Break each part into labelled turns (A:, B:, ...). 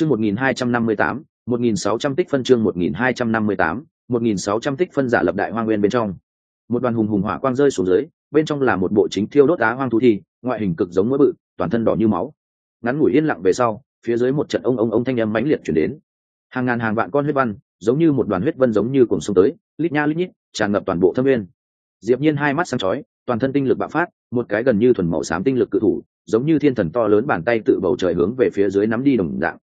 A: chương một nghìn hai trăm năm mươi tám, một nghìn sáu trăm tích phân chương một nghìn hai trăm năm mươi tám, một nghìn sáu trăm tích phân giả lập đại hoang nguyên bên trong. Một đoàn hùng hùng hỏa quang rơi xuống dưới, bên trong là một bộ chính thiêu đốt đá hoang thú thi, ngoại hình cực giống mỗi bự, toàn thân đỏ như máu. Ngắn ngủi yên lặng về sau, phía dưới một trận ông ông ông thanh âm mãnh liệt chuyển đến. Hàng ngàn hàng vạn con huyết văn, giống như một đoàn huyết vân giống như cuồn sông tới, lít nha lít nhít, tràn ngập toàn bộ thâm nguyên. Diệp nhiên hai mắt sáng chói, toàn thân tinh lực bạo phát, một cái gần như thuần màu xám tinh lực cự thủ, giống như thiên thần to lớn bàn tay tự bầu trời hướng về phía dưới nắm đi đồng dạng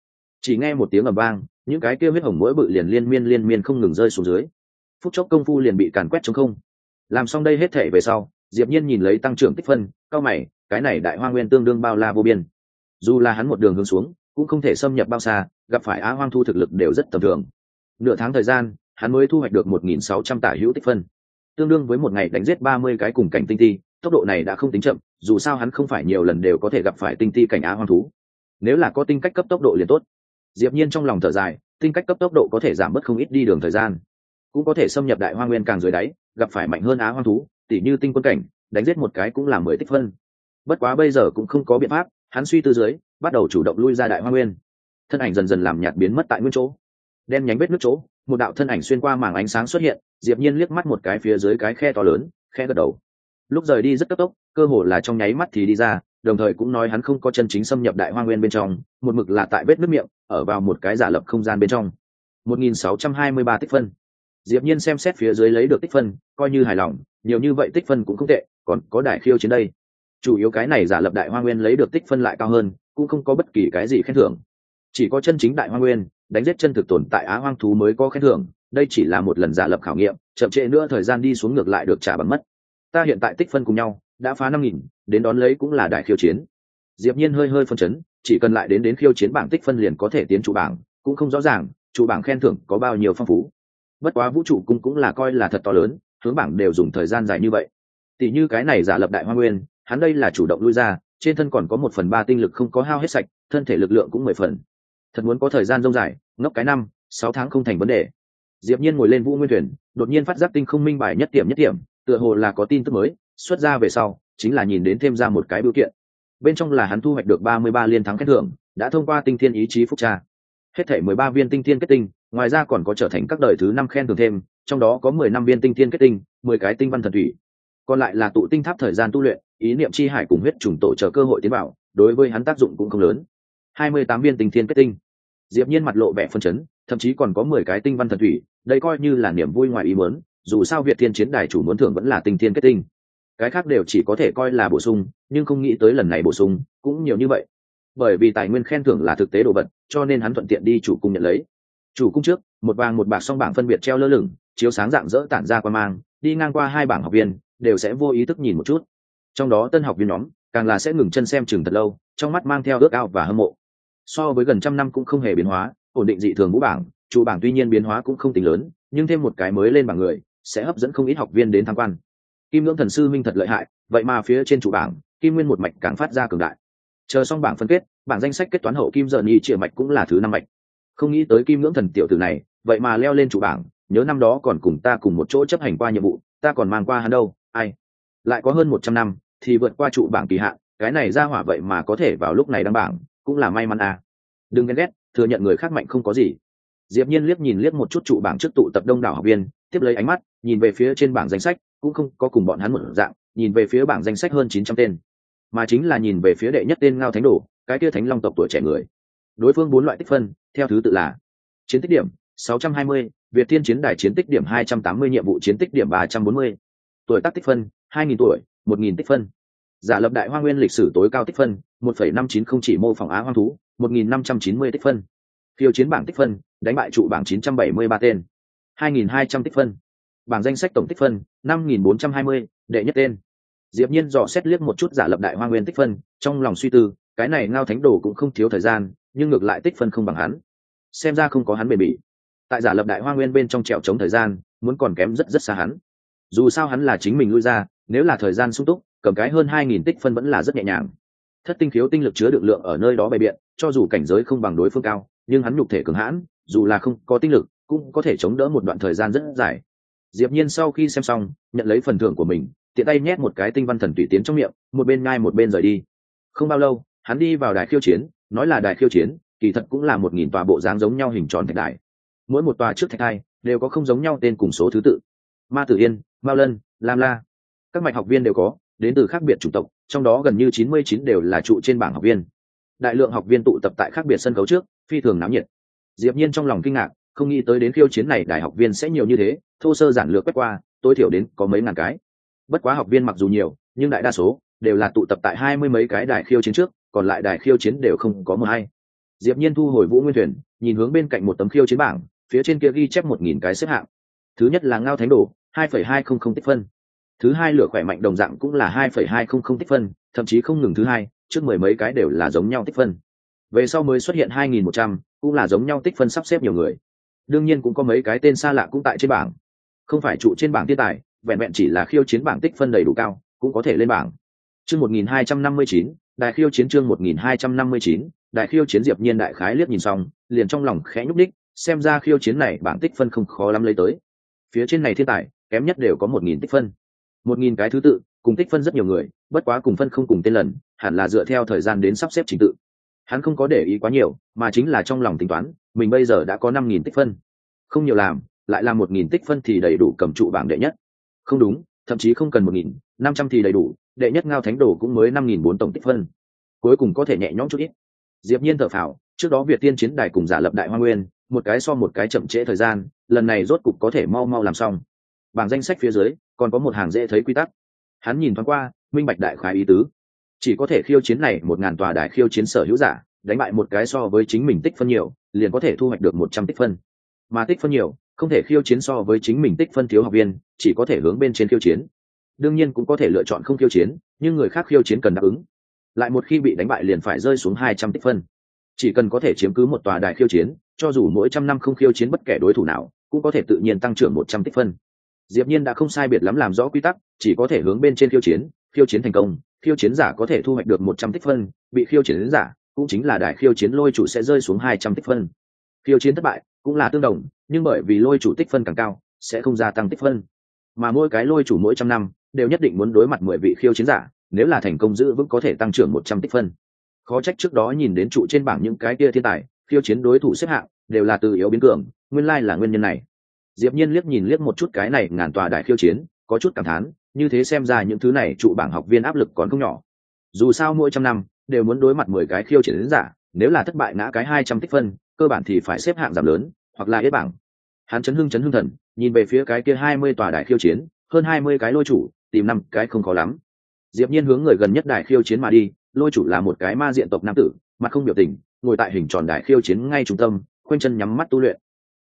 A: chỉ nghe một tiếng ầm vang, những cái kia huyết hồng mỗi bự liền liên miên liên miên không ngừng rơi xuống dưới. Phút chốc công phu liền bị càn quét trống không. Làm xong đây hết thể về sau, diệp nhiên nhìn lấy tăng trưởng tích phân, cao mày, cái này đại hoa nguyên tương đương bao la vô biên. Dù là hắn một đường hướng xuống, cũng không thể xâm nhập bao xa, gặp phải á hoang thu thực lực đều rất tầm thường. Nửa tháng thời gian, hắn mới thu hoạch được 1.600 tả hữu tích phân. Tương đương với một ngày đánh giết 30 cái cùng cảnh tinh ti tốc độ này đã không tính chậm, dù sao hắn không phải nhiều lần đều có thể gặp phải tinh ti cảnh á hoang thú. Nếu là có tinh cách cấp tốc độ liền tốt diệp nhiên trong lòng thở dài, tinh cách cấp tốc độ có thể giảm bớt không ít đi đường thời gian. Cũng có thể xâm nhập đại hoa nguyên càng dưới đáy, gặp phải mạnh hơn á hoang thú, tỉ như tinh quân cảnh, đánh giết một cái cũng là mười tích phân. Bất quá bây giờ cũng không có biện pháp, hắn suy tư dưới, bắt đầu chủ động lui ra đại hoa nguyên. Thân ảnh dần dần làm nhạt biến mất tại nguyên chỗ. Đen nhánh vết nước chỗ, một đạo thân ảnh xuyên qua màng ánh sáng xuất hiện, diệp nhiên liếc mắt một cái phía dưới cái khe to lớn khe gật đầu. Lúc rời đi rất cấp tốc, cơ hồ là trong nháy mắt thì đi ra, đồng thời cũng nói hắn không có chân chính xâm nhập đại hoa nguyên bên trong, một mực là tại vết nước miệng ở vào một cái giả lập không gian bên trong. 1623 tích phân. Diệp nhiên xem xét phía dưới lấy được tích phân, coi như hài lòng, nhiều như vậy tích phân cũng không tệ, còn có đại khiêu chiến đây. Chủ yếu cái này giả lập đại hoa nguyên lấy được tích phân lại cao hơn, cũng không có bất kỳ cái gì khen thưởng. Chỉ có chân chính đại hoa nguyên, đánh giết chân thực tồn tại á hoang thú mới có khen thưởng, đây chỉ là một lần giả lập khảo nghiệm, chậm trễ nữa thời gian đi xuống ngược lại được trả bằng mất. Ta hiện tại tích phân cùng nhau, đã phá năm nghìn, đến đón lấy cũng là đại khiêu chiến. Diệp nhiên hơi hơi phân chấn chỉ cần lại đến đến khiêu chiến bảng tích phân liền có thể tiến trụ bảng, cũng không rõ ràng trụ bảng khen thưởng có bao nhiêu phong phú. Bất quá vũ trụ cung cũng là coi là thật to lớn, hướng bảng đều dùng thời gian dài như vậy. Tỷ như cái này giả lập đại hoa nguyên, hắn đây là chủ động lui ra, trên thân còn có một phần ba tinh lực không có hao hết sạch, thân thể lực lượng cũng mười phần. Thật muốn có thời gian rông dài, ngốc cái năm, sáu tháng không thành vấn đề. Diệp nhiên ngồi lên vũ nguyên thuyền, đột nhiên phát giác tinh không minh bài nhất điểm nhất điểm tựa hồ là có tin tức mới, xuất ra về sau, chính là nhìn đến thêm ra một cái biểu kiện bên trong là hắn thu hoạch được ba mươi ba liên thắng khen thưởng, đã thông qua tinh thiên ý chí phúc tra. Hết thể mười ba viên tinh thiên kết tinh, ngoài ra còn có trở thành các đời thứ năm khen thưởng thêm, trong đó có mười năm viên tinh thiên kết tinh, mười cái tinh văn thần thủy. Còn lại là tụ tinh tháp thời gian tu luyện, ý niệm chi hải cùng huyết trùng tổ chờ cơ hội tiến bảo, đối với hắn tác dụng cũng không lớn. hai mươi tám viên tinh thiên kết tinh. Diệp nhiên mặt lộ vẻ phân chấn, thậm chí còn có mười cái tinh văn thần thủy, đây coi như là niềm vui ngoài ý muốn, dù sao việt thiên chiến đài chủ muốn thưởng vẫn là tinh thiên kết tinh cái khác đều chỉ có thể coi là bổ sung, nhưng không nghĩ tới lần này bổ sung cũng nhiều như vậy. Bởi vì tài nguyên khen thưởng là thực tế đồ vật, cho nên hắn thuận tiện đi chủ cung nhận lấy. Chủ cung trước, một vàng một bạc song bảng phân biệt treo lơ lửng, chiếu sáng dạng dỡ tản ra qua mang, đi ngang qua hai bảng học viên, đều sẽ vô ý thức nhìn một chút. Trong đó tân học viên nhóm, càng là sẽ ngừng chân xem chừng thật lâu, trong mắt mang theo ước ao và hâm mộ. So với gần trăm năm cũng không hề biến hóa, ổn định dị thường ngũ bảng, chủ bảng tuy nhiên biến hóa cũng không tính lớn, nhưng thêm một cái mới lên bảng người, sẽ hấp dẫn không ít học viên đến tham quan kim ngưỡng thần sư minh thật lợi hại, vậy mà phía trên chủ bảng, kim nguyên một mạch càng phát ra cường đại. Chờ xong bảng phân kết, bảng danh sách kết toán hậu kim giờ nhi triệu mạch cũng là thứ năm mạch. Không nghĩ tới kim ngưỡng thần tiểu tử này, vậy mà leo lên chủ bảng, nhớ năm đó còn cùng ta cùng một chỗ chấp hành qua nhiệm vụ, ta còn mang qua hắn đâu, ai? Lại có hơn một trăm năm, thì vượt qua trụ bảng kỳ hạn, cái này ra hỏa vậy mà có thể vào lúc này đăng bảng, cũng là may mắn à. Đừng ghen ghét, thừa nhận người khác mạnh không có gì. Diệp nhiên liếc nhìn liếc một chút trụ bảng trước tụ tập đông đảo học viên tiếp lấy ánh mắt nhìn về phía trên bảng danh sách cũng không có cùng bọn hắn một dạng nhìn về phía bảng danh sách hơn chín trăm tên mà chính là nhìn về phía đệ nhất tên ngao thánh đồ cái kia thánh long tộc tuổi trẻ người. Đối phương bốn loại tích phân theo thứ tự là chiến tích điểm 620, việt thiên chiến đài chiến tích điểm 280 nhiệm vụ chiến tích điểm 340. tuổi tác tích phân 2.000 tuổi 1.000 tích phân. Giả lập đại hoa nguyên lịch sử tối cao tích phân 1.590 chỉ mô phỏng á hoang thú 1.590 tích phân. Phiêu chiến bảng tích phân đánh bại trụ bảng 973 tên. 2.200 tích phân. Bảng danh sách tổng tích phân 5.420, đệ nhất tên. Diệp nhiên dò xét liếc một chút giả lập đại hoa nguyên tích phân trong lòng suy tư cái này ngao thánh đồ cũng không thiếu thời gian nhưng ngược lại tích phân không bằng hắn. Xem ra không có hắn bền bỉ. Tại giả lập đại hoa nguyên bên trong trèo chống thời gian muốn còn kém rất rất xa hắn. Dù sao hắn là chính mình lui ra nếu là thời gian sung túc cầm cái hơn hai nghìn tích phân vẫn là rất nhẹ nhàng. Thất tinh thiếu tinh lực chứa được lượng ở nơi đó bày biện cho dù cảnh giới không bằng đối phương cao nhưng hắn nhục thể cường hãn dù là không có tinh lực cũng có thể chống đỡ một đoạn thời gian rất dài. Diệp nhiên sau khi xem xong nhận lấy phần thưởng của mình tiện tay nhét một cái tinh văn thần tùy tiến trong miệng một bên ngai một bên rời đi. Không bao lâu hắn đi vào đài khiêu chiến nói là đài khiêu chiến kỳ thật cũng là một nghìn tòa bộ dáng giống nhau hình tròn thạch đài. Mỗi một tòa trước thạch hai, đều có không giống nhau tên cùng số thứ tự. Ma tử yên mao lân lam la. Các mạch học viên đều có đến từ khác biệt chủng tộc trong đó gần như chín mươi chín đều là trụ trên bảng học viên. Đại lượng học viên tụ tập tại khác biệt sân khấu trước phi thường náo nhiệt. Diệp nhiên trong lòng kinh ngạc không nghĩ tới đến khiêu chiến này đại học viên sẽ nhiều như thế, thô sơ giản lược quét qua, tối thiểu đến có mấy ngàn cái. Bất quá học viên mặc dù nhiều, nhưng đại đa số đều là tụ tập tại hai mươi mấy cái đài khiêu chiến trước, còn lại đài khiêu chiến đều không có một hay diệp nhiên thu hồi vũ nguyên thuyền, nhìn hướng bên cạnh một tấm khiêu chiến bảng, phía trên kia ghi chép một nghìn cái xếp hạng. Thứ nhất là ngao thánh đồ, hai phẩy hai không không tích phân. Thứ hai lửa khỏe mạnh đồng dạng cũng là hai phẩy hai không không tích phân, thậm chí không ngừng thứ hai, trước mười mấy cái đều là giống nhau tích phân. Về sau mới xuất hiện hai nghìn một trăm, cũng là giống nhau tích phân sắp xếp nhiều người đương nhiên cũng có mấy cái tên xa lạ cũng tại trên bảng. Không phải trụ trên bảng thiên tài, vẹn vẹn chỉ là khiêu chiến bảng tích phân đầy đủ cao, cũng có thể lên bảng. Chương một nghìn hai trăm năm mươi chín, đại khiêu chiến chương một nghìn hai trăm năm mươi chín, đại khiêu chiến diệp nhiên đại khái liếc nhìn xong, liền trong lòng khẽ nhúc đích xem ra khiêu chiến này bảng tích phân không khó lắm lấy tới. Phía trên này thiên tài, kém nhất đều có một nghìn tích phân. một nghìn cái thứ tự, cùng tích phân rất nhiều người, bất quá cùng phân không cùng tên lần, hẳn là dựa theo thời gian đến sắp xếp trình tự hắn không có để ý quá nhiều, mà chính là trong lòng tính toán, mình bây giờ đã có năm nghìn tích phân. Không nhiều làm, lại là một nghìn tích phân thì đầy đủ cầm trụ bảng đệ nhất. Không đúng, thậm chí không cần một nghìn, năm trăm thì đầy đủ, đệ nhất ngao thánh đồ cũng mới năm nghìn bốn tổng tích phân. Cuối cùng có thể nhẹ nhõm chút ít. Diệp nhiên thở phào, trước đó việt tiên chiến đài cùng giả lập đại hoa nguyên, một cái so một cái chậm trễ thời gian, lần này rốt cục có thể mau mau làm xong. Bảng danh sách phía dưới, còn có một hàng dễ thấy quy tắc. Hắn nhìn thoáng qua, minh bạch đại khái ý tứ chỉ có thể khiêu chiến này một ngàn tòa đại khiêu chiến sở hữu giả, đánh bại một cái so với chính mình tích phân nhiều, liền có thể thu hoạch được một trăm tích phân. Mà tích phân nhiều, không thể khiêu chiến so với chính mình tích phân thiếu học viên, chỉ có thể hướng bên trên khiêu chiến. Đương nhiên cũng có thể lựa chọn không khiêu chiến, nhưng người khác khiêu chiến cần đáp ứng. Lại một khi bị đánh bại liền phải rơi xuống hai trăm tích phân. Chỉ cần có thể chiếm cứ một tòa đại khiêu chiến, cho dù mỗi trăm năm không khiêu chiến bất kể đối thủ nào, cũng có thể tự nhiên tăng trưởng một trăm tích phân. Diệp nhiên đã không sai biệt lắm làm rõ quy tắc, chỉ có thể hướng bên trên khiêu chiến khiêu chiến thành công khiêu chiến giả có thể thu hoạch được một trăm tích phân, bị khiêu chiến giả cũng chính là đại khiêu chiến lôi chủ sẽ rơi xuống hai trăm tích phân. Khiêu chiến thất bại cũng là tương đồng, nhưng bởi vì lôi chủ tích phân càng cao, sẽ không gia tăng tích phân. Mà mỗi cái lôi chủ mỗi trăm năm đều nhất định muốn đối mặt mười vị khiêu chiến giả, nếu là thành công giữ vững có thể tăng trưởng một trăm tích phân. Khó trách trước đó nhìn đến trụ trên bảng những cái kia thiên tài, khiêu chiến đối thủ xếp hạng đều là từ yếu biến cường, nguyên lai là nguyên nhân này. Diệp nhiên liếc nhìn liếc một chút cái này ngàn tòa đại khiêu chiến, có chút cảm thán như thế xem ra những thứ này trụ bảng học viên áp lực còn không nhỏ. Dù sao mỗi trăm năm, đều muốn đối mặt mười cái khiêu chiến giả, nếu là thất bại ngã cái hai trăm tích phân, cơ bản thì phải xếp hạng giảm lớn, hoặc là hết bảng. Hắn chấn hưng chấn hưng thần, nhìn về phía cái kia hai mươi tòa đại khiêu chiến, hơn hai mươi cái lôi chủ, tìm năm cái không khó lắm. Diệp nhiên hướng người gần nhất đại khiêu chiến mà đi, lôi chủ là một cái ma diện tộc nam tử, mặt không biểu tình, ngồi tại hình tròn đại khiêu chiến ngay trung tâm, khoanh chân nhắm mắt tu luyện.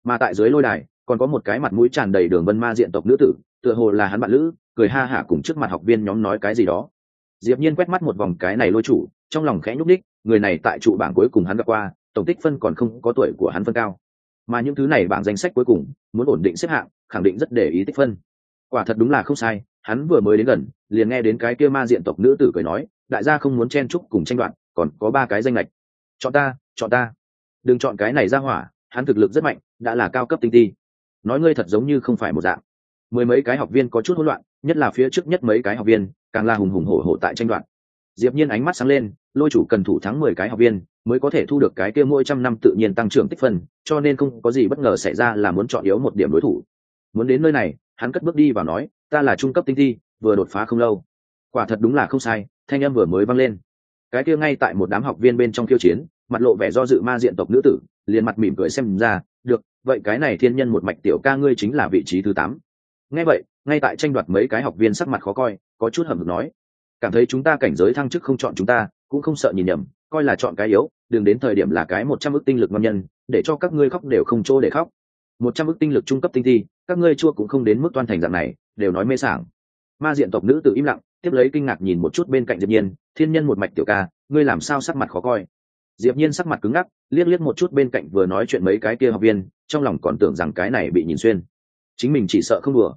A: Mà tại dưới lôi đài, còn có một cái mặt mũi tràn đầy đường vân ma diện tộc nữ tử, tựa hồ là hắn bạn lữ cười ha hả cùng trước mặt học viên nhóm nói cái gì đó. Diệp nhiên quét mắt một vòng cái này lôi chủ, trong lòng khẽ nhúc đích người này tại trụ bảng cuối cùng hắn gặp qua, tổng tích phân còn không có tuổi của hắn phân cao. Mà những thứ này bảng danh sách cuối cùng, muốn ổn định xếp hạng, khẳng định rất để ý tích phân. Quả thật đúng là không sai, hắn vừa mới đến gần, liền nghe đến cái kia ma diện tộc nữ tử cười nói, đại gia không muốn chen chúc cùng tranh đoạt, còn có ba cái danh lệch. Chọn ta chọn ta. Đừng chọn cái này ra hỏa, hắn thực lực rất mạnh, đã là cao cấp tinh ti. Nói ngươi thật giống như không phải một dạng. Mười mấy cái học viên có chút hỗn loạn nhất là phía trước nhất mấy cái học viên, càng là hùng hùng hổ hổ tại tranh đoạt. Diệp nhiên ánh mắt sáng lên, lôi chủ cần thủ thắng mười cái học viên, mới có thể thu được cái kia mỗi trăm năm tự nhiên tăng trưởng tích phân, cho nên không có gì bất ngờ xảy ra là muốn chọn yếu một điểm đối thủ. Muốn đến nơi này, hắn cất bước đi vào nói, ta là trung cấp tinh thi, vừa đột phá không lâu. Quả thật đúng là không sai, thanh âm vừa mới vang lên. Cái kia ngay tại một đám học viên bên trong khiêu chiến, mặt lộ vẻ do dự ma diện tộc nữ tử, liền mặt mỉm cười xem ra, được, vậy cái này thiên nhân một mạch tiểu ca ngươi chính là vị trí thứ tám nghe vậy, ngay tại tranh đoạt mấy cái học viên sắc mặt khó coi, có chút hầm hực nói, cảm thấy chúng ta cảnh giới thăng chức không chọn chúng ta, cũng không sợ nhìn nhầm, coi là chọn cái yếu, đừng đến thời điểm là cái một trăm ước tinh lực ngon nhân, để cho các ngươi khóc đều không chỗ để khóc. Một trăm ước tinh lực trung cấp tinh thi, các ngươi chua cũng không đến mức toan thành dạng này, đều nói mê sảng. Ma diện tộc nữ tự im lặng, tiếp lấy kinh ngạc nhìn một chút bên cạnh diệp nhiên, thiên nhân một mạch tiểu ca, ngươi làm sao sắc mặt khó coi? Diệp nhiên sắc mặt cứng ngắc, liếc liếc một chút bên cạnh vừa nói chuyện mấy cái kia học viên, trong lòng còn tưởng rằng cái này bị nhìn xuyên chính mình chỉ sợ không đùa.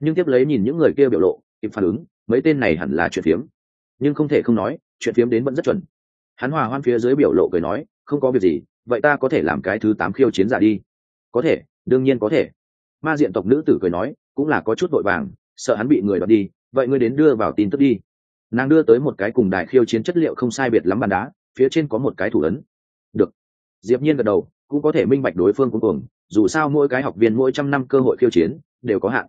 A: Nhưng tiếp lấy nhìn những người kia biểu lộ, kịp phản ứng, mấy tên này hẳn là chuyện phiếm. Nhưng không thể không nói, chuyện phiếm đến vẫn rất chuẩn. Hắn hòa hoan phía dưới biểu lộ cười nói, không có việc gì, vậy ta có thể làm cái thứ tám khiêu chiến giả đi. Có thể, đương nhiên có thể. Ma diện tộc nữ tử cười nói, cũng là có chút vội vàng, sợ hắn bị người đoạt đi, vậy ngươi đến đưa vào tin tức đi. Nàng đưa tới một cái cùng đại khiêu chiến chất liệu không sai biệt lắm bàn đá, phía trên có một cái thủ ấn diệp nhiên gật đầu, cũng có thể minh bạch đối phương cũng cùng dù sao mỗi cái học viên mỗi trăm năm cơ hội khiêu chiến, đều có hạn.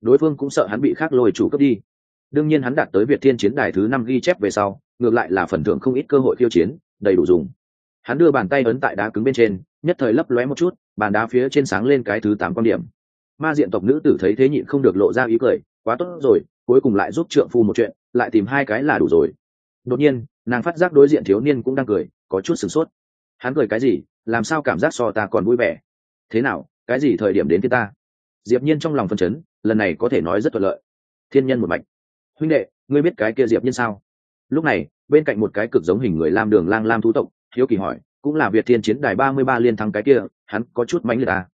A: Đối phương cũng sợ hắn bị khác lôi chủ cấp đi. Đương nhiên hắn đạt tới việt thiên chiến đài thứ năm ghi chép về sau, ngược lại là phần thưởng không ít cơ hội khiêu chiến, đầy đủ dùng. Hắn đưa bàn tay ấn tại đá cứng bên trên, nhất thời lấp lóe một chút, bàn đá phía trên sáng lên cái thứ tám quan điểm. Ma diện tộc nữ tử thấy thế nhịn không được lộ ra ý cười, quá tốt rồi, cuối cùng lại giúp trượng phu một chuyện, lại tìm hai cái là đủ rồi. Đột nhiên, nàng phát giác đối diện thiếu niên cũng đang cười, có chút sửng sốt hắn cười cái gì, làm sao cảm giác so ta còn vui vẻ? Thế nào, cái gì thời điểm đến với ta? Diệp nhiên trong lòng phân chấn, lần này có thể nói rất thuận lợi. Thiên nhân một mạch. Huynh đệ, ngươi biết cái kia diệp nhiên sao? Lúc này, bên cạnh một cái cực giống hình người lam đường lang lam thú tộc, hiếu kỳ hỏi, cũng là việt thiên chiến đài ba mươi ba liên thắng cái kia, hắn có chút mánh liệt à?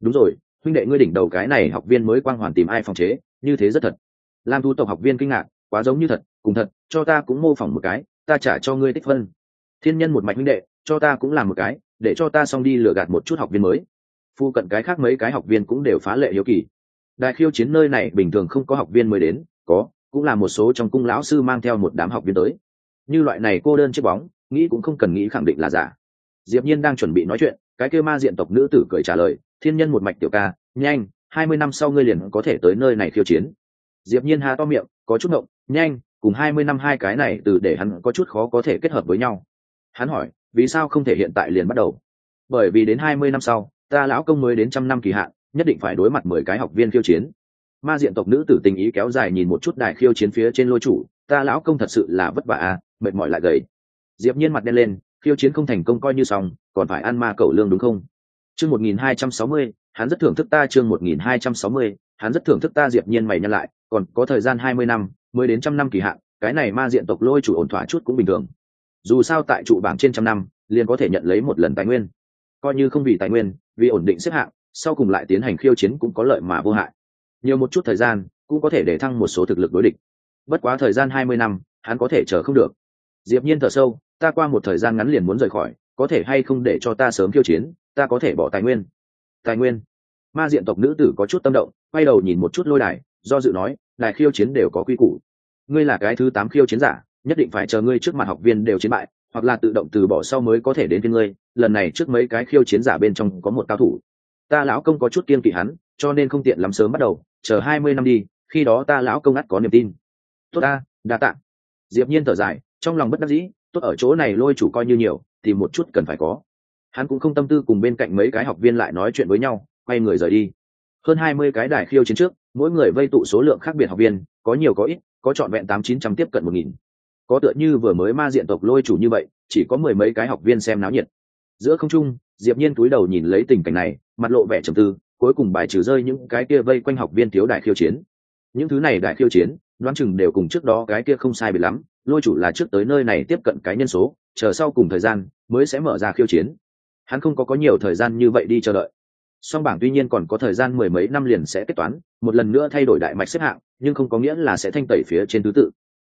A: Đúng rồi, huynh đệ ngươi đỉnh đầu cái này học viên mới quang hoàn tìm ai phòng chế, như thế rất thật. Lam thú tộc học viên kinh ngạc, quá giống như thật, cùng thật, cho ta cũng mô phỏng một cái, ta trả cho ngươi tích phân. Thiên nhân một mạch huynh đệ cho ta cũng làm một cái, để cho ta xong đi lừa gạt một chút học viên mới. Phu cận cái khác mấy cái học viên cũng đều phá lệ hiếu kỳ. Đại khiêu chiến nơi này bình thường không có học viên mới đến, có, cũng là một số trong cung lão sư mang theo một đám học viên tới. Như loại này cô đơn chiếc bóng, nghĩ cũng không cần nghĩ khẳng định là giả. Diệp nhiên đang chuẩn bị nói chuyện, cái kêu ma diện tộc nữ tử cười trả lời, thiên nhân một mạch tiểu ca, nhanh, hai mươi năm sau ngươi liền có thể tới nơi này khiêu chiến. Diệp nhiên há to miệng, có chút ngộng, nhanh, cùng hai mươi năm hai cái này từ để hắn có chút khó có thể kết hợp với nhau. Hắn hỏi vì sao không thể hiện tại liền bắt đầu? Bởi vì đến hai mươi năm sau, ta lão công mới đến trăm năm kỳ hạn, nhất định phải đối mặt mười cái học viên khiêu chiến. Ma diện tộc nữ tử tình ý kéo dài nhìn một chút đài khiêu chiến phía trên lôi chủ, ta lão công thật sự là vất vả à mệt mỏi lại gầy. Diệp nhiên mặt đen lên, khiêu chiến không thành công coi như xong, còn phải ăn ma cẩu lương đúng không? Chương một nghìn hai trăm sáu mươi, hắn rất thưởng thức ta chương một nghìn hai trăm sáu mươi, hắn rất thưởng thức ta diệp nhiên mày nhân lại, còn có thời gian hai mươi năm, mới đến trăm năm kỳ hạn, cái này ma diện tộc lôi chủ ổn thỏa chút cũng bình thường dù sao tại trụ bảng trên trăm năm, liền có thể nhận lấy một lần tài nguyên. Coi như không vì tài nguyên, vì ổn định xếp hạng, sau cùng lại tiến hành khiêu chiến cũng có lợi mà vô hại. Nhiều một chút thời gian, cũng có thể để thăng một số thực lực đối địch. Bất quá thời gian hai mươi năm, hắn có thể chờ không được. Diệp nhiên thở sâu, ta qua một thời gian ngắn liền muốn rời khỏi, có thể hay không để cho ta sớm khiêu chiến, ta có thể bỏ tài nguyên. Tài nguyên? Ma diện tộc nữ tử có chút tâm động, quay đầu nhìn một chút lôi đài, do dự nói, đài khiêu chiến đều có quy củ. Ngươi là cái thứ tám khiêu chiến giả nhất định phải chờ ngươi trước mặt học viên đều chiến bại, hoặc là tự động từ bỏ sau mới có thể đến với ngươi, lần này trước mấy cái khiêu chiến giả bên trong có một cao thủ. Ta lão công có chút kiên kỵ hắn, cho nên không tiện lắm sớm bắt đầu, chờ hai mươi năm đi, khi đó ta lão công ắt có niềm tin. Tốt ta, đa tạ. Diệp nhiên thở dài, trong lòng bất đắc dĩ, tốt ở chỗ này lôi chủ coi như nhiều, thì một chút cần phải có. Hắn cũng không tâm tư cùng bên cạnh mấy cái học viên lại nói chuyện với nhau, quay người rời đi. Hơn hai mươi cái đài khiêu chiến trước, mỗi người vây tụ số lượng khác biệt học viên, có nhiều có ít, có trọn vẹn tám chín trăm tiếp cận một nghìn có tựa như vừa mới ma diện tộc lôi chủ như vậy, chỉ có mười mấy cái học viên xem náo nhiệt. Giữa không trung, diệp nhiên cúi đầu nhìn lấy tình cảnh này, mặt lộ vẻ trầm tư, cuối cùng bài trừ rơi những cái kia vây quanh học viên thiếu đại khiêu chiến. Những thứ này đại khiêu chiến, đoán chừng đều cùng trước đó cái kia không sai biệt lắm, lôi chủ là trước tới nơi này tiếp cận cái nhân số, chờ sau cùng thời gian mới sẽ mở ra khiêu chiến. Hắn không có có nhiều thời gian như vậy đi chờ đợi. Song bảng tuy nhiên còn có thời gian mười mấy năm liền sẽ kết toán, một lần nữa thay đổi đại mạch xếp hạng, nhưng không có nghĩa là sẽ thanh tẩy phía trên thứ tự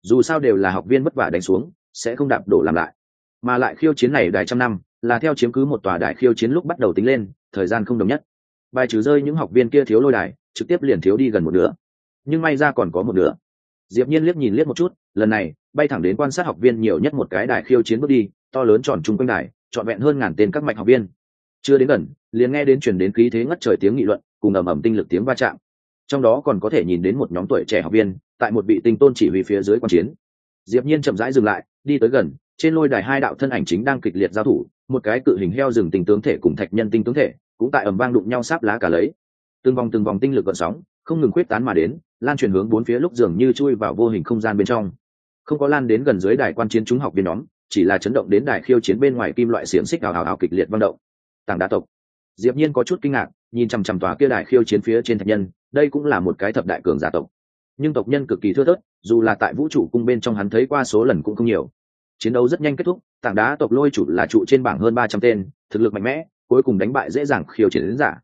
A: dù sao đều là học viên vất vả đánh xuống, sẽ không đạp đổ làm lại. Mà lại khiêu chiến này đài trăm năm, là theo chiếm cứ một tòa đại khiêu chiến lúc bắt đầu tính lên, thời gian không đồng nhất. Bài trừ rơi những học viên kia thiếu lôi đài, trực tiếp liền thiếu đi gần một nửa. Nhưng may ra còn có một nửa. Diệp nhiên liếc nhìn liếc một chút, lần này, bay thẳng đến quan sát học viên nhiều nhất một cái đài khiêu chiến bước đi, to lớn tròn trung quanh đài, trọn vẹn hơn ngàn tên các mạch học viên. Chưa đến gần, liền nghe đến truyền đến khí thế ngất trời tiếng nghị luận, cùng ầm ầm tinh lực tiếng va chạm. Trong đó còn có thể nhìn đến một nhóm tuổi trẻ học viên tại một vị tinh tôn chỉ huy phía dưới quan chiến. Diệp nhiên chậm rãi dừng lại, đi tới gần, trên lôi đài hai đạo thân ảnh chính đang kịch liệt giao thủ, một cái cự hình heo rừng tinh tướng thể cùng thạch nhân tinh tướng thể, cũng tại ầm vang đụng nhau sáp lá cả lấy. Từng vòng từng vòng tinh lực gợn sóng, không ngừng quyết tán mà đến, lan truyền hướng bốn phía lúc dường như chui vào vô hình không gian bên trong. Không có lan đến gần dưới đài quan chiến chúng học viên nhóm, chỉ là chấn động đến đài khiêu chiến bên ngoài kim loại xiềng xích hào hào hào kịch liệt vang động. Tảng đá tộc. Diệp nhiên có chút kinh ngạc, nhìn chằm chằm tòa kia đài khiêu chiến phía trên thạch nhân, đây cũng là một cái thập đại cường giả tộc nhưng tộc nhân cực kỳ thưa thớt, dù là tại vũ trụ cung bên trong hắn thấy qua số lần cũng không nhiều. Chiến đấu rất nhanh kết thúc, tảng đá tộc lôi chủ là trụ trên bảng hơn ba trăm tên, thực lực mạnh mẽ, cuối cùng đánh bại dễ dàng khiêu chiến đến giả.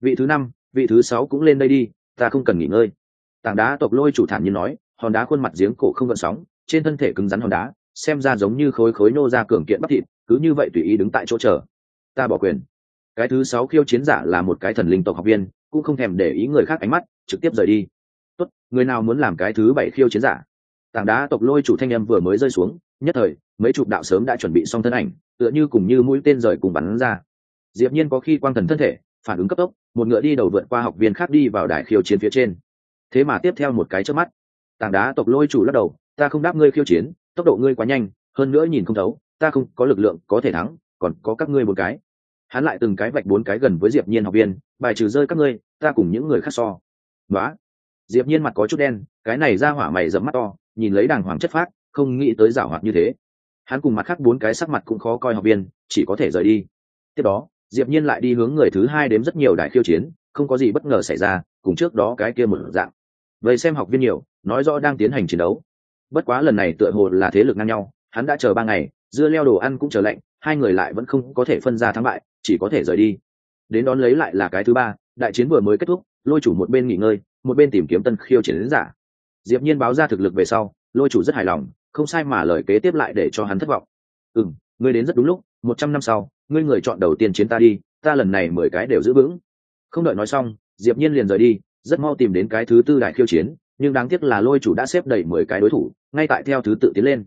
A: Vị thứ năm, vị thứ sáu cũng lên đây đi, ta không cần nghỉ ngơi. Tảng đá tộc lôi chủ thản nhiên nói, hòn đá khuôn mặt giếng cổ không gợn sóng, trên thân thể cứng rắn hòn đá, xem ra giống như khối khối nô ra cường kiện bắp thịt, cứ như vậy tùy ý đứng tại chỗ chờ. Ta bỏ quyền. Cái thứ sáu khiêu chiến giả là một cái thần linh tộc học viên, cũng không thèm để ý người khác ánh mắt, trực tiếp rời đi tốt, người nào muốn làm cái thứ bảy khiêu chiến giả? Tảng đá tộc lôi chủ thanh em vừa mới rơi xuống, nhất thời, mấy chục đạo sớm đã chuẩn bị xong thân ảnh, tựa như cùng như mũi tên rời cùng bắn ra. Diệp nhiên có khi quang thần thân thể, phản ứng cấp tốc, một ngựa đi đầu vượt qua học viên khác đi vào đài khiêu chiến phía trên. Thế mà tiếp theo một cái chớp mắt, tảng đá tộc lôi chủ lắc đầu, ta không đáp ngươi khiêu chiến, tốc độ ngươi quá nhanh, hơn nữa nhìn không thấu, ta không có lực lượng có thể thắng, còn có các ngươi một cái. Hắn lại từng cái vạch bốn cái gần với diệp nhiên học viên, bài trừ rơi các ngươi, ta cùng những người khác so. Đó diệp nhiên mặt có chút đen, cái này ra hỏa mày dẫm mắt to, nhìn lấy đàng hoàng chất phát không nghĩ tới giảo hoạt như thế. Hắn cùng mặt khác bốn cái sắc mặt cũng khó coi học viên, chỉ có thể rời đi. Tiếp đó, diệp nhiên lại đi hướng người thứ hai đếm rất nhiều đại khiêu chiến, không có gì bất ngờ xảy ra, cùng trước đó cái kia một dạng. Vậy xem học viên nhiều, nói rõ đang tiến hành chiến đấu. Bất quá lần này tựa hồ là thế lực ngang nhau, hắn đã chờ ba ngày, dưa leo đồ ăn cũng chờ lạnh, hai người lại vẫn không có thể phân ra thắng bại, chỉ có thể rời đi. Đến đón lấy lại là cái thứ ba, đại chiến vừa mới kết thúc lôi chủ một bên nghỉ ngơi, một bên tìm kiếm tân khiêu chiến đến giả. Diệp nhiên báo ra thực lực về sau, lôi chủ rất hài lòng, không sai mà lời kế tiếp lại để cho hắn thất vọng. Ừ ngươi đến rất đúng lúc, một trăm năm sau, ngươi người chọn đầu tiên chiến ta đi, ta lần này mười cái đều giữ vững. Không đợi nói xong, diệp nhiên liền rời đi, rất mau tìm đến cái thứ tư đại khiêu chiến, nhưng đáng tiếc là lôi chủ đã xếp đầy mười cái đối thủ, ngay tại theo thứ tự tiến lên.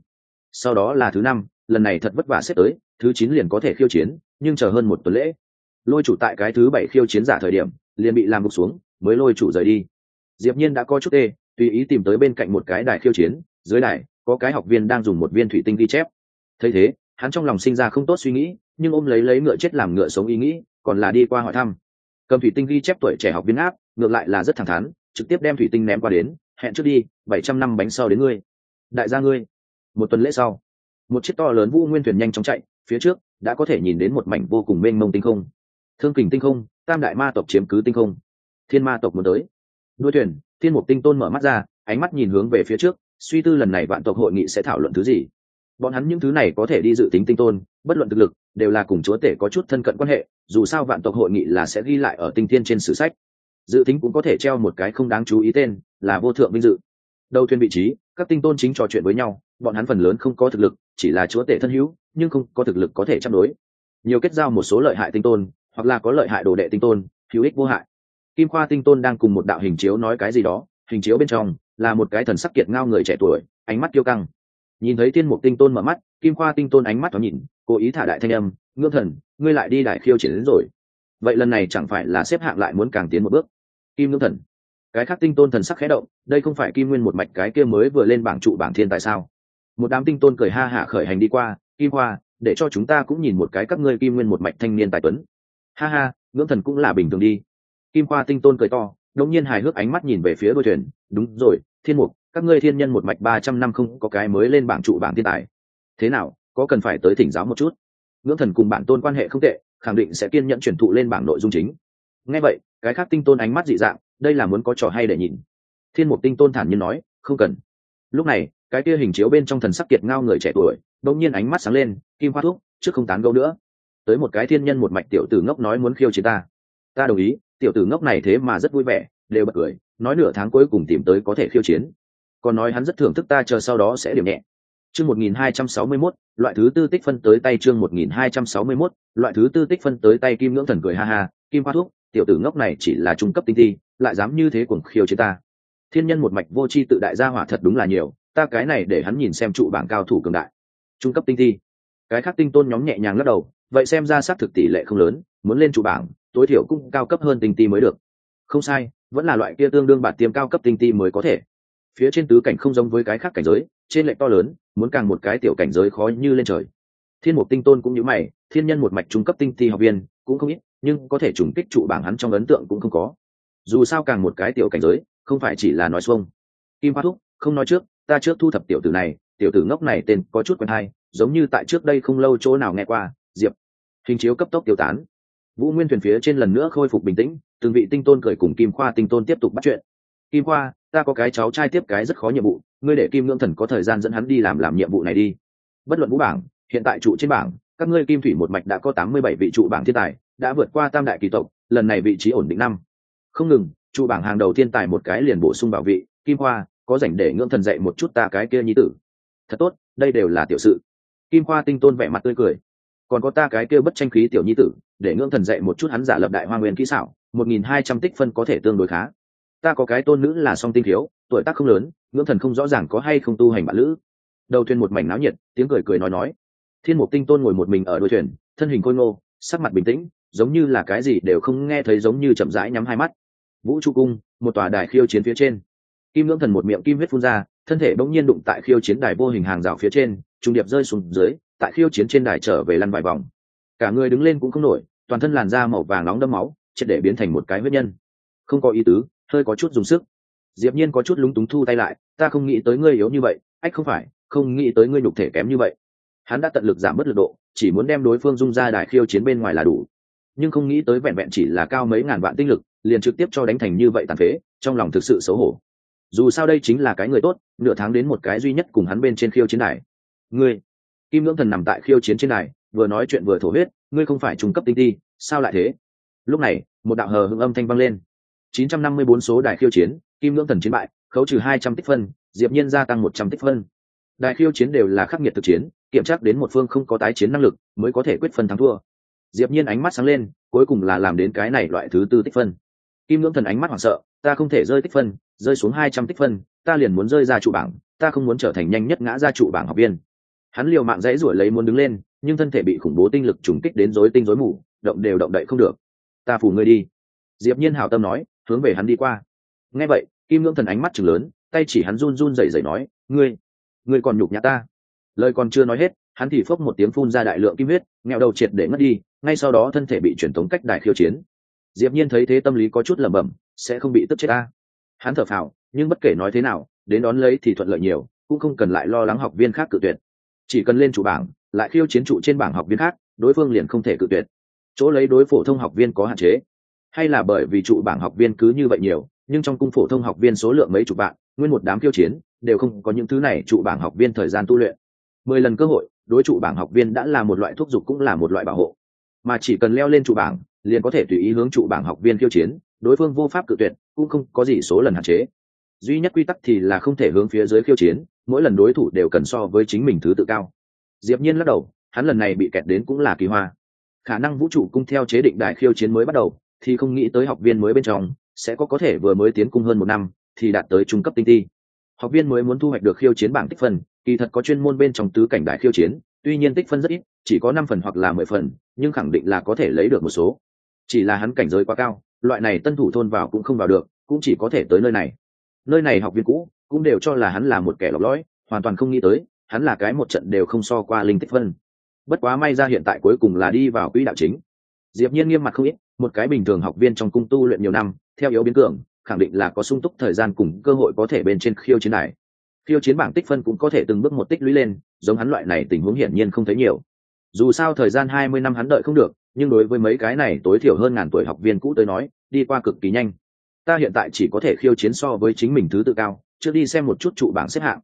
A: Sau đó là thứ năm, lần này thật vất vả xếp tới, thứ chín liền có thể khiêu chiến, nhưng chờ hơn một tuần lễ, lôi chủ tại cái thứ bảy khiêu chiến giả thời điểm, liền bị làm gục xuống mới lôi chủ rời đi. Diệp nhiên đã có chút tê, tùy ý tìm tới bên cạnh một cái đài khiêu chiến, dưới đài, có cái học viên đang dùng một viên thủy tinh ghi chép. Thấy thế, hắn trong lòng sinh ra không tốt suy nghĩ, nhưng ôm lấy lấy ngựa chết làm ngựa sống ý nghĩ, còn là đi qua hỏi thăm. Cầm thủy tinh ghi chép tuổi trẻ học viên áp, ngược lại là rất thẳng thắn, trực tiếp đem thủy tinh ném qua đến, hẹn trước đi, bảy trăm năm bánh sau đến ngươi. Đại gia ngươi. Một tuần lễ sau, một chiếc to lớn vũ nguyên thuyền nhanh chóng chạy, phía trước đã có thể nhìn đến một mảnh vô cùng mênh mông tinh không. Thương kình tinh không, tam đại ma tộc chiếm cứ tinh không thiên ma tộc muốn tới. Đuôi thuyền, thiên mục tinh tôn mở mắt ra, ánh mắt nhìn hướng về phía trước, suy tư lần này vạn tộc hội nghị sẽ thảo luận thứ gì. Bọn hắn những thứ này có thể đi dự tính tinh tôn, bất luận thực lực, đều là cùng chúa tể có chút thân cận quan hệ, dù sao vạn tộc hội nghị là sẽ ghi lại ở tinh thiên trên sử sách. Dự tính cũng có thể treo một cái không đáng chú ý tên, là vô thượng vinh dự. Đầu thuyền vị trí, các tinh tôn chính trò chuyện với nhau, bọn hắn phần lớn không có thực lực, chỉ là chúa tể thân hữu, nhưng không có thực lực có thể chăm đối. Nhiều kết giao một số lợi hại tinh tôn, hoặc là có lợi hại đồ đệ tinh tôn, hữu ích vô hại kim khoa tinh tôn đang cùng một đạo hình chiếu nói cái gì đó, hình chiếu bên trong là một cái thần sắc kiệt ngao người trẻ tuổi, ánh mắt kiêu căng. Nhìn thấy Thiên mục tinh tôn mở mắt, kim khoa tinh tôn ánh mắt thoáng nhìn, cố ý thả đại thanh âm, ngưỡng thần, ngươi lại đi đại khiêu triển đến rồi. Vậy lần này chẳng phải là xếp hạng lại muốn càng tiến một bước? Kim ngưỡng thần. Cái khác tinh tôn thần sắc khẽ động, đây không phải kim nguyên một mạch cái kia mới vừa lên bảng trụ bảng thiên tại sao? Một đám tinh tôn cười ha hả khởi hành đi qua, kim hoa để cho chúng ta cũng nhìn một cái các ngươi kim nguyên một mạch thanh niên tài tuấn. Ha ha, ngưỡng thần cũng là bình thường đi kim Qua tinh tôn cười to đống nhiên hài hước ánh mắt nhìn về phía đôi thuyền. Đúng rồi, thiên mục, các ngươi thiên nhân một mạch ba trăm năm không có cái mới lên bảng trụ bảng thiên tài. Thế nào, có cần phải tới thỉnh giáo một chút? Ngưỡng thần cùng bản tôn quan hệ không tệ, khẳng định sẽ kiên nhận chuyển thụ lên bảng nội dung chính. Ngay vậy, cái khác tinh tôn ánh mắt dị dạng, đây là muốn có trò hay để nhìn. Thiên mục tinh tôn thản nhiên nói, không cần. Lúc này, cái kia hình chiếu bên trong thần sắc kiệt ngao người trẻ tuổi bỗng nhiên ánh mắt sáng lên, kim hoa thúc, trước không tán gẫu nữa. Tới một cái thiên nhân một mạch tiểu tử ngốc nói muốn khiêu chiến ta. Ta đồng ý tiểu tử ngốc này thế mà rất vui vẻ đều bật cười nói nửa tháng cuối cùng tìm tới có thể khiêu chiến. Còn nói hắn rất thưởng thức ta chờ sau đó sẽ điểm nhẹ. Chương một nghìn hai trăm sáu mươi 1261, loại thứ tư tích phân tới tay chương một nghìn hai trăm sáu mươi 1261, loại thứ tư tích phân tới tay kim ngưỡng thần cười ha ha kim hoa thuốc tiểu tử ngốc này chỉ là trung cấp tinh thi lại dám như thế cuồng khiêu chiến ta. Thiên nhân một mạch vô c h i tự đại gia hỏa thật đúng là nhiều ta cái này để hắn nhìn xem trụ bảng cao thủ cường đại. Trung cấp tinh thi. Cái khác tinh tôn nhóm nhẹ nhàng lắc đầu vậy xem ra xác thực tỷ lệ không lớn muốn lên trụ bảng tối thiểu cũng cao cấp hơn tinh ti mới được. Không sai, vẫn là loại kia tương đương bản tiêm cao cấp tinh ti mới có thể. Phía trên tứ cảnh không giống với cái khác cảnh giới, trên lệnh to lớn, muốn càng một cái tiểu cảnh giới khó như lên trời. Thiên mục tinh tôn cũng như mày, thiên nhân một mạch trung cấp tinh ti học viên cũng không ít, nhưng có thể trùng kích trụ bảng hắn trong ấn tượng cũng không có. Dù sao càng một cái tiểu cảnh giới, không phải chỉ là nói xuông. Kim hoa thúc, không nói trước, ta trước thu thập tiểu tử này, tiểu tử ngốc này tên có chút quen hay, giống như tại trước đây không lâu chỗ nào nghe qua, diệp. Hình chiếu cấp tốc tiêu tán vũ nguyên thuyền phía trên lần nữa khôi phục bình tĩnh, từng vị tinh tôn cười cùng kim khoa tinh tôn tiếp tục bắt chuyện. Kim khoa, ta có cái cháu trai tiếp cái rất khó nhiệm vụ, ngươi để kim ngưỡng thần có thời gian dẫn hắn đi làm làm nhiệm vụ này đi. Bất luận vũ bảng, hiện tại trụ trên bảng, các ngươi kim thủy một mạch đã có tám mươi bảy vị trụ bảng thiên tài, đã vượt qua tam đại kỳ tộc, lần này vị trí ổn định năm. Không ngừng, trụ bảng hàng đầu thiên tài một cái liền bổ sung bảo vị, kim khoa, có dành để ngưỡng thần dạy một chút ta cái kia nhi tử. Thật tốt, đây đều là tiểu sự. Kim khoa tinh tôn vẻ mặt tươi cười. Còn có ta cái kia bất tranh khí tiểu nhi tử để ngưỡng thần dạy một chút hắn giả lập đại hoa nguyên kỹ xảo, một nghìn hai trăm tích phân có thể tương đối khá. Ta có cái tôn nữ là song tinh thiếu, tuổi tác không lớn, ngưỡng thần không rõ ràng có hay không tu hành bạn lữ. Đầu thuyền một mảnh náo nhiệt, tiếng cười cười nói nói. Thiên mục tinh tôn ngồi một mình ở đôi thuyền, thân hình khôi ngô, sắc mặt bình tĩnh, giống như là cái gì đều không nghe thấy giống như chậm rãi nhắm hai mắt. Vũ trụ cung, một tòa đài khiêu chiến phía trên. Kim ngưỡng thần một miệng kim huyết phun ra, thân thể bỗng nhiên đụng tại khiêu chiến đài vô hình hàng rào phía trên, trung điệp rơi xuống dưới, tại khiêu chiến trên đài trở về lăn vài vòng. Cả người đứng lên cũng không nổi toàn thân làn da màu vàng nóng đẫm máu triệt để biến thành một cái huyết nhân. Không có ý tứ hơi có chút dùng sức. Diệp nhiên có chút lúng túng thu tay lại ta không nghĩ tới ngươi yếu như vậy ách không phải không nghĩ tới ngươi nhục thể kém như vậy. Hắn đã tận lực giảm bớt lực độ chỉ muốn đem đối phương dung ra đài khiêu chiến bên ngoài là đủ. Nhưng không nghĩ tới vẹn vẹn chỉ là cao mấy ngàn vạn tinh lực liền trực tiếp cho đánh thành như vậy tàn phế trong lòng thực sự xấu hổ. Dù sao đây chính là cái người tốt nửa tháng đến một cái duy nhất cùng hắn bên trên khiêu chiến này. ngươi? Kim ngưỡng thần nằm tại khiêu chiến trên này, vừa nói chuyện vừa thổ huyết ngươi không phải trung cấp tinh ti, sao lại thế? Lúc này, một đạo hờ hưng âm thanh vang lên. 954 số đài khiêu chiến, kim ngưỡng thần chiến bại, khấu trừ 200 tích phân, diệp nhiên gia tăng 100 tích phân. Đài khiêu chiến đều là khắc nghiệt thực chiến, kiểm tra đến một phương không có tái chiến năng lực, mới có thể quyết phân thắng thua. Diệp nhiên ánh mắt sáng lên, cuối cùng là làm đến cái này loại thứ tư tích phân. Kim ngưỡng thần ánh mắt hoảng sợ, ta không thể rơi tích phân, rơi xuống 200 tích phân, ta liền muốn rơi ra trụ bảng, ta không muốn trở thành nhanh nhất ngã ra trụ bảng học viên. Hắn liều mạng dãy ruổi lấy muốn đứng lên nhưng thân thể bị khủng bố tinh lực trùng kích đến rối tinh rối mù, động đều động đậy không được. Ta phủ ngươi đi. Diệp nhiên hào tâm nói, hướng về hắn đi qua. Nghe vậy, kim ngưỡng thần ánh mắt chừng lớn, tay chỉ hắn run run rẩy rẩy nói, ngươi ngươi còn nhục nhã ta. Lời còn chưa nói hết, hắn thì phốc một tiếng phun ra đại lượng kim huyết ngẹo đầu triệt để mất đi, ngay sau đó thân thể bị truyền tống cách đại khiêu chiến. Diệp nhiên thấy thế tâm lý có chút lẩm bẩm, sẽ không bị tức chết ta. Hắn thở phào, nhưng bất kể nói thế nào, đến đón lấy thì thuận lợi nhiều, cũng không cần lại lo lắng học viên khác cự tuyệt. Chỉ cần lên chủ bảng lại khiêu chiến trụ trên bảng học viên khác, đối phương liền không thể cự tuyệt. Chỗ lấy đối phổ thông học viên có hạn chế. Hay là bởi vì trụ bảng học viên cứ như vậy nhiều, nhưng trong cung phổ thông học viên số lượng mấy chục bạn nguyên một đám khiêu chiến, đều không có những thứ này trụ bảng học viên thời gian tu luyện. Mười lần cơ hội, đối trụ bảng học viên đã là một loại thuốc dục cũng là một loại bảo hộ. Mà chỉ cần leo lên trụ bảng, liền có thể tùy ý hướng trụ bảng học viên khiêu chiến, đối phương vô pháp cự tuyệt, cũng không có gì số lần hạn chế. Duy nhất quy tắc thì là không thể hướng phía dưới khiêu chiến, mỗi lần đối thủ đều cần so với chính mình thứ tự cao diệp nhiên lắc đầu, hắn lần này bị kẹt đến cũng là kỳ hoa. Khả năng vũ trụ cung theo chế định đại khiêu chiến mới bắt đầu, thì không nghĩ tới học viên mới bên trong sẽ có có thể vừa mới tiến cung hơn một năm, thì đạt tới trung cấp tinh ti. Học viên mới muốn thu hoạch được khiêu chiến bảng tích phân, kỳ thật có chuyên môn bên trong tứ cảnh đại khiêu chiến, tuy nhiên tích phân rất ít, chỉ có năm phần hoặc là mười phần, nhưng khẳng định là có thể lấy được một số. Chỉ là hắn cảnh giới quá cao, loại này tân thủ thôn vào cũng không vào được, cũng chỉ có thể tới nơi này. Nơi này học viên cũ cũng đều cho là hắn là một kẻ lọc lõi, hoàn toàn không nghĩ tới hắn là cái một trận đều không so qua linh tích phân bất quá may ra hiện tại cuối cùng là đi vào quỹ đạo chính. Diệp nhiên nghiêm mặt không ít, một cái bình thường học viên trong cung tu luyện nhiều năm, theo yếu biến cường, khẳng định là có sung túc thời gian cùng cơ hội có thể bên trên khiêu chiến này. Khiêu chiến bảng tích phân cũng có thể từng bước một tích lũy lên, giống hắn loại này tình huống hiển nhiên không thấy nhiều. Dù sao thời gian hai mươi năm hắn đợi không được, nhưng đối với mấy cái này tối thiểu hơn ngàn tuổi học viên cũ tới nói, đi qua cực kỳ nhanh. Ta hiện tại chỉ có thể khiêu chiến so với chính mình thứ tự cao, trước đi xem một chút trụ bảng xếp hạng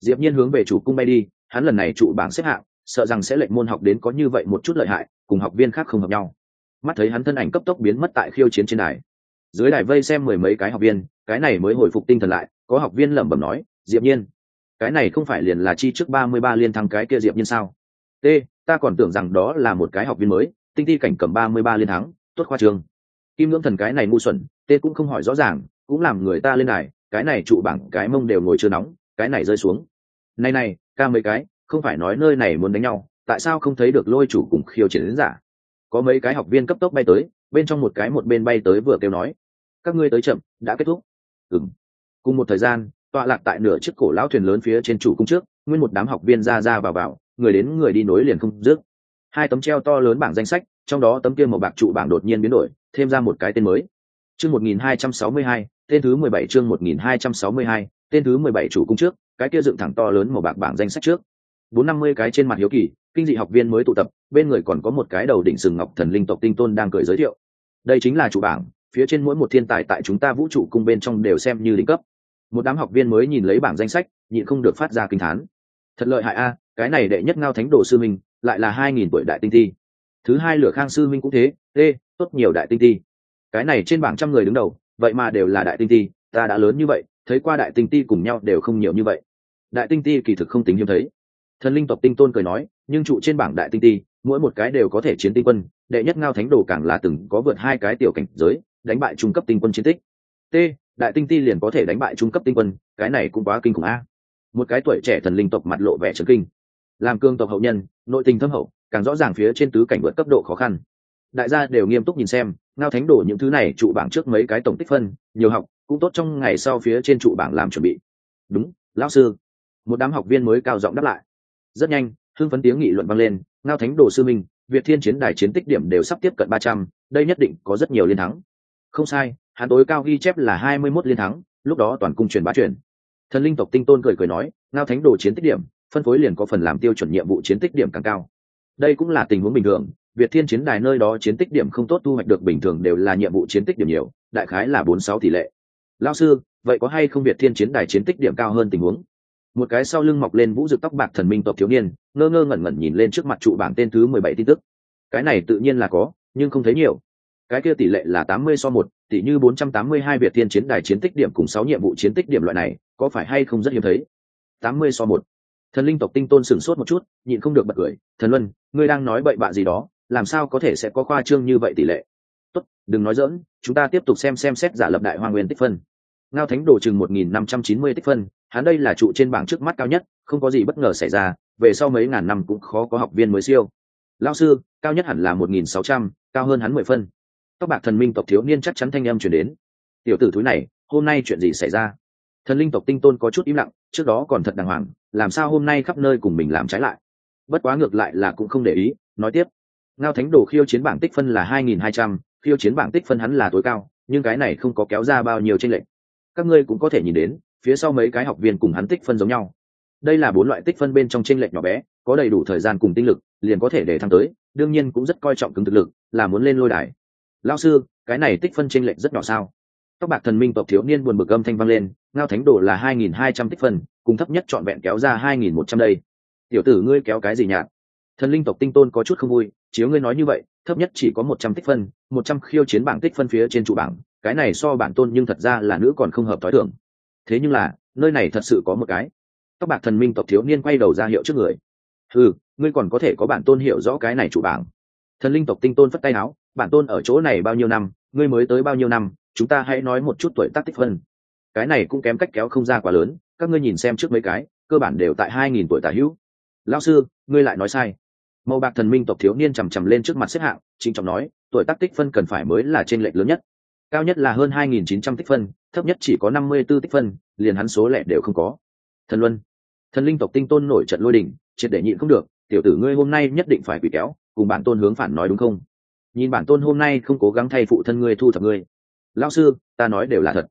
A: diệp nhiên hướng về chủ cung bay đi, hắn lần này trụ bảng xếp hạng, sợ rằng sẽ lệnh môn học đến có như vậy một chút lợi hại, cùng học viên khác không hợp nhau. Mắt thấy hắn thân ảnh cấp tốc biến mất tại khiêu chiến trên đài. Dưới đài vây xem mười mấy cái học viên, cái này mới hồi phục tinh thần lại, có học viên lẩm bẩm nói, diệp nhiên, cái này không phải liền là chi trước ba mươi ba liên thắng cái kia diệp nhiên sao? T, ta còn tưởng rằng đó là một cái học viên mới, tinh thi cảnh cầm ba mươi ba liên thắng, tốt khoa trường. Kim ngưỡng thần cái này ngu xuẩn, t cũng không hỏi rõ ràng, cũng làm người ta lên đài, cái này trụ bảng cái mông đều ngồi chưa nóng cái này rơi xuống. Này này ca mấy cái không phải nói nơi này muốn đánh nhau tại sao không thấy được lôi chủ cùng khiêu chiến giả? Có mấy cái học viên cấp tốc bay tới bên trong một cái một bên bay tới vừa kêu nói các ngươi tới chậm đã kết thúc. Ừm. cùng một thời gian tọa lạc tại nửa chiếc cổ lão thuyền lớn phía trên chủ cung trước nguyên một đám học viên ra ra vào vào người đến người đi nối liền không dứt. Hai tấm treo to lớn bảng danh sách trong đó tấm kia màu bạc trụ bảng đột nhiên biến đổi thêm ra một cái tên mới. Chương 1262, tên thứ 17 chương 1262, tên thứ mười bảy chủ cung trước, cái kia dựng thẳng to lớn màu bạc bảng danh sách trước. Bốn năm mươi cái trên mặt hiếu kỳ, kinh dị học viên mới tụ tập, bên người còn có một cái đầu đỉnh sừng ngọc thần linh tộc tinh tôn đang cười giới thiệu. Đây chính là chủ bảng, phía trên mỗi một thiên tài tại chúng ta vũ trụ cung bên trong đều xem như đỉnh cấp. Một đám học viên mới nhìn lấy bảng danh sách, nhịn không được phát ra kinh thán. Thật lợi hại a, cái này đệ nhất ngao thánh đồ sư minh, lại là hai nghìn tuổi đại tinh thi. Thứ hai lửa khang sư minh cũng thế, ê, tốt nhiều đại tinh thi. Cái này trên bảng trăm người đứng đầu, vậy mà đều là đại tinh thi, ta đã lớn như vậy thấy qua đại tinh ti cùng nhau đều không nhiều như vậy. Đại tinh ti kỳ thực không tính hiếm thấy. Thần linh tộc tinh tôn cười nói, nhưng trụ trên bảng đại tinh ti, mỗi một cái đều có thể chiến tinh quân, đệ nhất ngao thánh đồ càng là từng có vượt hai cái tiểu cảnh giới, đánh bại trung cấp tinh quân chiến tích. T, đại tinh ti liền có thể đánh bại trung cấp tinh quân, cái này cũng quá kinh khủng a. Một cái tuổi trẻ thần linh tộc mặt lộ vẻ trấn kinh. Làm cương tộc hậu nhân, nội tình thâm hậu, càng rõ ràng phía trên tứ cảnh vượt cấp độ khó khăn. Đại gia đều nghiêm túc nhìn xem, ngao thánh đồ những thứ này trụ bảng trước mấy cái tổng tích phân, nhiều học cũng tốt trong ngày sau phía trên trụ bảng làm chuẩn bị. Đúng, lão sư. Một đám học viên mới cao giọng đáp lại. Rất nhanh, hưng phấn tiếng nghị luận vang lên, ngao thánh đồ sư minh, việt thiên chiến đài chiến tích điểm đều sắp tiếp cận ba trăm, đây nhất định có rất nhiều liên thắng. Không sai, hắn tối cao ghi chép là hai mươi mốt liên thắng, lúc đó toàn cung truyền bá truyền. Thần linh tộc tinh tôn cười cười nói, ngao thánh đồ chiến tích điểm, phân phối liền có phần làm tiêu chuẩn nhiệm vụ chiến tích điểm càng cao. Đây cũng là tình huống bình thường, việt thiên chiến đài nơi đó chiến tích điểm không tốt thu hoạch được bình thường đều là nhiệm vụ chiến tích điểm nhiều, đại khái là bốn sáu tỷ lệ lao sư, vậy có hay không việt thiên chiến đài chiến tích điểm cao hơn tình huống? Một cái sau lưng mọc lên vũ rực tóc bạc thần minh tộc thiếu niên, ngơ ngơ ngẩn ngẩn nhìn lên trước mặt trụ bảng tên thứ mười bảy tin tức. Cái này tự nhiên là có, nhưng không thấy nhiều. Cái kia tỷ lệ là tám mươi so một, tỷ như bốn trăm tám mươi hai việt thiên chiến đài chiến tích điểm cùng sáu nhiệm vụ chiến tích điểm loại này, có phải hay không rất hiếm thấy? Tám mươi so một. Thần linh tộc tinh tôn sửng sốt một chút, nhịn không được bật cười. Thần luân, ngươi đang nói bậy bạ gì đó, làm sao có thể sẽ có khoa trương như vậy tỷ lệ? Tốt, đừng nói dỡn chúng ta tiếp tục xem xem xét giả lập đại hoa nguyên tích phân. Ngao thánh đồ chừng một nghìn năm trăm chín mươi tích phân, hắn đây là trụ trên bảng trước mắt cao nhất, không có gì bất ngờ xảy ra, về sau mấy ngàn năm cũng khó có học viên mới siêu. Lao sư, cao nhất hẳn là một nghìn sáu trăm, cao hơn hắn mười phân. Tóc bạc thần minh tộc thiếu niên chắc chắn thanh âm chuyển đến. Tiểu tử thúi này, hôm nay chuyện gì xảy ra? Thần linh tộc tinh tôn có chút im lặng, trước đó còn thật đàng hoàng, làm sao hôm nay khắp nơi cùng mình làm trái lại? Bất quá ngược lại là cũng không để ý, nói tiếp. Ngao thánh đồ khiêu chiến bảng tích phân là hai nghìn hai trăm khiêu chiến bảng tích phân hắn là tối cao, nhưng cái này không có kéo ra bao nhiêu tranh lệch. Các ngươi cũng có thể nhìn đến, phía sau mấy cái học viên cùng hắn tích phân giống nhau. Đây là bốn loại tích phân bên trong tranh lệch nhỏ bé, có đầy đủ thời gian cùng tinh lực, liền có thể để thăng tới, đương nhiên cũng rất coi trọng cứng thực lực, là muốn lên lôi đài. Lao sư, cái này tích phân tranh lệch rất nhỏ sao? Tóc bạc thần minh tộc thiếu niên buồn bực âm thanh vang lên, ngao thánh đồ là hai nghìn hai trăm tích phân, cùng thấp nhất trọn vẹn kéo ra hai nghìn một trăm đây. Tiểu tử ngươi kéo cái gì nhạt thần linh tộc tinh tôn có chút không vui, chiếu ngươi nói như vậy thấp nhất chỉ có một trăm tích phân, một trăm khiêu chiến bảng tích phân phía trên trụ bảng. Cái này so bản tôn nhưng thật ra là nữ còn không hợp t h ó i thưởng thế nhưng là, nơi này thật sự có một cái. Tóc bạc thần minh tộc thiếu niên quay đầu ra hiệu trước người. Ừ ngươi còn có thể có bản tôn hiểu rõ cái này trụ bảng. Thần linh tộc tinh tôn phất tay áo bản tôn ở chỗ này bao nhiêu năm, ngươi mới tới bao nhiêu năm, chúng ta hãy nói một chút tuổi tác tích phân. Cái này cũng kém cách kéo không ra quá lớn, các ngươi nhìn xem trước mấy cái, cơ bản đều tại hai nghìn tuổi tả hữu. Lao sư, ngươi lại nói sai màu bạc thần minh tộc thiếu niên chằm chằm lên trước mặt xếp hạng chính trọng nói, tuổi tác tích phân cần phải mới là trên lệch lớn nhất. Cao nhất là hơn 2.900 tích phân, thấp nhất chỉ có 54 tích phân, liền hắn số lẻ đều không có. Thần luân, thần linh tộc tinh tôn nổi trận lôi đình, triệt để nhịn không được, tiểu tử ngươi hôm nay nhất định phải bị kéo, cùng bản tôn hướng phản nói đúng không? Nhìn bản tôn hôm nay không cố gắng thay phụ thân ngươi thu thập ngươi. Lao sư, ta nói đều là thật.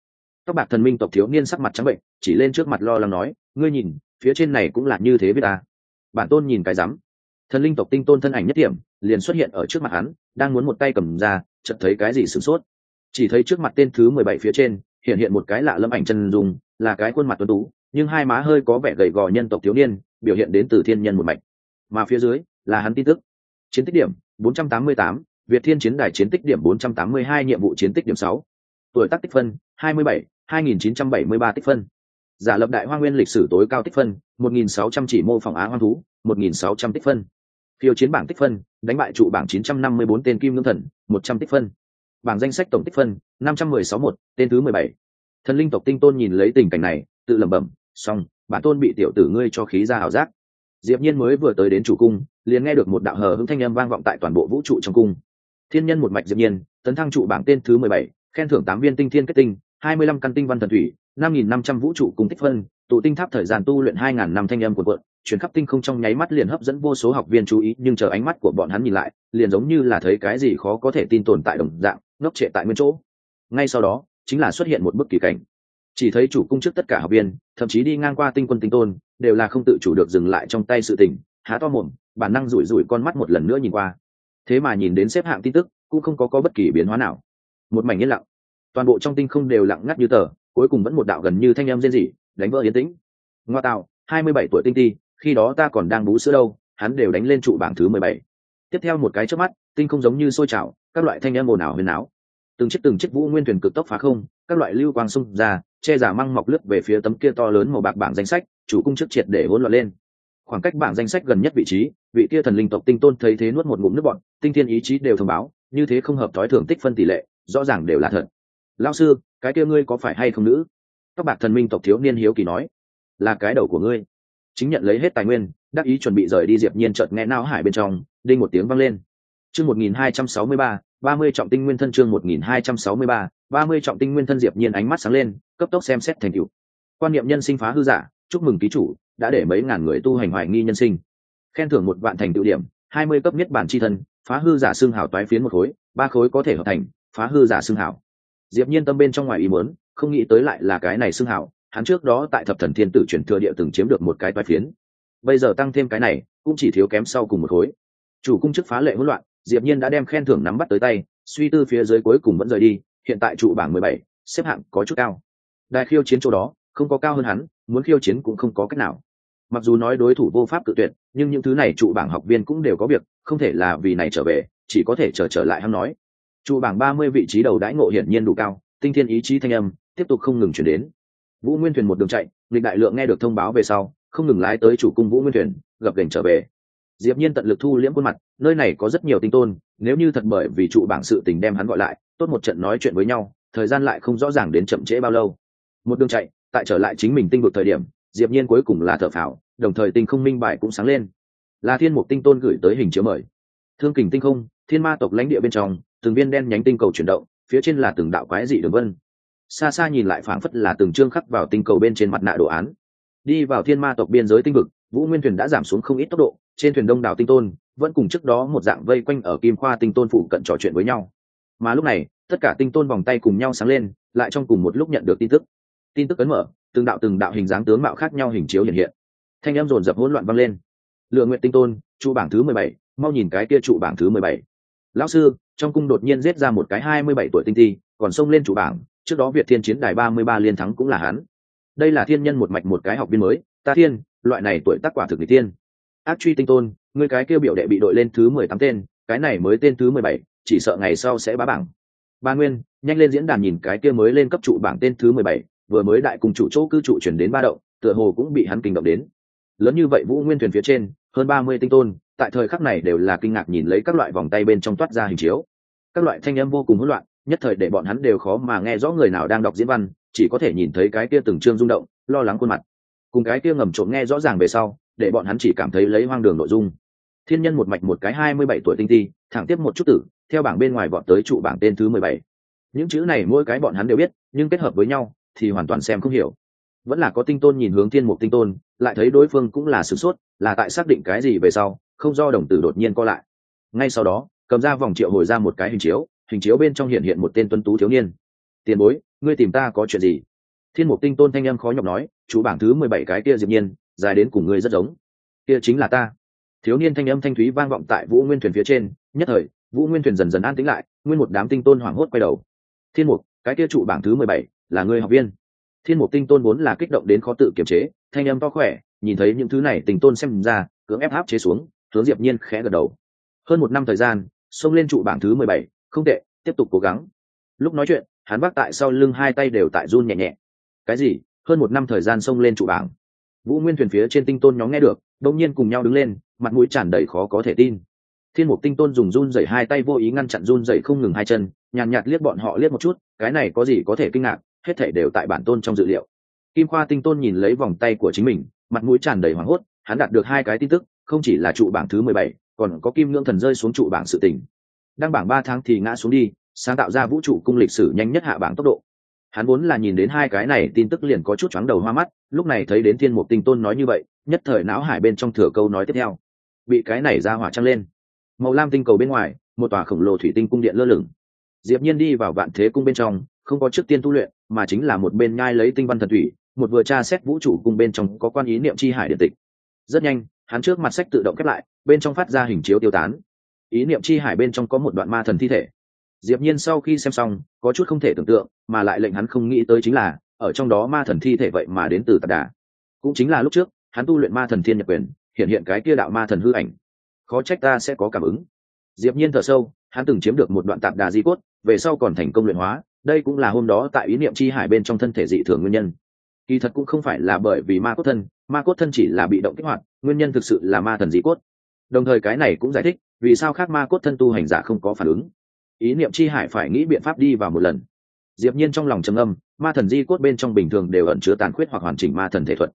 A: Các bạc thần minh tộc thiếu niên sắc mặt trắng bệnh, chỉ lên trước mặt lo lắng nói, ngươi nhìn, phía trên này cũng là như thế với ta. Bản tôn nhìn cái rắm thần linh tộc tinh tôn thân ảnh nhất điểm liền xuất hiện ở trước mặt hắn đang muốn một tay cầm ra chợt thấy cái gì sửng sốt. Chỉ thấy trước mặt tên thứ mười bảy phía trên hiện hiện một cái lạ lâm ảnh chân dùng là cái khuôn mặt tuấn tú nhưng hai má hơi có vẻ gầy gò nhân tộc thiếu niên biểu hiện đến từ thiên nhân một mạch. Mà phía dưới là hắn tin tức. Chiến tích điểm 488, việt thiên chiến đài chiến tích điểm 482 nhiệm vụ chiến tích điểm 6. tuổi tác tích phân 27, 2973 tích phân. Giả lập đại hoa nguyên lịch sử tối cao tích phân 1.600 chỉ mô phỏng á hoang thú 1.600 tích phân phiêu chiến bảng tích phân đánh bại trụ bảng 954 tên kim ngưỡng thần 100 tích phân. Bảng danh sách tổng tích phân 5161 tên thứ 17. thần linh tộc tinh tôn nhìn lấy tình cảnh này tự lẩm bẩm xong bản tôn bị tiểu tử ngươi cho khí ra ảo giác. Diệp nhiên mới vừa tới đến chủ cung liền nghe được một đạo hờ hững thanh âm vang vọng tại toàn bộ vũ trụ trong cung. Thiên nhân một mạch diệp nhiên tấn thăng trụ bảng tên thứ 17, khen thưởng tám viên tinh thiên kết tinh 25 căn tinh văn thần thủy 5.500 vũ trụ cùng tích phân tụ tinh tháp thời gian tu luyện hai ngàn năm thanh âm của quận chuyến khắp tinh không trong nháy mắt liền hấp dẫn vô số học viên chú ý, nhưng chờ ánh mắt của bọn hắn nhìn lại, liền giống như là thấy cái gì khó có thể tin tồn tại đồng dạng, ngốc trệ tại nguyên chỗ. Ngay sau đó, chính là xuất hiện một bức kỳ cảnh. Chỉ thấy chủ cung trước tất cả học viên, thậm chí đi ngang qua tinh quân tinh tôn, đều là không tự chủ được dừng lại trong tay sự tình, há to mồm, bản năng rủi rủi con mắt một lần nữa nhìn qua. Thế mà nhìn đến xếp hạng tin tức, cũng không có có bất kỳ biến hóa nào. Một mảnh yên lặng. Toàn bộ trong tinh không đều lặng ngắt như tờ, cuối cùng vẫn một đạo gần như thanh em rên rỉ đánh vỡ yên tĩnh. Ngoa tạo, hai mươi bảy tuổi tinh ti, khi đó ta còn đang bú sữa đâu, hắn đều đánh lên trụ bảng thứ mười bảy. Tiếp theo một cái trước mắt, tinh không giống như sôi trào, các loại thanh em ồn ào huyền áo. Từng chiếc từng chiếc vũ nguyên thuyền cực tốc phá không, các loại lưu quang xung ra, che giả măng mọc lướt về phía tấm kia to lớn màu bạc bảng danh sách, chủ cung trước triệt để hỗn loạn lên. Khoảng cách bảng danh sách gần nhất vị trí, vị kia thần linh tộc tinh tôn thấy thế nuốt một ngụm nước bọn tinh thiên ý chí đều thông báo, như thế không hợp thói thường tích phân tỷ lệ, rõ ràng đều là thật. Lao sư, cái kia ngươi có phải hay không nữ? Các bạc thần minh tộc thiếu niên hiếu kỳ nói, là cái đầu của ngươi. Chính nhận lấy hết tài nguyên, đắc ý chuẩn bị rời đi diệp nhiên chợt nghe não hải bên trong, đinh một tiếng vang lên. Chương 1263 30 trọng tinh nguyên thân chương 1263 30 trọng tinh nguyên thân diệp nhiên ánh mắt sáng lên, cấp tốc xem xét thành tựu. Quan niệm nhân sinh phá hư giả, chúc mừng ký chủ, đã để mấy ngàn người tu hành hoài nghi nhân sinh. Khen thưởng một vạn thành tựu điểm 20 cấp nhất bản chi thân, phá hư giả xương hảo toái phiến một khối, ba khối có thể hợp thành, phá hư giả xương hảo diệp nhiên tâm bên trong ngoài ý muốn không nghĩ tới lại là cái này xưng hảo hắn trước đó tại thập thần thiên tử chuyển thừa địa từng chiếm được một cái toai phiến. Bây giờ tăng thêm cái này cũng chỉ thiếu kém sau cùng một khối. Chủ cung chức phá lệ hỗn loạn diệp nhiên đã đem khen thưởng nắm bắt tới tay suy tư phía dưới cuối cùng vẫn rời đi hiện tại trụ bảng 17, xếp hạng có chút cao. Đại khiêu chiến chỗ đó không có cao hơn hắn muốn khiêu chiến cũng không có cách nào. Mặc dù nói đối thủ vô pháp tự tuyệt nhưng những thứ này trụ bảng học viên cũng đều có việc không thể là vì này trở về chỉ có thể trở trở lại hắn nói. Trụ bảng 30 vị trí đầu đãi ngộ hiển nhiên đủ cao tinh thiên ý chí thanh âm tiếp tục không ngừng chuyển đến. Vũ nguyên thuyền một đường chạy lịch đại lượng nghe được thông báo về sau, không ngừng lái tới chủ cung vũ nguyên thuyền, gập gành trở về. Diệp nhiên tận lực thu liễm khuôn mặt, nơi này có rất nhiều tinh tôn, nếu như thật bởi vì trụ bảng sự tình đem hắn gọi lại, tốt một trận nói chuyện với nhau, thời gian lại không rõ ràng đến chậm trễ bao lâu. Một đường chạy, tại trở lại chính mình tinh vực thời điểm, diệp nhiên cuối cùng là thở phào, đồng thời tinh không minh bài cũng sáng lên. Là thiên mục tinh tôn gửi tới hình chiếu mời. Thương kình tinh không, thiên ma tộc lãnh địa bên trong, từng viên đen nhánh tinh cầu chuyển động, phía trên là từng đạo quái dị đường vân xa xa nhìn lại phảng phất là từng chương khắc vào tinh cầu bên trên mặt nạ đồ án. Đi vào thiên ma tộc biên giới tinh vực, vũ nguyên thuyền đã giảm xuống không ít tốc độ, trên thuyền đông đảo tinh tôn, vẫn cùng trước đó một dạng vây quanh ở kim khoa tinh tôn phụ cận trò chuyện với nhau. Mà lúc này, tất cả tinh tôn vòng tay cùng nhau sáng lên, lại trong cùng một lúc nhận được tin tức. Tin tức ấn mở, từng đạo từng đạo hình dáng tướng mạo khác nhau hình chiếu hiện hiện. Thanh em dồn dập hỗn loạn vang lên. Lựa nguyện tinh tôn, trụ bảng thứ mười bảy, mau nhìn cái kia trụ bảng thứ mười bảy. Lão sư, trong cung đột nhiên giết ra một cái hai mươi bảy tuổi tinh thi còn xông lên trụ bảng trước đó việt thiên chiến đài ba mươi ba liên thắng cũng là hắn. Đây là thiên nhân một mạch một cái học viên mới. Ta thiên, loại này tuổi tác quả thực người tiên ác truy tinh tôn người cái kêu biểu đệ bị đội lên thứ mười tám tên, cái này mới tên thứ mười bảy, chỉ sợ ngày sau sẽ bá bảng. Ba nguyên, nhanh lên diễn đàn nhìn cái kia mới lên cấp trụ bảng tên thứ mười bảy, vừa mới đại cùng chủ chỗ cư trụ chuyển đến ba động, tựa hồ cũng bị hắn kinh động đến. Lớn như vậy vũ nguyên thuyền phía trên, hơn ba mươi tinh tôn, tại thời khắc này đều là kinh ngạc nhìn lấy các loại vòng tay bên trong toát ra hình chiếu. Các loại thanh âm vô cùng hỗn loạn nhất thời để bọn hắn đều khó mà nghe rõ người nào đang đọc diễn văn, chỉ có thể nhìn thấy cái kia từng chương rung động, lo lắng khuôn mặt. Cùng cái kia ngầm trộm nghe rõ ràng về sau, để bọn hắn chỉ cảm thấy lấy hoang đường nội dung. Thiên nhân một mạch một cái hai mươi bảy tuổi tinh ti thẳng tiếp một chút tử, theo bảng bên ngoài bọn tới trụ bảng tên thứ mười bảy. Những chữ này mỗi cái bọn hắn đều biết, nhưng kết hợp với nhau, thì hoàn toàn xem không hiểu. Vẫn là có tinh tôn nhìn hướng thiên mục tinh tôn, lại thấy đối phương cũng là sửng sốt, là tại xác định cái gì về sau, không do đồng tử đột nhiên co lại. Ngay sau đó, cầm ra vòng triệu hồi ra một cái hình chiếu hình chiếu bên trong hiện hiện một tên tuấn tú thiếu niên. Tiền bối, ngươi tìm ta có chuyện gì? Thiên mục tinh tôn thanh âm khó nhọc nói, chú bảng thứ mười bảy cái kia diệp nhiên, dài đến cùng ngươi rất giống. Kia chính là ta. Thiếu niên thanh âm thanh thúy vang vọng tại vũ nguyên thuyền phía trên, nhất thời, vũ nguyên thuyền dần dần an tĩnh lại, nguyên một đám tinh tôn hoảng hốt quay đầu. Thiên mục, cái kia trụ bảng thứ mười bảy là ngươi học viên. Thiên mục tinh tôn vốn là kích động đến khó tự kiềm chế, thanh âm to khỏe, nhìn thấy những thứ này tình tôn xem ra, cưỡng ép áp chế xuống, hướng diệp nhiên khẽ gật đầu. Hơn một năm thời gian, xông lên trụ bảng thứ mười bảy không tệ tiếp tục cố gắng. Lúc nói chuyện hắn bác tại sau lưng hai tay đều tại run nhẹ nhẹ. Cái gì? Hơn một năm thời gian xông lên trụ bảng. Vũ nguyên thuyền phía trên tinh tôn nhóm nghe được đông nhiên cùng nhau đứng lên mặt mũi tràn đầy khó có thể tin. Thiên mục tinh tôn dùng run dày hai tay vô ý ngăn chặn run dày không ngừng hai chân nhàn nhạt, nhạt liếc bọn họ liếc một chút cái này có gì có thể kinh ngạc hết thể đều tại bản tôn trong dự liệu. Kim khoa tinh tôn nhìn lấy vòng tay của chính mình mặt mũi tràn đầy hoảng hốt hắn đạt được hai cái tin tức không chỉ là trụ bảng thứ mười bảy còn có kim ngưỡng thần rơi xuống trụ bảng sự tình đăng bảng ba tháng thì ngã xuống đi, sáng tạo ra vũ trụ cung lịch sử nhanh nhất hạ bảng tốc độ. Hắn vốn là nhìn đến hai cái này, tin tức liền có chút chóng đầu hoa mắt, lúc này thấy đến thiên mục tinh tôn nói như vậy, nhất thời não hải bên trong thừa câu nói tiếp theo. Bị cái này ra hỏa trăng lên. Màu lam tinh cầu bên ngoài, một tòa khổng lồ thủy tinh cung điện lơ lửng. Diệp nhiên đi vào vạn thế cung bên trong, không có trước tiên tu luyện, mà chính là một bên nhai lấy tinh văn thần thủy, một vừa tra xét vũ trụ cung bên trong có quan ý niệm chi hải điện tịch. Rất nhanh, hắn trước mặt sách tự động khép lại, bên trong phát ra hình chiếu tiêu tán ý niệm chi hải bên trong có một đoạn ma thần thi thể. Diệp nhiên sau khi xem xong, có chút không thể tưởng tượng, mà lại lệnh hắn không nghĩ tới chính là, ở trong đó ma thần thi thể vậy mà đến từ tạc đà. Cũng chính là lúc trước, hắn tu luyện ma thần thiên nhật quyền, hiện hiện cái kia đạo ma thần hư ảnh. Khó trách ta sẽ có cảm ứng. Diệp nhiên thở sâu, hắn từng chiếm được một đoạn tạp đà di cốt, về sau còn thành công luyện hóa, đây cũng là hôm đó tại ý niệm chi hải bên trong thân thể dị thường nguyên nhân. Kỳ thật cũng không phải là bởi vì ma cốt thân, ma cốt thân chỉ là bị động kích hoạt, nguyên nhân thực sự là ma thần dị cốt. Đồng thời cái này cũng giải thích vì sao khác ma cốt thân tu hành giả không có phản ứng? Ý niệm chi hải phải nghĩ biện pháp đi vào một lần. Diệp nhiên trong lòng trầm âm ma thần di cốt bên trong bình thường đều ẩn chứa tàn khuyết hoặc hoàn chỉnh ma thần thể thuật.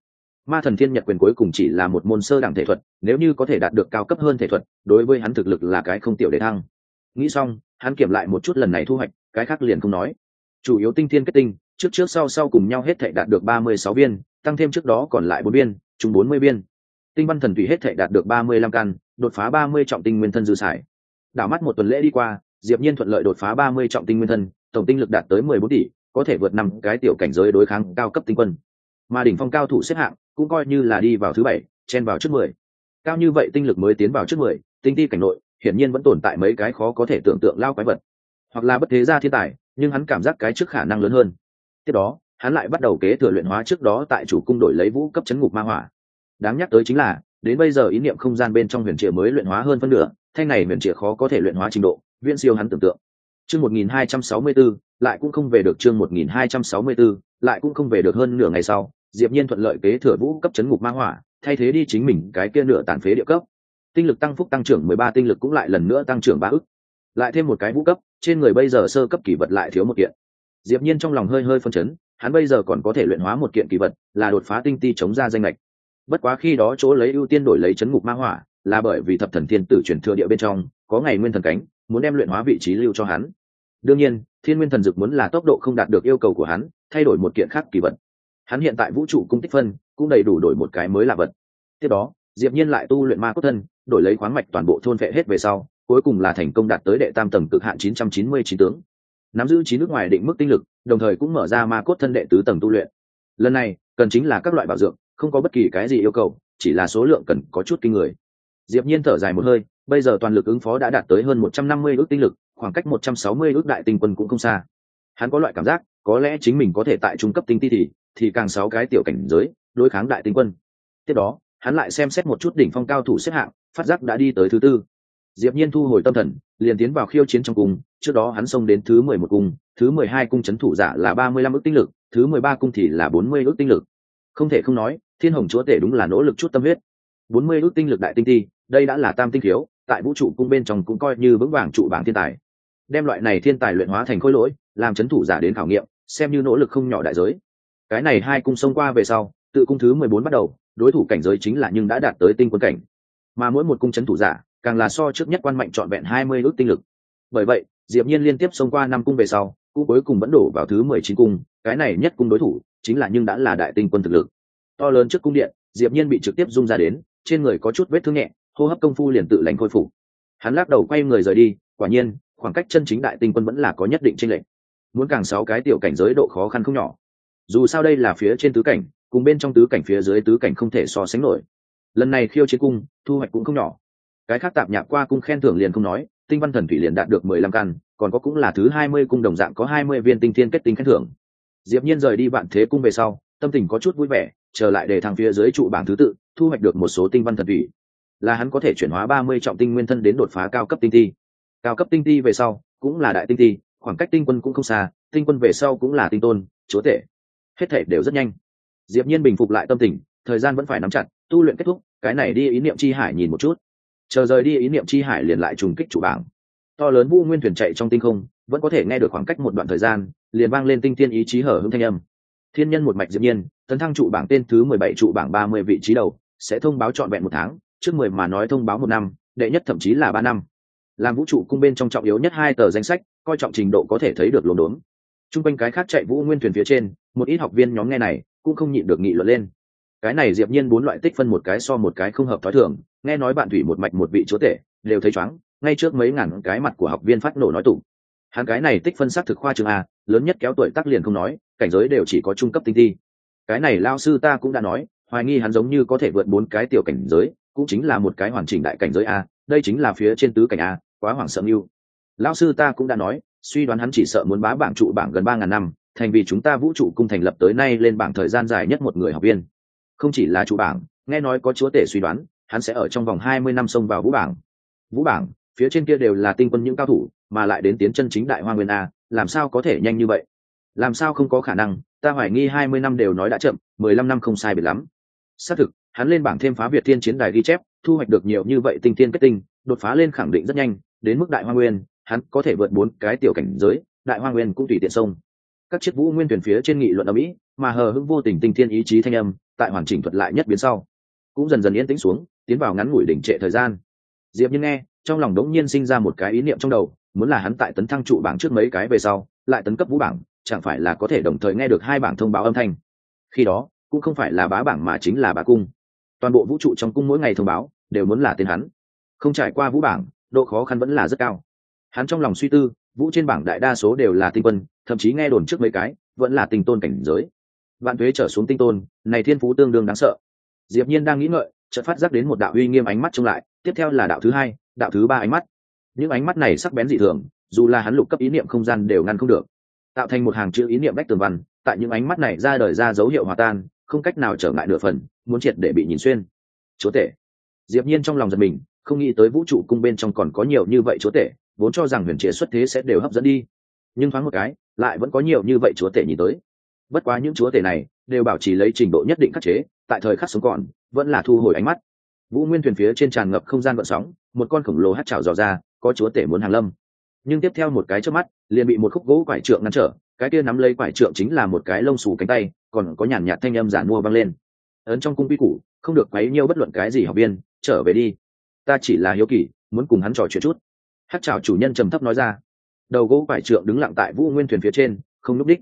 A: Ma thần thiên nhật quyền cuối cùng chỉ là một môn sơ đẳng thể thuật, nếu như có thể đạt được cao cấp hơn thể thuật, đối với hắn thực lực là cái không tiểu để thăng. Nghĩ xong, hắn kiểm lại một chút lần này thu hoạch, cái khác liền không nói. Chủ yếu tinh thiên kết tinh, trước trước sau sau cùng nhau hết thể đạt được ba mươi sáu viên, tăng thêm trước đó còn lại bốn viên chúng bốn mươi viên. Tinh văn thần thủy hết thể đạt được ba mươi lăm căn đột phá ba mươi trọng tinh nguyên thân dư sải đảo mắt một tuần lễ đi qua, diệp nhiên thuận lợi đột phá ba mươi trọng tinh nguyên thân, tổng tinh lực đạt tới mười bốn tỷ, có thể vượt năm cái tiểu cảnh giới đối kháng cao cấp tinh quân. Mà đỉnh phong cao thủ xếp hạng cũng coi như là đi vào thứ bảy, chen vào trước mười. Cao như vậy tinh lực mới tiến vào trước mười, tinh ti cảnh nội, hiển nhiên vẫn tồn tại mấy cái khó có thể tưởng tượng lao quái vật. Hoặc là bất thế gia thiên tài, nhưng hắn cảm giác cái trước khả năng lớn hơn. Tiếp đó, hắn lại bắt đầu kế thừa luyện hóa trước đó tại chủ cung đổi lấy vũ cấp chấn ngục ma hỏa. Đáng nhắc tới chính là đến bây giờ ý niệm không gian bên trong huyền triệt mới luyện hóa hơn phân nửa thanh này huyền triệt khó có thể luyện hóa trình độ viễn siêu hắn tưởng tượng. Chương 1264, lại cũng không về được chương 1264, lại cũng không về được hơn nửa ngày sau diệp nhiên thuận lợi kế thừa vũ cấp chấn ngục ma hỏa thay thế đi chính mình cái kia nửa tàn phế địa cấp. Tinh lực tăng phúc tăng trưởng 13 tinh lực cũng lại lần nữa tăng trưởng ba ức. Lại thêm một cái vũ cấp trên người bây giờ sơ cấp kỳ vật lại thiếu một kiện. Diệp nhiên trong lòng hơi hơi phân chấn hắn bây giờ còn có thể luyện hóa một kiện kỳ vật là đột phá tinh ti chống ra danh lệch bất quá khi đó chỗ lấy ưu tiên đổi lấy chấn ngục ma hỏa là bởi vì thập thần thiên tử truyền thừa địa bên trong, có ngày nguyên thần cánh, muốn đem luyện hóa vị trí lưu cho hắn. Đương nhiên, thiên nguyên thần dực muốn là tốc độ không đạt được yêu cầu của hắn, thay đổi một kiện khác kỳ vật. Hắn hiện tại vũ trụ cung tích phân, cũng đầy đủ đổi một cái mới là vật. Tiếp đó, diệp nhiên lại tu luyện ma cốt thân, đổi lấy khoáng mạch toàn bộ thôn vệ hết về sau, cuối cùng là thành công đạt tới đệ tam tầng cực hạn 999 tướng. Nắm giữ chín nước ngoài định mức tinh lực, đồng thời cũng mở ra ma cốt thân đệ tứ tầng tu luyện. Lần này, cần chính là các loại bảo dưỡng không có bất kỳ cái gì yêu cầu, chỉ là số lượng cần có chút kinh người. Diệp nhiên thở dài một hơi, bây giờ toàn lực ứng phó đã đạt tới hơn 150 ước tinh lực, khoảng cách 160 ước đại tinh quân cũng không xa. Hắn có loại cảm giác, có lẽ chính mình có thể tại trung cấp tinh ti thì thì càng sáu cái tiểu cảnh giới, đối kháng đại tinh quân. Tiếp đó, hắn lại xem xét một chút đỉnh phong cao thủ xếp hạng, phát giác đã đi tới thứ tư. Diệp nhiên thu hồi tâm thần, liền tiến vào khiêu chiến trong cung, trước đó hắn xông đến thứ mười một cung, thứ mười hai cung chấn thủ giả là ba mươi lăm ước tinh lực, thứ mười ba cung thì là bốn mươi ước tinh lực không thể không nói, thiên hồng chúa tể đúng là nỗ lực chút tâm huyết. Bốn mươi ước tinh lực đại tinh ti, đây đã là tam tinh thiếu tại vũ trụ cung bên trong cũng coi như vững vàng trụ bảng thiên tài. Đem loại này thiên tài luyện hóa thành khối lỗi, làm chấn thủ giả đến khảo nghiệm, xem như nỗ lực không nhỏ đại giới. Cái này hai cung xông qua về sau, tự cung thứ mười bốn bắt đầu, đối thủ cảnh giới chính là nhưng đã đạt tới tinh quân cảnh. Mà mỗi một cung chấn thủ giả, càng là so trước nhất quan mạnh trọn vẹn hai mươi ước tinh lực. Bởi vậy, diệp nhiên liên tiếp xông qua năm cung về sau, cũng cuối cùng vẫn đổ vào thứ mười chín cung, cái này nhất cung đối thủ chính là nhưng đã là đại tinh quân thực lực. To lớn trước cung điện, diệp nhiên bị trực tiếp rung ra đến, trên người có chút vết thương nhẹ, hô hấp công phu liền tự lành khôi phục. Hắn lắc đầu quay người rời đi, quả nhiên, khoảng cách chân chính đại tinh quân vẫn là có nhất định trên lệch. Muốn càng sáu cái tiểu cảnh giới độ khó khăn không nhỏ. Dù sao đây là phía trên tứ cảnh, cùng bên trong tứ cảnh phía dưới tứ cảnh không thể so sánh nổi. Lần này khiêu chiến cung, thu hoạch cũng không nhỏ. Cái khác tạp nhạc qua cung khen thưởng liền không nói, tinh văn thần thủy liền đạt được mười lăm căn, còn có cũng là thứ hai mươi cung đồng dạng có hai mươi viên tinh thiên kết tinh khen thưởng diệp nhiên rời đi vạn thế cung về sau, tâm tình có chút vui vẻ, trở lại để thằng phía dưới trụ bảng thứ tự, thu hoạch được một số tinh văn thần thủy. Là hắn có thể chuyển hóa ba mươi trọng tinh nguyên thân đến đột phá cao cấp tinh ti. Cao cấp tinh ti về sau, cũng là đại tinh ti, khoảng cách tinh quân cũng không xa, tinh quân về sau cũng là tinh tôn, chúa tể. Hết thể đều rất nhanh. Diệp nhiên bình phục lại tâm tình, thời gian vẫn phải nắm chặt, tu luyện kết thúc, cái này đi ý niệm chi hải nhìn một chút. Chờ rời đi ý niệm chi hải liền lại trùng kích chủ bảng. To lớn vũ nguyên thuyền chạy trong tinh không vẫn có thể nghe được khoảng cách một đoạn thời gian, liền vang lên tinh thiên ý chí hở hưng thanh âm. Thiên nhân một mạch diệp nhiên, tấn thăng trụ bảng tên thứ mười bảy trụ bảng ba mươi vị trí đầu, sẽ thông báo trọn vẹn một tháng, trước mười mà nói thông báo một năm, đệ nhất thậm chí là ba năm. Làm vũ trụ cung bên trong trọng yếu nhất hai tờ danh sách, coi trọng trình độ có thể thấy được lồn đốn. Trung quanh cái khác chạy vũ nguyên thuyền phía trên, một ít học viên nhóm nghe này, cũng không nhịn được nghị luận lên. Cái này diệp nhiên bốn loại tích phân một cái so một cái không hợp thói thường, nghe nói bạn thủy một mạch một vị chúa tể, đều thấy chóng ngay trước mấy ngàn cái mặt của học viên phát nổ nói tụng hắn cái này tích phân sắc thực khoa trường a, lớn nhất kéo tuổi tác liền không nói, cảnh giới đều chỉ có trung cấp tinh thi. Cái này lao sư ta cũng đã nói, hoài nghi hắn giống như có thể vượt bốn cái tiểu cảnh giới, cũng chính là một cái hoàn chỉnh đại cảnh giới a, đây chính là phía trên tứ cảnh a, quá hoảng sợ mưu lao sư ta cũng đã nói, suy đoán hắn chỉ sợ muốn bá bảng trụ bảng gần ba ngàn năm, thành vì chúng ta vũ trụ cung thành lập tới nay lên bảng thời gian dài nhất một người học viên. Không chỉ là trụ bảng, nghe nói có chúa tể suy đoán, hắn sẽ ở trong vòng hai mươi năm xông vào vũ bảng. Vũ bảng, phía trên kia đều là tinh quân những cao thủ mà lại đến tiến chân chính đại hoa nguyên a, làm sao có thể nhanh như vậy? Làm sao không có khả năng? Ta hoài nghi hai mươi năm đều nói đã chậm, mười lăm năm không sai biệt lắm. Xác thực, hắn lên bảng thêm phá việt thiên chiến đài ghi chép, thu hoạch được nhiều như vậy tinh thiên kết tinh, đột phá lên khẳng định rất nhanh, đến mức đại hoa nguyên, hắn có thể vượt bốn cái tiểu cảnh giới, đại hoa nguyên cũng tùy tiện sông các chiếc vũ nguyên thuyền phía trên nghị luận ở mỹ, mà hờ hững vô tình tinh thiên ý chí thanh âm, tại hoàn chỉnh thuật lại nhất biến sau, cũng dần dần yên tĩnh xuống, tiến vào ngắn ngủi đỉnh trệ thời gian. Diệp như nghe, trong lòng đống nhiên sinh ra một cái ý niệm trong đầu muốn là hắn tại tấn thăng trụ bảng trước mấy cái về sau, lại tấn cấp vũ bảng, chẳng phải là có thể đồng thời nghe được hai bảng thông báo âm thanh. Khi đó, cũng không phải là bá bảng mà chính là bá cung. Toàn bộ vũ trụ trong cung mỗi ngày thông báo, đều muốn là tên hắn. Không trải qua vũ bảng, độ khó khăn vẫn là rất cao. Hắn trong lòng suy tư, vũ trên bảng đại đa số đều là tinh quân, thậm chí nghe đồn trước mấy cái, vẫn là tinh tôn cảnh giới. Vạn thuế trở xuống tinh tôn, này thiên phú tương đương đáng sợ. Diệp nhiên đang nghĩ ngợi, chợt phát giác đến một đạo uy nghiêm ánh mắt trông lại, tiếp theo là đạo thứ hai, đạo thứ ba ánh mắt những ánh mắt này sắc bén dị thường, dù là hắn lục cấp ý niệm không gian đều ngăn không được. Tạo thành một hàng chữ ý niệm bách tường văn, tại những ánh mắt này ra đời ra dấu hiệu hòa tan, không cách nào trở ngại nửa phần, muốn triệt để bị nhìn xuyên. Chúa tể. Diệp nhiên trong lòng giật mình, không nghĩ tới vũ trụ cung bên trong còn có nhiều như vậy chúa tể, vốn cho rằng huyền triệt xuất thế sẽ đều hấp dẫn đi. Nhưng thoáng một cái, lại vẫn có nhiều như vậy chúa tể nhìn tới. Bất quá những chúa tể này, đều bảo trì lấy trình độ nhất định khắc chế, tại thời khắc sống còn, vẫn là thu hồi ánh mắt. Vũ nguyên thuyền phía trên tràn ngập không gian vận sóng, một con khổng lồ hát trào dò ra có chúa tể muốn hàng lâm. Nhưng tiếp theo một cái trước mắt, liền bị một khúc gỗ quải trượng ngăn trở, cái kia nắm lấy quải trượng chính là một cái lông xù cánh tay, còn có nhàn nhạt thanh âm giản mua vang lên. Ấn trong cung quy củ, không được quấy nhiêu bất luận cái gì học viên, trở về đi. Ta chỉ là hiếu kỳ, muốn cùng hắn trò chuyện chút. Hát chào chủ nhân trầm thấp nói ra. Đầu gỗ quải trượng đứng lặng tại vũ nguyên thuyền phía trên, không núp đích.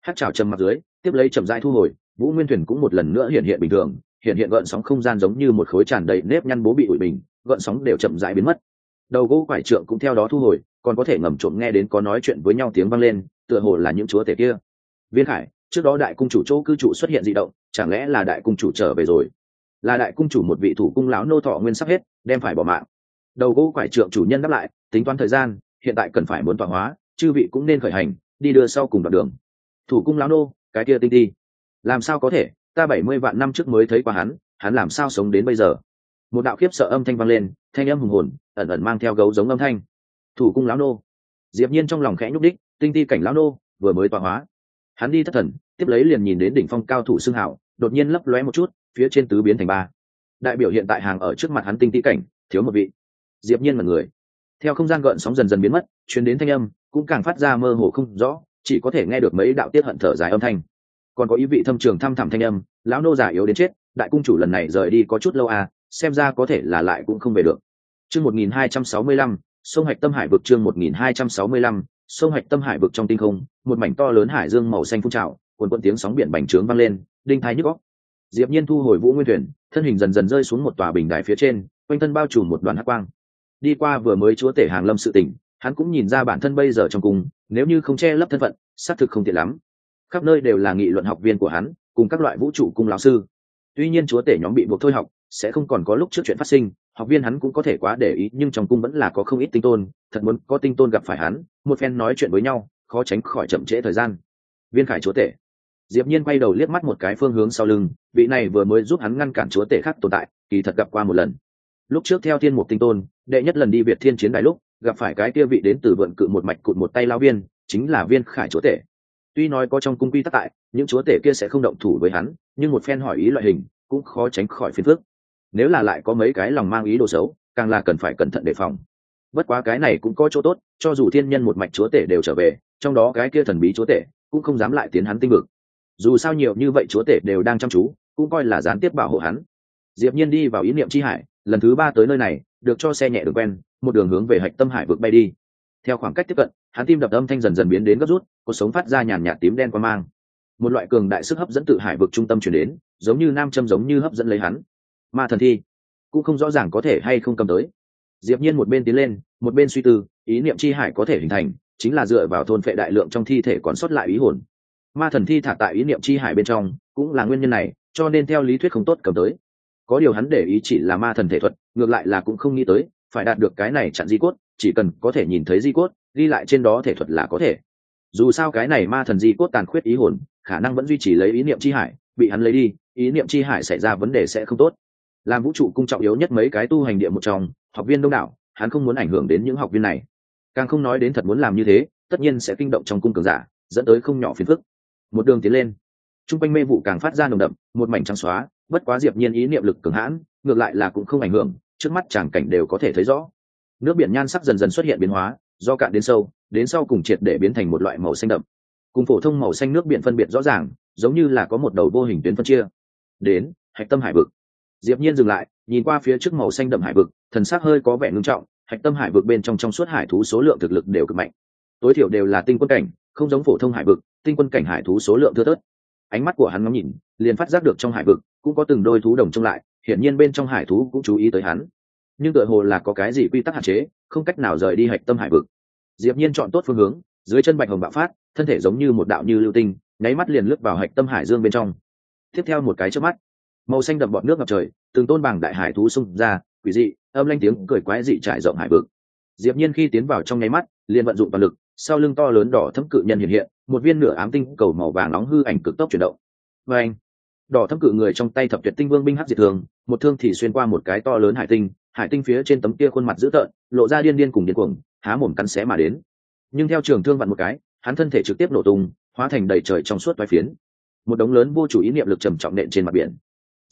A: Hát chào trầm mặt dưới, tiếp lấy chậm rãi thu hồi, vũ nguyên thuyền cũng một lần nữa hiện hiện bình thường, hiện hiện gợn sóng không gian giống như một khối tràn đầy nếp nhăn bố bị ủi bình, gợn sóng đều chậm rãi biến mất đầu gỗ quải trượng cũng theo đó thu hồi, còn có thể ngầm trộm nghe đến có nói chuyện với nhau tiếng vang lên, tựa hồ là những chúa tể kia. Viên khải, trước đó đại cung chủ chỗ cư trụ xuất hiện di động, chẳng lẽ là đại cung chủ trở về rồi? Là đại cung chủ một vị thủ cung lão nô thọ nguyên sắp hết, đem phải bỏ mạng. Đầu gỗ quải trượng chủ nhân đáp lại, tính toán thời gian, hiện tại cần phải muốn tọa hóa, chư vị cũng nên khởi hành, đi đưa sau cùng đoạn đường. Thủ cung lão nô, cái kia tinh ti. Làm sao có thể, ta bảy mươi vạn năm trước mới thấy qua hắn hắn làm sao sống đến bây giờ? Một đạo khiếp sợ âm thanh vang lên, thanh âm hùng hồn, ẩn ẩn mang theo gấu giống âm thanh. Thủ cung lão nô. Diệp nhiên trong lòng khẽ nhúc đích tinh ti cảnh lão nô, vừa mới tọa hóa. Hắn đi thất thần, tiếp lấy liền nhìn đến đỉnh phong cao thủ xương hảo, đột nhiên lấp lóe một chút, phía trên tứ biến thành ba. Đại biểu hiện tại hàng ở trước mặt hắn tinh ti cảnh, thiếu một vị. Diệp nhiên là người. Theo không gian gợn sóng dần dần biến mất, truyền đến thanh âm, cũng càng phát ra mơ hồ không rõ, chỉ có thể nghe được mấy đạo tiết hận thở dài âm thanh. Còn có ý vị thâm trường thăm thẳm thanh âm, lão nô giả yếu đến chết, đại cung chủ lần này rời đi có chút lâu à xem ra có thể là lại cũng không về được. Chương 1265 sông hạch tâm hải vực chương 1265 sông hạch tâm hải vực trong tinh không, một mảnh to lớn hải dương màu xanh phun trào, cuồn cuộn tiếng sóng biển bành trướng vang lên, đinh thái nhức óc. Diệp nhiên thu hồi vũ nguyên thuyền, thân hình dần dần rơi xuống một tòa bình đài phía trên, quanh thân bao trùm một đoàn hắc quang. Đi qua vừa mới chúa tể hàng lâm sự tỉnh, hắn cũng nhìn ra bản thân bây giờ trong cung, nếu như không che lấp thân phận, xác thực không tiện lắm. Khắp nơi đều là nghị luận học viên của hắn, cùng các loại vũ trụ cung lão sư. Tuy nhiên chúa tể nhóm bị buộc thôi học sẽ không còn có lúc trước chuyện phát sinh, học viên hắn cũng có thể quá để ý, nhưng trong cung vẫn là có không ít tinh tôn, thật muốn có tinh tôn gặp phải hắn, một phen nói chuyện với nhau, khó tránh khỏi chậm trễ thời gian. Viên khải chúa tể. Diệp nhiên quay đầu liếc mắt một cái phương hướng sau lưng, vị này vừa mới giúp hắn ngăn cản chúa tể khác tồn tại, kỳ thật gặp qua một lần. Lúc trước theo thiên mục tinh tôn, đệ nhất lần đi việt thiên chiến đại lúc, gặp phải cái kia vị đến từ vượn cự một mạch cụt một tay lao viên, chính là viên khải chúa tể. Tuy nói có trong cung quy tắc tại, những chúa tể kia sẽ không động thủ với hắn, nhưng một phen hỏi ý loại hình, cũng khó tránh khỏi phiền phức nếu là lại có mấy cái lòng mang ý đồ xấu, càng là cần phải cẩn thận đề phòng. Bất quá cái này cũng có chỗ tốt, cho dù thiên nhân một mạch chúa tể đều trở về, trong đó cái kia thần bí chúa tể cũng không dám lại tiến hắn tinh vực. Dù sao nhiều như vậy chúa tể đều đang chăm chú, cũng coi là gián tiếp bảo hộ hắn. Diệp nhiên đi vào ý niệm chi hải, lần thứ ba tới nơi này, được cho xe nhẹ đường quen, một đường hướng về hạch tâm hải vực bay đi. Theo khoảng cách tiếp cận, hắn tim đập âm thanh dần dần biến đến gấp rút, cuộc sống phát ra nhàn nhạt tím đen qua mang. Một loại cường đại sức hấp dẫn tự hải vực trung tâm chuyển đến, giống như nam châm giống như hấp dẫn lấy hắn ma thần thi, cũng không rõ ràng có thể hay không cầm tới. Diệp nhiên một bên tiến lên, một bên suy tư, ý niệm chi hải có thể hình thành, chính là dựa vào thôn phệ đại lượng trong thi thể còn sót lại ý hồn. Ma thần thi thả tại ý niệm chi hải bên trong, cũng là nguyên nhân này, cho nên theo lý thuyết không tốt cầm tới. Có điều hắn để ý chỉ là ma thần thể thuật, ngược lại là cũng không nghĩ tới, phải đạt được cái này chặn di cốt, chỉ cần có thể nhìn thấy di cốt, ghi lại trên đó thể thuật là có thể. Dù sao cái này ma thần di cốt tàn khuyết ý hồn, khả năng vẫn duy trì lấy ý niệm chi hải, bị hắn lấy đi, ý niệm chi hải xảy ra vấn đề sẽ không tốt làm vũ trụ cung trọng yếu nhất mấy cái tu hành địa một trong, học viên đông đảo, hắn không muốn ảnh hưởng đến những học viên này. Càng không nói đến thật muốn làm như thế, tất nhiên sẽ kinh động trong cung cường giả, dẫn tới không nhỏ phiền phức. Một đường tiến lên t r u n g quanh mê vụ càng phát ra nồng đậm, một mảnh trắng xóa, bất quá diệp nhiên ý niệm lực cường hãn, ngược lại là cũng không ảnh hưởng, trước mắt tràng cảnh đều có thể thấy rõ. Nước biển nhan sắc dần dần xuất hiện biến hóa, do cạn đến sâu, đến sau cùng triệt để biến thành một loại màu xanh đậm. Cùng phổ thông màu xanh nước biển phân biệt rõ ràng, giống như là có một đầu vô hình tuyến phân chia. Đến, hạch tâm hải vực diệp nhiên dừng lại, nhìn qua phía trước màu xanh đậm hải vực, thần sắc hơi có vẻ ngưng trọng, hạch tâm hải vực bên trong trong suốt hải thú số lượng thực lực đều cực mạnh. Tối thiểu đều là tinh quân cảnh, không giống phổ thông hải vực, tinh quân cảnh hải thú số lượng thưa thớt. Ánh mắt của hắn ngắm nhìn, liền phát giác được trong hải vực, cũng có từng đôi thú đồng trông lại, hiển nhiên bên trong hải thú cũng chú ý tới hắn. Nhưng tựa hồ là có cái gì quy tắc hạn chế, không cách nào rời đi hạch tâm hải vực. Diệp nhiên chọn tốt phương hướng, dưới chân bạch hồng bạo phát, thân thể giống như một đạo như lưu tinh, nháy mắt liền lướt vào hạch tâm hải dương bên trong. Tiếp theo một cái chớp mắt màu xanh đậm bọt nước ngập trời, từng tôn bảng đại hải thú xung ra, quỷ dị, âm lanh tiếng cười quái dị trải rộng hải vực. Diệp nhiên khi tiến vào trong nháy mắt, liền vận dụng toàn lực, sau lưng to lớn đỏ thấm cự nhân hiện hiện, một viên nửa ám tinh cầu màu vàng nóng hư ảnh cực tốc chuyển động. Với anh, đỏ thấm cự người trong tay thập tuyệt tinh vương binh hắc diệt thường, một thương thì xuyên qua một cái to lớn hải tinh hải tinh phía trên tấm kia khuôn mặt dữ tợn, lộ ra điên điên cùng điên cuồng, há mồm cắn xé mà đến. Nhưng theo trường thương vặn một cái, hắn thân thể trực tiếp nổ tung, hóa thành đầy trời trong suốt toái phiến. Một đống lớn vô chủ ý niệm lực trầm trọng nện trên mặt biển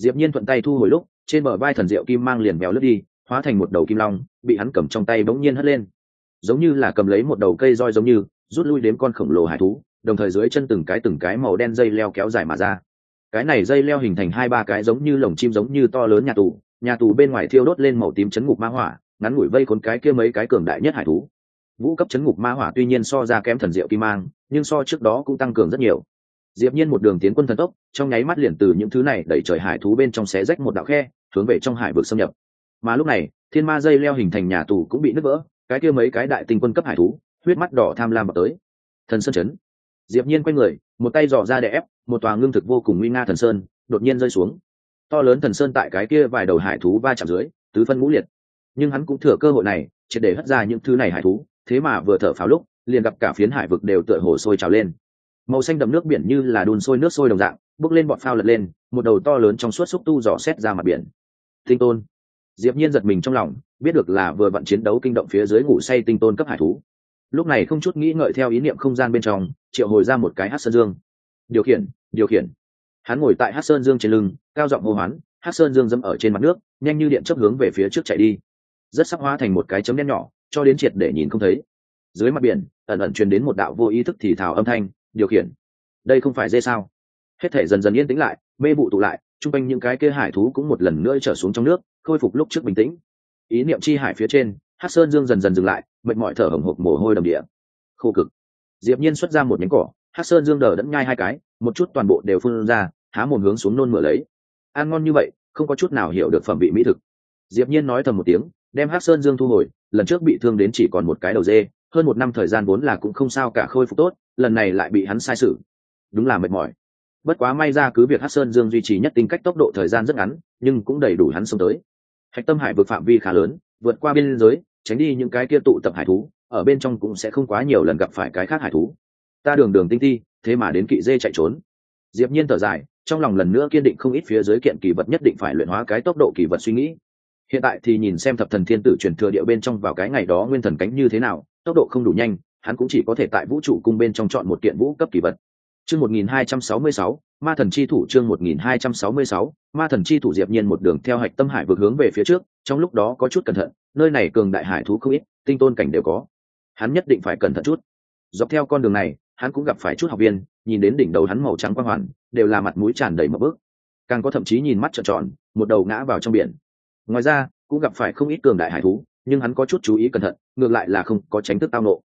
A: diệp nhiên thuận tay thu hồi lúc, trên bờ vai thần diệu kim mang liền mèo lướt đi, hóa thành một đầu kim long, bị hắn cầm trong tay bỗng nhiên hất lên. Giống như là cầm lấy một đầu cây roi giống như, rút lui đến con khổng lồ hải thú, đồng thời dưới chân từng cái từng cái màu đen dây leo kéo dài mà ra. Cái này dây leo hình thành hai ba cái giống như lồng chim giống như to lớn nhà tù nhà tù bên ngoài thiêu đốt lên màu tím chấn ngục ma hỏa, ngắn ngủi vây khốn cái kia mấy cái cường đại nhất hải thú. Vũ cấp chấn ngục ma hỏa tuy nhiên so ra kém thần diệu kim mang, nhưng so trước đó cũng tăng cường rất nhiều diệp nhiên một đường tiến quân thần tốc, trong nháy mắt liền từ những thứ này đẩy trời hải thú bên trong xé rách một đạo khe, hướng về trong hải vực xâm nhập. Mà lúc này, thiên ma dây leo hình thành nhà tù cũng bị nứt vỡ, cái kia mấy cái đại tinh quân cấp hải thú, huyết mắt đỏ tham lam vào tới. Thần sơn chấn. Diệp nhiên quay người, một tay dò ra để ép, một tòa ngưng thực vô cùng nguy nga thần sơn, đột nhiên rơi xuống. To lớn thần sơn tại cái kia vài đầu hải thú va chạm dưới, tứ phân ngũ liệt. Nhưng hắn cũng thừa cơ hội này, triệt để hất ra những thứ này hải thú, thế mà vừa thở pháo lúc, liền gặp cả phiến hải vực đều tựa hồ sôi trào lên màu xanh đậm nước biển như là đun sôi nước sôi đồng dạng, bước lên bọt phao lật lên, một đầu to lớn trong suốt xúc tu dò xét ra mặt biển. Tinh tôn. Diệp nhiên giật mình trong lòng, biết được là vừa vận chiến đấu kinh động phía dưới ngủ say tinh tôn cấp hải thú. Lúc này không chút nghĩ ngợi theo ý niệm không gian bên trong, triệu hồi ra một cái hát sơn dương. Điều khiển điều khiển. Hắn ngồi tại hát sơn dương trên lưng, cao giọng hô hoán, hát sơn dương dẫm ở trên mặt nước, nhanh như điện chớp hướng về phía trước chạy đi. Rất sắc hóa thành một cái chấm đen nhỏ, cho đến triệt để nhìn không thấy. Dưới mặt biển, ẩn ẩn truyền đến một đạo vô ý thức thì thào âm thanh điều khiển. Đây không phải dê sao? Hết thể dần dần yên tĩnh lại, mê vụ tụ lại, chung quanh những cái kia hải thú cũng một lần nữa trở xuống trong nước, khôi phục lúc trước bình tĩnh. Ý niệm chi hải phía trên hát sơn dương dần dần dừng lại, mệt mỏi thở hồng hộc mồ hôi đầm địa. Khô cực. Diệp nhiên xuất ra một nhánh cỏ hát sơn dương đờ đẫn nhai hai cái, một chút toàn bộ đều phun ra, há mồm hướng xuống nôn mửa lấy. Ăn ngon như vậy, không có chút nào hiểu được phẩm vị mỹ thực. Diệp nhiên nói thầm một tiếng, đem hát sơn dương thu hồi, lần trước bị thương đến chỉ còn một cái đầu dê hơn một năm thời gian vốn là cũng không sao cả khôi phục tốt lần này lại bị hắn sai sự đúng là mệt mỏi. Bất quá may ra cứ việc hát sơn dương duy trì nhất tính cách tốc độ thời gian rất ngắn nhưng cũng đầy đủ hắn sống tới. Hạch tâm hải vực phạm vi khá lớn vượt qua biên giới tránh đi những cái kia tụ tập hải thú ở bên trong cũng sẽ không quá nhiều lần gặp phải cái khác hải thú. Ta đường đường tinh thi, thế mà đến kỵ dê chạy trốn. Diệp nhiên thở dài trong lòng lần nữa kiên định không ít phía dưới kiện kỳ vật nhất định phải luyện hóa cái tốc độ kỳ vật suy nghĩ hiện tại thì nhìn xem thập thần thiên tử truyền thừa địa bên trong vào cái ngày đó nguyên thần cánh như thế nào tốc độ không đủ nhanh hắn cũng chỉ có thể tại vũ trụ cung bên trong chọn một kiện vũ cấp kỳ vật. Chương 1266, ma thần chi thủ chương 1266, ma thần chi thủ diệp nhiên một đường theo hạch tâm hải vượt hướng về phía trước trong lúc đó có chút cẩn thận nơi này cường đại hải thú không ít tinh tôn cảnh đều có. Hắn nhất định phải cẩn thận chút. Dọc theo con đường này hắn cũng gặp phải chút học viên nhìn đến đỉnh đầu hắn màu trắng quang hoàn đều là mặt mũi tràn đầy một bước. Càng có thậm chí nhìn mắt trợn tròn một đầu ngã vào trong biển ngoài ra, cũng gặp phải không ít cường đại hải thú, nhưng hắn có chút chú ý cẩn thận, ngược lại là không có tránh thức tao nộ.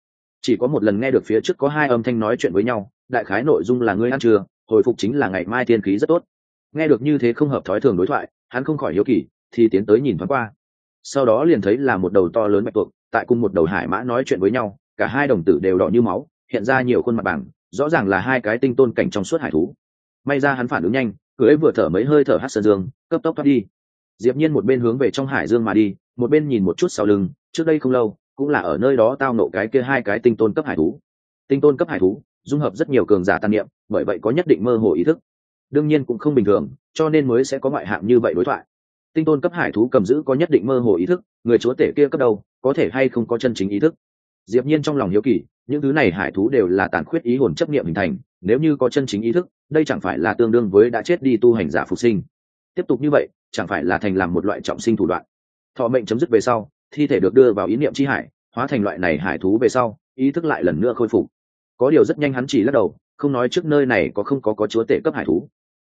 A: Chỉ có một lần nghe được phía trước có hai âm thanh nói chuyện với nhau, đại khái nội dung là ngươi ăn trưa, hồi phục chính là ngày mai thiên khí rất tốt. Nghe được như thế không hợp thói thường đối thoại, hắn không khỏi hiếu kỳ, thì tiến tới nhìn thoáng qua. Sau đó liền thấy là một đầu to lớn bạch tuộc, tại cùng một đầu hải mã nói chuyện với nhau, cả hai đồng tử đều đỏ như máu, hiện ra nhiều khuôn mặt bảng rõ ràng là hai cái tinh tôn cảnh trong suốt hải thú. May ra hắn phản ứng nhanh, cưới vừa thở mấy hơi thở hát sơn dương, cấp tốc thoát đi diệp nhiên một bên hướng về trong hải dương mà đi, một bên nhìn một chút sau lưng, trước đây không lâu, cũng là ở nơi đó tao nộ cái kia hai cái tinh tôn cấp hải thú. Tinh tôn cấp hải thú, dung hợp rất nhiều cường giả tăng niệm, bởi vậy có nhất định mơ hồ ý thức. Đương nhiên cũng không bình thường, cho nên mới sẽ có ngoại hạng như vậy đối thoại. Tinh tôn cấp hải thú cầm giữ có nhất định mơ hồ ý thức, người chúa tể kia cấp đầu có thể hay không có chân chính ý thức? Diệp nhiên trong lòng hiếu kỳ, những thứ này hải thú đều là tàn khuyết ý hồn chấp niệm hình thành, nếu như có chân chính ý thức, đây chẳng phải là tương đương với đã chết đi tu hành giả phục sinh tiếp tục như vậy, chẳng phải là thành làm một loại trọng sinh thủ đoạn. Thọ mệnh chấm dứt về sau, thi thể được đưa vào ý niệm chi hải, hóa thành loại này hải thú về sau, ý thức lại lần nữa khôi phục. Có điều rất nhanh hắn chỉ lắc đầu, không nói trước nơi này có không có có chúa tể cấp hải thú.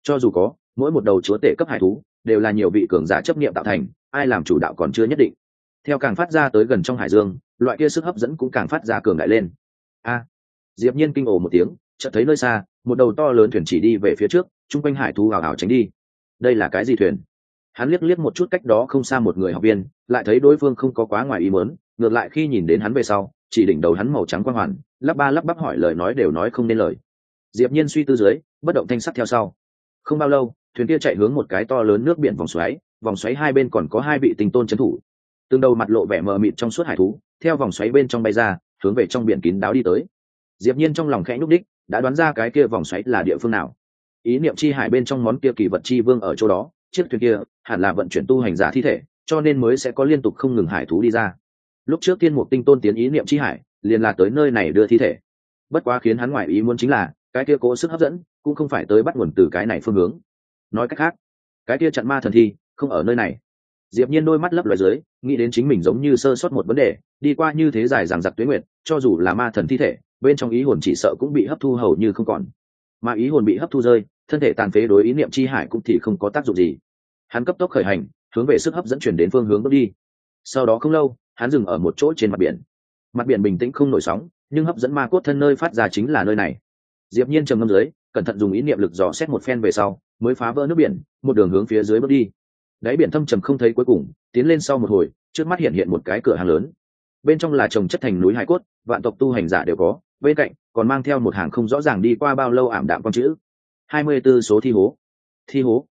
A: Cho dù có, mỗi một đầu chúa tể cấp hải thú đều là nhiều vị cường giả chấp nghiệm tạo thành, ai làm chủ đạo còn chưa nhất định. Theo càng phát ra tới gần trong hải dương, loại kia sức hấp dẫn cũng càng phát ra cường đại lên. A! Diệp nhiên kinh ồ một tiếng, chợt thấy nơi xa, một đầu to lớn thuyền chỉ đi về phía trước, chung quanh hải thú hào hào tránh đi đây là cái gì thuyền? Hắn liếc liếc một chút cách đó không xa một người học viên, lại thấy đối phương không có quá ngoài ý mớn ngược lại khi nhìn đến hắn về sau, chỉ đỉnh đầu hắn màu trắng quang hoàn, lắp ba lắp bắp hỏi lời nói đều nói không nên lời. Diệp nhiên suy tư dưới, bất động thanh sắc theo sau. Không bao lâu, thuyền kia chạy hướng một cái to lớn nước biển vòng xoáy vòng xoáy hai bên còn có hai vị tinh tôn chấn thủ. Tương đầu mặt lộ vẻ mờ mịt trong suốt hải thú, theo vòng xoáy bên trong bay ra, hướng về trong biển kín đáo đi tới. Diệp nhiên trong lòng khẽ nhúc đích đã đoán ra cái kia vòng xoáy là địa phương nào ý niệm chi hải bên trong món kia kỳ vật chi vương ở chỗ đó, chiếc thuyền kia hẳn là vận chuyển tu hành giả thi thể, cho nên mới sẽ có liên tục không ngừng hải thú đi ra. Lúc trước tiên mục tinh tôn tiến ý niệm chi hải, liền là tới nơi này đưa thi thể. Bất quá khiến hắn ngoại ý muốn chính là, cái kia cố sức hấp dẫn cũng không phải tới bắt nguồn từ cái này phương hướng. Nói cách khác, cái kia chặn ma thần thi không ở nơi này. Diệp nhiên đôi mắt lấp loài dưới, nghĩ đến chính mình giống như sơ sót một vấn đề, đi qua như thế dài dằng dặc tuyết nguyệt, cho dù là ma thần thi thể, bên trong ý hồn chỉ sợ cũng bị hấp thu hầu như không còn. Mà ý hồn bị hấp thu rơi thân thể tàn phế đối ý niệm chi hải cũng thì không có tác dụng gì. Hắn cấp tốc khởi hành, hướng về sức hấp dẫn chuyển đến phương hướng bước đi. Sau đó không lâu, hắn dừng ở một chỗ trên mặt biển. Mặt biển bình tĩnh không nổi sóng, nhưng hấp dẫn ma cốt thân nơi phát ra chính là nơi này. Diệp nhiên trầm ngâm dưới, cẩn thận dùng ý niệm lực dò xét một phen về sau, mới phá vỡ nước biển, một đường hướng phía dưới bước đi. Đáy biển thâm trầm không thấy cuối cùng, tiến lên sau một hồi, trước mắt hiện hiện một cái cửa hàng lớn. Bên trong là trồng chất thành núi hải cốt, vạn tộc tu hành giả đều có, bên cạnh còn mang theo một hàng không rõ ràng đi qua bao lâu ảm đạm con chữ hai mươi 24 số thi hố. Thi hố.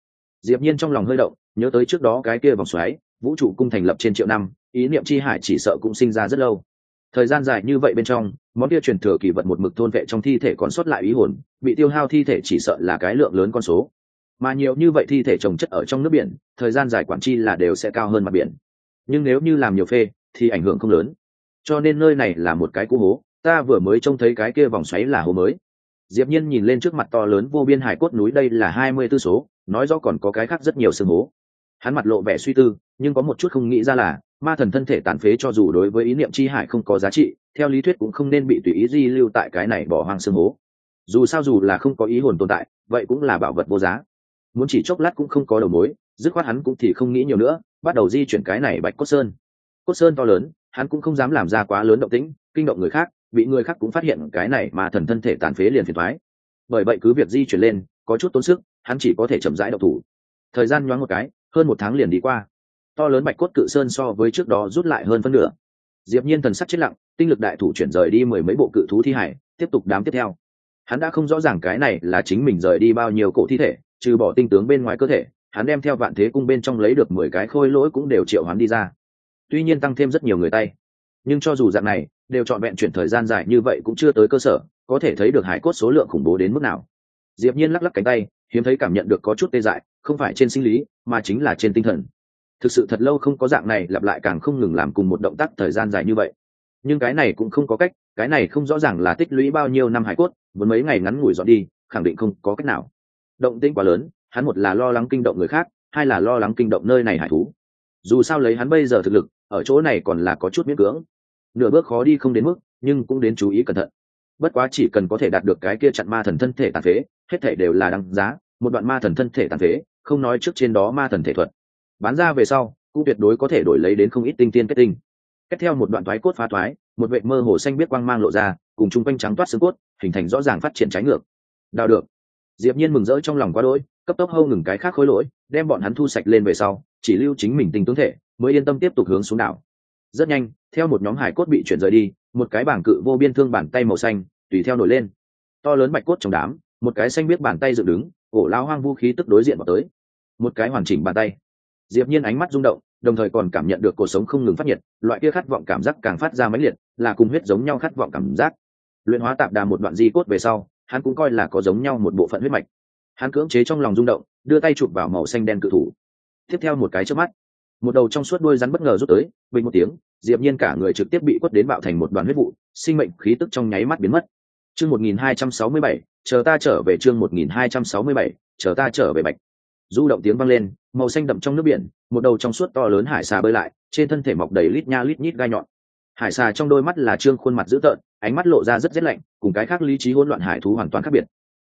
A: Diệp nhiên trong lòng hơi động, nhớ tới trước đó cái kia vòng xoáy, vũ trụ cung thành lập trên triệu năm, ý niệm chi hải chỉ sợ cũng sinh ra rất lâu. Thời gian dài như vậy bên trong, món kia truyền thừa kỳ vật một mực thôn vệ trong thi thể còn sót lại ý hồn, bị tiêu hao thi thể chỉ sợ là cái lượng lớn con số. Mà nhiều như vậy thi thể trồng chất ở trong nước biển, thời gian dài quản chi là đều sẽ cao hơn mặt biển. Nhưng nếu như làm nhiều phê, thì ảnh hưởng không lớn. Cho nên nơi này là một cái cú hố, ta vừa mới trông thấy cái kia vòng xoáy là hố mới diệp nhiên nhìn lên trước mặt to lớn vô biên hải cốt núi, đây là hai mươi tư số, nói rõ còn có cái khác rất nhiều sương hố. Hắn mặt lộ vẻ suy tư, nhưng có một chút không nghĩ ra là, ma thần thân thể tàn phế cho dù đối với ý niệm chi hải không có giá trị, theo lý thuyết cũng không nên bị tùy ý di lưu tại cái này bỏ hoang sương hố. Dù sao dù là không có ý hồn tồn tại, vậy cũng là bảo vật vô giá. Muốn chỉ chốc lát cũng không có đầu mối, dứt khoát hắn cũng thì không nghĩ nhiều nữa, bắt đầu di chuyển cái này bạch cốt sơn. Cốt sơn to lớn, hắn cũng không dám làm ra quá lớn động tĩnh, kinh động người khác bị người khác cũng phát hiện cái này mà thần thân thể tàn phế liền phiền thoái. Bởi vậy cứ việc di chuyển lên, có chút tốn sức, hắn chỉ có thể chậm rãi độc thủ. Thời gian nhoáng một cái, hơn một tháng liền đi qua. To lớn bạch cốt cự sơn so với trước đó rút lại hơn phân nửa. Diệp nhiên thần sắc chết lặng, tinh lực đại thủ chuyển rời đi mười mấy bộ cự thú thi hải, tiếp tục đám tiếp theo. Hắn đã không rõ ràng cái này là chính mình rời đi bao nhiêu cổ thi thể, trừ bỏ tinh tướng bên ngoài cơ thể, hắn đem theo vạn thế cung bên trong lấy được mười cái khôi lỗi cũng đều triệu hắn đi ra. Tuy nhiên tăng thêm rất nhiều người tay. Nhưng cho dù dạng này đều chọn vẹn chuyển thời gian dài như vậy cũng chưa tới cơ sở, có thể thấy được hải cốt số lượng khủng bố đến mức nào. Diệp nhiên lắc lắc cánh tay, hiếm thấy cảm nhận được có chút tê dại, không phải trên sinh lý, mà chính là trên tinh thần. Thực sự thật lâu không có dạng này lặp lại càng không ngừng làm cùng một động tác thời gian dài như vậy. Nhưng cái này cũng không có cách, cái này không rõ ràng là tích lũy bao nhiêu năm hải cốt, muốn mấy ngày ngắn ngủi dọn đi, khẳng định không có cách nào. Động tĩnh quá lớn, hắn một là lo lắng kinh động người khác, hai là lo lắng kinh động nơi này hải thú. Dù sao lấy hắn bây giờ thực lực, ở chỗ này còn là có chút miễn cưỡng nửa bước khó đi không đến mức, nhưng cũng đến chú ý cẩn thận. Bất quá chỉ cần có thể đạt được cái kia chặn ma thần thân thể tàn phế, hết thể đều là đăng giá, một đoạn ma thần thân thể tàn phế, không nói trước trên đó ma thần thể thuật. Bán ra về sau, cũng tuyệt đối có thể đổi lấy đến không ít tinh tiên kết tinh. Kết theo một đoạn thoái cốt phá thoái, một vệ mơ hồ xanh biết quang mang lộ ra, cùng chung quanh trắng toát xương cốt, hình thành rõ ràng phát triển trái ngược. Đào được. Diệp nhiên mừng rỡ trong lòng quá đỗi, cấp tốc hâu ngừng cái khác khối lỗi, đem bọn hắn thu sạch lên về sau, chỉ lưu chính mình tinh tướng thể, mới yên tâm tiếp tục hướng xuống đảo rất nhanh, theo một nhóm hải cốt bị chuyển rời đi, một cái bảng cự vô biên thương bàn tay màu xanh, tùy theo nổi lên. To lớn bạch cốt trong đám, một cái xanh biết bàn tay dựng đứng, cổ lao hoang vũ khí tức đối diện vào tới. Một cái hoàn chỉnh bàn tay. Diệp nhiên ánh mắt rung động, đồng thời còn cảm nhận được cuộc sống không ngừng phát nhiệt, loại kia khát vọng cảm giác càng phát ra mãnh liệt, là cùng huyết giống nhau khát vọng cảm giác. Luyện hóa tạp đà một đoạn di cốt về sau, hắn cũng coi là có giống nhau một bộ phận huyết mạch. Hắn cưỡng chế trong lòng rung động, đưa tay chụp vào màu xanh đen cự thủ. Tiếp theo một cái trước mắt một đầu trong suốt đuôi rắn bất ngờ rút tới, bình một tiếng, diệp nhiên cả người trực tiếp bị quất đến bạo thành một đoàn huyết vụ, sinh mệnh khí tức trong nháy mắt biến mất. Chương 1267 chờ ta trở về chương 1267 chờ ta trở về bạch. Du động tiếng vang lên, màu xanh đậm trong nước biển, một đầu trong suốt to lớn hải xà bơi lại, trên thân thể mọc đầy lít nha lít nhít gai nhọn. Hải xà trong đôi mắt là trương khuôn mặt dữ tợn, ánh mắt lộ ra rất rét lạnh, cùng cái khác lý trí hỗn loạn hải thú hoàn toàn khác biệt.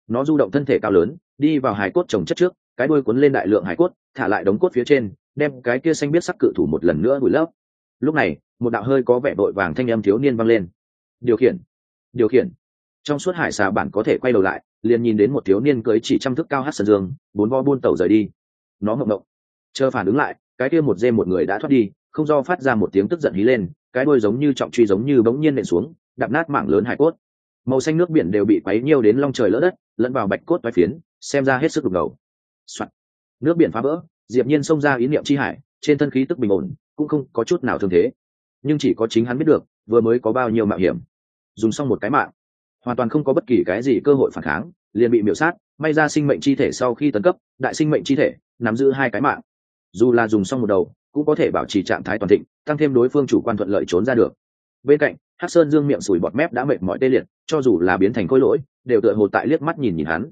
A: Nó du động thân thể cao lớn, đi vào hải cốt trồng chất trước cái đuôi cuốn lên đại lượng hải cốt, thả lại đống cốt phía trên, đem cái kia xanh biết sắc cự thủ một lần nữa vùi lấp. Lúc này, một đạo hơi có vẻ vội vàng thanh âm thiếu niên vang lên. Điều khiển điều khiển. Trong suốt hải xà bản có thể quay đầu lại, liền nhìn đến một thiếu niên cưới chỉ trăm thước cao hát sơn dương, bốn vo buôn tàu rời đi. Nó ngộng ngộng chờ phản ứng lại, cái kia một dê một người đã thoát đi, không do phát ra một tiếng tức giận hí lên, cái đôi giống như trọng truy giống như bỗng nhiên nện xuống, đạp nát mảng lớn hải cốt. Màu xanh nước biển đều bị quấy nhiêu đến long trời lỡ đất, lẫn vào bạch cốt vai phiến, xem ra hết sức đục ngầu、Soạn. nước biển phá vỡ, diệp nhiên xông ra ý niệm chi hải, trên thân khí tức bình ổn, cũng không có chút nào thương thế. Nhưng chỉ có chính hắn biết được, vừa mới có bao nhiêu mạo hiểm. Dùng xong một cái mạng, hoàn toàn không có bất kỳ cái gì cơ hội phản kháng, liền bị miểu sát, may ra sinh mệnh chi thể sau khi tấn cấp, đại sinh mệnh chi thể, nắm giữ hai cái mạng. Dù là dùng xong một đầu, cũng có thể bảo trì trạng thái toàn thịnh, tăng thêm đối phương chủ quan thuận lợi trốn ra được. Bên cạnh, hắc sơn dương miệng sùi bọt mép đã mệt mỏi tê liệt, cho dù là biến thành khối lỗi, đều tựa hồ tại liếc mắt nhìn nhìn hắn.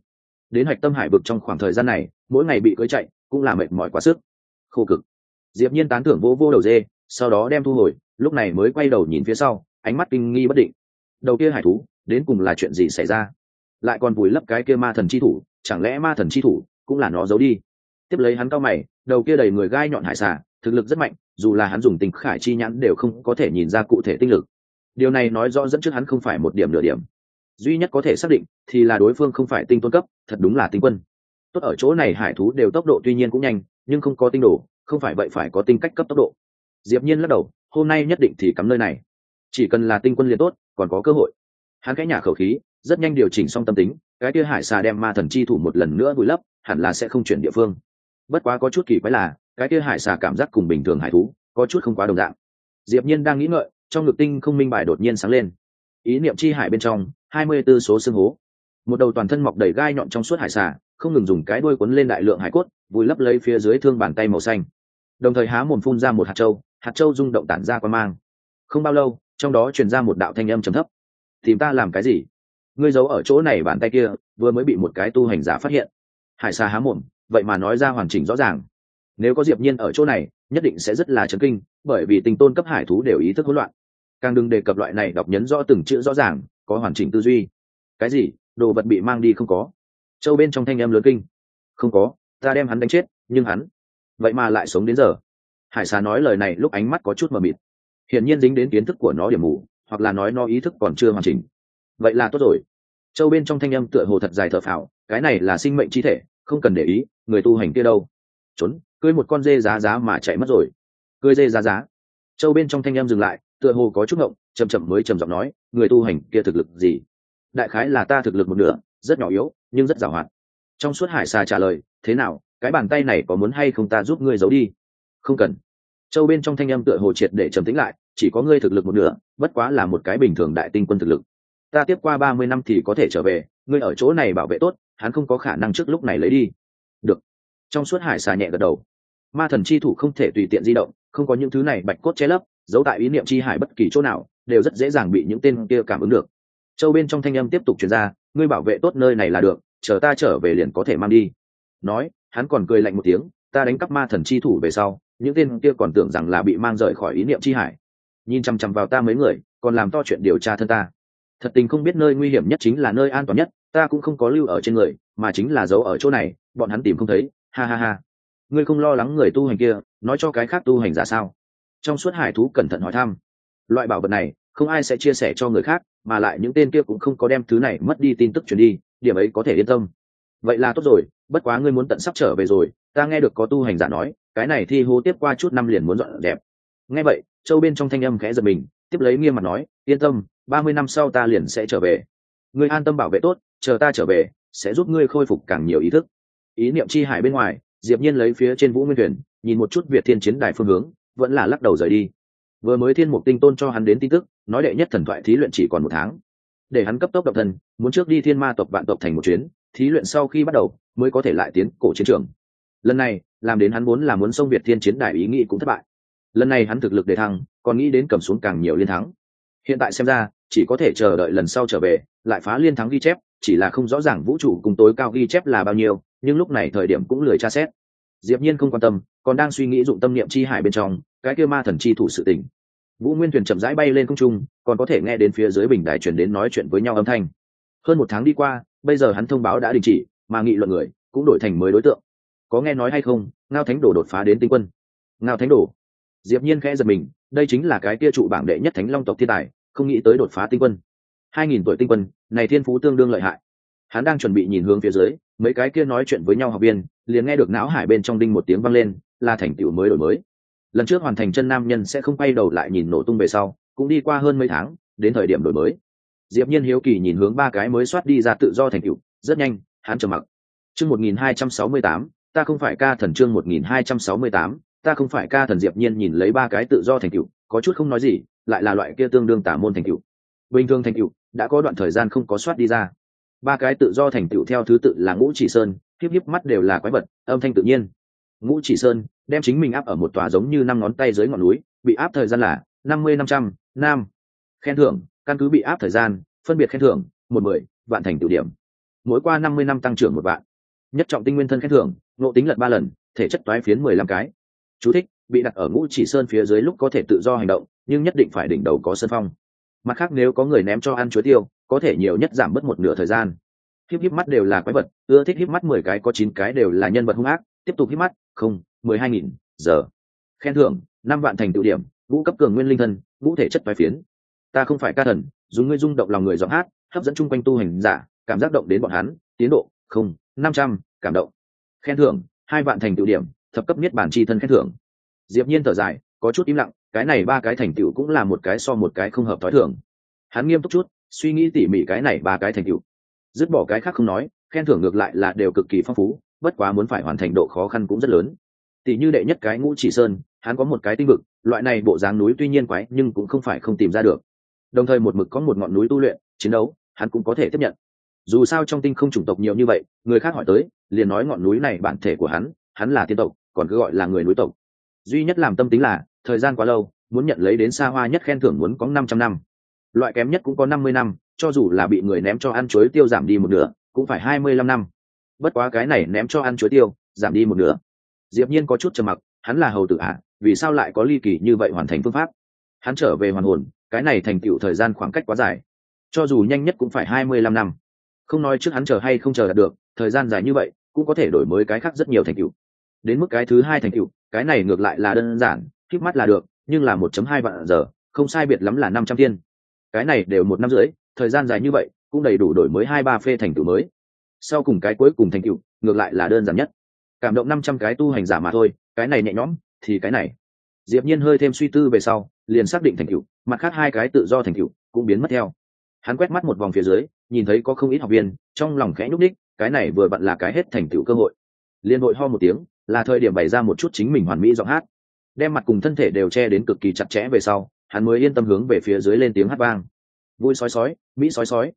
A: Đến hạch tâm hải vực trong khoảng thời gian này mỗi ngày bị cưới chạy, cũng là mệt mỏi quá sức. Khô cực. Diệp nhiên tán thưởng vô vô đầu dê, sau đó đem thu hồi, lúc này mới quay đầu nhìn phía sau, ánh mắt kinh nghi bất định. Đầu kia hải thú, đến cùng là chuyện gì xảy ra? Lại còn vùi lấp cái kia ma thần chi thủ, chẳng lẽ ma thần chi thủ cũng là nó giấu đi? Tiếp lấy hắn cao mày, đầu kia đầy người gai nhọn hải xà, thực lực rất mạnh, dù là hắn dùng tình khải chi nhãn đều không có thể nhìn ra cụ thể tinh lực. Điều này nói rõ dẫn trước hắn không phải một điểm nửa điểm. Duy nhất có thể xác định thì là đối phương không phải tinh tôn cấp, thật đúng là tinh quân tốt ở chỗ này hải thú đều tốc độ tuy nhiên cũng nhanh, nhưng không có tinh đồ, không phải vậy phải có tinh cách cấp tốc độ. Diệp nhiên lắc đầu, hôm nay nhất định thì cắm nơi này. Chỉ cần là tinh quân liền tốt, còn có cơ hội. Hắn cái nhà khẩu khí, rất nhanh điều chỉnh xong tâm tính, cái kia hải xà đem ma thần chi thủ một lần nữa vùi lấp, hẳn là sẽ không chuyển địa phương. Bất quá có chút kỳ quái là, cái kia hải xà cảm giác cùng bình thường hải thú, có chút không quá đồng dạng. Diệp nhiên đang nghĩ ngợi, trong ngực tinh không minh bài đột nhiên sáng lên. Ý niệm chi hải bên trong, hai mươi 24 số xương hố. Một đầu toàn thân mọc đầy gai nhọn trong suốt hải xà không ngừng dùng cái đuôi quấn lên đại lượng hải cốt, vùi lấp lấy phía dưới thương bàn tay màu xanh. Đồng thời há mồm phun ra một hạt châu hạt châu rung động tản ra qua mang. Không bao lâu, trong đó truyền ra một đạo thanh âm trầm thấp. Tìm ta làm cái gì? Ngươi giấu ở chỗ này bàn tay kia, vừa mới bị một cái tu hành giả phát hiện. Hải xa há mồm, vậy mà nói ra hoàn chỉnh rõ ràng. Nếu có diệp nhiên ở chỗ này, nhất định sẽ rất là chấn kinh, bởi vì tình tôn cấp hải thú đều ý thức hỗn loạn. Càng đừng đề cập loại này đọc nhấn rõ từng chữ rõ ràng, có hoàn chỉnh tư duy. Cái gì? Đồ vật bị mang đi không có châu bên trong thanh em lớn kinh. Không có, ta đem hắn đánh chết, nhưng hắn, vậy mà lại sống đến giờ. Hải xà nói lời này lúc ánh mắt có chút mờ mịt. Hiển nhiên dính đến kiến thức của nó điểm mù, hoặc là nói nó ý thức còn chưa hoàn chỉnh. Vậy là tốt rồi. Châu bên trong thanh âm tựa hồ thật dài thở phào, cái này là sinh mệnh chi thể, không cần để ý, người tu hành kia đâu. Trốn, cưới một con dê giá giá mà chạy mất rồi. Cưới dê giá giá. Châu bên trong thanh âm dừng lại, tựa hồ có chút ngộng chầm chậm mới trầm giọng nói, người tu hành kia thực lực gì? Đại khái là ta thực lực một nửa rất nhỏ yếu, nhưng rất giàu hoạt trong suốt hải xà trả lời, thế nào, cái bàn tay này có muốn hay không ta giúp ngươi giấu đi? Không cần. Châu bên trong thanh âm tựa hồ triệt để trầm tĩnh lại, chỉ có ngươi thực lực một nửa, bất quá là một cái bình thường đại tinh quân thực lực. Ta tiếp qua ba mươi năm thì có thể trở về, ngươi ở chỗ này bảo vệ tốt, hắn không có khả năng trước lúc này lấy đi. Được. Trong suốt hải xà nhẹ gật đầu. Ma thần chi thủ không thể tùy tiện di động, không có những thứ này bạch cốt che lấp, giấu tại ý niệm chi hải bất kỳ chỗ nào, đều rất dễ dàng bị những tên kia cảm ứng được. Châu bên trong thanh âm tiếp tục chuyển ra ngươi bảo vệ tốt nơi này là được, chờ ta trở về liền có thể mang đi. Nói, hắn còn cười lạnh một tiếng, ta đánh cắp ma thần chi thủ về sau, những tên kia còn tưởng rằng là bị mang rời khỏi ý niệm chi hải. Nhìn chằm chằm vào ta mấy người, còn làm to chuyện điều tra thân ta. Thật tình không biết nơi nguy hiểm nhất chính là nơi an toàn nhất, ta cũng không có lưu ở trên người, mà chính là giấu ở chỗ này, bọn hắn tìm không thấy. Ha ha ha. Ngươi không lo lắng người tu hành kia, nói cho cái khác tu hành giả sao? Trong suốt hải thú cẩn thận hỏi thăm. Loại bảo vật này không ai sẽ chia sẻ cho người khác, mà lại những tên kia cũng không có đem thứ này mất đi tin tức truyền đi, điểm ấy có thể yên tâm. Vậy là tốt rồi, bất quá ngươi muốn tận sắp trở về rồi, ta nghe được có tu hành giả nói, cái này thi hô tiếp qua chút năm liền muốn dọn đẹp nghe vậy, châu bên trong thanh âm khẽ giật mình, tiếp lấy nghiêm mặt nói, yên tâm, ba mươi năm sau ta liền sẽ trở về. Ngươi an tâm bảo vệ tốt, chờ ta trở về, sẽ giúp ngươi khôi phục càng nhiều ý thức. Ý niệm chi hải bên ngoài, diệp nhiên lấy phía trên vũ nguyên thuyền, nhìn một chút việt thiên chiến đài phương hướng, vẫn là lắc đầu rời đi. Vừa mới thiên mục tinh tôn cho hắn đến tin tức nói đệ nhất thần thoại thí luyện chỉ còn một tháng. Để hắn cấp tốc độc thân, muốn trước đi thiên ma tộc vạn tộc thành một chuyến, thí luyện sau khi bắt đầu, mới có thể lại tiến cổ chiến trường. Lần này, làm đến hắn muốn là muốn xông việt thiên chiến đại ý nghĩ cũng thất bại. Lần này hắn thực lực để thăng, còn nghĩ đến cầm xuống càng nhiều liên thắng. Hiện tại xem ra, chỉ có thể chờ đợi lần sau trở về, lại phá liên thắng ghi chép, chỉ là không rõ ràng vũ trụ cùng tối cao ghi chép là bao nhiêu, nhưng lúc này thời điểm cũng lười tra xét. Diệp nhiên không quan tâm, còn đang suy nghĩ dụng tâm niệm chi hải bên trong, cái kia ma thần chi thủ sự tình vũ nguyên thuyền chậm rãi bay lên không trung, còn có thể nghe đến phía dưới bình đài chuyển đến nói chuyện với nhau âm thanh. Hơn một tháng đi qua, bây giờ hắn thông báo đã đình chỉ, mà nghị luận người cũng đổi thành mới đối tượng. Có nghe nói hay không, ngao thánh đồ đột phá đến tinh quân. Ngao thánh đồ. Diệp nhiên khẽ giật mình, đây chính là cái kia trụ bảng đệ nhất thánh long tộc thiên tài, không nghĩ tới đột phá tinh quân. Hai nghìn tuổi tinh quân, này thiên phú tương đương lợi hại. Hắn đang chuẩn bị nhìn hướng phía dưới, mấy cái kia nói chuyện với nhau học viên, liền nghe được não hải bên trong đinh một tiếng vang lên, là thành tựu mới đổi mới lần trước hoàn thành chân nam nhân sẽ không quay đầu lại nhìn nổ tung về sau, cũng đi qua hơn mấy tháng, đến thời điểm đổi mới. Diệp nhiên hiếu kỳ nhìn hướng ba cái mới soát đi ra tự do thành tựu, rất nhanh, hắn trầm mặc. Chương 1268 ta không phải ca thần chương 1268 ta không phải ca thần diệp nhiên nhìn lấy ba cái tự do thành tựu, có chút không nói gì, lại là loại kia tương đương tả môn thành tựu. Bình thường thành tựu, đã có đoạn thời gian không có soát đi ra. Ba cái tự do thành tựu theo thứ tự là ngũ chỉ sơn hiếp hiếp mắt đều là quái vật, âm thanh tự nhiên. Ngũ chỉ sơn đem chính mình áp ở một tòa giống như năm ngón tay dưới ngọn núi, bị áp thời gian là năm mươi năm trăm nam khen thưởng, căn cứ bị áp thời gian, phân biệt khen thưởng, một mười, vạn thành tựu điểm. Mỗi qua năm mươi năm tăng trưởng một vạn. Nhất trọng tinh nguyên thân khen thưởng nộ tính lật ba lần, thể chất toái phiến mười lăm cái. Chú thích, bị đặt ở ngũ chỉ sơn phía dưới lúc có thể tự do hành động, nhưng nhất định phải đỉnh đầu có sân phong. Mặt khác nếu có người ném cho ăn chuối tiêu, có thể nhiều nhất giảm bớt một nửa thời gian. Híp híp mắt đều là quái vật, ưa thích híp mắt mười cái có chín cái đều là nhân vật hung ác, tiếp tục híp mắt, không mười hai nghìn giờ. Khen thưởng, năm vạn thành tựu điểm vũ cấp cường nguyên linh thân vũ thể chất toái phiến. Ta không phải ca thần dùng ngươi rung động lòng người giọng hát, hấp dẫn chung quanh tu hành giả, cảm giác động đến bọn hắn, tiến độ, không, năm trăm, cảm động. Khen thưởng, hai vạn thành tựu điểm, thập cấp niết bản chi thân khen thưởng. Diệp nhiên thở dài, có chút im lặng, cái này ba cái thành tựu cũng là một cái so một cái không hợp thói thường. Hắn nghiêm túc chút, suy nghĩ tỉ mỉ cái này ba cái thành tựu. Dứt bỏ cái khác không nói, khen thưởng ngược lại là đều cực kỳ phong phú, bất quá muốn phải hoàn thành độ khó khăn cũng rất lớn tỷ như đệ nhất cái ngũ chỉ sơn, hắn có một cái tinh vực, loại này bộ dáng núi tuy nhiên quái, nhưng cũng không phải không tìm ra được. Đồng thời một mực có một ngọn núi tu luyện, chiến đấu, hắn cũng có thể tiếp nhận. Dù sao trong tinh không chủng tộc nhiều như vậy, người khác hỏi tới, liền nói ngọn núi này bản thể của hắn hắn là tiên tộc, còn cứ gọi là người núi tộc. Duy nhất làm tâm tính là, thời gian quá lâu, muốn nhận lấy đến xa hoa nhất khen thưởng muốn có năm trăm năm. Loại kém nhất cũng có năm mươi năm, cho dù là bị người ném cho ăn chuối tiêu giảm đi một nửa, cũng phải hai mươi lăm năm. Bất quá cái này ném cho ăn chuối tiêu, giảm đi một nửa diệp nhiên có chút trầm mặc hắn là hầu tử ạ à, vì sao lại có ly kỳ như vậy hoàn thành phương pháp? Hắn trở về hoàn hồn cái này thành tựu thời gian khoảng cách quá dài. Cho dù nhanh nhất cũng phải hai mươi lăm năm. Không nói trước hắn chờ hay không chờ đạt được thời gian dài như vậy cũng có thể đổi mới cái khác rất nhiều thành tựu. Đến mức cái thứ hai thành tựu cái này ngược lại là đơn giản khít mắt là được nhưng là một chấm hai vạn giờ không sai biệt lắm là năm trăm thiên. Cái này đều một năm rưỡi thời gian dài như vậy cũng đầy đủ đổi mới hai ba phê thành tựu mới. Sau cùng cái cuối cùng thành tựu ngược lại là đơn giản nhất cảm động năm trăm cái tu hành giả mà thôi cái này nhẹ nhõm thì cái này. Diệp nhiên hơi thêm suy tư về sau liền xác định thành tựu mặt khác hai cái tự do thành tựu cũng biến mất theo. Hắn quét mắt một vòng phía dưới nhìn thấy có không ít học viên trong lòng khẽ nhúc ních, cái này vừa vặn là cái hết thành tựu cơ hội. Liên hội ho một tiếng là thời điểm bày ra một chút chính mình hoàn mỹ giọng hát. Đem mặt cùng thân thể đều che đến cực kỳ chặt chẽ về sau hắn mới yên tâm hướng về phía dưới lên tiếng hát vang. Vui sói sói mỹ sói sói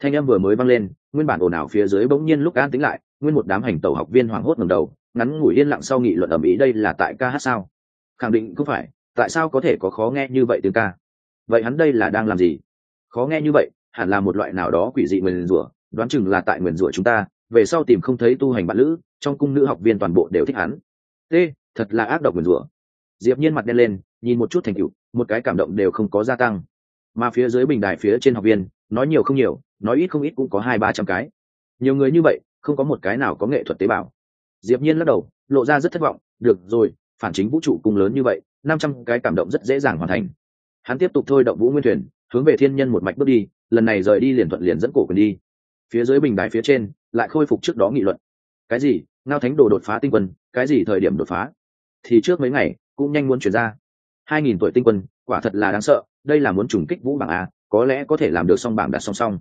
A: thanh em vừa mới vang lên, nguyên bản ồn ào phía dưới bỗng nhiên lúc an tính lại, nguyên một đám hành tẩu học viên hoảng hốt ngầm đầu, ngắn ngủi yên lặng sau nghị luận ầm ĩ đây là tại ca hát sao? Khẳng định không phải, tại sao có thể có khó nghe như vậy tiếng ca? Vậy hắn đây là đang làm gì? Khó nghe như vậy, hẳn là một loại nào đó quỷ dị nguyền rủa, đoán chừng là tại nguyền rủa chúng ta, về sau tìm không thấy tu hành bạn lữ, trong cung nữ học viên toàn bộ đều thích hắn. T thật là ác độc nguyền rủa. Diệp nhiên mặt đen lên, nhìn một chút thành tựu, một cái cảm động đều không có gia tăng. Mà phía dưới bình đài phía trên học viên, nói nhiều không nhiều nói ít không ít cũng có hai ba trăm cái. Nhiều người như vậy, không có một cái nào có nghệ thuật tế bào. Diệp nhiên lắc đầu, lộ ra rất thất vọng, được rồi, phản chính vũ trụ cung lớn như vậy, năm trăm cái cảm động rất dễ dàng hoàn thành. Hắn tiếp tục thôi động vũ nguyên thuyền, hướng về thiên nhân một mạch bước đi, lần này rời đi liền thuận liền dẫn cổ quyền đi. Phía dưới bình đài phía trên, lại khôi phục trước đó nghị luận. Cái gì? Ngao thánh đồ đột phá tinh quân, cái gì thời điểm đột phá? Thì trước mấy ngày, cũng nhanh muốn chuyển ra. Hai nghìn tuổi tinh quân, quả thật là đáng sợ, đây là muốn trùng kích vũ bảng a, có lẽ có thể làm được song bảng đặt song song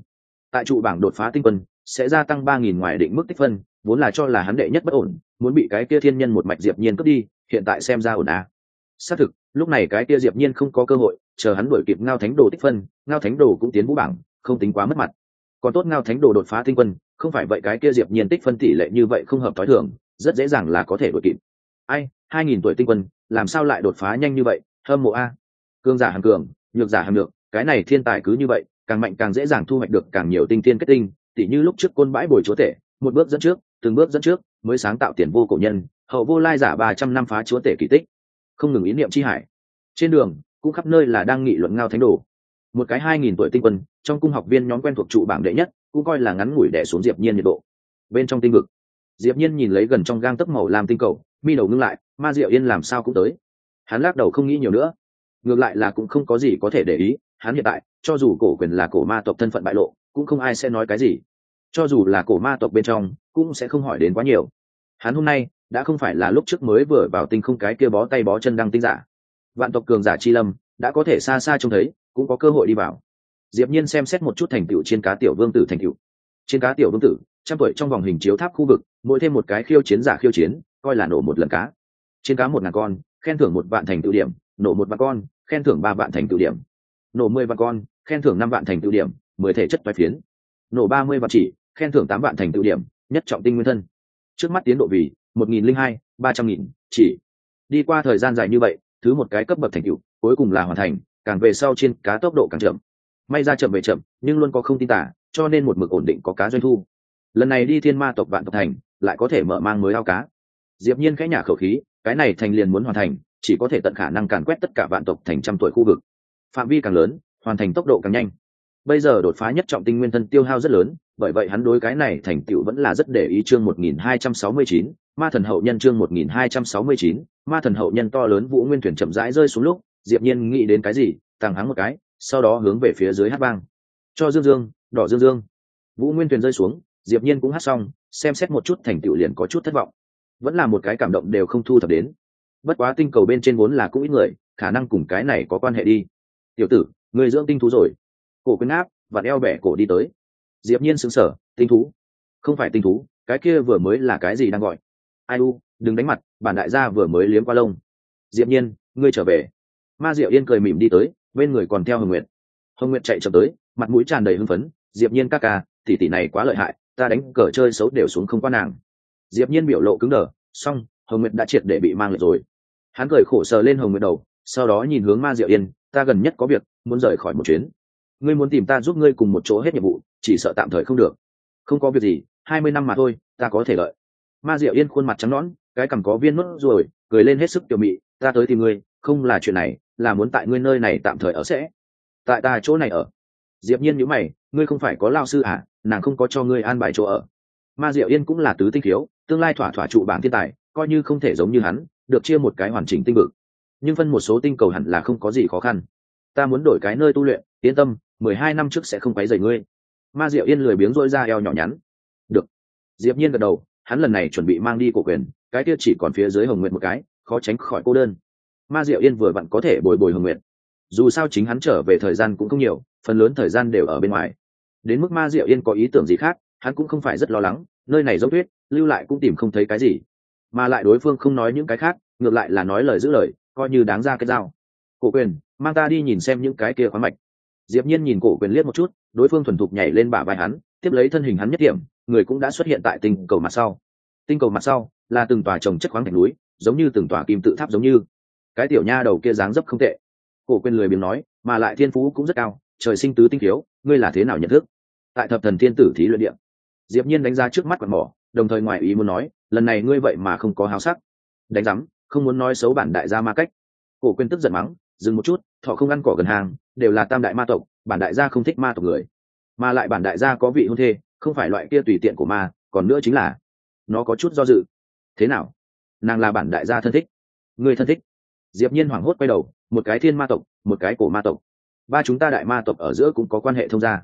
A: tại trụ bảng đột phá tinh quân, sẽ gia tăng ba nghìn ngoài định mức tích phân, vốn là cho là hắn đệ nhất bất ổn, muốn bị cái kia thiên nhân một mạch diệp nhiên cướp đi, hiện tại xem ra ổn à. Xác thực, lúc này cái kia diệp nhiên không có cơ hội, chờ hắn đuổi kịp ngao thánh đồ tích phân, ngao thánh đồ cũng tiến vũ bảng, không tính quá mất mặt. Còn tốt ngao thánh đồ đột phá tinh quân, không phải vậy cái kia diệp nhiên tích phân tỷ lệ như vậy không hợp tối thường, rất dễ dàng là có thể đuổi kịp. Ai, hai nghìn tuổi tinh quân, làm sao lại đột phá nhanh như vậy? Hâm mộ a. Cương giả hàng cường, nhược giả hàng được cái này thiên tài cứ như vậy càng mạnh càng dễ dàng thu hoạch được càng nhiều tinh tiên kết tinh, tỉ như lúc trước côn bãi bồi chúa tể, một bước dẫn trước, từng bước dẫn trước, mới sáng tạo tiền vô cổ nhân, hậu vô lai giả ba trăm năm phá chúa tể kỳ tích. Không ngừng ý niệm chi hải. Trên đường, cũng khắp nơi là đang nghị luận ngao thánh đồ. Một cái hai nghìn tuổi tinh quân, trong cung học viên nhóm quen thuộc trụ bảng đệ nhất, cũng coi là ngắn ngủi đẻ xuống diệp nhiên nhiệt độ. Bên trong tinh vực, diệp nhiên nhìn lấy gần trong gang tấc màu làm tinh cầu, mi đầu ngưng lại, ma diệu yên làm sao cũng tới. Hắn lắc đầu không nghĩ nhiều nữa. Ngược lại là cũng không có gì có thể để ý hắn hiện tại, cho dù cổ quyền là cổ ma tộc thân phận bại lộ, cũng không ai sẽ nói cái gì. Cho dù là cổ ma tộc bên trong, cũng sẽ không hỏi đến quá nhiều. Hắn hôm nay, đã không phải là lúc trước mới vừa vào tinh không cái kia bó tay bó chân đăng tinh giả. Vạn tộc cường giả chi lâm, đã có thể xa xa trông thấy, cũng có cơ hội đi vào. Diệp nhiên xem xét một chút thành tựu trên cá tiểu vương tử thành tựu. Trên cá tiểu vương tử, trăm tuổi trong vòng hình chiếu tháp khu vực, mỗi thêm một cái khiêu chiến giả khiêu chiến, coi là nổ một lần cá. Trên cá một ngàn con, khen thưởng một vạn thành tựu điểm, nổ một vạn con, khen thưởng ba vạn thành tựu điểm nổ mười vạn con, khen thưởng năm vạn thành tựu điểm, mười thể chất toái phiến. Nổ ba mươi vạn chỉ, khen thưởng tám vạn thành tựu điểm, nhất trọng tinh nguyên thân. Trước mắt tiến độ vì một nghìn linh hai, ba trăm nghìn chỉ. Đi qua thời gian dài như vậy, thứ một cái cấp bậc thành tựu, cuối cùng là hoàn thành, càng về sau trên cá tốc độ càng chậm. May ra chậm về chậm, nhưng luôn có không tin tả, cho nên một mực ổn định có cá doanh thu. Lần này đi thiên ma tộc vạn tộc thành, lại có thể mở mang mới ao cá. Diệp nhiên khẽ nhả khẩu khí, cái này thành liền muốn hoàn thành, chỉ có thể tận khả năng càn quét tất cả vạn tộc thành trăm tuổi khu vực phạm vi càng lớn hoàn thành tốc độ càng nhanh. Bây giờ đột phá nhất trọng tinh nguyên thân tiêu hao rất lớn bởi vậy hắn đối cái này thành tựu vẫn là rất để ý chương 1269, ma thần hậu nhân chương 1269, ma thần hậu nhân to lớn vũ nguyên thuyền chậm rãi rơi xuống lúc diệp nhiên nghĩ đến cái gì tăng hắng một cái sau đó hướng về phía dưới hát vang. Cho dương dương đỏ dương dương. Vũ nguyên thuyền rơi xuống diệp nhiên cũng hát xong xem xét một chút thành tựu liền có chút thất vọng. Vẫn là một cái cảm động đều không thu thập đến. Bất quá tinh cầu bên trên vốn là cũng ít người khả năng cùng cái này có quan hệ đi tiểu tử người dưỡng tinh thú rồi. Cổ quyến áp, và eo bẻ cổ đi tới. Diệp nhiên sững sờ, tinh thú. Không phải tinh thú, cái kia vừa mới là cái gì đang gọi? Ai u, đừng đánh mặt, bản đại gia vừa mới liếm qua lông. Diệp nhiên, ngươi trở về. Ma diệu yên cười mỉm đi tới, bên người còn theo hồng nguyệt. Hồng nguyệt chạy chậm tới, mặt mũi tràn đầy hưng phấn. Diệp nhiên ca ca, tỷ tỷ này quá lợi hại, ta đánh cờ chơi xấu đều xuống không qua nàng. Diệp nhiên biểu lộ cứng đờ, xong, hồng nguyệt đã triệt để bị mang lại rồi. Hắn cười khổ sờ lên hồng nguyệt đầu, sau đó nhìn hướng ma diệu yên ta gần nhất có việc, muốn rời khỏi một chuyến. Ngươi muốn tìm ta giúp ngươi cùng một chỗ hết nhiệm vụ, chỉ sợ tạm thời không được. Không có việc gì, hai mươi năm mà thôi, ta có thể lợi ma diệu yên khuôn mặt trắng nõn, cái cằm có viên mất rồi, cười lên hết sức tiểu mị, ta tới tìm ngươi, không là chuyện này, là muốn tại ngươi nơi này tạm thời ở sẽ. Tại ta chỗ này ở. Diệp nhiên nhíu mày, ngươi không phải có lao sư à nàng không có cho ngươi an bài chỗ ở. Ma diệu yên cũng là tứ tinh thiếu tương lai thỏa thỏa trụ bảng thiên tài, coi như không thể giống như hắn, được chia một cái hoàn chỉnh tinh vực nhưng phân một số tinh cầu hẳn là không có gì khó khăn. Ta muốn đổi cái nơi tu luyện, yên tâm, mười hai năm trước sẽ không quấy rầy ngươi. Ma diệu yên lười biếng rỗi ra eo nhỏ nhắn. Được. Diệp nhiên gật đầu, hắn lần này chuẩn bị mang đi cổ quyền, cái kia chỉ còn phía dưới hồng nguyện một cái, khó tránh khỏi cô đơn. Ma diệu yên vừa vặn có thể bồi bồi hồng nguyện dù sao chính hắn trở về thời gian cũng không nhiều, phần lớn thời gian đều ở bên ngoài. Đến mức ma diệu yên có ý tưởng gì khác, hắn cũng không phải rất lo lắng, nơi này giống tuyết, lưu lại cũng tìm không thấy cái gì. Mà lại đối phương không nói những cái khác, ngược lại là nói lời giữ lời coi như đáng ra cái dao. Cổ quyền, mang ta đi nhìn xem những cái kia khoáng mạch. Diệp nhiên nhìn cổ quyền liếc một chút, đối phương thuần thục nhảy lên bả vai hắn, tiếp lấy thân hình hắn nhất điểm, người cũng đã xuất hiện tại tinh cầu mặt sau. Tinh cầu mặt sau là từng tòa trồng chất khoáng thạch núi, giống như từng tòa kim tự tháp giống như. Cái tiểu nha đầu kia dáng dấp không tệ. Cổ quyền lười biếng nói, mà lại thiên phú cũng rất cao, trời sinh tứ tinh thiếu ngươi là thế nào nhận thức? Tại thập thần thiên tử thí luyện điện diệp nhiên đánh giá trước mắt quạt mỏ, đồng thời ngoài ý muốn nói, lần này ngươi vậy mà không có háo sắc. Đánh giáng không muốn nói xấu bản đại gia ma cách. Cổ quyền tức giận mắng, dừng một chút, thọ không ăn cỏ gần hàng, đều là tam đại ma tộc, bản đại gia không thích ma tộc người. Mà lại bản đại gia có vị hôn thê, không phải loại kia tùy tiện của ma, còn nữa chính là nó có chút do dự. Thế nào? Nàng là bản đại gia thân thích. Người thân thích. Diệp nhiên hoảng hốt quay đầu, một cái thiên ma tộc, một cái cổ ma tộc. Ba chúng ta đại ma tộc ở giữa cũng có quan hệ thông gia.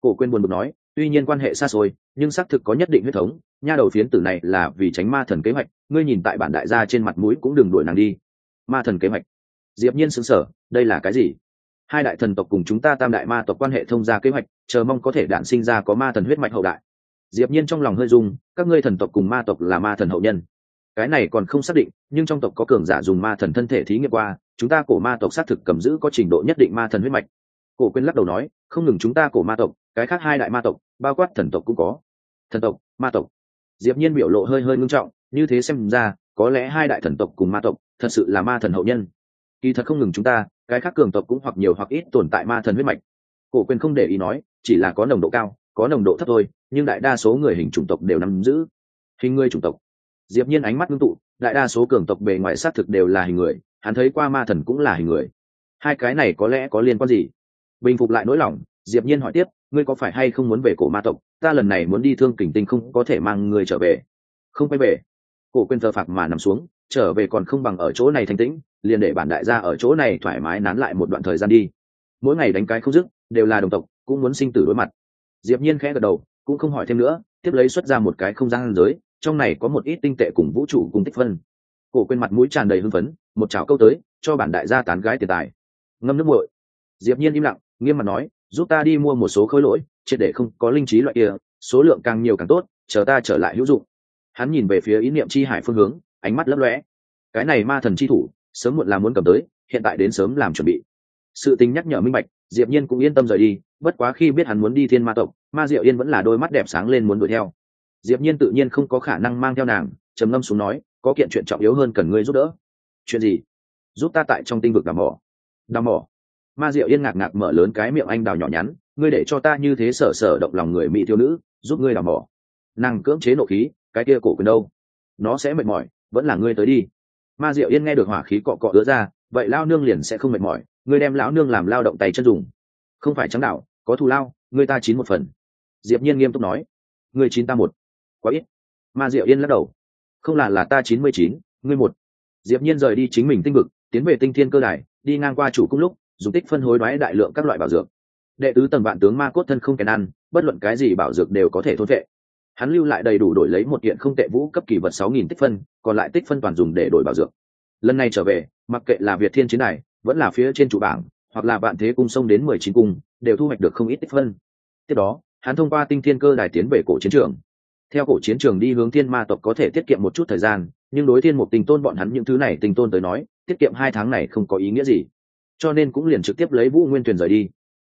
A: Cổ quên buồn bực nói tuy nhiên quan hệ xa xôi, nhưng xác thực có nhất định huyết thống. Nha đầu phiến tử này là vì tránh ma thần kế hoạch, ngươi nhìn tại bản đại gia trên mặt mũi cũng đừng đuổi nàng đi. Ma thần kế hoạch. Diệp nhiên sững sờ, đây là cái gì? Hai đại thần tộc cùng chúng ta tam đại ma tộc quan hệ thông gia kế hoạch, chờ mong có thể đản sinh ra có ma thần huyết mạch hậu đại. Diệp nhiên trong lòng hơi rung, các ngươi thần tộc cùng ma tộc là ma thần hậu nhân. Cái này còn không xác định, nhưng trong tộc có cường giả dùng ma thần thân thể thí nghiệm qua, chúng ta cổ ma tộc xác thực cầm giữ có trình độ nhất định ma thần huyết mạch cổ quyên lắc đầu nói, không ngừng chúng ta cổ ma tộc, cái khác hai đại ma tộc, bao quát thần tộc cũng có. Thần tộc, ma tộc. Diệp nhiên biểu lộ hơi hơi ngưng trọng, như thế xem ra, có lẽ hai đại thần tộc cùng ma tộc thật sự là ma thần hậu nhân. Kỳ thật không ngừng chúng ta, cái khác cường tộc cũng hoặc nhiều hoặc ít tồn tại ma thần huyết mạch. Cổ quyền không để ý nói, chỉ là có nồng độ cao, có nồng độ thấp thôi, nhưng đại đa số người hình chủng tộc đều nắm giữ. Hình người chủng tộc. Diệp nhiên ánh mắt ngưng tụ, đại đa số cường tộc bề ngoài xác thực đều là hình người, hắn thấy qua ma thần cũng là hình người. Hai cái này có lẽ có liên quan gì? Bình phục lại nỗi lòng, diệp nhiên hỏi tiếp, ngươi có phải hay không muốn về cổ ma tộc? Ta lần này muốn đi thương kình tinh không, có thể mang ngươi trở về. Không quay về. Cổ quên thờ phạc mà nằm xuống, trở về còn không bằng ở chỗ này thanh tĩnh, liền để bản đại gia ở chỗ này thoải mái nán lại một đoạn thời gian đi. Mỗi ngày đánh cái không dứt, đều là đồng tộc, cũng muốn sinh tử đối mặt. Diệp nhiên khẽ gật đầu, cũng không hỏi thêm nữa, tiếp lấy xuất ra một cái không gian giới, trong này có một ít tinh tệ cùng vũ trụ cùng tích phân. Cổ quên mặt mũi tràn đầy hưng phấn, một chảo câu tới, cho bản đại gia tán gái tiền tài. Ngâm nước muội. Diệp nhiên im lặng nghiêm mặt nói, giúp ta đi mua một số khối lỗi, triệt để không có linh trí loại kia, số lượng càng nhiều càng tốt, chờ ta trở lại hữu dụng. Hắn nhìn về phía ý niệm chi hải phương hướng, ánh mắt lấp lóe. Cái này ma thần chi thủ, sớm muộn là muốn cầm tới, hiện tại đến sớm làm chuẩn bị. Sự tình nhắc nhở minh bạch, diệp nhiên cũng yên tâm rời đi, bất quá khi biết hắn muốn đi thiên ma tộc, ma diệu yên vẫn là đôi mắt đẹp sáng lên muốn đuổi theo. Diệp nhiên tự nhiên không có khả năng mang theo nàng, trầm ngâm xuống nói, có kiện chuyện trọng yếu hơn cần ngươi giúp đỡ. Chuyện gì? Giúp ta tại trong tinh vực đào mỏ. Đào mỏ? Ma diệu yên ngạc ngạc mở lớn cái miệng anh đào nhỏ nhắn, ngươi để cho ta như thế sở sở động lòng người mỹ thiếu nữ, giúp ngươi đào mỏ. Nàng cưỡng chế nộ khí, cái kia cổ quyền đâu? Nó sẽ mệt mỏi, vẫn là ngươi tới đi. Ma diệu yên nghe được hỏa khí cọ cọ ứa ra, vậy lao nương liền sẽ không mệt mỏi, ngươi đem lão nương làm lao động tay chân dùng. Không phải trắng đạo có thù lao, ngươi ta chín một phần. Diệp nhiên nghiêm túc nói, ngươi chín ta một, quá ít. Ma diệu yên lắc đầu, không là là ta chín mươi chín, ngươi một. Diệp nhiên rời đi chính mình tinh vực, tiến về tinh thiên cơ đài, đi ngang qua chủ cung lúc dùng tích phân hối đoái đại lượng các loại bảo dược. Đệ tứ tầng vạn tướng ma cốt thân không kèn ăn, bất luận cái gì bảo dược đều có thể thôn vệ. Hắn lưu lại đầy đủ đổi lấy một kiện không tệ vũ cấp kỳ vật sáu nghìn tích phân, còn lại tích phân toàn dùng để đổi bảo dược. Lần này trở về, mặc kệ là việt thiên chiến này vẫn là phía trên chủ bảng, hoặc là bạn thế cung sông đến mười chín cung, đều thu hoạch được không ít tích phân. Tiếp đó, hắn thông qua tinh thiên cơ đài tiến về cổ chiến trường. Theo cổ chiến trường đi hướng thiên ma tộc có thể tiết kiệm một chút thời gian, nhưng đối thiên một tình tôn bọn hắn những thứ này tình tôn tới nói, tiết kiệm hai tháng này không có ý nghĩa gì cho nên cũng liền trực tiếp lấy vũ nguyên tuyển rời đi.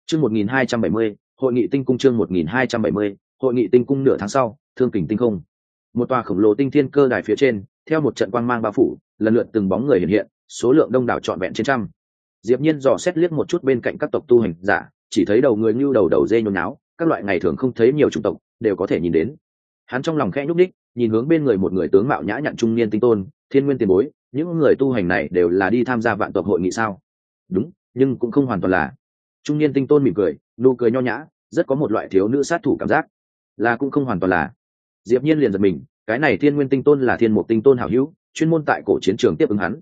A: Chương một nghìn hai trăm bảy mươi, hội nghị tinh cung chương một nghìn hai trăm bảy mươi, hội nghị tinh cung nửa tháng sau, thương kình tinh không. Một tòa khổng lồ tinh thiên cơ đài phía trên, theo một trận quang mang bao phủ, lần lượt từng bóng người hiện hiện, số lượng đông đảo trọn vẹn trên trăm. Diệp nhiên dò xét liếc một chút bên cạnh các tộc tu hành giả, chỉ thấy đầu người như đầu đầu dê nhốn náo các loại ngày thường không thấy nhiều chủng tộc, đều có thể nhìn đến. Hắn trong lòng khẽ nhúc đích nhìn hướng bên người một người tướng mạo nhã nhặn trung niên tinh tôn, thiên nguyên tiền bối, những người tu hành này đều là đi tham gia vạn tộc hội nghị sao? Đúng, nhưng cũng không hoàn toàn là. Trung niên tinh tôn mỉm cười, nụ cười nho nhã, rất có một loại thiếu nữ sát thủ cảm giác. Là cũng không hoàn toàn là. Diệp nhiên liền giật mình, cái này thiên nguyên tinh tôn là thiên một tinh tôn hảo hữu, chuyên môn tại cổ chiến trường tiếp ứng hắn.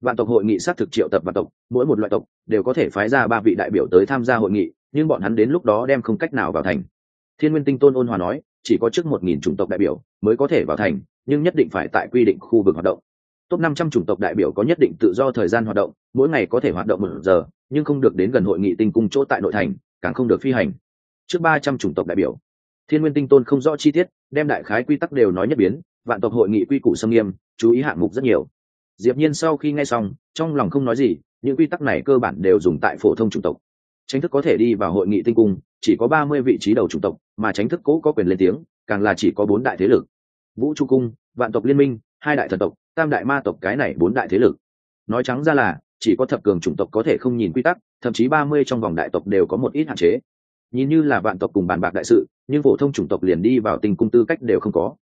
A: Vạn tộc hội nghị sát thực triệu tập vạn tộc, mỗi một loại tộc đều có thể phái ra ba vị đại biểu tới tham gia hội nghị, nhưng bọn hắn đến lúc đó đem không cách nào vào thành. Thiên nguyên tinh tôn ôn hòa nói, chỉ có trước một nghìn chủng tộc đại biểu mới có thể vào thành, nhưng nhất định phải tại quy định khu vực hoạt động top năm trăm chủng tộc đại biểu có nhất định tự do thời gian hoạt động, mỗi ngày có thể hoạt động một giờ, nhưng không được đến gần hội nghị tinh cung chỗ tại nội thành, càng không được phi hành. Trước ba trăm chủng tộc đại biểu, thiên nguyên tinh tôn không rõ chi tiết, đem đại khái quy tắc đều nói nhất biến, vạn tộc hội nghị quy củ xâm nghiêm, chú ý hạng mục rất nhiều. Diệp nhiên sau khi nghe xong, trong lòng không nói gì, những quy tắc này cơ bản đều dùng tại phổ thông chủng tộc. Tránh thức có thể đi vào hội nghị tinh cung, chỉ có ba mươi vị trí đầu chủng tộc, mà tránh thức cố có quyền lên tiếng, càng là chỉ có bốn đại thế lực. Vũ trụ cung, vạn tộc liên minh hai đại thần tộc, tam đại ma tộc cái này bốn đại thế lực. Nói trắng ra là, chỉ có thập cường chủng tộc có thể không nhìn quy tắc, thậm chí ba mươi trong vòng đại tộc đều có một ít hạn chế. Nhìn như là vạn tộc cùng bàn bạc đại sự, nhưng phổ thông chủng tộc liền đi vào tình cung tư cách đều không có.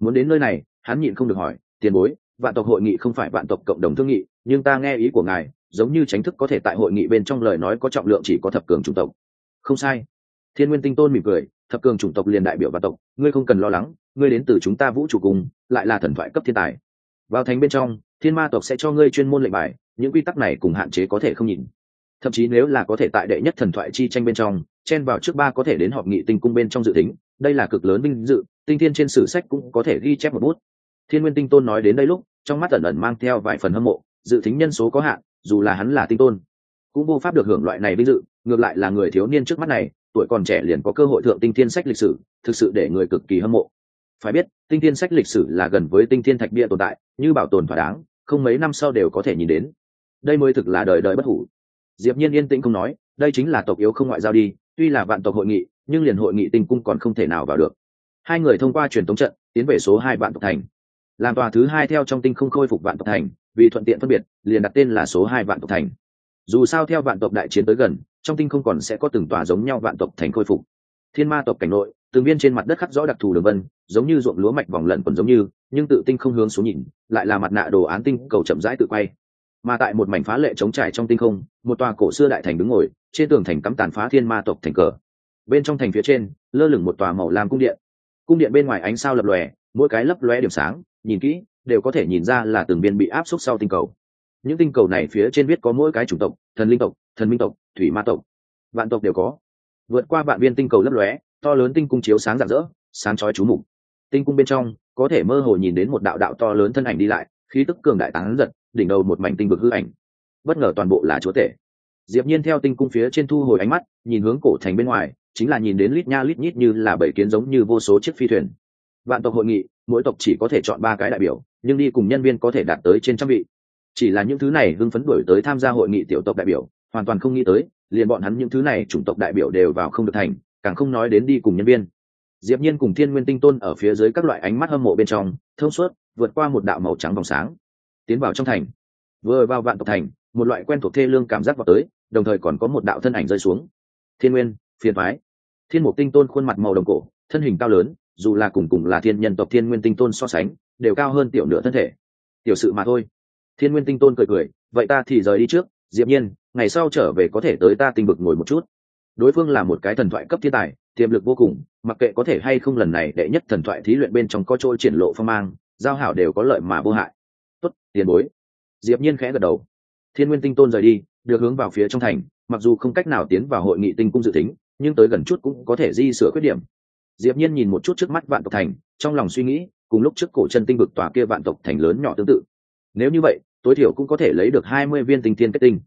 A: Muốn đến nơi này, hắn nhịn không được hỏi, tiền bối, vạn tộc hội nghị không phải vạn tộc cộng đồng thương nghị, nhưng ta nghe ý của ngài, giống như tránh thức có thể tại hội nghị bên trong lời nói có trọng lượng chỉ có thập cường chủng tộc. Không sai. Thiên nguyên tinh tôn mỉm cười thập cường chủng tộc liền đại biểu và tộc, ngươi không cần lo lắng, ngươi đến từ chúng ta vũ trụ cùng, lại là thần thoại cấp thiên tài. Vào thành bên trong, thiên ma tộc sẽ cho ngươi chuyên môn lệnh bài, những quy tắc này cùng hạn chế có thể không nhìn. Thậm chí nếu là có thể tại đệ nhất thần thoại chi tranh bên trong, chen vào trước ba có thể đến họp nghị tinh cung bên trong dự tính, đây là cực lớn vinh dự, tinh thiên trên sử sách cũng có thể ghi chép một bút. Thiên nguyên tinh tôn nói đến đây lúc, trong mắt ẩn ẩn mang theo vài phần hâm mộ, dự tính nhân số có hạn, dù là hắn là tinh tôn, cũng vô pháp được hưởng loại này vinh dự, ngược lại là người thiếu niên trước mắt này tuổi còn trẻ liền có cơ hội thượng tinh thiên sách lịch sử, thực sự để người cực kỳ hâm mộ. Phải biết, tinh thiên sách lịch sử là gần với tinh thiên thạch bia tồn tại, như bảo tồn thỏa đáng, không mấy năm sau đều có thể nhìn đến. Đây mới thực là đời đời bất hủ. Diệp nhiên yên tĩnh không nói, đây chính là tộc yếu không ngoại giao đi, tuy là vạn tộc hội nghị, nhưng liền hội nghị tinh cung còn không thể nào vào được. Hai người thông qua truyền tống trận, tiến về số hai vạn tộc thành. Làm tòa thứ hai theo trong tinh không khôi phục vạn tộc thành, vì thuận tiện phân biệt, liền đặt tên là số hai vạn tộc thành dù sao theo vạn tộc đại chiến tới gần, trong tinh không còn sẽ có từng tòa giống nhau vạn tộc thành khôi phục. Thiên ma tộc cảnh nội, từng viên trên mặt đất khắc rõ đặc thù đường vân, giống như ruộng lúa mạch vòng lẩn còn giống như, nhưng tự tinh không hướng xuống nhìn, lại là mặt nạ đồ án tinh cầu chậm rãi tự quay. Mà tại một mảnh phá lệ chống trải trong tinh không, một tòa cổ xưa đại thành đứng ngồi, trên tường thành cắm tàn phá thiên ma tộc thành cờ. Bên trong thành phía trên, lơ lửng một tòa màu lam cung điện. Cung điện bên ngoài ánh sao lập lòe, mỗi cái lấp lóe điểm sáng, nhìn kỹ, đều có thể nhìn ra là từng viên bị áp suất sau tinh cầu những tinh cầu này phía trên viết có mỗi cái chủng tộc, thần linh tộc, thần minh tộc, thủy ma tộc. Vạn tộc đều có. Vượt qua vạn viên tinh cầu lấp lóe, to lớn tinh cung chiếu sáng rạng rỡ, sáng chói chú mục. Tinh cung bên trong, có thể mơ hồ nhìn đến một đạo đạo to lớn thân ảnh đi lại, khí tức cường đại tán giật, đỉnh đầu một mảnh tinh vực hư ảnh. Bất ngờ toàn bộ là chúa tể. Diệp nhiên theo tinh cung phía trên thu hồi ánh mắt, nhìn hướng cổ thành bên ngoài, chính là nhìn đến lít nha lít nhít như là bảy kiến giống như vô số chiếc phi thuyền. Vạn tộc hội nghị, mỗi tộc chỉ có thể chọn ba cái đại biểu, nhưng đi cùng nhân viên có thể đạt tới trên trăm vị chỉ là những thứ này hưng phấn đuổi tới tham gia hội nghị tiểu tộc đại biểu, hoàn toàn không nghĩ tới, liền bọn hắn những thứ này chủng tộc đại biểu đều vào không được thành, càng không nói đến đi cùng nhân viên. Diệp nhiên cùng thiên nguyên tinh tôn ở phía dưới các loại ánh mắt hâm mộ bên trong, thông suốt, vượt qua một đạo màu trắng vòng sáng, tiến vào trong thành. Vừa vào vạn tộc thành, một loại quen thuộc thê lương cảm giác vào tới, đồng thời còn có một đạo thân ảnh rơi xuống. Thiên nguyên, phiền thoái thiên mục tinh tôn khuôn mặt màu đồng cổ, thân hình cao lớn, dù là cùng cùng là thiên nhân tộc thiên nguyên tinh tôn so sánh, đều cao hơn tiểu nửa thân thể. Tiểu sự mà thôi thiên nguyên tinh tôn cười cười, vậy ta thì rời đi trước, diệp nhiên, ngày sau trở về có thể tới ta tinh vực ngồi một chút. Đối phương là một cái thần thoại cấp thiên tài, tiềm lực vô cùng, mặc kệ có thể hay không lần này đệ nhất thần thoại thí luyện bên trong có trôi triển lộ phong mang, giao hảo đều có lợi mà vô hại. Tốt, tiền bối. Diệp nhiên khẽ gật đầu. Thiên nguyên tinh tôn rời đi, được hướng vào phía trong thành, mặc dù không cách nào tiến vào hội nghị tinh cung dự tính, nhưng tới gần chút cũng có thể di sửa khuyết điểm. Diệp nhiên nhìn một chút trước mắt vạn tộc thành, trong lòng suy nghĩ, cùng lúc trước cổ chân tinh vực tòa kia vạn tộc thành lớn nhỏ tương tự. Nếu như vậy tối thiểu cũng có thể lấy được hai mươi viên tinh thiên kết tinh.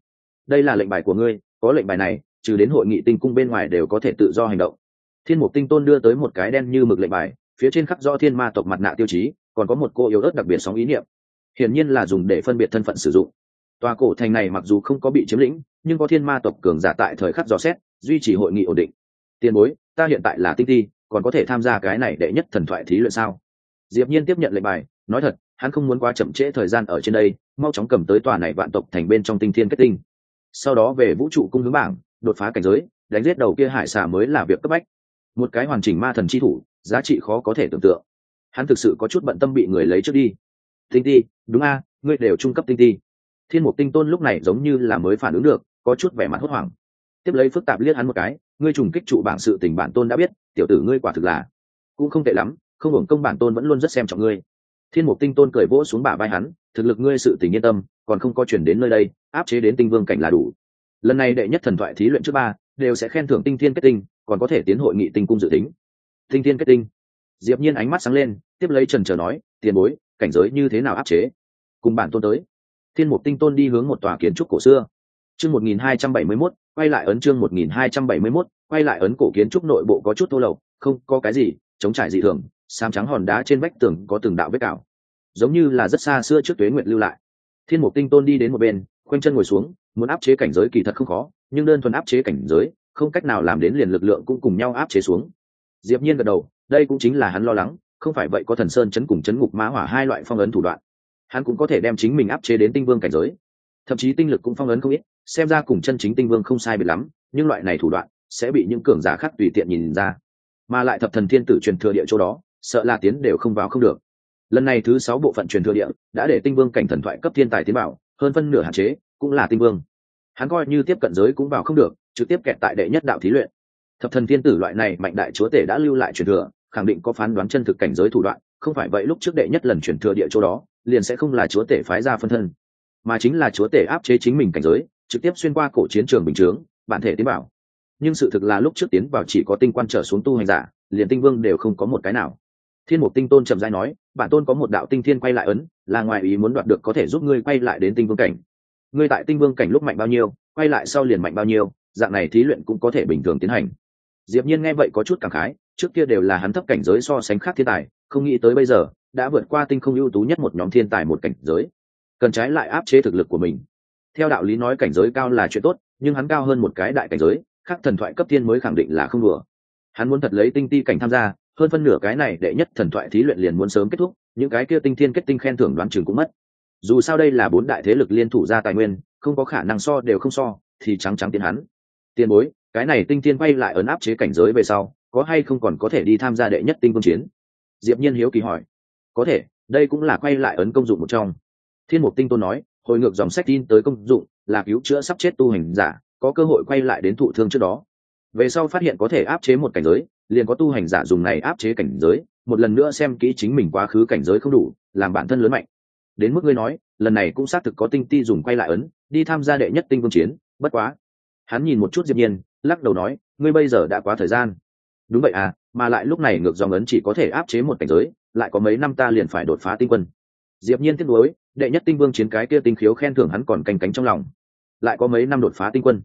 A: Đây là lệnh bài của ngươi, có lệnh bài này, trừ đến hội nghị tinh cung bên ngoài đều có thể tự do hành động. Thiên mục tinh tôn đưa tới một cái đen như mực lệnh bài, phía trên khắc do thiên ma tộc mặt nạ tiêu chí, còn có một cô yếu ớt đặc biệt sóng ý niệm. Hiển nhiên là dùng để phân biệt thân phận sử dụng. Tòa cổ thành này mặc dù không có bị chiếm lĩnh, nhưng có thiên ma tộc cường giả tại thời khắc dò xét, duy trì hội nghị ổn định. Tiền bối, ta hiện tại là tinh ti, còn có thể tham gia cái này đệ nhất thần thoại thí luyện sao? Diệp nhiên tiếp nhận lệnh bài, nói thật hắn không muốn quá chậm trễ thời gian ở trên đây, mau chóng cầm tới tòa này vạn tộc thành bên trong tinh thiên kết tinh. Sau đó về vũ trụ cung hướng bảng, đột phá cảnh giới, đánh giết đầu kia hải xà mới là việc cấp bách. Một cái hoàn chỉnh ma thần chi thủ, giá trị khó có thể tưởng tượng. Hắn thực sự có chút bận tâm bị người lấy trước đi. Tinh ti, đúng a, ngươi đều trung cấp tinh ti. Thiên mục tinh tôn lúc này giống như là mới phản ứng được, có chút vẻ mặt hốt hoảng. Tiếp lấy phức tạp liếc hắn một cái, ngươi trùng kích trụ bảng sự tình bản tôn đã biết, tiểu tử ngươi quả thực là cũng không tệ lắm, không hưởng công bản tôn vẫn luôn rất xem trọng ngươi thiên mục tinh tôn cười vỗ xuống bả vai hắn thực lực ngươi sự tình yên tâm còn không có chuyển đến nơi đây áp chế đến tinh vương cảnh là đủ. Lần này đệ nhất thần thoại thí luyện trước ba đều sẽ khen thưởng tinh thiên kết tinh còn có thể tiến hội nghị tinh cung dự tính. Tinh thiên kết tinh. Diệp nhiên ánh mắt sáng lên tiếp lấy trần chờ nói tiền bối cảnh giới như thế nào áp chế? Cùng bản tôn tới. Thiên mục tinh tôn đi hướng một tòa kiến trúc cổ xưa. Chương 1271, quay lại ấn chương 1271, quay lại ấn cổ kiến trúc nội bộ có chút thô lậu không có cái gì chống trải dị thường sam trắng hòn đá trên vách tường có từng đạo vết cào, giống như là rất xa xưa trước tuế nguyện lưu lại. Thiên mục tinh tôn đi đến một bên, khoanh chân ngồi xuống, muốn áp chế cảnh giới kỳ thật không khó, nhưng đơn thuần áp chế cảnh giới, không cách nào làm đến liền lực lượng cũng cùng nhau áp chế xuống. Diệp nhiên gật đầu, đây cũng chính là hắn lo lắng, không phải vậy có thần sơn chấn cùng chấn ngục mã hỏa hai loại phong ấn thủ đoạn. Hắn cũng có thể đem chính mình áp chế đến tinh vương cảnh giới. Thậm chí tinh lực cũng phong ấn không ít, xem ra cùng chân chính tinh vương không sai biệt lắm, nhưng loại này thủ đoạn sẽ bị những cường giả khác tùy tiện nhìn ra. Mà lại thập thần thiên tử truyền thừa địa chỗ đó sợ là tiến đều không vào không được. Lần này thứ sáu bộ phận truyền thừa địa đã để tinh vương cảnh thần thoại cấp thiên tài tiến bảo hơn phân nửa hạn chế cũng là tinh vương. Hắn coi như tiếp cận giới cũng vào không được, trực tiếp kẹt tại đệ nhất đạo thí luyện. Thập thần thiên tử loại này mạnh đại chúa tể đã lưu lại truyền thừa, khẳng định có phán đoán chân thực cảnh giới thủ đoạn, không phải vậy lúc trước đệ nhất lần truyền thừa địa chỗ đó, liền sẽ không là chúa tể phái ra phân thân, mà chính là chúa tể áp chế chính mình cảnh giới, trực tiếp xuyên qua cổ chiến trường bình chướng, bản thể tiến bảo nhưng sự thực là lúc trước tiến vào chỉ có tinh quan trở xuống tu hành giả, liền tinh vương đều không có một cái nào thiên mục tinh tôn trầm dai nói, bản tôn có một đạo tinh thiên quay lại ấn, là ngoài ý muốn đoạt được có thể giúp ngươi quay lại đến tinh vương cảnh. Ngươi tại tinh vương cảnh lúc mạnh bao nhiêu, quay lại sau liền mạnh bao nhiêu, dạng này thí luyện cũng có thể bình thường tiến hành. Diệp nhiên nghe vậy có chút cảm khái, trước kia đều là hắn thấp cảnh giới so sánh khác thiên tài, không nghĩ tới bây giờ, đã vượt qua tinh không ưu tú nhất một nhóm thiên tài một cảnh giới. Cần trái lại áp chế thực lực của mình. Theo đạo lý nói cảnh giới cao là chuyện tốt, nhưng hắn cao hơn một cái đại cảnh giới, khác thần thoại cấp thiên mới khẳng định là không đùa. Hắn muốn thật lấy tinh ti cảnh tham gia hơn phân nửa cái này đệ nhất thần thoại thí luyện liền muốn sớm kết thúc, những cái kia tinh thiên kết tinh khen thưởng đoán chừng cũng mất. Dù sao đây là bốn đại thế lực liên thủ ra tài nguyên, không có khả năng so đều không so, thì trắng trắng tiến hắn. Tiền bối, cái này tinh thiên quay lại ấn áp chế cảnh giới về sau, có hay không còn có thể đi tham gia đệ nhất tinh vương chiến? Diệp nhiên hiếu kỳ hỏi. Có thể, đây cũng là quay lại ấn công dụng một trong. Thiên mục tinh tôn nói, hồi ngược dòng sách tin tới công dụng là cứu chữa sắp chết tu hành giả, có cơ hội quay lại đến thụ thương trước đó về sau phát hiện có thể áp chế một cảnh giới, liền có tu hành giả dùng này áp chế cảnh giới, một lần nữa xem kỹ chính mình quá khứ cảnh giới không đủ, làm bản thân lớn mạnh. Đến mức ngươi nói, lần này cũng xác thực có tinh ti dùng quay lại ấn, đi tham gia đệ nhất tinh vương chiến, bất quá. Hắn nhìn một chút diệp nhiên, lắc đầu nói, ngươi bây giờ đã quá thời gian. Đúng vậy à mà lại lúc này ngược dòng ấn chỉ có thể áp chế một cảnh giới, lại có mấy năm ta liền phải đột phá tinh quân. Diệp nhiên tiếc nuối, đệ nhất tinh vương chiến cái kia tinh khiếu khen thưởng hắn còn canh cánh trong lòng. Lại có mấy năm đột phá tinh quân.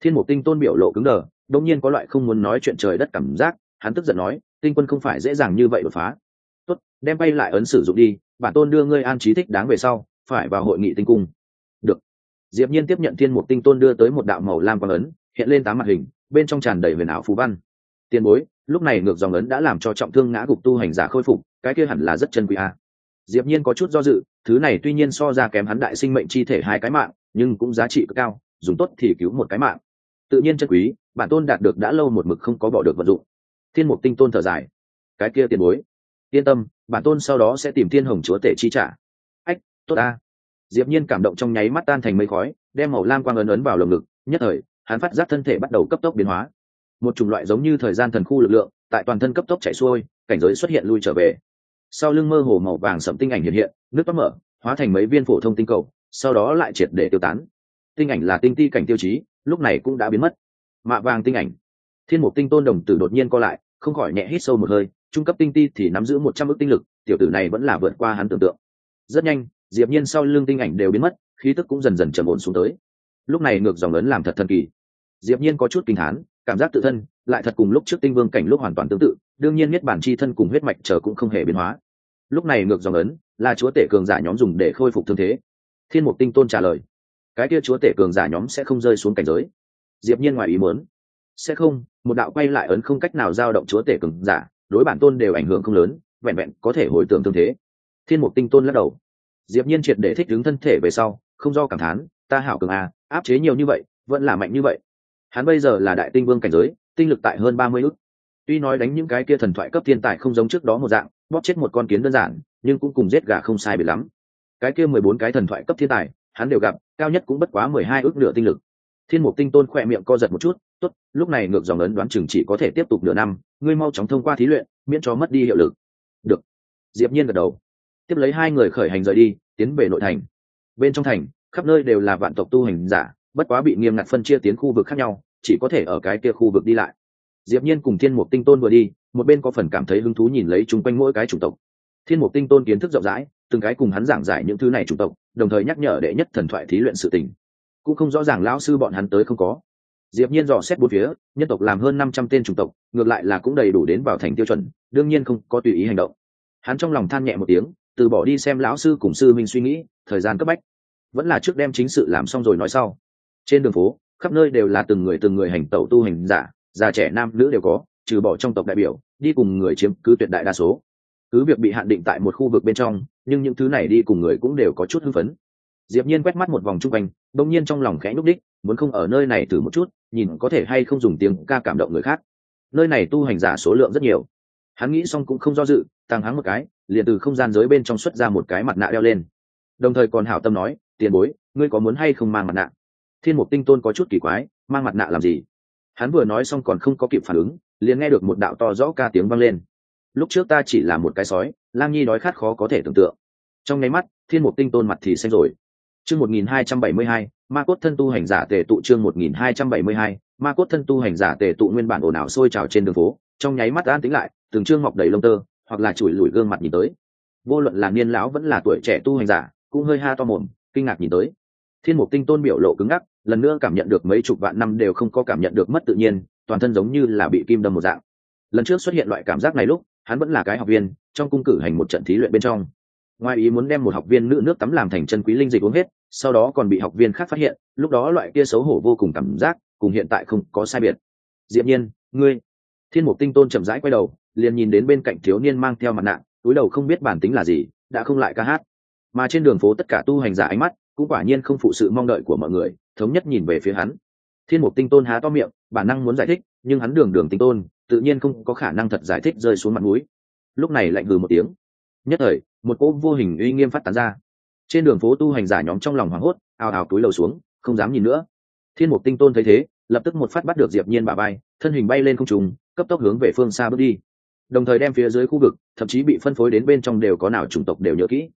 A: Thiên mục tinh tôn biểu lộ cứng đờ đông nhiên có loại không muốn nói chuyện trời đất cảm giác, hắn tức giận nói, tinh quân không phải dễ dàng như vậy đột phá. Tốt, đem bay lại ấn sử dụng đi, bản tôn đưa ngươi an trí thích đáng về sau, phải vào hội nghị tinh cung. Được. Diệp nhiên tiếp nhận thiên mục tinh tôn đưa tới một đạo màu lam quang ấn, hiện lên tám mặt hình, bên trong tràn đầy huyền ảo phù văn. Tiền bối, lúc này ngược dòng ấn đã làm cho trọng thương ngã gục tu hành giả khôi phục, cái kia hẳn là rất chân quý a diệp nhiên có chút do dự, thứ này tuy nhiên so ra kém hắn đại sinh mệnh chi thể hai cái mạng, nhưng cũng giá trị cực cao, dùng tốt thì cứu một cái mạng. Tự nhiên chân quý bản tôn đạt được đã lâu một mực không có bỏ được vận dụng. Thiên mục tinh tôn thở dài. Cái kia tiền bối. Yên tâm, bản tôn sau đó sẽ tìm thiên hồng chúa tể chi trả. Ách, tốt ta. Diệp nhiên cảm động trong nháy mắt tan thành mây khói, đem màu lam quang ấn ấn vào lồng ngực, nhất thời, hắn phát giác thân thể bắt đầu cấp tốc biến hóa. Một chủng loại giống như thời gian thần khu lực lượng, tại toàn thân cấp tốc chảy xuôi, cảnh giới xuất hiện lui trở về. Sau lưng mơ hồ màu vàng sẫm tinh ảnh hiện hiện, nước bắt mở, hóa thành mấy viên phổ thông tinh cầu, sau đó lại triệt để tiêu tán. Tinh ảnh là tinh ti cảnh tiêu chí, lúc này cũng đã biến mất mạ vàng tinh ảnh. Thiên mục tinh tôn đồng tử đột nhiên co lại không khỏi nhẹ hít sâu một hơi trung cấp tinh ti thì nắm giữ một trăm ước tinh lực tiểu tử này vẫn là vượt qua hắn tưởng tượng. Rất nhanh diệp nhiên sau lưng tinh ảnh đều biến mất khí tức cũng dần dần trầm ổn xuống tới. Lúc này ngược dòng lớn làm thật thần kỳ. Diệp nhiên có chút kinh hán, cảm giác tự thân lại thật cùng lúc trước tinh vương cảnh lúc hoàn toàn tương tự đương nhiên biết bản chi thân cùng huyết mạch chờ cũng không hề biến hóa. Lúc này ngược dòng ấn là chúa tể cường giả nhóm dùng để khôi phục thương thế. Thiên mục tinh tôn trả lời cái kia chúa tể cường giả nhóm sẽ không rơi xuống cảnh giới diệp nhiên ngoài ý muốn. Sẽ không, một đạo quay lại ấn không cách nào giao động chúa tể cường giả, đối bản tôn đều ảnh hưởng không lớn, vẹn vẹn có thể hồi tưởng thương thế. Thiên mục tinh tôn lắc đầu. Diệp nhiên triệt để thích ứng thân thể về sau, không do cảm thán, ta hảo cường a, áp chế nhiều như vậy, vẫn là mạnh như vậy. Hắn bây giờ là đại tinh vương cảnh giới, tinh lực tại hơn ba mươi ước tuy nói đánh những cái kia thần thoại cấp thiên tài không giống trước đó một dạng, bóp chết một con kiến đơn giản, nhưng cũng cùng giết gà không sai biệt lắm. Cái kia mười bốn cái thần thoại cấp thiên tài, hắn đều gặp, cao nhất cũng bất quá mười hai ước nửa tinh lực thiên mục tinh tôn khỏe miệng co giật một chút, tốt, lúc này ngược dòng ấn đoán chừng chỉ có thể tiếp tục nửa năm, ngươi mau chóng thông qua thí luyện, miễn cho mất đi hiệu lực. Được. Diệp nhiên gật đầu. Tiếp lấy hai người khởi hành rời đi, tiến về nội thành. Bên trong thành, khắp nơi đều là vạn tộc tu hành giả, bất quá bị nghiêm ngặt phân chia tiến khu vực khác nhau, chỉ có thể ở cái kia khu vực đi lại. Diệp nhiên cùng thiên mục tinh tôn vừa đi, một bên có phần cảm thấy hứng thú nhìn lấy chúng quanh mỗi cái chủng tộc. Thiên mục tinh tôn kiến thức rộng rãi, từng cái cùng hắn giảng giải những thứ này chủng tộc, đồng thời nhắc nhở đệ nhất thần thoại thí luyện sự tình cũng không rõ ràng lão sư bọn hắn tới không có. Diệp nhiên dò xét bốn phía, nhân tộc làm hơn năm trăm tên chủng tộc, ngược lại là cũng đầy đủ đến vào thành tiêu chuẩn, đương nhiên không có tùy ý hành động. Hắn trong lòng than nhẹ một tiếng, từ bỏ đi xem lão sư cùng sư minh suy nghĩ, thời gian cấp bách. Vẫn là trước đem chính sự làm xong rồi nói sau. Trên đường phố, khắp nơi đều là từng người từng người hành tẩu tu hành giả, già trẻ nam nữ đều có, trừ bỏ trong tộc đại biểu, đi cùng người chiếm cứ tuyệt đại đa số. Cứ việc bị hạn định tại một khu vực bên trong, nhưng những thứ này đi cùng người cũng đều có chút hưng phấn. Diệp nhiên quét mắt một vòng chung quanh đông nhiên trong lòng khẽ nhúc đích muốn không ở nơi này thử một chút, nhìn có thể hay không dùng tiếng ca cảm động người khác. Nơi này tu hành giả số lượng rất nhiều. Hắn nghĩ xong cũng không do dự, tăng hắng một cái, liền từ không gian giới bên trong xuất ra một cái mặt nạ đeo lên. Đồng thời còn hảo tâm nói, tiền bối, ngươi có muốn hay không mang mặt nạ? Thiên mục tinh tôn có chút kỳ quái, mang mặt nạ làm gì? Hắn vừa nói xong còn không có kịp phản ứng, liền nghe được một đạo to rõ ca tiếng vang lên. Lúc trước ta chỉ là một cái sói, lam nhi đói khát khó có thể tưởng tượng. Trong nháy mắt, thiên mục tinh tôn mặt thì xanh rồi chương một nghìn hai trăm bảy mươi hai, ma cốt thân tu hành giả tề tụ chương một nghìn hai trăm bảy mươi hai, ma cốt thân tu hành giả tề tụ nguyên bản ồn ào sôi trào trên đường phố, trong nháy mắt an tĩnh lại, từng trương mọc đầy lông tơ, hoặc là chùi lùi gương mặt nhìn tới. Vô luận là niên lão vẫn là tuổi trẻ tu hành giả, cũng hơi ha to mồm, kinh ngạc nhìn tới. Thiên mục tinh tôn biểu lộ cứng ngắc, lần nữa cảm nhận được mấy chục vạn năm đều không có cảm nhận được mất tự nhiên, toàn thân giống như là bị kim đâm một dạng. Lần trước xuất hiện loại cảm giác này lúc, hắn vẫn là cái học viên, trong cung cử hành một trận thí luyện bên trong ngoài ý muốn đem một học viên nữ nước tắm làm thành chân quý linh dịch uống hết, sau đó còn bị học viên khác phát hiện, lúc đó loại kia xấu hổ vô cùng cảm giác, cùng hiện tại không có sai biệt. Diệp nhiên, ngươi. Thiên mục tinh tôn chậm rãi quay đầu, liền nhìn đến bên cạnh thiếu niên mang theo mặt nạ, túi đầu không biết bản tính là gì, đã không lại ca hát. Mà trên đường phố tất cả tu hành giả ánh mắt, cũng quả nhiên không phụ sự mong đợi của mọi người, thống nhất nhìn về phía hắn. Thiên mục tinh tôn há to miệng, bản năng muốn giải thích, nhưng hắn đường đường tinh tôn, tự nhiên không có khả năng thật giải thích rơi xuống mặt mũi. Lúc này lạnh hừ một tiếng nhất thời, một cỗ vô hình uy nghiêm phát tán ra. Trên đường phố tu hành giả nhóm trong lòng hoảng hốt, ào ào túi lầu xuống, không dám nhìn nữa. Thiên mục tinh tôn thấy thế, lập tức một phát bắt được diệp nhiên bà bay thân hình bay lên không trùng cấp tốc hướng về phương xa bước đi. Đồng thời đem phía dưới khu vực, thậm chí bị phân phối đến bên trong đều có nào chủng tộc đều nhớ kỹ.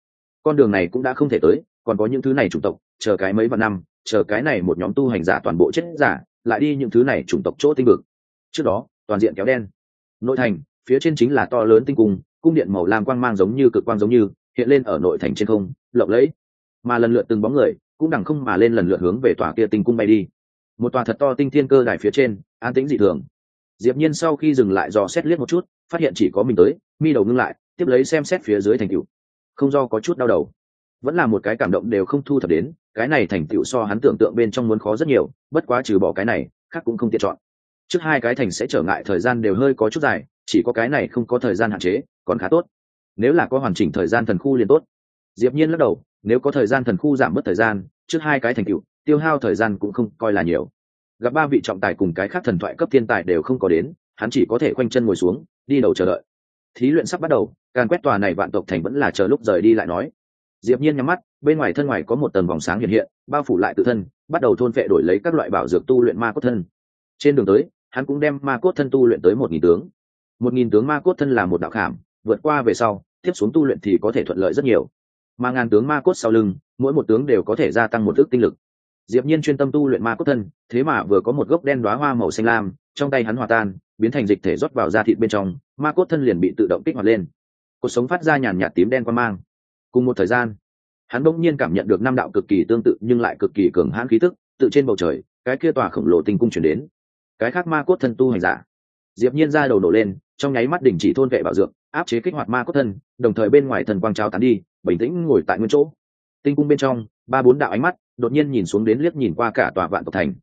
A: Con đường này cũng đã không thể tới, còn có những thứ này chủng tộc, chờ cái mấy vạn năm, chờ cái này một nhóm tu hành giả toàn bộ chết giả, lại đi những thứ này chủng tộc chỗ tinh vực. Trước đó, toàn diện kéo đen. Nội thành, phía trên chính là to lớn tinh cung cung điện màu lam quang mang giống như cực quang giống như, hiện lên ở nội thành trên không, lộng lẫy. Mà lần lượt từng bóng người, cũng đằng không mà lên lần lượt hướng về tòa kia tinh cung bay đi. Một tòa thật to tinh thiên cơ đài phía trên, an tĩnh dị thường. Diệp nhiên sau khi dừng lại dò xét liếc một chút, phát hiện chỉ có mình tới, mi đầu ngưng lại, tiếp lấy xem xét phía dưới thành tựu. Không do có chút đau đầu. Vẫn là một cái cảm động đều không thu thập đến, cái này thành tựu so hắn tưởng tượng bên trong muốn khó rất nhiều, bất quá trừ bỏ cái này, khác cũng không tiện chọn. Trước hai cái thành sẽ trở ngại thời gian đều hơi có chút dài, chỉ có cái này không có thời gian hạn chế còn khá tốt. Nếu là có hoàn chỉnh thời gian thần khu liền tốt. Diệp nhiên lắc đầu, nếu có thời gian thần khu giảm bớt thời gian, trước hai cái thành tựu, tiêu hao thời gian cũng không coi là nhiều. Gặp ba vị trọng tài cùng cái khác thần thoại cấp thiên tài đều không có đến, hắn chỉ có thể quanh chân ngồi xuống, đi đầu chờ đợi. Thí luyện sắp bắt đầu, càn quét tòa này vạn tộc thành vẫn là chờ lúc rời đi lại nói. Diệp nhiên nhắm mắt, bên ngoài thân ngoài có một tầng vòng sáng hiện hiện, bao phủ lại tự thân, bắt đầu thôn phệ đổi lấy các loại bảo dược tu luyện ma cốt thân. Trên đường tới, hắn cũng đem ma cốt thân tu luyện tới một nghìn tướng. Một nghìn tướng ma cốt thân là một đạo khảm vượt qua về sau, tiếp xuống tu luyện thì có thể thuận lợi rất nhiều. Mà ngàn tướng ma cốt sau lưng, mỗi một tướng đều có thể gia tăng một ước tinh lực. Diệp nhiên chuyên tâm tu luyện ma cốt thân, thế mà vừa có một gốc đen đóa hoa màu xanh lam, trong tay hắn hòa tan, biến thành dịch thể rót vào da thịt bên trong, ma cốt thân liền bị tự động kích hoạt lên. Cuộc sống phát ra nhàn nhạt tím đen quan mang. Cùng một thời gian, hắn bỗng nhiên cảm nhận được năm đạo cực kỳ tương tự nhưng lại cực kỳ cường hãn khí tức, tự trên bầu trời, cái kia tòa khổng lồ tinh cung chuyển đến. Cái khác ma cốt thân tu hành giả. Diệp nhiên ra đầu nổ lên, trong nháy mắt đình chỉ thôn vệ bảo dược áp chế kích hoạt ma cốt thân, đồng thời bên ngoài thần quang trao tán đi, bình tĩnh ngồi tại nguyên chỗ. Tinh cung bên trong, ba bốn đạo ánh mắt đột nhiên nhìn xuống đến liếc nhìn qua cả tòa vạn tộc thành.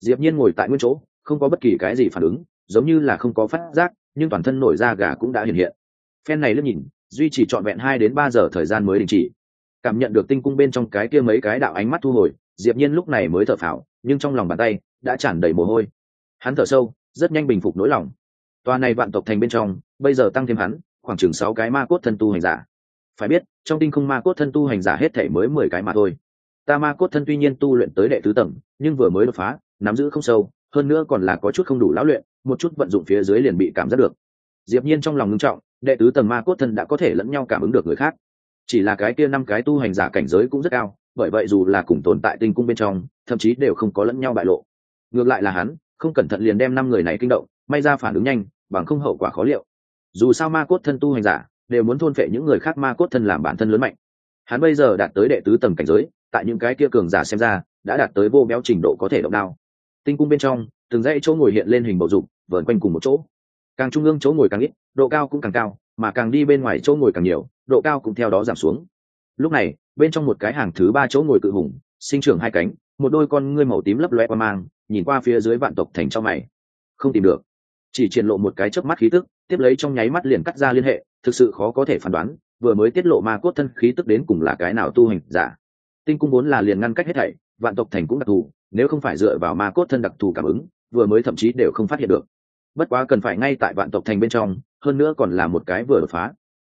A: Diệp nhiên ngồi tại nguyên chỗ, không có bất kỳ cái gì phản ứng, giống như là không có phát giác, nhưng toàn thân nổi da gà cũng đã hiện hiện. Phen này liếc nhìn, duy trì trọn vẹn hai đến ba giờ thời gian mới đình chỉ. Cảm nhận được tinh cung bên trong cái kia mấy cái đạo ánh mắt thu hồi, diệp nhiên lúc này mới thở phào, nhưng trong lòng bàn tay đã tràn đầy mồ hôi. Hắn thở sâu, rất nhanh bình phục nỗi lòng. Tòa này vạn tộc thành bên trong, bây giờ tăng thêm hắn khoảng chừng sáu cái ma cốt thân tu hành giả. Phải biết, trong tinh không ma cốt thân tu hành giả hết thể mới mười cái mà thôi. Ta ma cốt thân tuy nhiên tu luyện tới đệ tứ tầng, nhưng vừa mới đột phá, nắm giữ không sâu, hơn nữa còn là có chút không đủ lão luyện, một chút vận dụng phía dưới liền bị cảm giác được. Diệp nhiên trong lòng ngưng trọng, đệ tứ tầng ma cốt thân đã có thể lẫn nhau cảm ứng được người khác. Chỉ là cái kia năm cái tu hành giả cảnh giới cũng rất cao, bởi vậy dù là cùng tồn tại tinh cung bên trong, thậm chí đều không có lẫn nhau bại lộ. Ngược lại là hắn, không cẩn thận liền đem năm người này kinh động, may ra phản ứng nhanh, bằng không hậu quả khó liệu dù sao ma cốt thân tu hành giả đều muốn thôn phệ những người khác ma cốt thân làm bản thân lớn mạnh. Hắn bây giờ đạt tới đệ tứ tầng cảnh giới, tại những cái kia cường giả xem ra, đã đạt tới vô béo trình độ có thể động đao. Tinh cung bên trong, từng dãy chỗ ngồi hiện lên hình bầu dục, vờn quanh cùng một chỗ. Càng trung ương chỗ ngồi càng ít, độ cao cũng càng cao, mà càng đi bên ngoài chỗ ngồi càng nhiều, độ cao cũng theo đó giảm xuống. Lúc này, bên trong một cái hàng thứ ba chỗ ngồi cự hùng, sinh trưởng hai cánh, một đôi con ngươi màu tím lấp loe qua mang, nhìn qua phía dưới vạn tộc thành trong mày. Không tìm được. Chỉ triển lộ một cái chớp mắt khí tức tiếp lấy trong nháy mắt liền cắt ra liên hệ, thực sự khó có thể phán đoán, vừa mới tiết lộ ma cốt thân khí tức đến cùng là cái nào tu hành giả. Dạ. Tinh cung vốn là liền ngăn cách hết thảy, vạn tộc thành cũng đặc thù, nếu không phải dựa vào ma cốt thân đặc thù cảm ứng, vừa mới thậm chí đều không phát hiện được. Bất quá cần phải ngay tại vạn tộc thành bên trong, hơn nữa còn là một cái vừa đột phá.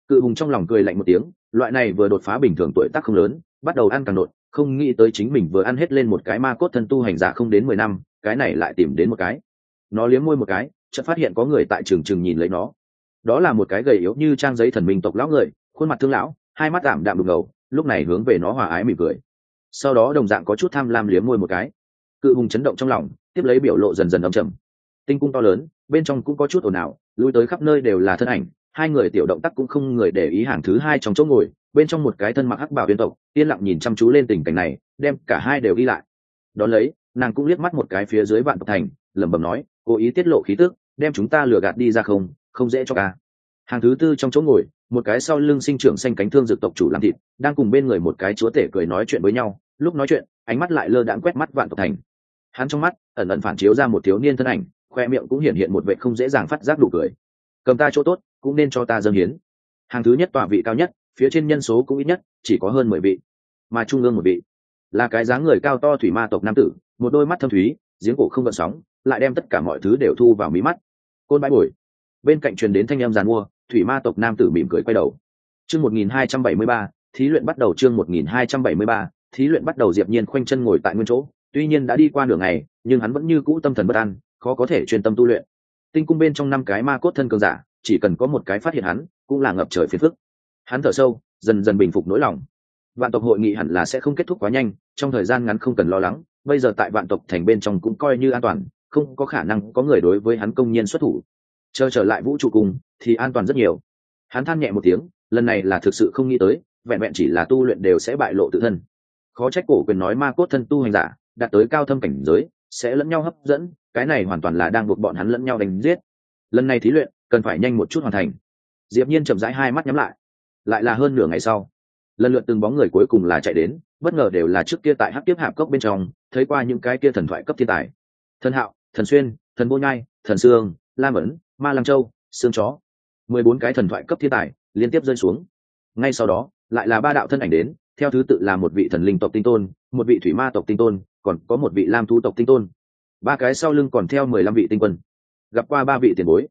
A: Cự hùng trong lòng cười lạnh một tiếng, loại này vừa đột phá bình thường tuổi tác không lớn, bắt đầu ăn càng nột không nghĩ tới chính mình vừa ăn hết lên một cái ma cốt thân tu hành giả không đến mười năm, cái này lại tìm đến một cái. Nó liếm môi một cái chợt phát hiện có người tại trường trường nhìn lấy nó. Đó là một cái gầy yếu như trang giấy thần minh tộc lão người, khuôn mặt thương lão, hai mắt ảm đạm đục ngầu, lúc này hướng về nó hòa ái mỉm cười. Sau đó đồng dạng có chút tham lam liếm môi một cái. Cự hùng chấn động trong lòng, tiếp lấy biểu lộ dần dần âm trầm. Tinh cung to lớn, bên trong cũng có chút ồn ào, lui tới khắp nơi đều là thân ảnh, hai người tiểu động tác cũng không người để ý hàng thứ hai trong chỗ ngồi, bên trong một cái thân mặc hắc bảo viên tộc, yên lặng nhìn chăm chú lên tình cảnh này, đem cả hai đều ghi lại. Đón lấy, nàng cũng liếc mắt một cái phía dưới vạn tộc thành, lẩm bẩm nói, cố ý tiết lộ khí tức đem chúng ta lừa gạt đi ra không không dễ cho ca hàng thứ tư trong chỗ ngồi, một cái sau lưng sinh trưởng xanh cánh thương dược tộc chủ làm thịt, đang cùng bên người một cái chúa tể cười nói chuyện với nhau, lúc nói chuyện, ánh mắt lại lơ đãng quét mắt vạn tộc thành. Hắn trong mắt, ẩn ẩn phản chiếu ra một thiếu niên thân ảnh, khoe miệng cũng hiện hiện một vệ không dễ dàng phát giác đủ cười. Cầm ta chỗ tốt, cũng nên cho ta dâng hiến. Hàng thứ nhất tòa vị cao nhất, phía trên nhân số cũng ít nhất, chỉ có hơn mười vị, mà trung ương một vị. Là cái dáng người cao to thủy ma tộc nam tử, một đôi mắt thâm thúy, giếng cổ không gợn sóng lại đem tất cả mọi thứ đều thu vào mí mắt. Côn bãi bồi. Bên cạnh truyền đến thanh em giàn mua, thủy ma tộc nam tử mỉm cười quay đầu. Chương một nghìn hai trăm bảy mươi ba, thí luyện bắt đầu chương một nghìn hai trăm bảy mươi ba, thí luyện bắt đầu diệp nhiên khoanh chân ngồi tại nguyên chỗ. Tuy nhiên đã đi qua nửa ngày, nhưng hắn vẫn như cũ tâm thần bất an, khó có thể chuyên tâm tu luyện. Tinh cung bên trong năm cái ma cốt thân cường giả, chỉ cần có một cái phát hiện hắn, cũng là ngập trời phiền phức. Hắn thở sâu, dần dần bình phục nỗi lòng. Vạn tộc hội nghị hẳn là sẽ không kết thúc quá nhanh, trong thời gian ngắn không cần lo lắng, bây giờ tại vạn tộc thành bên trong cũng coi như an toàn không có khả năng có người đối với hắn công nhiên xuất thủ. Chờ trở lại vũ trụ cùng, thì an toàn rất nhiều. Hắn than nhẹ một tiếng, lần này là thực sự không nghĩ tới, vẹn vẹn chỉ là tu luyện đều sẽ bại lộ tự thân. Khó trách cổ quyền nói ma cốt thân tu hành giả, đạt tới cao thâm cảnh giới, sẽ lẫn nhau hấp dẫn, cái này hoàn toàn là đang buộc bọn hắn lẫn nhau đánh giết. Lần này thí luyện, cần phải nhanh một chút hoàn thành. Diệp nhiên chậm rãi hai mắt nhắm lại. Lại là hơn nửa ngày sau, lần lượt từng bóng người cuối cùng là chạy đến, bất ngờ đều là trước kia tại hắc tiếp hạp cốc bên trong, thấy qua những cái kia thần thoại cấp thiên tài. Thần hạo thần xuyên, thần vô nhai, thần sương lam ấn, ma lăng châu, xương chó. Mười bốn cái thần thoại cấp thiên tài liên tiếp rơi xuống. Ngay sau đó, lại là ba đạo thân ảnh đến, theo thứ tự là một vị thần linh tộc tinh tôn, một vị thủy ma tộc tinh tôn, còn có một vị lam thu tộc tinh tôn. Ba cái sau lưng còn theo mười lăm vị tinh quân. Gặp qua ba vị tiền bối.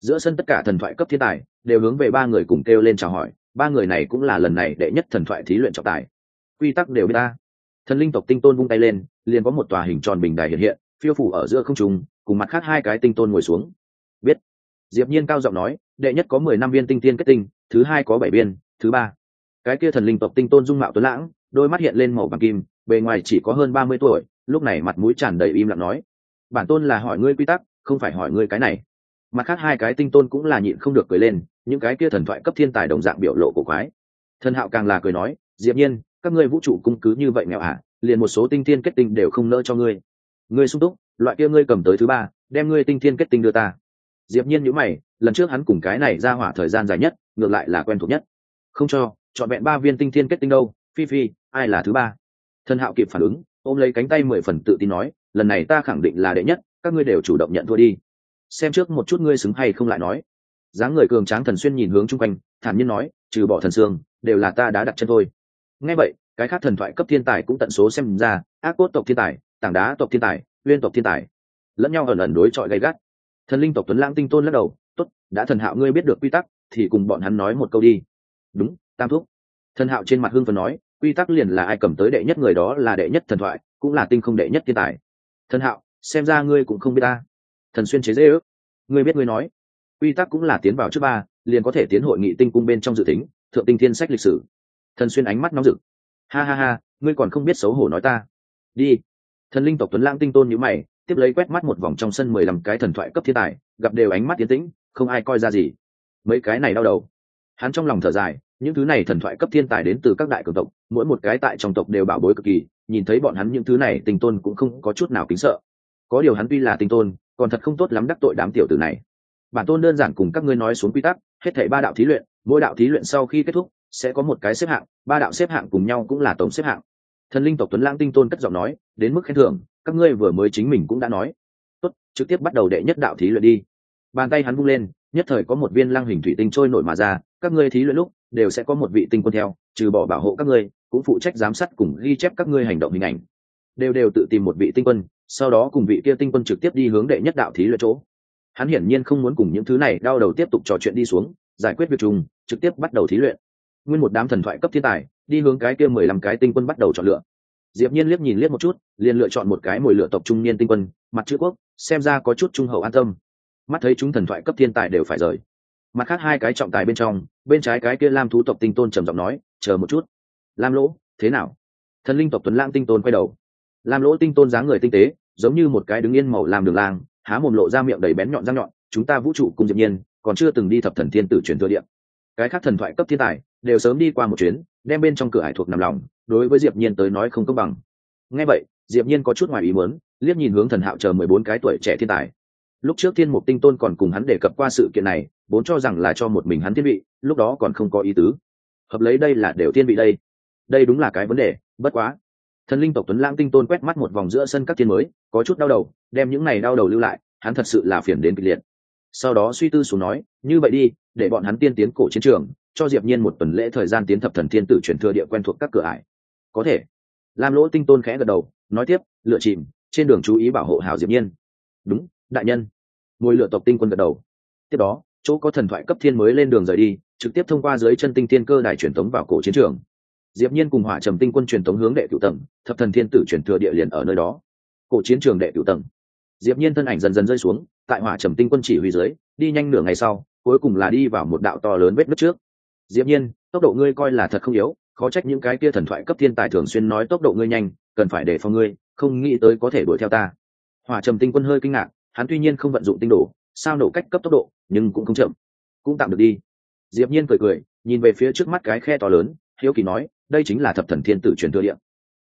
A: Giữa sân tất cả thần thoại cấp thiên tài đều hướng về ba người cùng kêu lên chào hỏi, ba người này cũng là lần này đệ nhất thần thoại thí luyện trọng tài. Quy tắc đều biết ta. Thần linh tộc tinh tôn vung tay lên, liền có một tòa hình tròn bình đài hiện hiện phiêu phủ ở giữa không trung, cùng mặt khác hai cái tinh tôn ngồi xuống. Biết. Diệp nhiên cao giọng nói, đệ nhất có mười năm viên tinh tiên kết tinh, thứ hai có bảy viên, thứ ba. Cái kia thần linh tộc tinh tôn dung mạo tuấn lãng, đôi mắt hiện lên màu vàng kim, bề ngoài chỉ có hơn ba mươi tuổi, lúc này mặt mũi tràn đầy im lặng nói, bản tôn là hỏi ngươi quy tắc, không phải hỏi ngươi cái này. Mặt khác hai cái tinh tôn cũng là nhịn không được cười lên, những cái kia thần thoại cấp thiên tài đồng dạng biểu lộ cổ quái. Thần hạo càng là cười nói, diệp nhiên, các ngươi vũ trụ cung cứ như vậy nghèo à liền một số tinh thiên kết tinh đều không nỡ cho ngươi ngươi sung túc, loại kia ngươi cầm tới thứ ba, đem ngươi tinh thiên kết tinh đưa ta. Diệp nhiên nhíu mày, lần trước hắn cùng cái này ra hỏa thời gian dài nhất, ngược lại là quen thuộc nhất. Không cho, chọn vẹn ba viên tinh thiên kết tinh đâu, phi phi, ai là thứ ba? Thần hạo kịp phản ứng, ôm lấy cánh tay mười phần tự tin nói, lần này ta khẳng định là đệ nhất, các ngươi đều chủ động nhận thua đi. Xem trước một chút ngươi xứng hay không lại nói. Dáng người cường tráng thần xuyên nhìn hướng chung quanh, thản nhiên nói, trừ bỏ thần xương, đều là ta đã đặt chân thôi. Ngay vậy, cái khác thần thoại cấp thiên tài cũng tận số xem ra, ác cốt tộc thiên tài tảng đá tộc thiên tài, uyên tộc thiên tài. Lẫn nhau ẩn ẩn đối chọi gay gắt. Thần linh tộc tuấn lãng tinh tôn lắc đầu, tốt, đã thần hạo ngươi biết được quy tắc, thì cùng bọn hắn nói một câu đi. Đúng, tam thúc. Thần hạo trên mặt hương phần nói, quy tắc liền là ai cầm tới đệ nhất người đó là đệ nhất thần thoại, cũng là tinh không đệ nhất thiên tài. Thần hạo, xem ra ngươi cũng không biết ta. Thần xuyên chế dễ ước. Ngươi biết ngươi nói. Quy tắc cũng là tiến vào trước ba, liền có thể tiến hội nghị tinh cung bên trong dự tính, thượng tinh thiên sách lịch sử. Thần xuyên ánh mắt nóng rực. Ha ha ha, ngươi còn không biết xấu hổ nói ta. Đi thần linh tộc tuấn lãng tinh tôn nhữ mày, tiếp lấy quét mắt một vòng trong sân mười lăm cái thần thoại cấp thiên tài, gặp đều ánh mắt tiến tĩnh, không ai coi ra gì. Mấy cái này đau đầu. Hắn trong lòng thở dài, những thứ này thần thoại cấp thiên tài đến từ các đại cường tộc, mỗi một cái tại trong tộc đều bảo bối cực kỳ, nhìn thấy bọn hắn những thứ này, tinh tôn cũng không có chút nào kính sợ. Có điều hắn tuy là tinh tôn, còn thật không tốt lắm đắc tội đám tiểu tử này. Bản tôn đơn giản cùng các ngươi nói xuống quy tắc, hết thảy ba đạo thí luyện, mỗi đạo thí luyện sau khi kết thúc, sẽ có một cái xếp hạng, ba đạo xếp hạng cùng nhau cũng là tổng xếp hạng thần linh tộc tuấn lãng tinh tôn cất giọng nói, đến mức khen thưởng, các ngươi vừa mới chính mình cũng đã nói. Tốt, trực tiếp bắt đầu đệ nhất đạo thí luyện đi. Bàn tay hắn vung lên, nhất thời có một viên lăng hình thủy tinh trôi nổi mà ra, các ngươi thí luyện lúc, đều sẽ có một vị tinh quân theo, trừ bỏ bảo hộ các ngươi, cũng phụ trách giám sát cùng ghi chép các ngươi hành động hình ảnh. Đều đều tự tìm một vị tinh quân, sau đó cùng vị kia tinh quân trực tiếp đi hướng đệ nhất đạo thí luyện chỗ. Hắn hiển nhiên không muốn cùng những thứ này đau đầu tiếp tục trò chuyện đi xuống, giải quyết việc chung trực tiếp bắt đầu thí luyện. Nguyên một đám thần thoại cấp thiên tài đi hướng cái kia mười lăm cái tinh quân bắt đầu chọn lựa. Diệp nhiên liếc nhìn liếc một chút, liền lựa chọn một cái mồi lựa tộc trung niên tinh quân, mặt chữ quốc, xem ra có chút trung hậu an tâm. Mắt thấy chúng thần thoại cấp thiên tài đều phải rời. Mặt khác hai cái trọng tài bên trong, bên trái cái kia lam thú tộc tinh tôn trầm giọng nói, chờ một chút. Lam lỗ, thế nào? Thần linh tộc tuấn lãng tinh tôn quay đầu. Lam lỗ tinh tôn dáng người tinh tế, giống như một cái đứng yên màu làm đường lang, há mồm lộ ra miệng đầy bén nhọn răng nhọn, chúng ta vũ trụ cùng diệp nhiên, còn chưa từng đi thập thần thiên tử truyền thừa điện cái khác thần thoại cấp thiên tài, đều sớm đi qua một chuyến đem bên trong cửa hải thuộc nằm lòng, đối với diệp nhiên tới nói không công bằng. Nghe vậy, diệp nhiên có chút ngoài ý muốn, liếc nhìn hướng thần hạo chờ mười bốn cái tuổi trẻ thiên tài. Lúc trước thiên mục tinh tôn còn cùng hắn đề cập qua sự kiện này, vốn cho rằng là cho một mình hắn thiên vị, lúc đó còn không có ý tứ. Hợp lấy đây là đều thiên vị đây. Đây đúng là cái vấn đề, bất quá. Thần linh tộc tuấn lãng tinh tôn quét mắt một vòng giữa sân các thiên mới, có chút đau đầu, đem những này đau đầu lưu lại, hắn thật sự là phiền đến kịch liệt. Sau đó suy tư xuống nói, như vậy đi, để bọn hắn tiên tiến cổ chiến trường cho diệp nhiên một tuần lễ thời gian tiến thập thần thiên tử chuyển thừa địa quen thuộc các cửa ải. Có thể. Lam lỗ tinh tôn khẽ gật đầu, nói tiếp, lựa chìm, trên đường chú ý bảo hộ Hảo diệp nhiên. Đúng, đại nhân. Ngôi lựa tộc tinh quân gật đầu. Tiếp đó, chỗ có thần thoại cấp thiên mới lên đường rời đi, trực tiếp thông qua dưới chân tinh thiên cơ đài truyền tống vào cổ chiến trường. Diệp nhiên cùng hỏa trầm tinh quân truyền tống hướng đệ cửu tầng, thập thần thiên tử truyền thừa địa liền ở nơi đó. Cổ chiến trường đệ cửu tầng. Diệp nhiên thân ảnh dần dần rơi xuống, tại hỏa trầm tinh quân chỉ huy dưới, đi nhanh nửa ngày sau, cuối cùng là đi vào một đạo to lớn vết nứt trước diệp nhiên, tốc độ ngươi coi là thật không yếu, khó trách những cái kia thần thoại cấp thiên tài thường xuyên nói tốc độ ngươi nhanh, cần phải để phòng ngươi, không nghĩ tới có thể đuổi theo ta. Hỏa trầm tinh quân hơi kinh ngạc, hắn tuy nhiên không vận dụng tinh đồ, sao nổ cách cấp tốc độ, nhưng cũng không chậm. Cũng tạm được đi. Diệp nhiên cười cười, nhìn về phía trước mắt cái khe to lớn, hiếu kỳ nói, đây chính là thập thần thiên tử truyền thừa địa.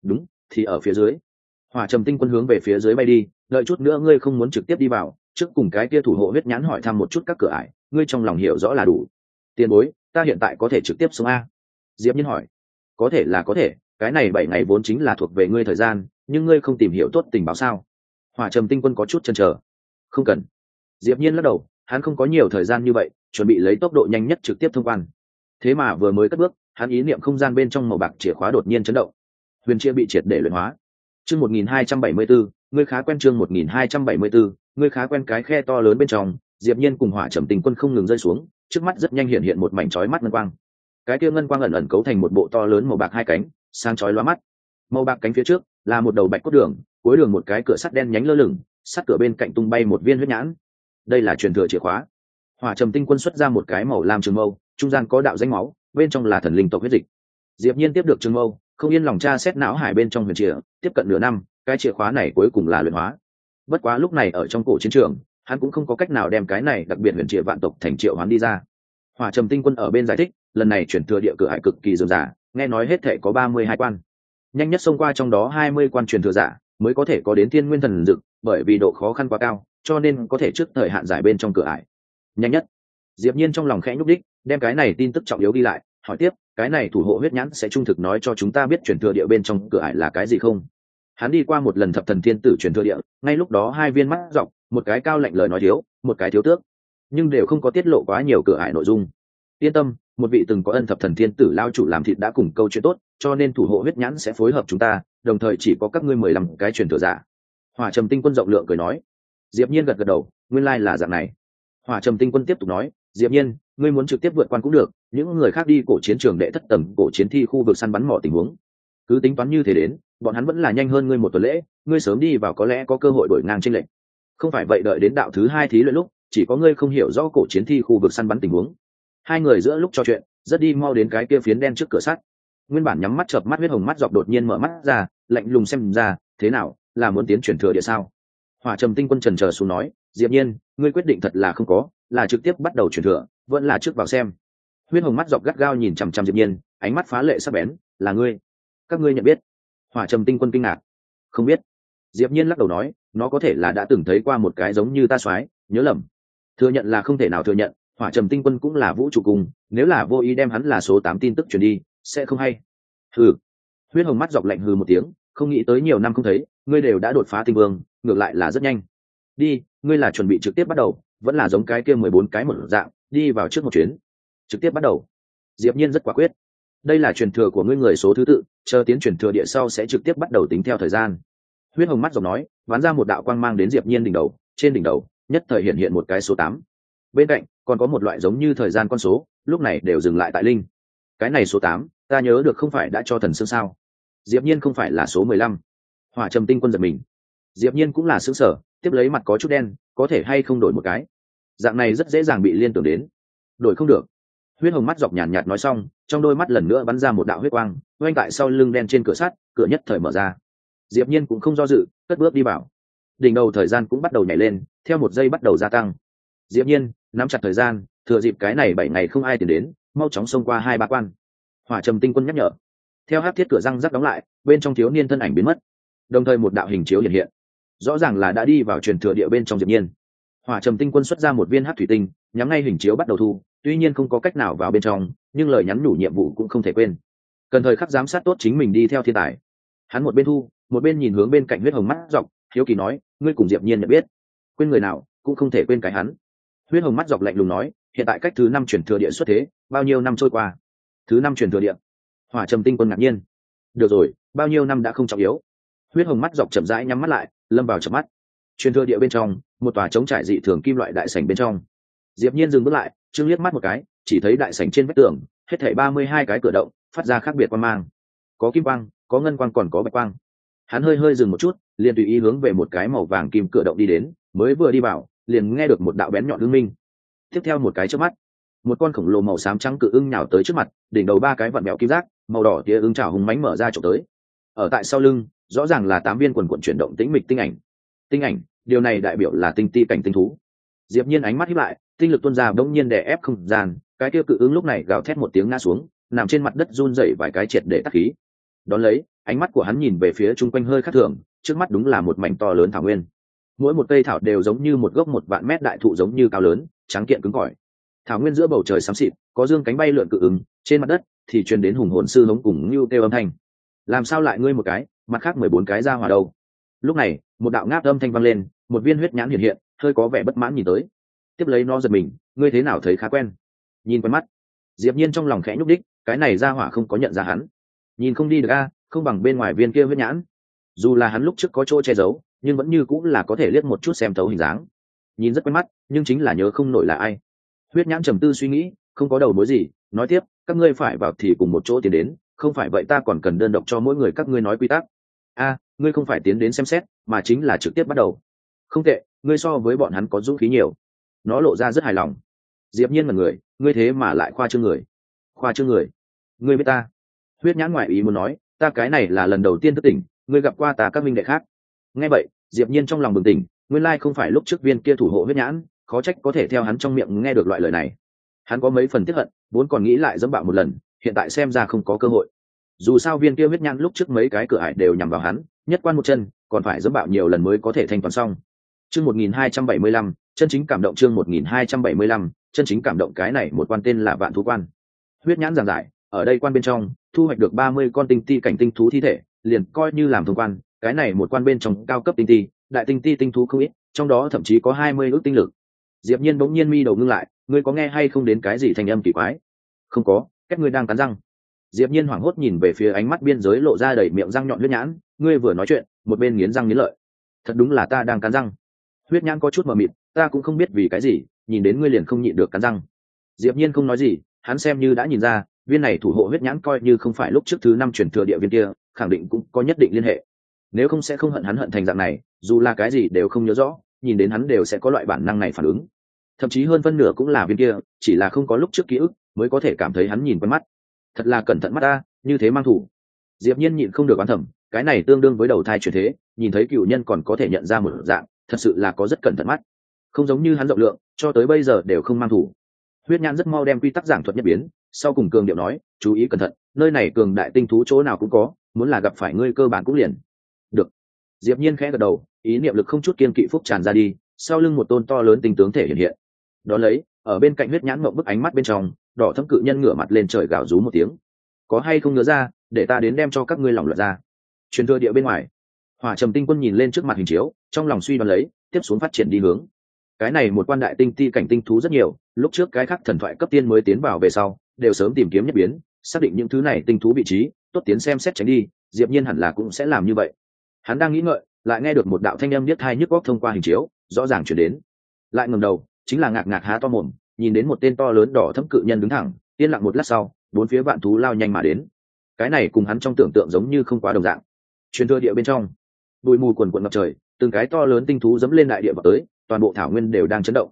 A: Đúng, thì ở phía dưới. Hỏa trầm tinh quân hướng về phía dưới bay đi, đợi chút nữa ngươi không muốn trực tiếp đi vào, trước cùng cái kia thủ hộ huyết nhãn hỏi thăm một chút các cửa ải, ngươi trong lòng hiểu rõ là đủ. Tiền bối ta hiện tại có thể trực tiếp xuống a. Diệp nhiên hỏi. Có thể là có thể cái này bảy ngày vốn chính là thuộc về ngươi thời gian nhưng ngươi không tìm hiểu tốt tình báo sao? Hỏa trầm tinh quân có chút chần chờ. Không cần. Diệp nhiên lắc đầu hắn không có nhiều thời gian như vậy chuẩn bị lấy tốc độ nhanh nhất trực tiếp thông quan. Thế mà vừa mới cất bước hắn ý niệm không gian bên trong màu bạc chìa khóa đột nhiên chấn động. Huyền chia bị triệt để luyện hóa. Chương 1274, ngươi khá quen chương 1274, ngươi khá quen cái khe to lớn bên trong diệp nhiên cùng hỏa trầm tinh quân không ngừng rơi xuống trước mắt rất nhanh hiện hiện một mảnh chói mắt ngân quang. Cái kia ngân quang ẩn ẩn cấu thành một bộ to lớn màu bạc hai cánh sang chói lóa mắt. Màu bạc cánh phía trước là một đầu bạch cốt đường, cuối đường một cái cửa sắt đen nhánh lơ lửng, sắt cửa bên cạnh tung bay một viên huyết nhãn. Đây là truyền thừa chìa khóa. Hỏa trầm tinh quân xuất ra một cái màu lam trường mâu, trung gian có đạo danh máu, bên trong là thần linh tộc huyết dịch. Diệp nhiên tiếp được trường mâu, không yên lòng tra xét não hải bên trong huyền chìa, tiếp cận nửa năm, cái chìa khóa này cuối cùng là luyện hóa. Bất quá lúc này ở trong cổ chiến trường hắn cũng không có cách nào đem cái này đặc biệt huyền triệu vạn tộc thành triệu hoán đi ra. Hỏa trầm tinh quân ở bên giải thích, lần này chuyển thừa địa cửa hải cực kỳ dườm giả nghe nói hết thể có ba mươi hai quan. Nhanh nhất xông qua trong đó hai mươi quan truyền thừa giả, mới có thể có đến thiên nguyên thần dực bởi vì độ khó khăn quá cao, cho nên có thể trước thời hạn giải bên trong cửa ải nhanh nhất. Diệp nhiên trong lòng khẽ nhúc đích đem cái này tin tức trọng yếu đi lại, hỏi tiếp, cái này thủ hộ huyết nhãn sẽ trung thực nói cho chúng ta biết truyền thừa địa bên trong cửa ải là cái gì không? Hắn đi qua một lần thập thần thiên tử truyền thừa địa, ngay lúc đó hai viên mắt dọc một cái cao lạnh lời nói thiếu, một cái thiếu tước. Nhưng đều không có tiết lộ quá nhiều cửa ải nội dung. Yên tâm, một vị từng có ân thập thần thiên tử lao chủ làm thịt đã cùng câu chuyện tốt, cho nên thủ hộ huyết nhãn sẽ phối hợp chúng ta, đồng thời chỉ có các ngươi mười lăm cái truyền thừa giả. Hỏa trầm tinh quân rộng lượng cười nói. Diệp nhiên gật gật đầu, nguyên lai là dạng này. Hỏa trầm tinh quân tiếp tục nói. Diệp nhiên, ngươi muốn trực tiếp vượt quan cũng được, những người khác đi cổ chiến trường đệ thất tầng, cổ chiến thi khu vực săn bắn mỏ tình huống. Cứ tính toán như thế đến, bọn hắn vẫn là nhanh hơn ngươi một tuần lễ, ngươi sớm đi vào có lẽ có cơ hội đổi ngang trên lệnh không phải vậy đợi đến đạo thứ hai thí luyện lúc, chỉ có ngươi không hiểu rõ cổ chiến thi khu vực săn bắn tình huống. Hai người giữa lúc trò chuyện, rất đi mau đến cái kia phiến đen trước cửa sắt. Nguyên bản nhắm mắt chợp mắt huyết hồng mắt dọc đột nhiên mở mắt ra, lạnh lùng xem ra, thế nào, là muốn tiến chuyển thừa địa sao? Hòa trầm tinh quân trần chờ xuống nói, diệp nhiên, ngươi quyết định thật là không có, là trực tiếp bắt đầu chuyển thừa, vẫn là trước vào xem. Huyết hồng mắt dọc gắt gao nhìn chằm chằm diệp nhiên, ánh mắt phá lệ sắc bén, là ngươi, các ngươi nhận biết? Hỏa trầm tinh quân kinh ngạc, không biết. Diệp nhiên lắc đầu nói nó có thể là đã từng thấy qua một cái giống như ta soái, nhớ lầm. Thừa nhận là không thể nào thừa nhận, hỏa trầm tinh quân cũng là vũ trụ cùng, nếu là vô ý đem hắn là số tám tin tức truyền đi, sẽ không hay. Hừ. Huyết hồng mắt dọc lạnh hừ một tiếng, không nghĩ tới nhiều năm không thấy, ngươi đều đã đột phá tinh vương, ngược lại là rất nhanh. Đi, ngươi là chuẩn bị trực tiếp bắt đầu, vẫn là giống cái kia mười bốn cái một dạng, đi vào trước một chuyến. Trực tiếp bắt đầu. Diệp nhiên rất quả quyết. Đây là truyền thừa của ngươi người số thứ tự, chờ tiến truyền thừa địa sau sẽ trực tiếp bắt đầu tính theo thời gian. Huyết hồng mắt dọc nói bắn ra một đạo quang mang đến diệp nhiên đỉnh đầu trên đỉnh đầu nhất thời hiện hiện một cái số tám. Bên cạnh còn có một loại giống như thời gian con số lúc này đều dừng lại tại linh. Cái này số tám ta nhớ được không phải đã cho thần xương sao? Diệp nhiên không phải là số mười lăm. Hỏa trầm tinh quân giật mình. Diệp nhiên cũng là xương sở tiếp lấy mặt có chút đen có thể hay không đổi một cái? Dạng này rất dễ dàng bị liên tưởng đến. Đổi không được. Huyết hồng mắt dọc nhàn nhạt, nhạt nói xong trong đôi mắt lần nữa bắn ra một đạo huyết quang oanh tại sau lưng đen trên cửa sắt cửa nhất thời mở ra diệp nhiên cũng không do dự, cất bước đi vào. Đỉnh đầu thời gian cũng bắt đầu nhảy lên, theo một giây bắt đầu gia tăng. Diệp nhiên, nắm chặt thời gian, thừa dịp cái này bảy ngày không ai tìm đến, mau chóng xông qua hai ba quan. Hỏa trầm tinh quân nhắc nhở. Theo hát thiết cửa răng rắc đóng lại, bên trong thiếu niên thân ảnh biến mất. Đồng thời một đạo hình chiếu hiện hiện. Rõ ràng là đã đi vào truyền thừa địa bên trong diệp nhiên. Hỏa trầm tinh quân xuất ra một viên hát thủy tinh, nhắm ngay hình chiếu bắt đầu thu, tuy nhiên không có cách nào vào bên trong, nhưng lời nhắn nhủ nhiệm vụ cũng không thể quên. Cần thời khắc giám sát tốt chính mình đi theo thiên tài. Hắn một bên thu một bên nhìn hướng bên cạnh huyết hồng mắt dọc, hiếu kỳ nói, ngươi cùng diệp nhiên nhận biết? Quên người nào, cũng không thể quên cái hắn. Huyết hồng mắt dọc lạnh lùng nói, hiện tại cách thứ năm chuyển thừa địa xuất thế, bao nhiêu năm trôi qua? Thứ năm chuyển thừa địa. Hỏa trầm tinh quân ngạc nhiên. Được rồi, bao nhiêu năm đã không trọng yếu. Huyết hồng mắt dọc chậm rãi nhắm mắt lại, lâm vào chậm mắt. Truyền thừa địa bên trong, một tòa chống trải dị thường kim loại đại sảnh bên trong. Diệp nhiên dừng bước lại trương liếc mắt một cái, chỉ thấy đại sảnh trên vách tường, hết thảy ba mươi hai cái cửa động, phát ra khác biệt quan mang. Có kim quang, có ngân quang còn có bạch quang hắn hơi hơi dừng một chút, liền tùy ý hướng về một cái màu vàng kim cửa động đi đến, mới vừa đi vào, liền nghe được một đạo bén nhọn hương minh. Tiếp theo một cái trước mắt, một con khổng lồ màu xám trắng cự ưng nhào tới trước mặt, đỉnh đầu ba cái vặn béo kim giác, màu đỏ tia ưng trào hùng mánh mở ra trộm tới. Ở tại sau lưng, rõ ràng là tám viên quần quận chuyển động tĩnh mịch tinh ảnh. Tinh ảnh, điều này đại biểu là tinh ti cảnh tinh thú. Diệp nhiên ánh mắt hiếp lại, tinh lực tuôn ra bỗng nhiên đè ép không gian, cái kia cự ứng lúc này gào thét một tiếng ngã xuống, nằm trên mặt đất run rẩy vài cái triệt để tắc khí. Đón lấy ánh mắt của hắn nhìn về phía chung quanh hơi khác thường, trước mắt đúng là một mảnh to lớn thảo nguyên. Mỗi một cây thảo đều giống như một gốc một vạn mét đại thụ giống như cao lớn trắng kiện cứng cỏi. Thảo nguyên giữa bầu trời xám xịt, có dương cánh bay lượn cự ứng, trên mặt đất thì truyền đến hùng hồn sư hống cùng như kêu âm thanh. Làm sao lại ngươi một cái, mặt khác mười bốn cái ra hòa đâu? Lúc này, một đạo ngáp âm thanh vang lên, một viên huyết nhãn hiện hiện, hơi có vẻ bất mãn nhìn tới. Tiếp lấy nó giật mình, ngươi thế nào thấy khá quen? Nhìn quen mắt. Diệp nhiên trong lòng khẽ nhúc đích cái này ra hỏa không có nhận ra hắn. Nhìn không đi được a không bằng bên ngoài viên kia huyết nhãn. Dù là hắn lúc trước có chỗ che giấu, nhưng vẫn như cũng là có thể liếc một chút xem thấu hình dáng. Nhìn rất quen mắt, nhưng chính là nhớ không nổi là ai. Huyết nhãn trầm tư suy nghĩ, không có đầu mối gì, nói tiếp, các ngươi phải vào thì cùng một chỗ tiến đến, không phải vậy ta còn cần đơn độc cho mỗi người các ngươi nói quy tắc. A, ngươi không phải tiến đến xem xét, mà chính là trực tiếp bắt đầu. Không tệ, ngươi so với bọn hắn có dũng khí nhiều. Nó lộ ra rất hài lòng. Diệp nhiên là người, ngươi thế mà lại khoa trương người. Khoa trương người. Ngươi biết ta. Huyết nhãn ngoại ý muốn nói ta cái này là lần đầu tiên thức tỉnh ngươi gặp qua ta các minh đệ khác. Nghe vậy diệp nhiên trong lòng bừng tỉnh nguyên lai không phải lúc trước viên kia thủ hộ huyết nhãn khó trách có thể theo hắn trong miệng nghe được loại lời này. Hắn có mấy phần tiếc hận vốn còn nghĩ lại dẫm bạo một lần hiện tại xem ra không có cơ hội. Dù sao viên kia huyết nhãn lúc trước mấy cái cửa ải đều nhằm vào hắn nhất quan một chân còn phải dẫm bạo nhiều lần mới có thể thanh toán xong. Chương 1275, chân chính cảm động chương 1275, chân chính cảm động cái này một quan tên là vạn thú quan. Huyết nhãn giảng giải ở đây quan bên trong, thu hoạch được ba mươi con tinh ti cảnh tinh thú thi thể, liền coi như làm thông quan, cái này một quan bên trong cao cấp tinh ti, đại tinh ti tinh thú không ít, trong đó thậm chí có hai mươi ước tinh lực. Diệp nhiên bỗng nhiên mi đầu ngưng lại, ngươi có nghe hay không đến cái gì thành âm kỳ quái? Không có, các ngươi đang cắn răng. Diệp nhiên hoảng hốt nhìn về phía ánh mắt biên giới lộ ra đầy miệng răng nhọn huyết nhãn, ngươi vừa nói chuyện, một bên nghiến răng nghiến lợi. Thật đúng là ta đang cắn răng. Huyết nhãn có chút mờ mịt, ta cũng không biết vì cái gì, nhìn đến ngươi liền không nhịn được cắn răng. Diệp nhiên không nói gì, hắn xem như đã nhìn ra viên này thủ hộ huyết nhãn coi như không phải lúc trước thứ năm chuyển thừa địa viên kia khẳng định cũng có nhất định liên hệ. Nếu không sẽ không hận hắn hận thành dạng này dù là cái gì đều không nhớ rõ nhìn đến hắn đều sẽ có loại bản năng này phản ứng. Thậm chí hơn phân nửa cũng là viên kia chỉ là không có lúc trước ký ức mới có thể cảm thấy hắn nhìn quen mắt. Thật là cẩn thận mắt ta như thế mang thủ. Diệp nhiên nhịn không được oán thầm, cái này tương đương với đầu thai chuyển thế nhìn thấy cựu nhân còn có thể nhận ra một dạng thật sự là có rất cẩn thận mắt. Không giống như hắn rộng lượng cho tới bây giờ đều không mang thủ. Huyết nhãn rất mau đem quy tắc giảng thuật nhất biến sau cùng cường điệu nói, chú ý cẩn thận, nơi này cường đại tinh thú chỗ nào cũng có, muốn là gặp phải ngươi cơ bản cũng liền. Được. Diệp nhiên khẽ gật đầu, ý niệm lực không chút kiên kỵ phúc tràn ra đi, sau lưng một tôn to lớn tinh tướng thể hiện hiện. Đó lấy, ở bên cạnh huyết nhãn mộng bức ánh mắt bên trong, đỏ thâm cự nhân ngửa mặt lên trời gào rú một tiếng. Có hay không nhớ ra, để ta đến đem cho các ngươi lòng luận ra. Truyền thừa địa bên ngoài, hỏa trầm tinh quân nhìn lên trước mặt hình chiếu, trong lòng suy đoán lấy, tiếp xuống phát triển đi hướng. Cái này một quan đại tinh ti cảnh tinh thú rất nhiều, lúc trước cái khác thần thoại cấp tiên mới tiến vào về sau đều sớm tìm kiếm nhất biến, xác định những thứ này tinh thú vị trí, tốt tiến xem xét tránh đi, diệp nhiên hẳn là cũng sẽ làm như vậy. Hắn đang nghĩ ngợi, lại nghe được một đạo thanh âm niết hai nhức góc thông qua hình chiếu, rõ ràng chuyển đến. Lại ngẩng đầu, chính là ngạc ngạc há to mồm, nhìn đến một tên to lớn đỏ thẫm cự nhân đứng thẳng, yên lặng một lát sau, bốn phía vạn thú lao nhanh mà đến. Cái này cùng hắn trong tưởng tượng giống như không quá đồng dạng. Truyền thừa địa bên trong, bụi mù quần quần ngập trời, từng cái to lớn tinh thú dẫm lên đại địa vào tới, toàn bộ thảo nguyên đều đang chấn động.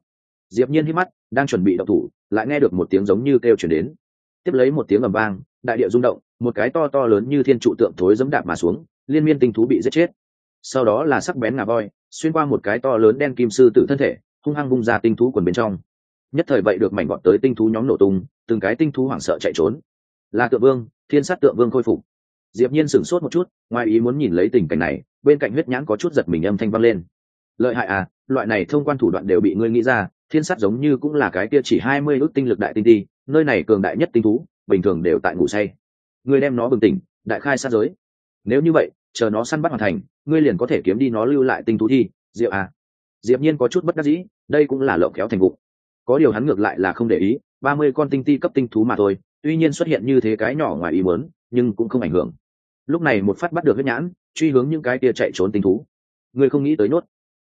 A: Diệp nhiên hít mắt đang chuẩn bị động thủ, lại nghe được một tiếng giống như kêu truyền đến. Tiếp lấy một tiếng ầm vang, đại địa rung động, một cái to to lớn như thiên trụ tượng thối dẫm đạp mà xuống, liên miên tinh thú bị giết chết. Sau đó là sắc bén ngà voi, xuyên qua một cái to lớn đen kim sư tử thân thể, hung hăng bung ra tinh thú quần bên trong. Nhất thời vậy được mảnh gọn tới tinh thú nhóm nổ tung, từng cái tinh thú hoảng sợ chạy trốn. Là tượng vương, thiên sát tượng vương khôi phục. Diệp nhiên sửng sốt một chút, ngoài ý muốn nhìn lấy tình cảnh này, bên cạnh huyết nhãn có chút giật mình âm thanh vang lên. Lợi hại à loại này thông quan thủ đoạn đều bị ngươi nghĩ ra thiên sát giống như cũng là cái kia chỉ hai mươi ước tinh lực đại tinh ti, nơi này cường đại nhất tinh thú, bình thường đều tại ngủ say. Ngươi đem nó bừng tỉnh, đại khai sát giới. Nếu như vậy, chờ nó săn bắt hoàn thành, ngươi liền có thể kiếm đi nó lưu lại tinh thú thi diệu à. Diệp nhiên có chút bất đắc dĩ, đây cũng là lộng kéo thành vụ. Có điều hắn ngược lại là không để ý, ba mươi con tinh ti cấp tinh thú mà thôi, tuy nhiên xuất hiện như thế cái nhỏ ngoài ý muốn, nhưng cũng không ảnh hưởng. Lúc này một phát bắt được huyết nhãn, truy hướng những cái kia chạy trốn tinh thú. Ngươi không nghĩ tới nốt.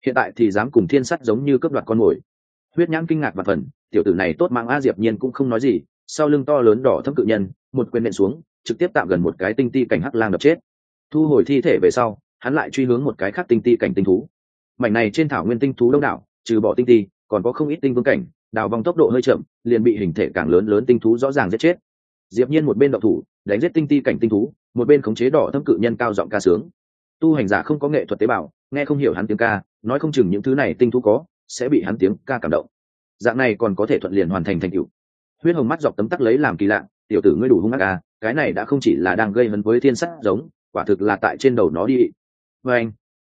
A: Hiện tại thì dám cùng thiên sắt giống như cướp đoạt con mồi huyết nhãn kinh ngạc và phần, tiểu tử này tốt mạng a diệp nhiên cũng không nói gì, sau lưng to lớn đỏ thâm cự nhân, một quyền nện xuống, trực tiếp tạm gần một cái tinh ti cảnh hắc lang đập chết. Thu hồi thi thể về sau, hắn lại truy hướng một cái khác tinh ti cảnh tinh thú. Mảnh này trên thảo nguyên tinh thú đông đảo, trừ bỏ tinh ti, còn có không ít tinh vương cảnh, đào vòng tốc độ hơi chậm, liền bị hình thể càng lớn lớn tinh thú rõ ràng giết chết. Diệp nhiên một bên động thủ, đánh giết tinh ti cảnh tinh thú, một bên khống chế đỏ thâm cự nhân cao giọng ca sướng. Tu hành giả không có nghệ thuật tế bào, nghe không hiểu hắn tiếng ca, nói không chừng những thứ này tinh thú có sẽ bị hắn tiếng ca cảm động. Dạng này còn có thể thuận liền hoàn thành thành tựu. Huyết hồng mắt dọc tấm tắc lấy làm kỳ lạ, tiểu tử ngươi đủ hung ác à cái này đã không chỉ là đang gây hấn với thiên sắt giống, quả thực là tại trên đầu nó đi. Vê anh,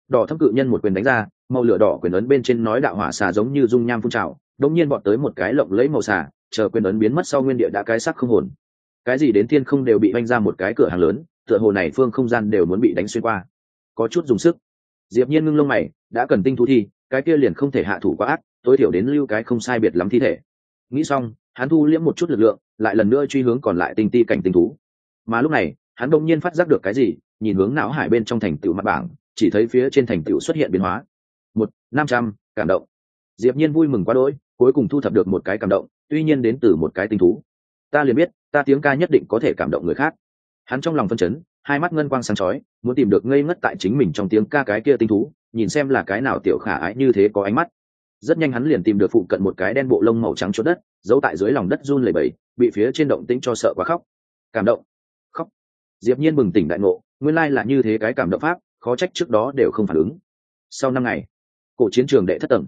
A: đỏ thâm cự nhân một quyền đánh ra, màu lửa đỏ quyền ấn bên trên nói đạo hỏa xà giống như dung nham phun trào đống nhiên bọn tới một cái lộng lấy màu xà, chờ quyền ấn biến mất sau nguyên địa đã cái sắc không hồn. Cái gì đến thiên không đều bị vanh ra một cái cửa hàng lớn, tựa hồ này phương không gian đều muốn bị đánh xuyên qua. Có chút dùng sức. Diệp nhiên ngưng lông mày, đã cần tinh thú thi cái kia liền không thể hạ thủ quá ác, tối thiểu đến lưu cái không sai biệt lắm thi thể. Nghĩ xong, hắn thu liễm một chút lực lượng, lại lần nữa truy hướng còn lại tinh ti cảnh tinh thú. Mà lúc này, hắn đông nhiên phát giác được cái gì, nhìn hướng não hải bên trong thành tựu mặt bảng, chỉ thấy phía trên thành tựu xuất hiện biến hóa. Một, năm trăm, cảm động. Diệp nhiên vui mừng quá đỗi, cuối cùng thu thập được một cái cảm động, tuy nhiên đến từ một cái tinh thú. Ta liền biết, ta tiếng ca nhất định có thể cảm động người khác. Hắn trong lòng phân chấn hai mắt ngân quang sáng chói, muốn tìm được ngây ngất tại chính mình trong tiếng ca cái kia tinh thú, nhìn xem là cái nào tiểu khả ái như thế có ánh mắt. Rất nhanh hắn liền tìm được phụ cận một cái đen bộ lông màu trắng chốt đất, giấu tại dưới lòng đất run lẩy bẩy, bị phía trên động tĩnh cho sợ quá khóc. Cảm động. Khóc. Diệp nhiên bừng tỉnh đại ngộ, nguyên lai là như thế cái cảm động pháp, khó trách trước đó đều không phản ứng. Sau năm ngày, cổ chiến trường đệ thất tầng.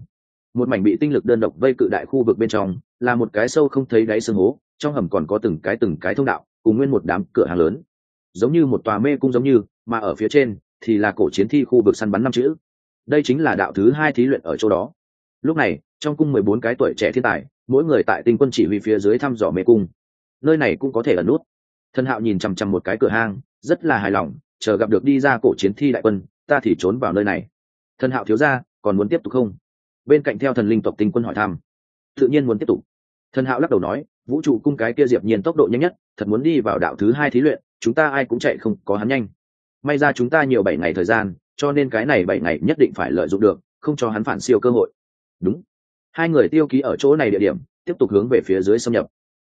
A: Một mảnh bị tinh lực đơn độc vây cự đại khu vực bên trong, là một cái sâu không thấy đáy sương hố, trong hầm còn có từng cái từng cái thông đạo, cùng nguyên một đám cửa hàng lớn giống như một tòa mê cung giống như, mà ở phía trên thì là cổ chiến thi khu vực săn bắn năm chữ. Đây chính là đạo thứ hai thí luyện ở chỗ đó. Lúc này, trong cung mười bốn cái tuổi trẻ thiên tài, mỗi người tại tinh quân chỉ huy phía dưới thăm dò mê cung. Nơi này cũng có thể ẩn nút. Thân hạo nhìn chằm chằm một cái cửa hang, rất là hài lòng, chờ gặp được đi ra cổ chiến thi đại quân, ta thì trốn vào nơi này. Thân hạo thiếu ra, còn muốn tiếp tục không? Bên cạnh theo thần linh tộc tinh quân hỏi thăm. Tự nhiên muốn tiếp tục. Thân hạo lắc đầu nói, vũ trụ cung cái kia diệp nhiên tốc độ nhanh nhất, thật muốn đi vào đạo thứ hai thí luyện chúng ta ai cũng chạy không có hắn nhanh. May ra chúng ta nhiều bảy ngày thời gian, cho nên cái này bảy ngày nhất định phải lợi dụng được, không cho hắn phản siêu cơ hội. Đúng. Hai người tiêu ký ở chỗ này địa điểm, tiếp tục hướng về phía dưới xâm nhập.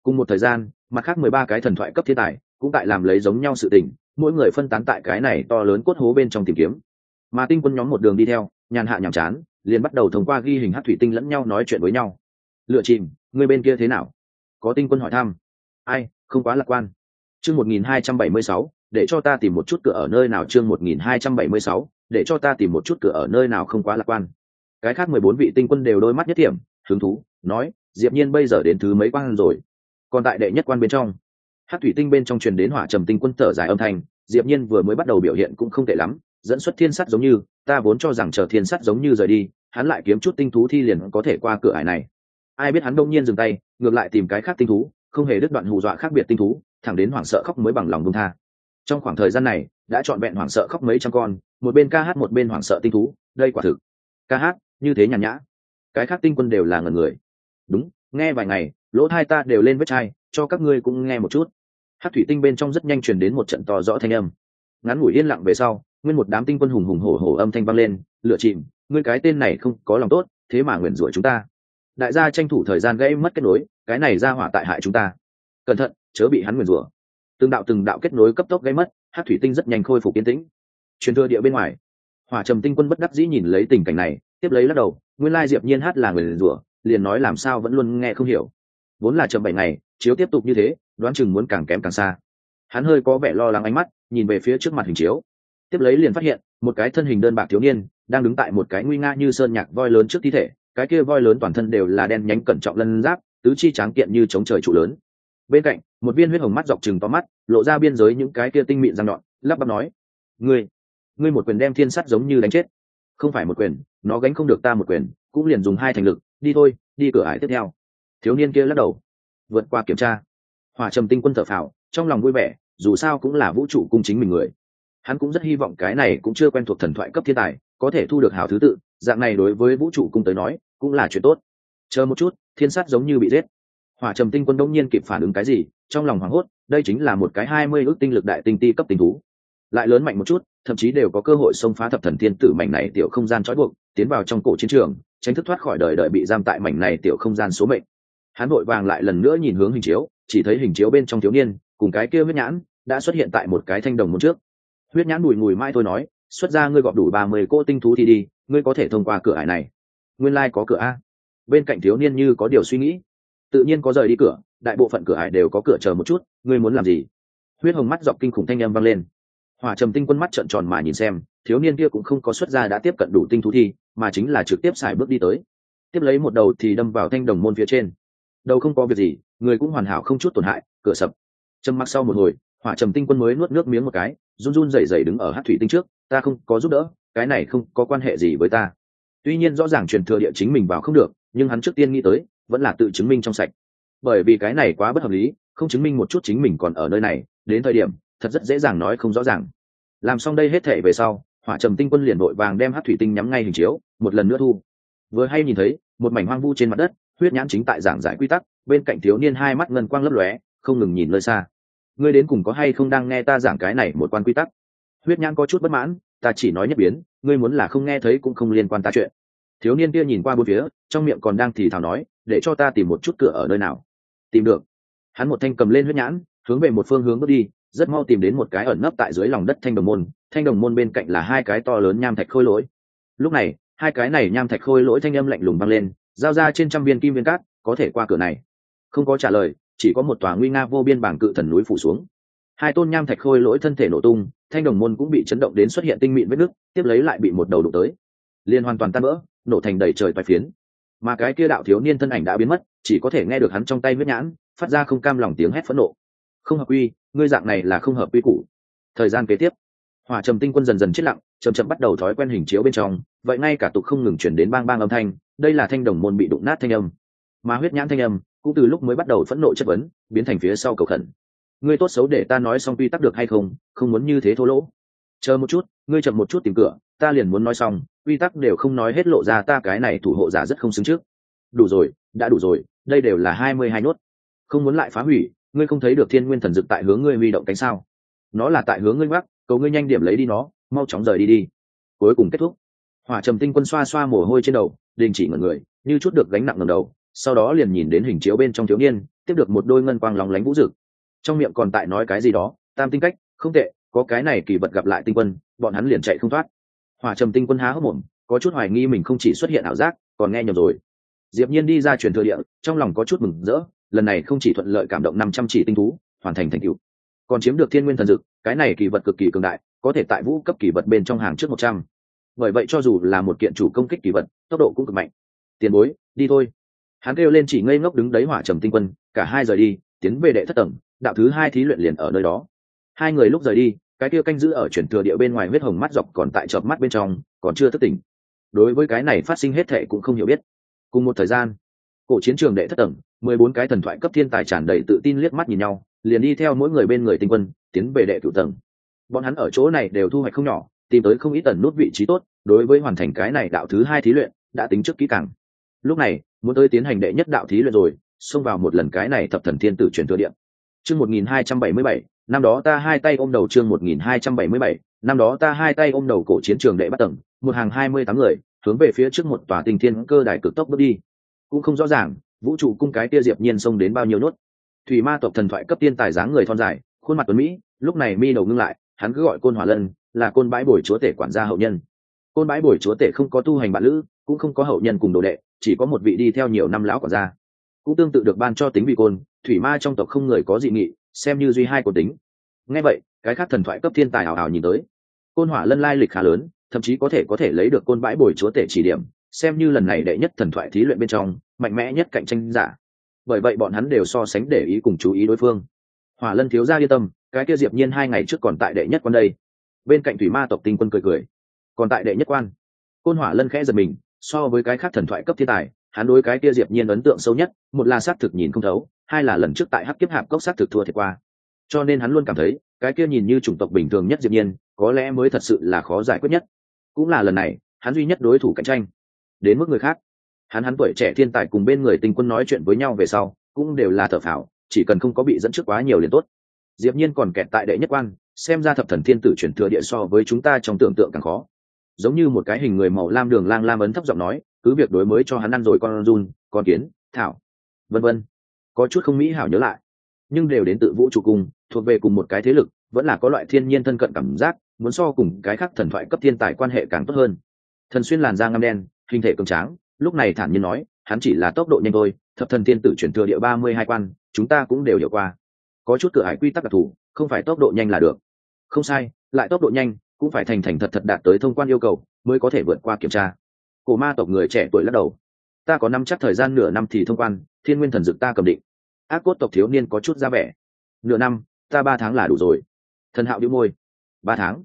A: Cùng một thời gian, mặt khác mười ba cái thần thoại cấp thiên tài cũng tại làm lấy giống nhau sự tình, mỗi người phân tán tại cái này to lớn cốt hố bên trong tìm kiếm. Mà tinh quân nhóm một đường đi theo, nhàn hạ nhàm chán, liền bắt đầu thông qua ghi hình hát thủy tinh lẫn nhau nói chuyện với nhau. Lựa chìm, người bên kia thế nào? Có tinh quân hỏi thăm. Ai, không quá lạc quan chương một nghìn hai trăm bảy mươi sáu, để cho ta tìm một chút cửa ở nơi nào chương một nghìn hai trăm bảy mươi sáu, để cho ta tìm một chút cửa ở nơi nào không quá lạc quan. Cái khác mười bốn vị tinh quân đều đôi mắt nhất điểm hứng thú, nói, diệp nhiên bây giờ đến thứ mấy quan rồi? Còn tại đệ nhất quan bên trong. Hát thủy tinh bên trong truyền đến hỏa trầm tinh quân thở dài âm thanh, diệp nhiên vừa mới bắt đầu biểu hiện cũng không tệ lắm, dẫn xuất thiên sắt giống như, ta vốn cho rằng chờ thiên sắt giống như rời đi, hắn lại kiếm chút tinh thú thi liền có thể qua cửa ải này. Ai biết hắn đông nhiên dừng tay, ngược lại tìm cái khác tinh thú không hề đứt đoạn hù dọa khác biệt tinh thú, thẳng đến hoảng sợ khóc mới bằng lòng buông tha. Trong khoảng thời gian này, đã chọn vẹn hoảng sợ khóc mấy trăm con, một bên ca hát một bên hoảng sợ tinh thú, đây quả thực. Ca hát, như thế nhàn nhã. Cái khác tinh quân đều là ngần người. Đúng, nghe vài ngày, lỗ thai ta đều lên vết chai, cho các ngươi cũng nghe một chút. Hát thủy tinh bên trong rất nhanh truyền đến một trận to rõ thanh âm. Ngắn ngủi yên lặng về sau, nguyên một đám tinh quân hùng hùng hổ hổ âm thanh vang lên, lựa chìm, ngươi cái tên này không có lòng tốt, thế mà nguyền rủa chúng ta đại gia tranh thủ thời gian gây mất kết nối, cái này ra hỏa tại hại chúng ta. Cẩn thận, chớ bị hắn nguyền rủa. Từng đạo từng đạo kết nối cấp tốc gây mất hát thủy tinh rất nhanh khôi phục yên tĩnh. Truyền thừa địa bên ngoài, hỏa trầm tinh quân bất đắc dĩ nhìn lấy tình cảnh này, tiếp lấy lắc đầu, nguyên lai diệp nhiên hát là người rủa, liền nói làm sao vẫn luôn nghe không hiểu. Vốn là chậm bảy ngày, chiếu tiếp tục như thế, đoán chừng muốn càng kém càng xa. Hắn hơi có vẻ lo lắng ánh mắt, nhìn về phía trước mặt hình chiếu. Tiếp lấy liền phát hiện, một cái thân hình đơn bạc thiếu niên, đang đứng tại một cái nguy nga như sơn nhạc voi lớn trước thi thể cái kia voi lớn toàn thân đều là đen nhánh cẩn trọng lân giáp, tứ chi tráng kiện như chống trời trụ lớn. Bên cạnh, một viên huyết hồng mắt dọc chừng to mắt, lộ ra biên giới những cái kia tinh mịn răng nhọn, lắp bắp nói, ngươi ngươi một quyền đem thiên sắt giống như đánh chết. Không phải một quyền, nó gánh không được ta một quyền, cũng liền dùng hai thành lực, đi thôi, đi cửa ải tiếp theo. Thiếu niên kia lắc đầu, vượt qua kiểm tra. Hòa trầm tinh quân thở phào, trong lòng vui vẻ, dù sao cũng là vũ trụ cung chính mình người. Hắn cũng rất hy vọng cái này cũng chưa quen thuộc thần thoại cấp thiên tài, có thể thu được hào thứ tự dạng này đối với vũ trụ cung tới nói, cũng là chuyện tốt. Chờ một chút, thiên sát giống như bị giết. Hỏa trầm tinh quân đông nhiên kịp phản ứng cái gì, trong lòng hoảng hốt, đây chính là một cái hai mươi ước tinh lực đại tinh ti cấp tinh thú. Lại lớn mạnh một chút, thậm chí đều có cơ hội xông phá thập thần thiên tử mảnh này tiểu không gian trói buộc, tiến vào trong cổ chiến trường, tránh thức thoát khỏi đời đợi bị giam tại mảnh này tiểu không gian số mệnh. Hắn vội vàng lại lần nữa nhìn hướng hình chiếu, chỉ thấy hình chiếu bên trong thiếu niên, cùng cái kia huyết nhãn, đã xuất hiện tại một cái thanh đồng môn trước. Huyết nhãn mùi mùi mai thôi nói, xuất ra ngươi gọp đủ ba mươi cỗ tinh thú thì đi ngươi có thể thông qua cửa ải này. Nguyên lai、like、có cửa a. Bên cạnh thiếu niên như có điều suy nghĩ. Tự nhiên có rời đi cửa, đại bộ phận cửa ải đều có cửa chờ một chút, ngươi muốn làm gì? Huyết hồng mắt dọc kinh khủng thanh â m vang lên. Hỏa trầm tinh quân mắt trợn tròn mà nhìn xem, thiếu niên kia cũng không có xuất ra đã tiếp cận đủ tinh thú thi, mà chính là trực tiếp xài bước đi tới. Tiếp lấy một đầu thì đâm vào thanh đồng môn phía trên. Đầu không có việc gì, người cũng hoàn hảo không chút tổn hại, cửa sập. Trầm mặc sau một hồi hỏa trầm tinh quân mới nuốt nước miếng một cái, run run rẩy rẩy đứng ở hát thủy tinh trước, ta không có giúp đỡ, cái này không có quan hệ gì với ta. Tuy nhiên rõ ràng truyền thừa địa chính mình vào không được, nhưng hắn trước tiên nghĩ tới, vẫn là tự chứng minh trong sạch. Bởi vì cái này quá bất hợp lý, không chứng minh một chút chính mình còn ở nơi này, đến thời điểm, thật rất dễ dàng nói không rõ ràng. Làm xong đây hết thể về sau, hỏa trầm tinh quân liền đội vàng đem hát thủy tinh nhắm ngay hình chiếu, một lần nữa thu. Vừa hay nhìn thấy, một mảnh hoang vu trên mặt đất, huyết nhãn chính tại giảng giải quy tắc, bên cạnh thiếu niên hai mắt ngân quang lấp lóe, không ngừng nhìn nơi xa ngươi đến cùng có hay không đang nghe ta giảng cái này một quan quy tắc? Huyết nhãn có chút bất mãn, ta chỉ nói nhất biến, ngươi muốn là không nghe thấy cũng không liên quan ta chuyện. Thiếu niên kia nhìn qua bốn phía, trong miệng còn đang thì thào nói, để cho ta tìm một chút cửa ở nơi nào. Tìm được. Hắn một thanh cầm lên huyết nhãn, hướng về một phương hướng bước đi, rất mau tìm đến một cái ẩn nấp tại dưới lòng đất thanh đồng môn, thanh đồng môn bên cạnh là hai cái to lớn nham thạch khôi lỗi. Lúc này, hai cái này nham thạch khôi lỗi thanh âm lạnh lùng vang lên, giao ra trên trăm viên kim viên cát, có thể qua cửa này. Không có trả lời chỉ có một tòa nguy nga vô biên bảng cự thần núi phủ xuống. Hai tôn nham thạch khôi lỗi thân thể nổ tung, thanh đồng môn cũng bị chấn động đến xuất hiện tinh mịn vết nước tiếp lấy lại bị một đầu đụng tới. Liền hoàn toàn tan vỡ, nổ thành đầy trời toài phiến. Mà cái kia đạo thiếu niên thân ảnh đã biến mất, chỉ có thể nghe được hắn trong tay huyết nhãn, phát ra không cam lòng tiếng hét phẫn nộ. Không hợp quy, ngươi dạng này là không hợp quy củ. Thời gian kế tiếp, hỏa trầm tinh quân dần dần chết lặng chầm chậm bắt đầu thói quen hình chiếu bên trong, vậy ngay cả tục không ngừng chuyển đến bang bang âm thanh, đây là thanh đồng môn bị đụng nát thanh âm. Mà huyết nhãn thanh âm cũng từ lúc mới bắt đầu phẫn nộ chất vấn, biến thành phía sau cầu khẩn. Ngươi tốt xấu để ta nói xong quy tắc được hay không không muốn như thế thô lỗ. Chờ một chút, ngươi chậm một chút tìm cửa, ta liền muốn nói xong, quy tắc đều không nói hết lộ ra ta cái này thủ hộ giả rất không xứng trước. Đủ rồi, đã đủ rồi, đây đều là hai mươi hai nốt. Không muốn lại phá hủy, ngươi không thấy được thiên nguyên thần dực tại hướng ngươi huy động cánh sao? Nó là tại hướng ngươi bắc cầu ngươi nhanh điểm lấy đi nó, mau chóng rời đi đi. Cuối cùng kết thúc. Hỏa trầm tinh quân xoa xoa mồ hôi trên đầu, đình chỉ ngẩn người, như chút được gánh nặng ngầm đầu sau đó liền nhìn đến hình chiếu bên trong thiếu niên, tiếp được một đôi ngân quang lóng lánh vũ rực. Trong miệng còn tại nói cái gì đó, tam tinh cách, không tệ, có cái này kỳ vật gặp lại tinh quân, bọn hắn liền chạy không thoát. Hỏa trầm tinh quân há hốc mồm, có chút hoài nghi mình không chỉ xuất hiện ảo giác, còn nghe nhầm rồi. Diệp nhiên đi ra truyền thừa địa, trong lòng có chút mừng rỡ, lần này không chỉ thuận lợi cảm động năm trăm chỉ tinh thú, hoàn thành thành tựu. Còn chiếm được thiên nguyên thần dực, cái này kỳ vật cực kỳ cường đại, có thể tại vũ cấp kỳ vật bên trong hàng trước một trăm. Bởi vậy cho dù là một kiện chủ công kích kỳ vật, tốc độ cũng cực mạnh. Tiền bối, đi thôi hắn kêu lên chỉ ngây ngốc đứng đấy hỏa trầm tinh quân, cả hai rời đi, tiến về đệ thất tầng, đạo thứ hai thí luyện liền ở nơi đó. Hai người lúc rời đi, cái kia canh giữ ở chuyển thừa địa bên ngoài huyết hồng mắt dọc còn tại chợp mắt bên trong, còn chưa thức tỉnh. Đối với cái này phát sinh hết thệ cũng không hiểu biết. Cùng một thời gian, cổ chiến trường đệ thất tầng, mười bốn cái thần thoại cấp thiên tài tràn đầy tự tin liếc mắt nhìn nhau, liền đi theo mỗi người bên người tinh quân, tiến về đệ cửu tầng. Bọn hắn ở chỗ này đều thu hoạch không nhỏ, tìm tới không ít tần nút vị trí tốt, đối với hoàn thành cái này đạo thứ hai thí luyện, đã tính trước kỹ càng lúc này, muốn tới tiến hành đệ nhất đạo thí luyện rồi, xông vào một lần cái này thập thần thiên tử truyền thừa điện. Chương một nghìn hai trăm bảy mươi bảy, năm đó ta hai tay ôm đầu chương một nghìn hai trăm bảy mươi bảy, năm đó ta hai tay ôm đầu cổ chiến trường đệ bắt tầng, một hàng hai mươi tám người, hướng về phía trước một tòa tinh thiên cơ đài cực tốc bước đi. Cũng không rõ ràng, vũ trụ cung cái tia diệp nhiên xông đến bao nhiêu nốt. Thủy ma tộc thần thoại cấp tiên tài dáng người thon dài, khuôn mặt tuấn mỹ, lúc này mi đầu ngưng lại, hắn cứ gọi côn hỏa lân, là côn bãi bồi chúa tể quản gia hậu nhân. Côn bãi bồi chúa tể không có tu hành bạn lữ, cũng không có hậu nhân cùng đồ đệ chỉ có một vị đi theo nhiều năm lão quản gia. Cũng tương tự được ban cho tính vị côn, thủy ma trong tộc không người có dị nghị, xem như duy hai của tính. Ngay vậy, cái khác thần thoại cấp thiên tài hào hào nhìn tới. Côn hỏa lân lai lịch khá lớn, thậm chí có thể có thể lấy được côn bãi bồi chúa tể chỉ điểm, xem như lần này đệ nhất thần thoại thí luyện bên trong, mạnh mẽ nhất cạnh tranh giả. Bởi vậy bọn hắn đều so sánh để ý cùng chú ý đối phương. Hỏa lân thiếu gia yên tâm, cái kia diệp nhiên hai ngày trước còn tại đệ nhất quan đây. Bên cạnh thủy ma tộc tinh quân cười cười. Còn tại đệ nhất quan. Côn hỏa lân khẽ giật mình so với cái khác thần thoại cấp thiên tài, hắn đối cái kia diệp nhiên ấn tượng sâu nhất, một là xác thực nhìn không thấu, hai là lần trước tại hắc kiếp hạp cốc xác thực thua thiệt qua. Cho nên hắn luôn cảm thấy, cái kia nhìn như chủng tộc bình thường nhất diệp nhiên, có lẽ mới thật sự là khó giải quyết nhất. Cũng là lần này, hắn duy nhất đối thủ cạnh tranh. Đến mức người khác. Hắn hắn tuổi trẻ thiên tài cùng bên người tinh quân nói chuyện với nhau về sau, cũng đều là thở phào, chỉ cần không có bị dẫn trước quá nhiều liền tốt. Diệp nhiên còn kẹt tại đệ nhất quan, xem ra thập thần thiên tử chuyển thừa địa so với chúng ta trong tưởng tượng càng khó giống như một cái hình người màu lam đường lang lam ấn thấp giọng nói, cứ việc đối mới cho hắn ăn rồi con run, con kiến, thảo, vân vân, có chút không mỹ hảo nhớ lại. Nhưng đều đến tự vũ trụ cùng, thuộc về cùng một cái thế lực, vẫn là có loại thiên nhiên thân cận cảm giác, muốn so cùng cái khác thần thoại cấp thiên tài quan hệ càng tốt hơn. Thần xuyên làn da ngăm đen, hình thể cường tráng, lúc này thản nhiên nói, hắn chỉ là tốc độ nhanh thôi, thập thần tiên tử chuyển thừa địa ba mươi hai quan, chúng ta cũng đều hiểu qua. Có chút cửa hải quy tắc đặc thù, không phải tốc độ nhanh là được. Không sai, lại tốc độ nhanh cũng phải thành thành thật thật đạt tới thông quan yêu cầu mới có thể vượt qua kiểm tra. Cổ ma tộc người trẻ tuổi lắc đầu. Ta có năm chắc thời gian nửa năm thì thông quan, thiên nguyên thần dực ta cầm định. Ác cốt tộc thiếu niên có chút ra vẻ. Nửa năm, ta ba tháng là đủ rồi. Thần hạo đĩu môi. Ba tháng.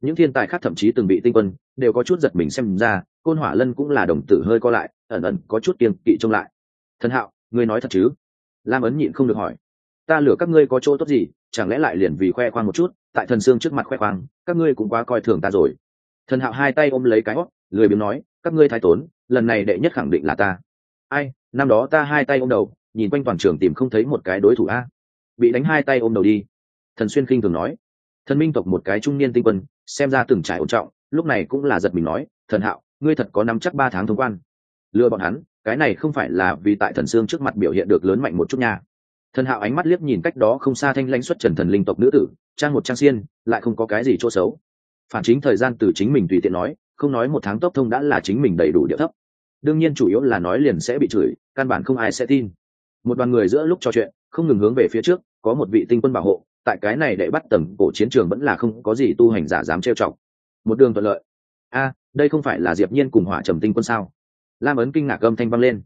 A: Những thiên tài khác thậm chí từng bị tinh quân, đều có chút giật mình xem ra, côn hỏa lân cũng là đồng tử hơi co lại, ẩn ẩn có chút kiêng kỵ trông lại. Thần hạo, ngươi nói thật chứ? Lam ấn nhịn không được hỏi ta lừa các ngươi có chỗ tốt gì, chẳng lẽ lại liền vì khoe khoang một chút, tại thần xương trước mặt khoe khoang, các ngươi cũng quá coi thường ta rồi. Thần hạo hai tay ôm lấy cái hót lười biếng nói, các ngươi thái tốn, lần này đệ nhất khẳng định là ta. Ai, năm đó ta hai tay ôm đầu, nhìn quanh toàn trường tìm không thấy một cái đối thủ a. Bị đánh hai tay ôm đầu đi. Thần xuyên khinh thường nói. Thần minh tộc một cái trung niên tinh quân, xem ra từng trải ổn trọng, lúc này cũng là giật mình nói, thần hạo, ngươi thật có năm chắc ba tháng thông quan. Lừa bọn hắn, cái này không phải là vì tại thần xương trước mặt biểu hiện được lớn mạnh một chút nha thần hạo ánh mắt liếc nhìn cách đó không xa thanh lãnh xuất trần thần linh tộc nữ tử, trang một trang xiên, lại không có cái gì chỗ xấu. Phản chính thời gian từ chính mình tùy tiện nói, không nói một tháng tốc thông đã là chính mình đầy đủ địa thấp. Đương nhiên chủ yếu là nói liền sẽ bị chửi, căn bản không ai sẽ tin. Một đoàn người giữa lúc trò chuyện, không ngừng hướng về phía trước, có một vị tinh quân bảo hộ, tại cái này để bắt tầng cổ chiến trường vẫn là không có gì tu hành giả dám trêu chọc. Một đường thuận lợi. A, đây không phải là diệp nhiên cùng hỏa trầm tinh quân sao? Lam ấn kinh ngạc âm thanh vang lên.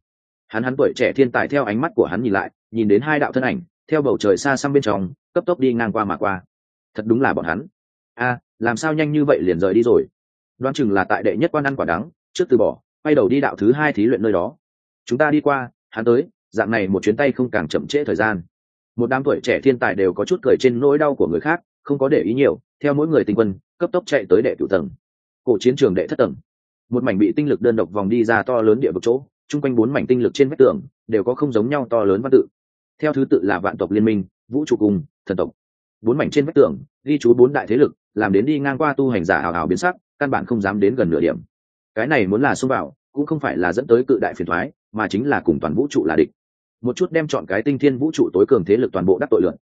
A: Hắn hắn tuổi trẻ thiên tài theo ánh mắt của hắn nhìn lại nhìn đến hai đạo thân ảnh, theo bầu trời xa xăm bên trong, cấp tốc đi ngang qua mà qua. Thật đúng là bọn hắn. A, làm sao nhanh như vậy liền rời đi rồi? Đoán chừng là tại đệ nhất quan ăn quả đắng, trước từ bỏ, quay đầu đi đạo thứ hai thí luyện nơi đó. Chúng ta đi qua, hắn tới, dạng này một chuyến tay không càng chậm trễ thời gian. Một đám tuổi trẻ thiên tài đều có chút cười trên nỗi đau của người khác, không có để ý nhiều, theo mỗi người tinh quân, cấp tốc chạy tới đệ cửu tầng. Cổ chiến trường đệ thất tầng. Một mảnh bị tinh lực đơn độc vòng đi ra to lớn địa vực chỗ, chung quanh bốn mảnh tinh lực trên vách tường, đều có không giống nhau to lớn văn tự theo thứ tự là vạn tộc liên minh vũ trụ cùng, thần tộc. Bốn mảnh trên vách tường ghi chú bốn đại thế lực làm đến đi ngang qua tu hành giả hào hào biến sắc căn bản không dám đến gần nửa điểm. Cái này muốn là xông vào cũng không phải là dẫn tới cự đại phiền thoái mà chính là cùng toàn vũ trụ là địch. Một chút đem chọn cái tinh thiên vũ trụ tối cường thế lực toàn bộ đắc tội lượn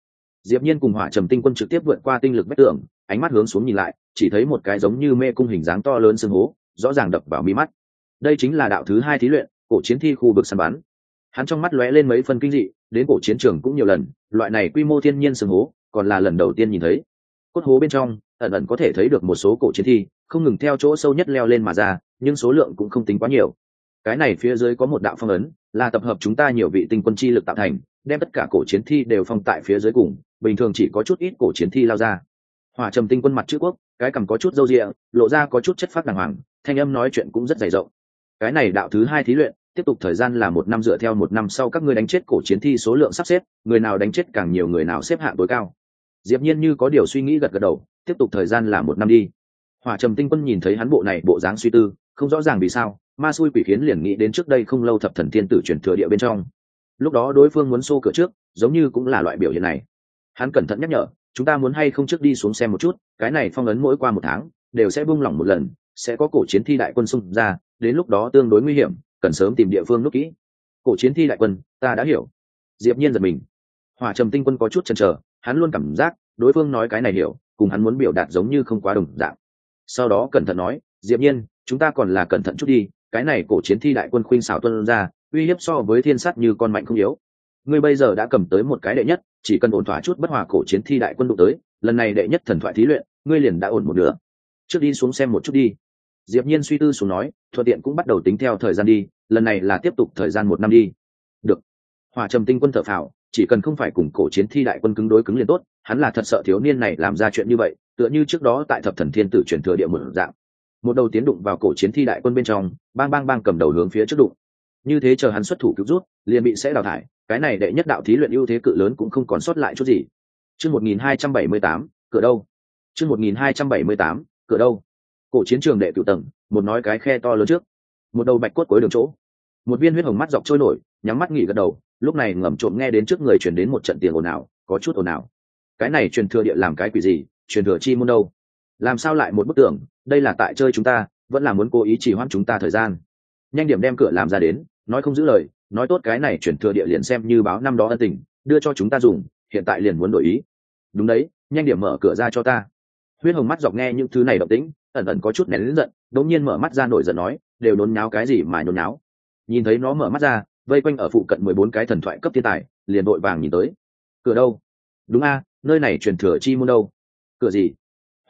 A: diệp nhiên cùng hỏa trầm tinh quân trực tiếp vượt qua tinh lực vách tường ánh mắt hướng xuống nhìn lại chỉ thấy một cái giống như mê cung hình dáng to lớn sương hố rõ ràng đập vào mi mắt. Đây chính là đạo thứ hai thí luyện cổ chiến thi khu vực săn bắn hắn trong mắt lóe lên mấy phân kinh dị, đến cổ chiến trường cũng nhiều lần, loại này quy mô thiên nhiên sừng hố, còn là lần đầu tiên nhìn thấy. Cốt hố bên trong, ẩn ẩn có thể thấy được một số cổ chiến thi, không ngừng theo chỗ sâu nhất leo lên mà ra, nhưng số lượng cũng không tính quá nhiều. Cái này phía dưới có một đạo phong ấn, là tập hợp chúng ta nhiều vị tinh quân chi lực tạo thành, đem tất cả cổ chiến thi đều phong tại phía dưới cùng, bình thường chỉ có chút ít cổ chiến thi lao ra. Hòa trầm tinh quân mặt chữ quốc, cái cằm có chút râu rịa, lộ ra có chút chất phát đàng hoàng, thanh âm nói chuyện cũng rất dày rộng. Cái này đạo thứ hai thí luyện tiếp tục thời gian là một năm dựa theo một năm sau các ngươi đánh chết cổ chiến thi số lượng sắp xếp, người nào đánh chết càng nhiều người nào xếp hạng tối cao. Diệp nhiên như có điều suy nghĩ gật gật đầu, tiếp tục thời gian là một năm đi. Hỏa trầm tinh quân nhìn thấy hắn bộ này bộ dáng suy tư, không rõ ràng vì sao, ma xui quỷ khiến liền nghĩ đến trước đây không lâu thập thần tiên tử chuyển thừa địa bên trong. Lúc đó đối phương muốn xô cửa trước, giống như cũng là loại biểu hiện này. Hắn cẩn thận nhắc nhở, chúng ta muốn hay không trước đi xuống xem một chút, cái này phong ấn mỗi qua một tháng, đều sẽ buông lỏng một lần, sẽ có cổ chiến thi đại quân xung ra, đến lúc đó tương đối nguy hiểm cần sớm tìm địa phương nút kỹ. Cổ chiến thi đại quân, ta đã hiểu. Diệp nhiên giật mình. Hỏa trầm tinh quân có chút chần chờ, hắn luôn cảm giác đối phương nói cái này hiểu, cùng hắn muốn biểu đạt giống như không quá đồng dạng. Sau đó cẩn thận nói, diệp nhiên, chúng ta còn là cẩn thận chút đi, cái này cổ chiến thi đại quân khuynh xảo tuân ra, uy hiếp so với thiên sát như con mạnh không yếu. Ngươi bây giờ đã cầm tới một cái đệ nhất, chỉ cần ổn thỏa chút bất hòa cổ chiến thi đại quân đụng tới, lần này đệ nhất thần thoại thí luyện, ngươi liền đã ổn một nửa. Trước đi xuống xem một chút đi diệp nhiên suy tư xuống nói, thuận tiện cũng bắt đầu tính theo thời gian đi, lần này là tiếp tục thời gian một năm đi. Được. Hòa trầm tinh quân thở phào, chỉ cần không phải cùng cổ chiến thi đại quân cứng đối cứng liền tốt, hắn là thật sợ thiếu niên này làm ra chuyện như vậy, tựa như trước đó tại thập thần thiên tử chuyển thừa địa một dạng. Một đầu tiến đụng vào cổ chiến thi đại quân bên trong, bang bang bang cầm đầu hướng phía trước đụng. Như thế chờ hắn xuất thủ cứu rút, liền bị sẽ đào thải, cái này đệ nhất đạo thí luyện ưu thế cự lớn cũng không còn sót lại chút gì. Chương một nghìn hai trăm bảy mươi tám, cửa đâu? Chương một nghìn hai trăm bảy mươi tám, cửa đâu? Cổ chiến trường đệ cựu tầng, một nói cái khe to lớn trước. Một đầu bạch cốt cuối đường chỗ. Một viên huyết hồng mắt dọc trôi nổi, nhắm mắt nghỉ gật đầu, lúc này ngầm trộm nghe đến trước người chuyển đến một trận tiền ồn ào, có chút ồn ào. Cái này truyền thừa địa làm cái quỷ gì, truyền thừa chi môn đâu? Làm sao lại một bức tưởng đây là tại chơi chúng ta, vẫn là muốn cố ý chỉ hoãn chúng ta thời gian. Nhanh điểm đem cửa làm ra đến, nói không giữ lời, nói tốt cái này chuyển thừa địa liền xem như báo năm đó ân tình, đưa cho chúng ta dùng, hiện tại liền muốn đổi ý. Đúng đấy, nhanh điểm mở cửa ra cho ta. Huyết hồng mắt dọc nghe những thứ này động tĩnh ẩn ẩn có chút nén lớn giận đống nhiên mở mắt ra nổi giận nói, đều nôn nháo cái gì mà nôn nháo nhìn thấy nó mở mắt ra, vây quanh ở phụ cận mười bốn cái thần thoại cấp thiên tài, liền đội vàng nhìn tới. Cửa đâu? Đúng a, nơi này truyền thừa chi môn đâu? Cửa gì?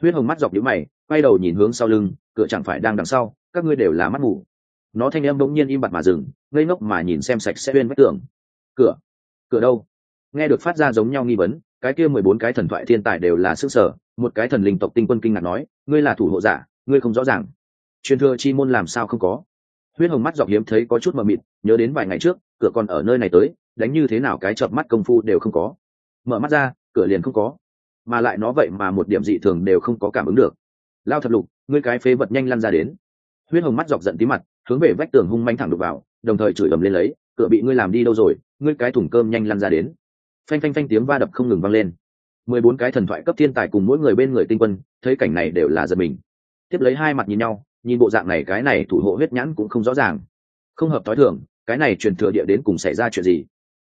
A: Huyết hồng mắt dọc nhíu mày, quay đầu nhìn hướng sau lưng, cửa chẳng phải đang đằng sau, các ngươi đều là mắt ngủ. Nó thanh em bỗng nhiên im bặt mà dừng, ngây ngốc mà nhìn xem sạch sẽ bên vách tường. Cửa cửa đâu? Nghe được phát ra giống nhau nghi vấn, cái kia mười bốn cái thần thoại thiên tài đều là sức sở một cái thần linh tộc tinh quân kinh ngạc nói ngươi là thủ hộ giả, ngươi không rõ ràng. Truyền thừa chi môn làm sao không có? Huyết hồng mắt dọc hiếm thấy có chút mờ mịt, nhớ đến vài ngày trước, cửa còn ở nơi này tới, đánh như thế nào cái chợp mắt công phu đều không có. Mở mắt ra, cửa liền không có. Mà lại nó vậy mà một điểm dị thường đều không có cảm ứng được. Lao thập lục, ngươi cái phế vật nhanh lăn ra đến. Huyết hồng mắt dọc giận tí mặt, hướng về vách tường hung manh thẳng đục vào, đồng thời chửi ầm lên lấy, cửa bị ngươi làm đi đâu rồi? Ngươi cái thùng cơm nhanh lăn ra đến. Phanh phanh phanh tiếng va đập không ngừng vang lên mười bốn cái thần thoại cấp thiên tài cùng mỗi người bên người tinh quân, thấy cảnh này đều là giật mình. Tiếp lấy hai mặt nhìn nhau, nhìn bộ dạng này cái này thủ hộ huyết nhãn cũng không rõ ràng. Không hợp thói thường, cái này truyền thừa địa đến cùng xảy ra chuyện gì?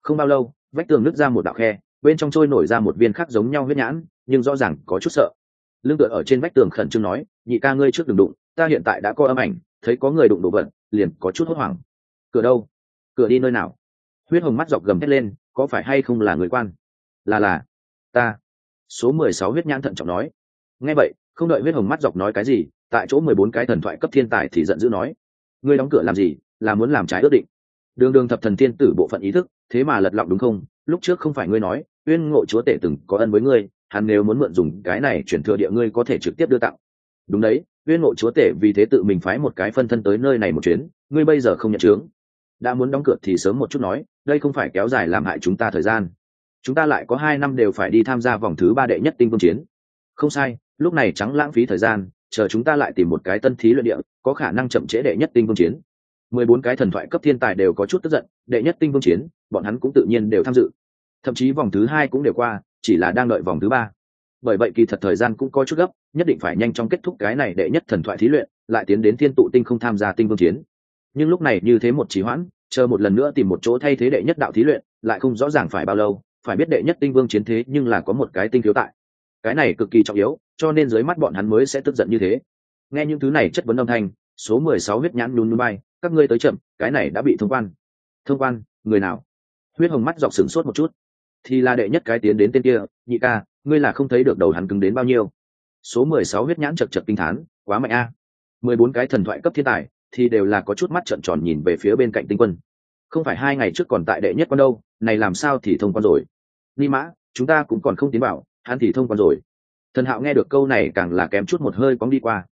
A: Không bao lâu, vách tường nứt ra một đạo khe, bên trong trôi nổi ra một viên khác giống nhau huyết nhãn, nhưng rõ ràng có chút sợ. Lương tựa ở trên vách tường khẩn trương nói, nhị ca ngươi trước đừng đụng, ta hiện tại đã có âm ảnh, thấy có người đụng đồ vật, liền có chút hốt hoảng. Cửa đâu? Cửa đi nơi nào? Huyết hồng mắt dọc gầm thét lên, có phải hay không là người quan? Là là ta. Số mười sáu huyết nhãn thận trọng nói. Nghe vậy, không đợi huyết hồng mắt dọc nói cái gì, tại chỗ mười bốn cái thần thoại cấp thiên tài thì giận dữ nói. Ngươi đóng cửa làm gì, là muốn làm trái ước định. Đường đường thập thần thiên tử bộ phận ý thức, thế mà lật lọng đúng không? Lúc trước không phải ngươi nói, uyên ngộ chúa tể từng có ân với ngươi, hắn nếu muốn mượn dùng cái này chuyển thừa địa ngươi có thể trực tiếp đưa tặng. Đúng đấy, uyên ngộ chúa tể vì thế tự mình phái một cái phân thân tới nơi này một chuyến, ngươi bây giờ không nhận chướng. Đã muốn đóng cửa thì sớm một chút nói, đây không phải kéo dài làm hại chúng ta thời gian chúng ta lại có hai năm đều phải đi tham gia vòng thứ ba đệ nhất tinh vương chiến. Không sai, lúc này trắng lãng phí thời gian, chờ chúng ta lại tìm một cái tân thí luyện địa, có khả năng chậm trễ đệ nhất tinh vương chiến. Mười bốn cái thần thoại cấp thiên tài đều có chút tức giận, đệ nhất tinh vương chiến, bọn hắn cũng tự nhiên đều tham dự. Thậm chí vòng thứ hai cũng đều qua, chỉ là đang đợi vòng thứ ba. Bởi vậy kỳ thật thời gian cũng có chút gấp, nhất định phải nhanh chóng kết thúc cái này đệ nhất thần thoại thí luyện, lại tiến đến thiên tụ tinh không tham gia tinh vương chiến. Nhưng lúc này như thế một trí hoãn, chờ một lần nữa tìm một chỗ thay thế đệ nhất đạo thí luyện, lại không rõ ràng phải bao lâu phải biết đệ nhất tinh vương chiến thế nhưng là có một cái tinh thiếu tại. Cái này cực kỳ trọng yếu, cho nên dưới mắt bọn hắn mới sẽ tức giận như thế. Nghe những thứ này chất vấn âm thanh, số mười sáu huyết nhãn nhún núi bay, các ngươi tới chậm, cái này đã bị thông quan. Thông quan, người nào? Huyết hồng mắt dọc sửng sốt một chút. Thì là đệ nhất cái tiến đến tên kia, nhị ca, ngươi là không thấy được đầu hắn cứng đến bao nhiêu. Số mười sáu huyết nhãn chật chật kinh thán, quá mạnh a. mười bốn cái thần thoại cấp thiên tài, thì đều là có chút mắt trợn tròn nhìn về phía bên cạnh tinh quân. Không phải hai ngày trước còn tại đệ nhất quan đâu, này làm sao thì thông quan rồi? Ni mã, chúng ta cũng còn không tiến bảo hắn thì thông quan rồi. Thần hạo nghe được câu này càng là kém chút một hơi cóng đi qua.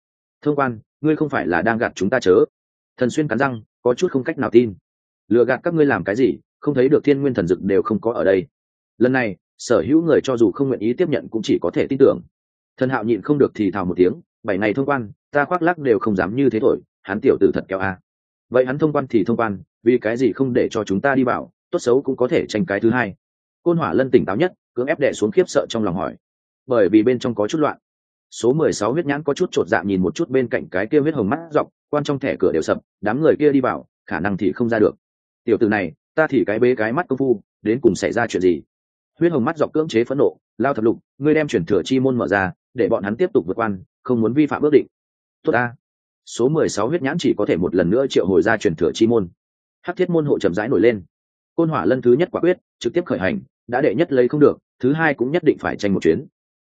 A: Thông quan, ngươi không phải là đang gạt chúng ta chớ? Thần xuyên cắn răng, có chút không cách nào tin. Lừa gạt các ngươi làm cái gì, không thấy được thiên nguyên thần dực đều không có ở đây. Lần này, sở hữu người cho dù không nguyện ý tiếp nhận cũng chỉ có thể tin tưởng. Thần hạo nhịn không được thì thào một tiếng, bảy ngày thông quan, ta khoác lắc đều không dám như thế thổi, hắn tiểu tử thật kéo a à. vậy hắn thông quan thì thông quan, vì cái gì không để cho chúng ta đi vào, tốt xấu cũng có thể tranh cái thứ hai côn hỏa lân tỉnh táo nhất, cưỡng ép đẻ xuống khiếp sợ trong lòng hỏi. Bởi vì bên trong có chút loạn. Số mười sáu huyết nhãn có chút chột dạ nhìn một chút bên cạnh cái kia huyết hồng mắt dọc, quan trong thẻ cửa đều sập, đám người kia đi vào, khả năng thì không ra được. Tiểu từ này, ta thì cái bế cái mắt công phu, đến cùng xảy ra chuyện gì? Huyết hồng mắt dọc cưỡng chế phẫn nộ, lao thập lục, ngươi đem chuyển thừa chi môn mở ra, để bọn hắn tiếp tục vượt quan, không muốn vi phạm ước định. Tốt ta. Số mười sáu huyết nhãn chỉ có thể một lần nữa triệu hồi ra chuyển thừa chi môn. Hắc thiết môn hộ chậm rãi nổi lên côn hỏa lân thứ nhất quả quyết, trực tiếp khởi hành, đã đệ nhất lấy không được, thứ hai cũng nhất định phải tranh một chuyến.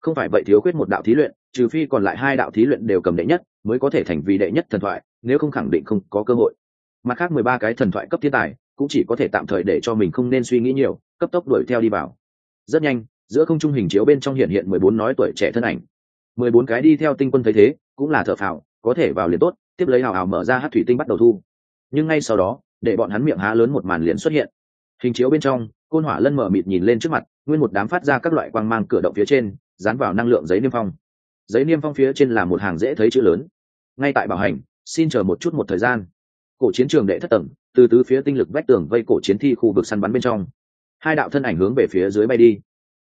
A: Không phải vậy thiếu khuyết một đạo thí luyện, trừ phi còn lại hai đạo thí luyện đều cầm đệ nhất, mới có thể thành vì đệ nhất thần thoại, nếu không khẳng định không có cơ hội. Mặt khác mười ba cái thần thoại cấp thiên tài, cũng chỉ có thể tạm thời để cho mình không nên suy nghĩ nhiều, cấp tốc đuổi theo đi vào. Rất nhanh, giữa không trung hình chiếu bên trong hiện hiện mười bốn nói tuổi trẻ thân ảnh. Mười bốn cái đi theo tinh quân thấy thế, cũng là thợ phào, có thể vào liền tốt, tiếp lấy hào hào mở ra hát thủy tinh bắt đầu thu. Nhưng ngay sau đó, để bọn hắn miệng há lớn một màn liền xuất hiện hình chiếu bên trong, côn hỏa lân mở mịt nhìn lên trước mặt, nguyên một đám phát ra các loại quang mang cửa động phía trên, dán vào năng lượng giấy niêm phong. Giấy niêm phong phía trên là một hàng dễ thấy chữ lớn. Ngay tại bảo hành, xin chờ một chút một thời gian. Cổ chiến trường đệ thất tầng, từ tứ phía tinh lực vách tường vây cổ chiến thi khu vực săn bắn bên trong. Hai đạo thân ảnh hướng về phía dưới bay đi.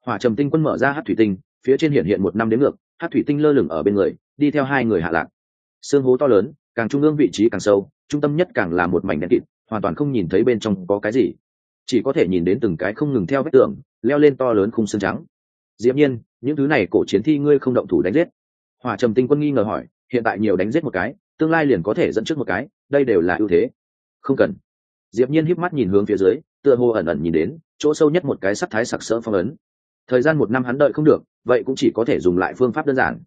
A: Hỏa trầm tinh quân mở ra hát thủy tinh, phía trên hiện hiện một năm đến ngược hát thủy tinh lơ lửng ở bên người, đi theo hai người hạ lạc. Xương hố to lớn, càng trung ương vị trí càng sâu, trung tâm nhất càng là một mảnh đen kịt, hoàn toàn không nhìn thấy bên trong có cái gì chỉ có thể nhìn đến từng cái không ngừng theo vết tường, leo lên to lớn khung xương trắng. Diệp nhiên, những thứ này cổ chiến thi ngươi không động thủ đánh giết. Hòa trầm tinh quân nghi ngờ hỏi, hiện tại nhiều đánh giết một cái, tương lai liền có thể dẫn trước một cái, đây đều là ưu thế. Không cần. Diệp nhiên híp mắt nhìn hướng phía dưới, tựa hồ ẩn ẩn nhìn đến, chỗ sâu nhất một cái sắc thái sặc sỡ phong ấn. Thời gian một năm hắn đợi không được, vậy cũng chỉ có thể dùng lại phương pháp đơn giản.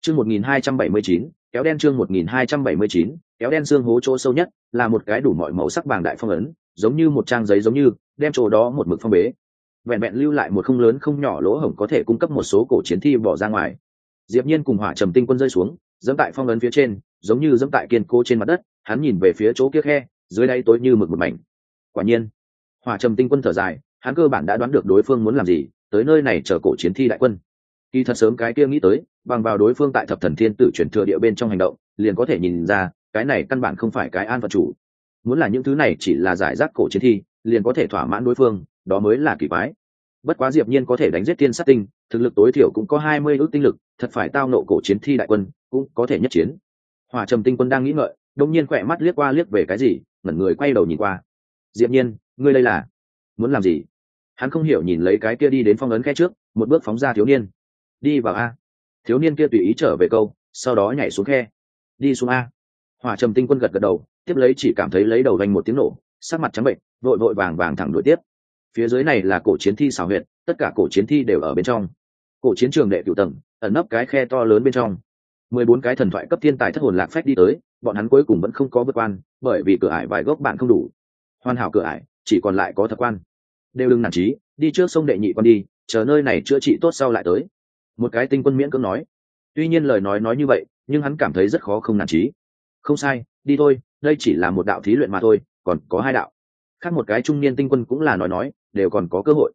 A: Chương 1279 kéo đen chương 1279 kéo đen xương hố chỗ sâu nhất, là một cái đủ mọi màu sắc vàng đại phong ấn giống như một trang giấy giống như, đem chỗ đó một mực phong bế. Vẹn vẹn lưu lại một không lớn không nhỏ lỗ hổng có thể cung cấp một số cổ chiến thi bỏ ra ngoài. Diệp nhiên cùng hỏa trầm tinh quân rơi xuống, dẫm tại phong ấn phía trên, giống như dẫm tại kiên cố trên mặt đất, hắn nhìn về phía chỗ kia khe, dưới đây tối như mực một mảnh. Quả nhiên, hỏa trầm tinh quân thở dài, hắn cơ bản đã đoán được đối phương muốn làm gì, tới nơi này chờ cổ chiến thi đại quân. Kỳ thật sớm cái kia nghĩ tới, bằng vào đối phương tại thập thần thiên tử chuyển thừa địa bên trong hành động, liền có thể nhìn ra, cái này căn bản không phải cái an phận chủ muốn là những thứ này chỉ là giải rác cổ chiến thi, liền có thể thỏa mãn đối phương, đó mới là kỳ quái. Bất quá diệp nhiên có thể đánh giết tiên sát tinh, thực lực tối thiểu cũng có hai mươi ước tinh lực, thật phải tao nộ cổ chiến thi đại quân, cũng có thể nhất chiến. Hỏa trầm tinh quân đang nghĩ ngợi đông nhiên quẹt mắt liếc qua liếc về cái gì, ngẩn người quay đầu nhìn qua. Diệp nhiên, ngươi đây là muốn làm gì? Hắn không hiểu nhìn lấy cái kia đi đến phong ấn khe trước, một bước phóng ra thiếu niên. Đi vào a. Thiếu niên kia tùy ý trở về câu, sau đó nhảy xuống khe. Đi xuống a. Hỏa trầm tinh quân gật gật đầu tiếp lấy chỉ cảm thấy lấy đầu vành một tiếng nổ, sắc mặt trắng bệnh, vội vội vàng vàng thẳng đuổi tiếp. Phía dưới này là cổ chiến thi xảo huyệt, tất cả cổ chiến thi đều ở bên trong. Cổ chiến trường đệ cựu tầng, ẩn nấp cái khe to lớn bên trong. Mười bốn cái thần thoại cấp thiên tài thất hồn lạc phách đi tới, bọn hắn cuối cùng vẫn không có vượt quan, bởi vì cửa ải vài gốc bạn không đủ. Hoàn hảo cửa ải, chỉ còn lại có thập quan. Đều đừng nản trí, đi trước sông đệ nhị quan đi, chờ nơi này chữa trị tốt sau lại tới. Một cái tinh quân miễn cưỡng nói. Tuy nhiên lời nói nói như vậy, nhưng hắn cảm thấy rất khó không nản trí. Không sai, đi thôi đây chỉ là một đạo thí luyện mà thôi, còn có hai đạo. Khác một cái trung niên tinh quân cũng là nói nói, đều còn có cơ hội.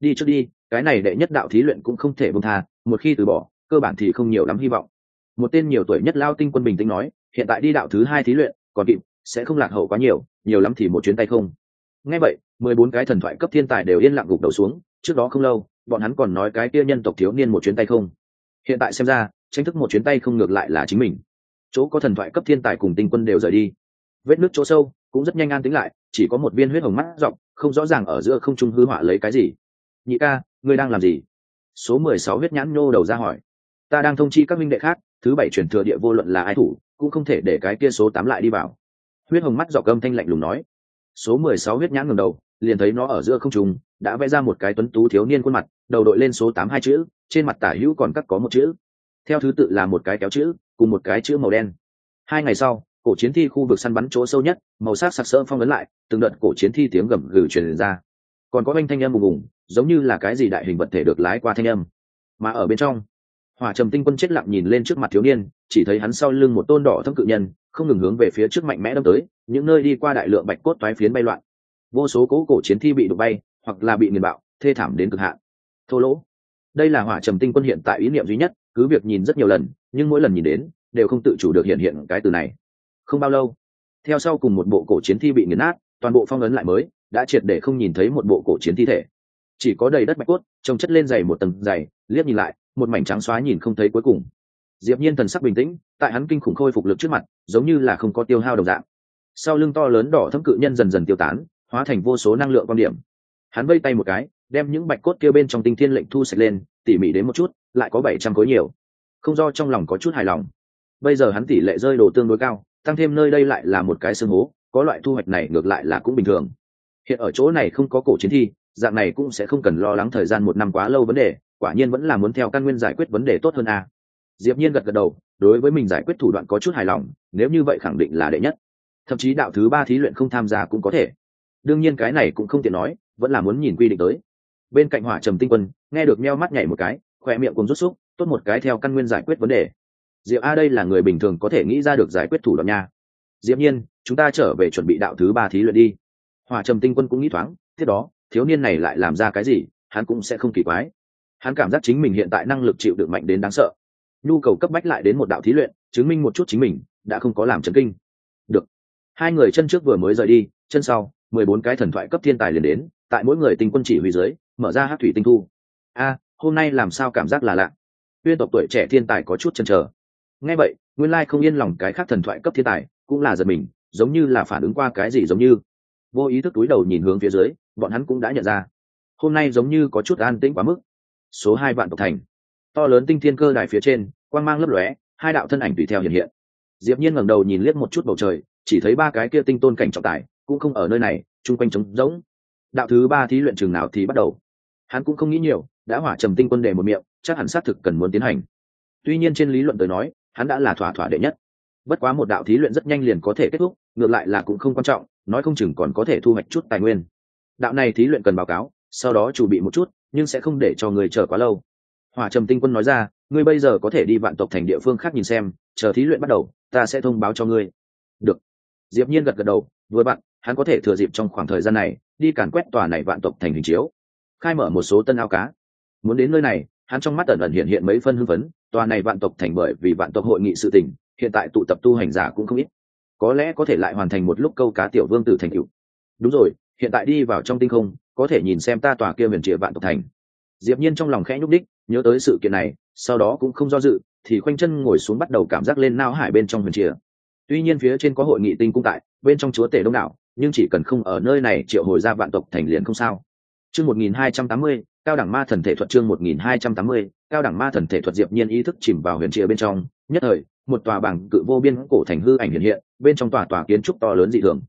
A: Đi trước đi, cái này đệ nhất đạo thí luyện cũng không thể bông tha, một khi từ bỏ, cơ bản thì không nhiều lắm hy vọng. Một tên nhiều tuổi nhất lao tinh quân bình tĩnh nói, hiện tại đi đạo thứ hai thí luyện, còn kịp, sẽ không lạc hậu quá nhiều nhiều lắm thì một chuyến tay không. Ngay vậy, mười bốn cái thần thoại cấp thiên tài đều yên lặng gục đầu xuống, trước đó không lâu, bọn hắn còn nói cái kia nhân tộc thiếu niên một chuyến tay không. Hiện tại xem ra, tranh thức một chuyến tay không ngược lại là chính mình. Chỗ có thần thoại cấp thiên tài cùng tinh quân đều rời đi vết nước chỗ sâu cũng rất nhanh an tính lại chỉ có một viên huyết hồng mắt rộng, không rõ ràng ở giữa không trung hư họa lấy cái gì. Nhị ca ngươi đang làm gì? Số mười sáu huyết nhãn nhô đầu ra hỏi. Ta đang thông chi các minh đệ khác thứ bảy chuyển thừa địa vô luận là ai thủ cũng không thể để cái kia số tám lại đi vào. Huyết hồng mắt dọc âm thanh lạnh lùng nói. Số mười sáu huyết nhãn ngầm đầu liền thấy nó ở giữa không trung đã vẽ ra một cái tuấn tú thiếu niên khuôn mặt đầu đội lên số tám hai chữ trên mặt tả hữu còn cắt có một chữ. Theo thứ tự là một cái kéo chữ cùng một cái chữ màu đen. Hai ngày sau cổ chiến thi khu vực săn bắn chỗ sâu nhất, màu sắc sặc sỡ phong ấn lại, từng đợt cổ chiến thi tiếng gầm gừ truyền ra. Còn có anh thanh âm bùng bùng, giống như là cái gì đại hình vật thể được lái qua thanh âm. Mà ở bên trong, hỏa trầm tinh quân chết lặng nhìn lên trước mặt thiếu niên, chỉ thấy hắn sau lưng một tôn đỏ thâm cự nhân, không ngừng hướng về phía trước mạnh mẽ đâm tới, những nơi đi qua đại lượng bạch cốt toái phiến bay loạn. Vô số cố cổ chiến thi bị đụng bay, hoặc là bị nghiền bạo, thê thảm đến cực hạn. Thô lỗ. Đây là hỏa trầm tinh quân hiện tại ý niệm duy nhất, cứ việc nhìn rất nhiều lần, nhưng mỗi lần nhìn đến, đều không tự chủ được hiện hiện cái từ này không bao lâu. Theo sau cùng một bộ cổ chiến thi bị nghiền nát, toàn bộ phong ấn lại mới, đã triệt để không nhìn thấy một bộ cổ chiến thi thể. Chỉ có đầy đất bạch cốt, trông chất lên dày một tầng dày, liếc nhìn lại, một mảnh trắng xóa nhìn không thấy cuối cùng. Diệp nhiên thần sắc bình tĩnh, tại hắn kinh khủng khôi phục lực trước mặt, giống như là không có tiêu hao đồng dạng. Sau lưng to lớn đỏ thâm cự nhân dần dần tiêu tán, hóa thành vô số năng lượng quan điểm. Hắn vây tay một cái, đem những bạch cốt kia bên trong tinh thiên lệnh thu sạch lên, tỉ mỉ đến một chút, lại có bảy trăm khối nhiều. Không do trong lòng có chút hài lòng. Bây giờ hắn tỷ lệ rơi đồ tương đối cao tăng thêm nơi đây lại là một cái xương hố, có loại thu hoạch này ngược lại là cũng bình thường. Hiện ở chỗ này không có cổ chiến thi, dạng này cũng sẽ không cần lo lắng thời gian một năm quá lâu vấn đề, quả nhiên vẫn là muốn theo căn nguyên giải quyết vấn đề tốt hơn a. Diệp nhiên gật gật đầu, đối với mình giải quyết thủ đoạn có chút hài lòng, nếu như vậy khẳng định là đệ nhất. Thậm chí đạo thứ ba thí luyện không tham gia cũng có thể. Đương nhiên cái này cũng không tiện nói, vẫn là muốn nhìn quy định tới. Bên cạnh hỏa trầm tinh quân, nghe được meo mắt nhảy một cái, khoe miệng cùng rút xúc, tốt một cái theo căn nguyên giải quyết vấn đề diệp a đây là người bình thường có thể nghĩ ra được giải quyết thủ đoạn nha. Diệp nhiên, chúng ta trở về chuẩn bị đạo thứ ba thí luyện đi. Hòa trầm tinh quân cũng nghĩ thoáng, tiếp đó, thiếu niên này lại làm ra cái gì, hắn cũng sẽ không kỳ quái. Hắn cảm giác chính mình hiện tại năng lực chịu đựng mạnh đến đáng sợ. Nhu cầu cấp bách lại đến một đạo thí luyện, chứng minh một chút chính mình, đã không có làm chấn kinh. Được. Hai người chân trước vừa mới rời đi, chân sau, mười bốn cái thần thoại cấp thiên tài liền đến, tại mỗi người tinh quân chỉ huy dưới, mở ra hát thủy tinh thu. A, hôm nay làm sao cảm giác là lạ? Uyên tộc tuổi trẻ thiên tài có chút chần chờ nghe vậy, nguyên lai không yên lòng cái khác thần thoại cấp thiên tài, cũng là giật mình, giống như là phản ứng qua cái gì giống như. Vô ý thức túi đầu nhìn hướng phía dưới, bọn hắn cũng đã nhận ra. Hôm nay giống như có chút an tĩnh quá mức. Số hai vạn tộc thành. To lớn tinh thiên cơ đài phía trên, quang mang lấp lóe, hai đạo thân ảnh tùy theo hiện hiện. Diệp nhiên ngẩng đầu nhìn liếc một chút bầu trời, chỉ thấy ba cái kia tinh tôn cảnh trọng tài, cũng không ở nơi này, chung quanh trống rỗng. Đạo thứ ba thí luyện trường nào thì bắt đầu. Hắn cũng không nghĩ nhiều, đã hỏa trầm tinh quân đề một miệng, chắc hẳn xác thực cần muốn tiến hành. Tuy nhiên trên lý luận tới nói hắn đã là thỏa thỏa đệ nhất. Bất quá một đạo thí luyện rất nhanh liền có thể kết thúc, ngược lại là cũng không quan trọng, nói không chừng còn có thể thu hoạch chút tài nguyên. Đạo này thí luyện cần báo cáo, sau đó chuẩn bị một chút, nhưng sẽ không để cho người chờ quá lâu. Hỏa trầm tinh quân nói ra, ngươi bây giờ có thể đi vạn tộc thành địa phương khác nhìn xem, chờ thí luyện bắt đầu, ta sẽ thông báo cho ngươi. Được. Diệp nhiên gật gật đầu, vừa bạn, hắn có thể thừa dịp trong khoảng thời gian này, đi càn quét tòa này vạn tộc thành hình chiếu. Khai mở một số tân ao cá. Muốn đến nơi này, hắn trong mắt ẩn ẩn hiện hiện mấy phân hưng phấn tòa này vạn tộc thành bởi vì vạn tộc hội nghị sự tình hiện tại tụ tập tu hành giả cũng không ít. Có lẽ có thể lại hoàn thành một lúc câu cá tiểu vương tử thành cựu đúng rồi hiện tại đi vào trong tinh không có thể nhìn xem ta tòa kia huyền trịa vạn tộc thành. Diệp nhiên trong lòng khẽ nhúc đích nhớ tới sự kiện này sau đó cũng không do dự thì khoanh chân ngồi xuống bắt đầu cảm giác lên nao hải bên trong huyền trịa tuy nhiên phía trên có hội nghị tinh cung tại bên trong chúa tể đông đảo nhưng chỉ cần không ở nơi này triệu hồi ra vạn tộc thành liền không sao. Chương 1280, cao đẳng ma thần thể thuật chương 1280, cao đẳng ma thần thể thuật diệp nhiên ý thức chìm vào huyền trịa bên trong, nhất thời, một tòa bảng cự vô biên cổ thành hư ảnh hiện hiện, bên trong tòa tòa kiến trúc to lớn dị thường.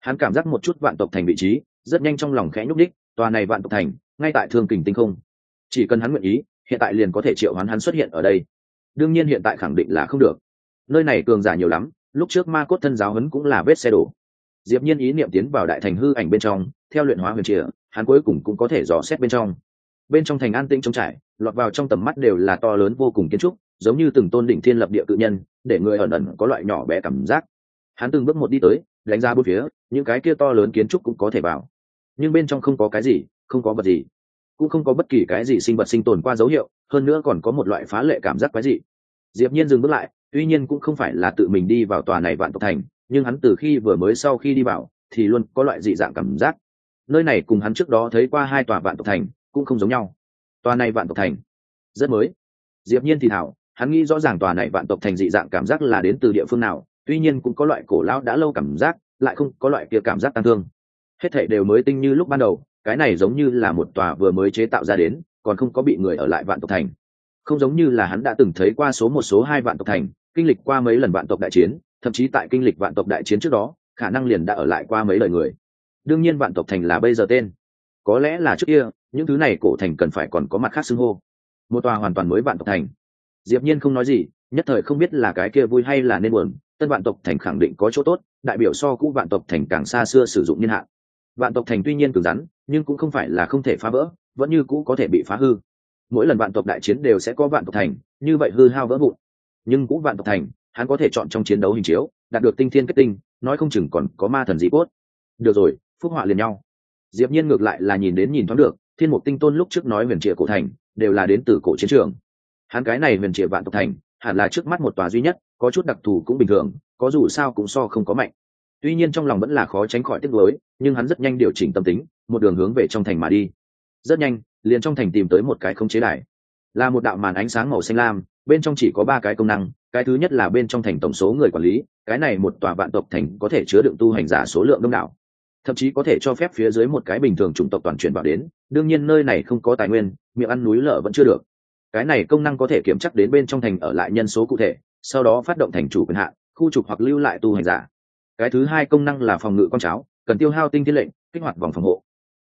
A: Hắn cảm giác một chút vạn tộc thành vị trí, rất nhanh trong lòng khẽ nhúc đích tòa này vạn tộc thành, ngay tại thương kình tinh không. Chỉ cần hắn nguyện ý, hiện tại liền có thể triệu hoán hắn xuất hiện ở đây. Đương nhiên hiện tại khẳng định là không được. Nơi này cường giả nhiều lắm, lúc trước ma cốt thân giáo huấn cũng là vết xe đổ. Diệp nhiên ý niệm tiến vào đại thành hư ảnh bên trong, theo luyện hóa huyền trịa hắn cuối cùng cũng có thể dò xét bên trong bên trong thành an tĩnh trống trải, lọt vào trong tầm mắt đều là to lớn vô cùng kiến trúc, giống như từng tôn đỉnh thiên lập địa tự nhân, để người ẩn ẩn có loại nhỏ bé cảm giác. Hắn từng bước một đi tới, đánh ra bốn phía, những cái kia to lớn kiến trúc cũng có thể vào. Nhưng bên trong không có cái gì, không có vật gì. Cũng không có bất kỳ cái gì sinh vật sinh tồn qua dấu hiệu, hơn nữa còn có một loại phá lệ cảm giác quái dị. Diệp nhiên dừng bước lại, tuy nhiên cũng không phải là tự mình đi vào tòa này vạn tộc thành, nhưng hắn từ khi vừa mới sau khi đi vào, thì luôn có loại dị dạng cảm giác. Nơi này cùng hắn trước đó thấy qua hai tòa vạn tộc thành cũng không giống nhau. Tòa này vạn tộc thành, rất mới. Diệp nhiên thì thảo, hắn nghĩ rõ ràng tòa này vạn tộc thành dị dạng cảm giác là đến từ địa phương nào, tuy nhiên cũng có loại cổ lão đã lâu cảm giác, lại không có loại kia cảm giác tăng thương. Hết thảy đều mới tinh như lúc ban đầu, cái này giống như là một tòa vừa mới chế tạo ra đến, còn không có bị người ở lại vạn tộc thành. Không giống như là hắn đã từng thấy qua số một, số hai vạn tộc thành, kinh lịch qua mấy lần vạn tộc đại chiến, thậm chí tại kinh lịch vạn tộc đại chiến trước đó, khả năng liền đã ở lại qua mấy đời người. Đương nhiên vạn tộc thành là bây giờ tên. Có lẽ là trước kia những thứ này cổ thành cần phải còn có mặt khác xưng hô. Một tòa hoàn toàn mới vạn tộc thành. Diệp nhiên không nói gì, nhất thời không biết là cái kia vui hay là nên buồn, tân vạn tộc thành khẳng định có chỗ tốt, đại biểu so cũ vạn tộc thành càng xa xưa sử dụng niên hạn. Vạn tộc thành tuy nhiên cứng rắn, nhưng cũng không phải là không thể phá vỡ, vẫn như cũ có thể bị phá hư. Mỗi lần vạn tộc đại chiến đều sẽ có vạn tộc thành, như vậy hư hao vỡ vụn. Nhưng cũ vạn tộc thành, hắn có thể chọn trong chiến đấu hình chiếu, đạt được tinh thiên kết tinh, nói không chừng còn có ma thần dị cốt. Được rồi, phúc họa liền nhau. Diệp nhiên ngược lại là nhìn đến nhìn thoáng được thiên mục tinh tôn lúc trước nói huyền triệt cổ thành, đều là đến từ cổ chiến trường. Hắn cái này huyền triệt vạn tộc thành, hẳn là trước mắt một tòa duy nhất, có chút đặc thù cũng bình thường, có dù sao cũng so không có mạnh. Tuy nhiên trong lòng vẫn là khó tránh khỏi tiếc nuối, nhưng hắn rất nhanh điều chỉnh tâm tính, một đường hướng về trong thành mà đi. Rất nhanh, liền trong thành tìm tới một cái không chế đài. Là một đạo màn ánh sáng màu xanh lam, bên trong chỉ có ba cái công năng, cái thứ nhất là bên trong thành tổng số người quản lý, cái này một tòa vạn tộc thành có thể chứa đựng tu hành giả số lượng đông đảo thậm chí có thể cho phép phía dưới một cái bình thường chủng tộc toàn chuyển vào đến. Đương nhiên nơi này không có tài nguyên, miệng ăn núi lở vẫn chưa được. Cái này công năng có thể kiểm chắc đến bên trong thành ở lại nhân số cụ thể, sau đó phát động thành chủ quyền hạn, khu trục hoặc lưu lại tu hành giả. Cái thứ hai công năng là phòng ngự con cháo, cần tiêu hao tinh thiên lệnh, kích hoạt vòng phòng hộ.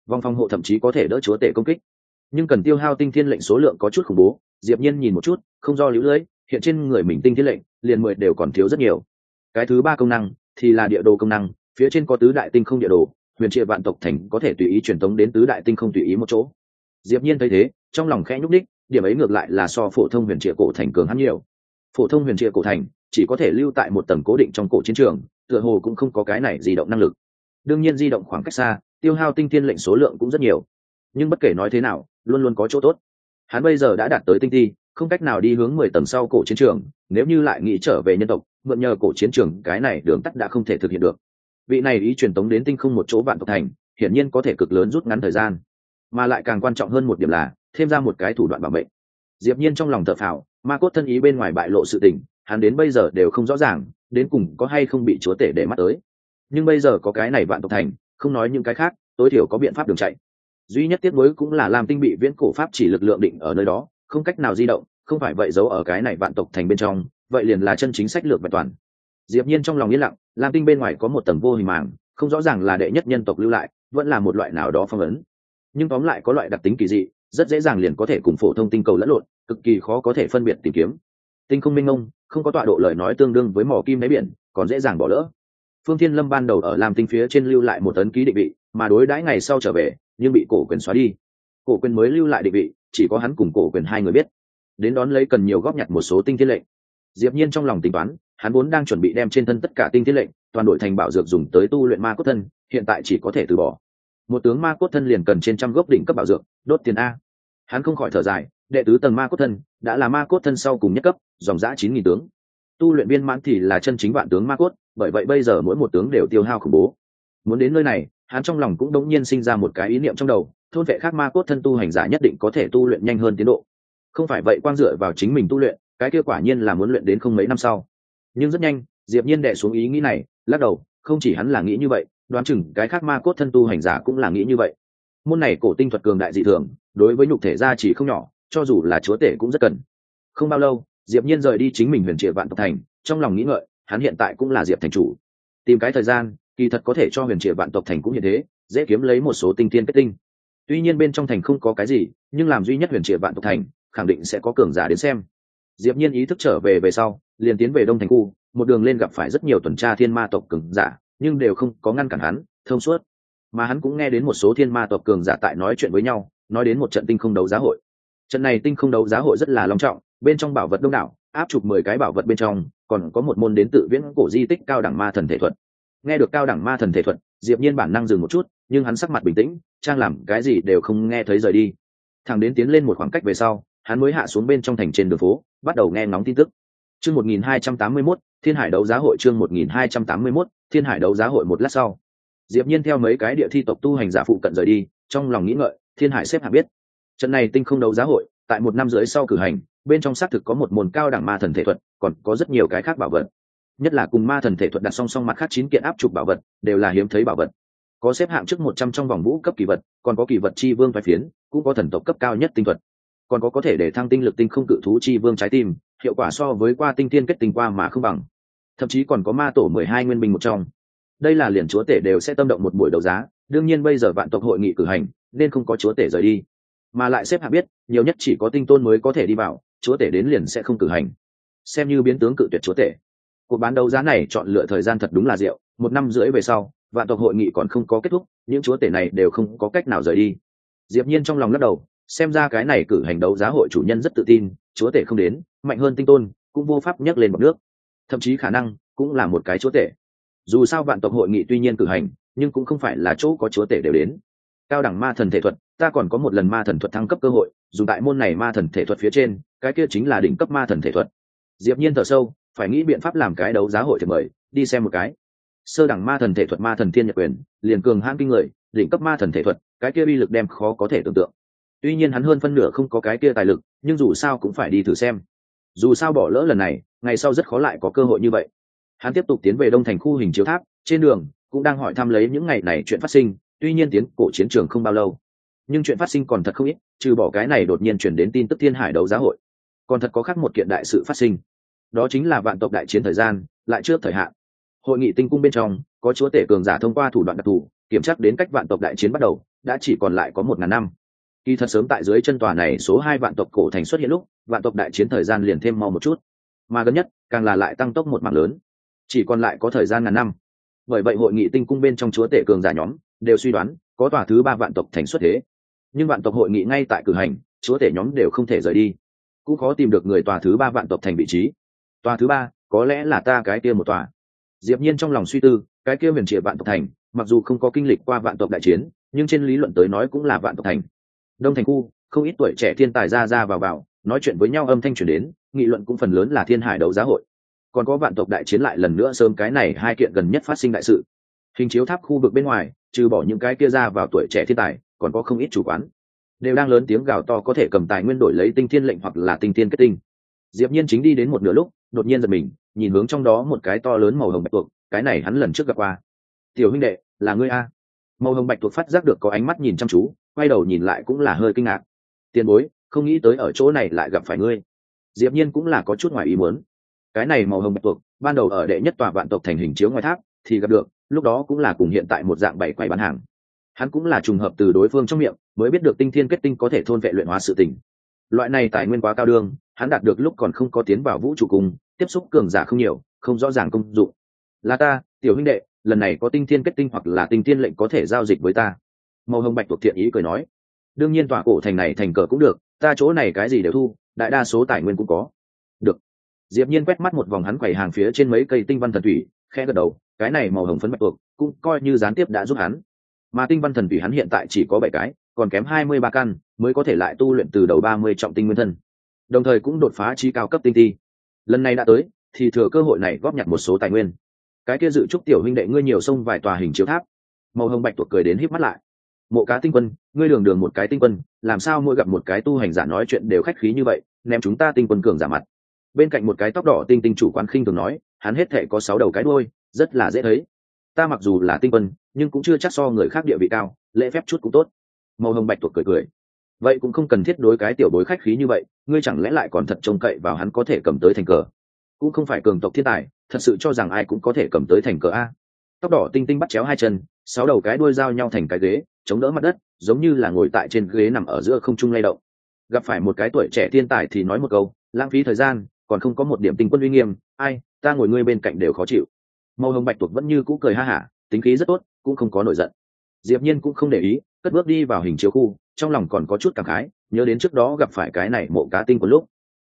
A: Vòng phòng hộ thậm chí có thể đỡ chúa tể công kích. Nhưng cần tiêu hao tinh thiên lệnh số lượng có chút khủng bố, diệp nhiên nhìn một chút, không do lũ lưỡi hiện trên người mình tinh thiên lệnh, liền mười đều còn thiếu rất nhiều. Cái thứ ba công năng thì là địa đồ công năng phía trên có tứ đại tinh không địa đồ, huyền triệt vạn tộc thành có thể tùy ý truyền tống đến tứ đại tinh không tùy ý một chỗ. Diệp nhiên thấy thế, trong lòng khẽ nhúc đích điểm ấy ngược lại là so phổ thông huyền triệt cổ thành cường hắn nhiều. Phổ thông huyền triệt cổ thành chỉ có thể lưu tại một tầng cố định trong cổ chiến trường, tựa hồ cũng không có cái này di động năng lực. Đương nhiên di động khoảng cách xa, tiêu hao tinh thiên lệnh số lượng cũng rất nhiều. Nhưng bất kể nói thế nào, luôn luôn có chỗ tốt. Hắn bây giờ đã đạt tới tinh thi, không cách nào đi hướng mười tầng sau cổ chiến trường, nếu như lại nghĩ trở về nhân tộc, mượn nhờ cổ chiến trường, cái này đường tắt đã không thể thực hiện được vị này ý truyền tống đến tinh không một chỗ vạn tộc thành, hiển nhiên có thể cực lớn rút ngắn thời gian. Mà lại càng quan trọng hơn một điểm là, thêm ra một cái thủ đoạn bảo mệnh. Diệp nhiên trong lòng thở phào, ma cốt thân ý bên ngoài bại lộ sự tình, hắn đến bây giờ đều không rõ ràng, đến cùng có hay không bị chúa tể để mắt tới. Nhưng bây giờ có cái này vạn tộc thành, không nói những cái khác, tối thiểu có biện pháp đường chạy. Duy nhất tiếc nuối cũng là làm tinh bị viễn cổ pháp chỉ lực lượng định ở nơi đó, không cách nào di động, không phải vậy giấu ở cái này vạn tộc thành bên trong, vậy liền là chân chính sách lược bài toàn. Diệp nhiên trong lòng yên lặng lam tinh bên ngoài có một tầng vô hình màng không rõ ràng là đệ nhất nhân tộc lưu lại vẫn là một loại nào đó phong ấn. Nhưng tóm lại có loại đặc tính kỳ dị rất dễ dàng liền có thể cùng phổ thông tinh cầu lẫn lộn cực kỳ khó có thể phân biệt tìm kiếm. Tinh không minh ông, không có tọa độ lời nói tương đương với mỏ kim đáy biển còn dễ dàng bỏ lỡ. Phương thiên lâm ban đầu ở lam tinh phía trên lưu lại một tấn ký định vị mà đối đãi ngày sau trở về nhưng bị cổ quyền xóa đi. Cổ quyền mới lưu lại định vị chỉ có hắn cùng cổ quyền hai người biết. Đến đón lấy cần nhiều góp nhặt một số tinh thiên lệnh. Diệp nhiên trong lòng tính toán hắn vốn đang chuẩn bị đem trên thân tất cả tinh thiết lệnh, toàn đội thành bảo dược dùng tới tu luyện ma cốt thân, hiện tại chỉ có thể từ bỏ. Một tướng ma cốt thân liền cần trên trăm gốc đỉnh cấp bảo dược, đốt tiền a. Hắn không khỏi thở dài, đệ tứ tầng ma cốt thân, đã là ma cốt thân sau cùng nhất cấp, dòng giã chín nghìn tướng. Tu luyện viên mãn thì là chân chính vạn tướng ma cốt, bởi vậy bây giờ mỗi một tướng đều tiêu hao khủng bố. Muốn đến nơi này, hắn trong lòng cũng đống nhiên sinh ra một cái ý niệm trong đầu, thôn vệ khác ma cốt thân tu hành giả nhất định có thể tu luyện nhanh hơn tiến độ. Không phải vậy quang dựa vào chính mình tu luyện, cái kia quả nhiên là muốn luyện đến không mấy năm sau nhưng rất nhanh, diệp nhiên đệ xuống ý nghĩ này, lắc đầu, không chỉ hắn là nghĩ như vậy, đoán chừng cái khác ma cốt thân tu hành giả cũng là nghĩ như vậy. Môn này cổ tinh thuật cường đại dị thường, đối với nhục thể gia chỉ không nhỏ, cho dù là chúa tể cũng rất cần. Không bao lâu, diệp nhiên rời đi chính mình huyền triệt vạn tộc thành, trong lòng nghĩ ngợi, hắn hiện tại cũng là diệp thành chủ. Tìm cái thời gian, kỳ thật có thể cho huyền triệt vạn tộc thành cũng như thế, dễ kiếm lấy một số tinh thiên kết tinh. Tuy nhiên bên trong thành không có cái gì, nhưng làm duy nhất huyền triệt vạn tộc thành, khẳng định sẽ có cường giả đến xem diệp nhiên ý thức trở về về sau, liền tiến về đông thành khu, một đường lên gặp phải rất nhiều tuần tra thiên ma tộc cường giả, nhưng đều không có ngăn cản hắn, thông suốt. Mà hắn cũng nghe đến một số thiên ma tộc cường giả tại nói chuyện với nhau, nói đến một trận tinh không đấu giá hội. Trận này tinh không đấu giá hội rất là long trọng, bên trong bảo vật đông đảo, áp chụp mười cái bảo vật bên trong, còn có một môn đến tự viễn cổ di tích cao đẳng ma thần thể thuật. Nghe được cao đẳng ma thần thể thuật, diệp nhiên bản năng dừng một chút, nhưng hắn sắc mặt bình tĩnh, trang làm cái gì đều không nghe thấy rời đi. Thằng đến tiến lên một khoảng cách về sau hắn mới hạ xuống bên trong thành trên đường phố bắt đầu nghe ngóng tin tức. Chương 1281, thiên hải đấu giá hội chương 1281, thiên hải đấu giá hội một lát sau. Diệp nhiên theo mấy cái địa thi tộc tu hành giả phụ cận rời đi trong lòng nghĩ ngợi thiên hải xếp hạng biết. Trận này tinh không đấu giá hội tại một năm rưỡi sau cử hành bên trong xác thực có một môn cao đẳng ma thần thể thuật còn có rất nhiều cái khác bảo vật. Nhất là cùng ma thần thể thuật đặt song song mặt khác chín kiện áp trục bảo vật đều là hiếm thấy bảo vật. Có xếp hạng trước một trăm trong vòng vũ cấp kỳ vật còn có kỳ vật chi vương vai phiến cũng có thần tộc cấp cao nhất tinh thuật còn có có thể để thăng tinh lực tinh không cự thú chi vương trái tim, hiệu quả so với qua tinh thiên kết tinh qua mà không bằng. Thậm chí còn có ma tổ mười hai nguyên binh một trong. Đây là liền chúa tể đều sẽ tâm động một buổi đấu giá, đương nhiên bây giờ vạn tộc hội nghị cử hành, nên không có chúa tể rời đi. Mà lại xếp hạ biết, nhiều nhất chỉ có tinh tôn mới có thể đi vào, chúa tể đến liền sẽ không cử hành. Xem như biến tướng cự tuyệt chúa tể. Cuộc bán đấu giá này chọn lựa thời gian thật đúng là rượu một năm rưỡi về sau, vạn tộc hội nghị còn không có kết thúc, những chúa tể này đều không có cách nào rời đi. Diệp nhiên trong lòng lắc đầu xem ra cái này cử hành đấu giá hội chủ nhân rất tự tin, chúa tể không đến, mạnh hơn tinh tôn, cũng vô pháp nhấc lên một nước. Thậm chí khả năng cũng là một cái chúa tể. Dù sao vạn tộc hội nghị tuy nhiên cử hành, nhưng cũng không phải là chỗ có chúa tể đều đến. Cao đẳng ma thần thể thuật, ta còn có một lần ma thần thuật thăng cấp cơ hội, dù tại môn này ma thần thể thuật phía trên, cái kia chính là đỉnh cấp ma thần thể thuật. Diệp nhiên thở sâu, phải nghĩ biện pháp làm cái đấu giá hội thì mời, đi xem một cái. Sơ đẳng ma thần thể thuật ma thần thiên nhật quyền, liền cường hãn kinh người, đỉnh cấp ma thần thể thuật, cái kia uy lực đem khó có thể tưởng tượng tuy nhiên hắn hơn phân nửa không có cái kia tài lực, nhưng dù sao cũng phải đi thử xem. Dù sao bỏ lỡ lần này, ngày sau rất khó lại có cơ hội như vậy. Hắn tiếp tục tiến về đông thành khu hình chiếu tháp, trên đường cũng đang hỏi thăm lấy những ngày này chuyện phát sinh, tuy nhiên tiến cổ chiến trường không bao lâu. Nhưng chuyện phát sinh còn thật không ít, trừ bỏ cái này đột nhiên chuyển đến tin tức thiên hải đấu giá hội. Còn thật có khác một kiện đại sự phát sinh. Đó chính là vạn tộc đại chiến thời gian, lại trước thời hạn. Hội nghị tinh cung bên trong, có chúa tể cường giả thông qua thủ đoạn đặc thù, kiểm tra đến cách vạn tộc đại chiến bắt đầu, đã chỉ còn lại có một ngàn năm kỳ thật sớm tại dưới chân tòa này số hai vạn tộc cổ thành xuất hiện lúc, vạn tộc đại chiến thời gian liền thêm mau một chút. Mà gần nhất, càng là lại tăng tốc một mạng lớn. Chỉ còn lại có thời gian ngàn năm. Bởi vậy hội nghị tinh cung bên trong chúa tể cường giả nhóm, đều suy đoán, có tòa thứ ba vạn tộc thành xuất thế. Nhưng vạn tộc hội nghị ngay tại cử hành, chúa tể nhóm đều không thể rời đi. Cũng khó tìm được người tòa thứ ba vạn tộc thành vị trí. Tòa thứ ba, có lẽ là ta cái kia một tòa. Diệp nhiên trong lòng suy tư, cái kia huyền triệt vạn tộc thành, mặc dù không có kinh lịch qua vạn tộc đại chiến, nhưng trên lý luận tới nói cũng là vạn tộc thành đông thành khu, không ít tuổi trẻ thiên tài ra ra vào vào, nói chuyện với nhau âm thanh truyền đến, nghị luận cũng phần lớn là thiên hải đấu giá hội. Còn có vạn tộc đại chiến lại lần nữa sớm cái này hai kiện gần nhất phát sinh đại sự. Hình chiếu tháp khu vực bên ngoài, trừ bỏ những cái kia ra vào tuổi trẻ thiên tài, còn có không ít chủ quán. Đều đang lớn tiếng gào to có thể cầm tài nguyên đổi lấy tinh thiên lệnh hoặc là tinh thiên kết tinh. Diệp nhiên chính đi đến một nửa lúc, đột nhiên giật mình, nhìn hướng trong đó một cái to lớn màu hồng bạch tuộc, cái này hắn lần trước gặp qua. Tiểu huynh đệ, là ngươi a? Màu hồng bạch tuộc phát giác được có ánh mắt nhìn chăm chú quay đầu nhìn lại cũng là hơi kinh ngạc. Tiền bối, không nghĩ tới ở chỗ này lại gặp phải ngươi. Diệp nhiên cũng là có chút ngoài ý muốn. Cái này màu hồng bạch tuộc, ban đầu ở đệ nhất tòa vạn tộc thành hình chiếu ngoài tháp thì gặp được, lúc đó cũng là cùng hiện tại một dạng bảy quầy bán hàng. Hắn cũng là trùng hợp từ đối phương trong miệng, mới biết được tinh thiên kết tinh có thể thôn vệ luyện hóa sự tình. Loại này tài nguyên quá cao đương, hắn đạt được lúc còn không có tiến vào vũ trụ cùng, tiếp xúc cường giả không nhiều, không rõ ràng công dụng. Là ta, tiểu huynh đệ, lần này có tinh thiên kết tinh hoặc là tinh thiên lệnh có thể giao dịch với ta màu hồng bạch tuộc thiện ý cười nói, đương nhiên tòa cổ thành này thành cờ cũng được, ta chỗ này cái gì đều thu, đại đa số tài nguyên cũng có. Được. Diệp nhiên quét mắt một vòng hắn quầy hàng phía trên mấy cây tinh văn thần thủy, khẽ gật đầu, cái này màu hồng phấn bạch tuộc cũng coi như gián tiếp đã giúp hắn. Mà tinh văn thần thủy hắn hiện tại chỉ có bảy cái, còn kém hai mươi ba căn, mới có thể lại tu luyện từ đầu ba mươi trọng tinh nguyên thân. Đồng thời cũng đột phá trí cao cấp tinh thi. lần này đã tới, thì thừa cơ hội này góp nhặt một số tài nguyên. Cái kia dự trúc tiểu huynh đệ ngươi nhiều sông vài tòa hình chiếu tháp. Màu hồng bạch tuộc cười đến híp mắt lại mộ cá tinh quân, ngươi đường đường một cái tinh quân, làm sao mỗi gặp một cái tu hành giả nói chuyện đều khách khí như vậy, ném chúng ta tinh quân cường giả mặt. Bên cạnh một cái tóc đỏ tinh tinh chủ quán khinh thường nói, hắn hết thệ có sáu đầu cái đôi rất là dễ thấy. Ta mặc dù là tinh quân, nhưng cũng chưa chắc so người khác địa vị cao, lễ phép chút cũng tốt. Màu hồng bạch tuộc cười cười. Vậy cũng không cần thiết đối cái tiểu bối khách khí như vậy, ngươi chẳng lẽ lại còn thật trông cậy vào hắn có thể cầm tới thành cờ? Cũng không phải cường tộc thiên tài, thật sự cho rằng ai cũng có thể cầm tới thành cờ a. Tóc đỏ tinh tinh bắt chéo hai chân, sáu đầu cái đuôi giao nhau thành cái ghế chống đỡ mặt đất, giống như là ngồi tại trên ghế nằm ở giữa không trung lay động. Gặp phải một cái tuổi trẻ thiên tài thì nói một câu, lãng phí thời gian, còn không có một điểm tinh quân uy nghiêm, ai, ta ngồi ngươi bên cạnh đều khó chịu. Màu hồng bạch tuộc vẫn như cũ cười ha hả, tính khí rất tốt, cũng không có nổi giận. Diệp nhiên cũng không để ý, cất bước đi vào hình chiếu khu, trong lòng còn có chút cảm khái, nhớ đến trước đó gặp phải cái này mộ cá tinh của lúc.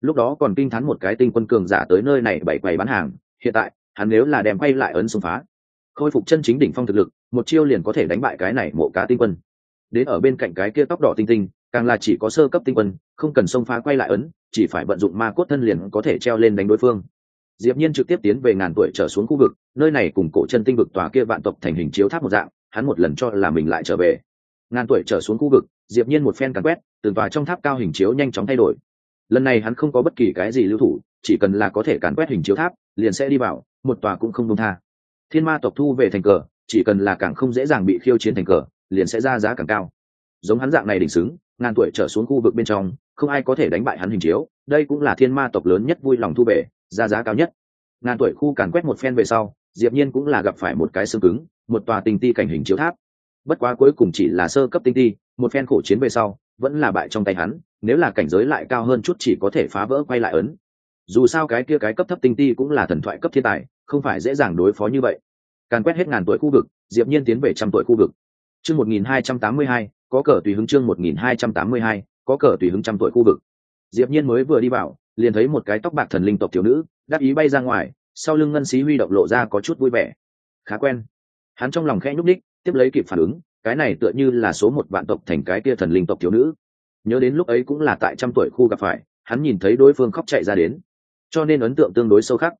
A: Lúc đó còn kinh thán một cái tinh quân cường giả tới nơi này bảy quầy bán hàng, hiện tại, hắn nếu là đem quay lại ấn xung phá khôi phục chân chính đỉnh phong thực lực, một chiêu liền có thể đánh bại cái này mộ cá tinh quân. Đến ở bên cạnh cái kia tóc đỏ tinh tinh, càng là chỉ có sơ cấp tinh quân, không cần xông phá quay lại ấn, chỉ phải vận dụng ma cốt thân liền có thể treo lên đánh đối phương. Diệp nhiên trực tiếp tiến về ngàn tuổi trở xuống khu vực, nơi này cùng cổ chân tinh vực tòa kia vạn tộc thành hình chiếu tháp một dạng, hắn một lần cho là mình lại trở về. Ngàn tuổi trở xuống khu vực, diệp nhiên một phen càn quét, từng tòa trong tháp cao hình chiếu nhanh chóng thay đổi. Lần này hắn không có bất kỳ cái gì lưu thủ, chỉ cần là có thể càn quét hình chiếu tháp, liền sẽ đi vào, một tòa cũng không buông tha thiên ma tộc thu về thành cờ, chỉ cần là càng không dễ dàng bị khiêu chiến thành cờ, liền sẽ ra giá càng cao. Giống hắn dạng này đỉnh xứng, ngàn tuổi trở xuống khu vực bên trong, không ai có thể đánh bại hắn hình chiếu, đây cũng là thiên ma tộc lớn nhất vui lòng thu về, ra giá cao nhất. Ngàn tuổi khu càn quét một phen về sau, diệp nhiên cũng là gặp phải một cái xương cứng, một tòa tinh ti cảnh hình chiếu tháp. Bất quá cuối cùng chỉ là sơ cấp tinh ti, một phen khổ chiến về sau, vẫn là bại trong tay hắn, nếu là cảnh giới lại cao hơn chút chỉ có thể phá vỡ quay lại ấn. Dù sao cái kia cái cấp thấp tinh ti cũng là thần thoại cấp thiên tài không phải dễ dàng đối phó như vậy. Càn quét hết ngàn tuổi khu vực, diệp nhiên tiến về trăm tuổi khu vực. Chương 1282 có cờ tùy hứng chương 1282 có cờ tùy hứng trăm tuổi khu vực. Diệp nhiên mới vừa đi vào, liền thấy một cái tóc bạc thần linh tộc thiếu nữ, đáp ý bay ra ngoài, sau lưng ngân xí huy động lộ ra có chút vui vẻ. Khá quen. Hắn trong lòng khẽ nhúc đích tiếp lấy kịp phản ứng, cái này tựa như là số một vạn tộc thành cái kia thần linh tộc thiếu nữ. Nhớ đến lúc ấy cũng là tại trăm tuổi khu gặp phải, hắn nhìn thấy đối phương khóc chạy ra đến. Cho nên ấn tượng tương đối sâu khắc.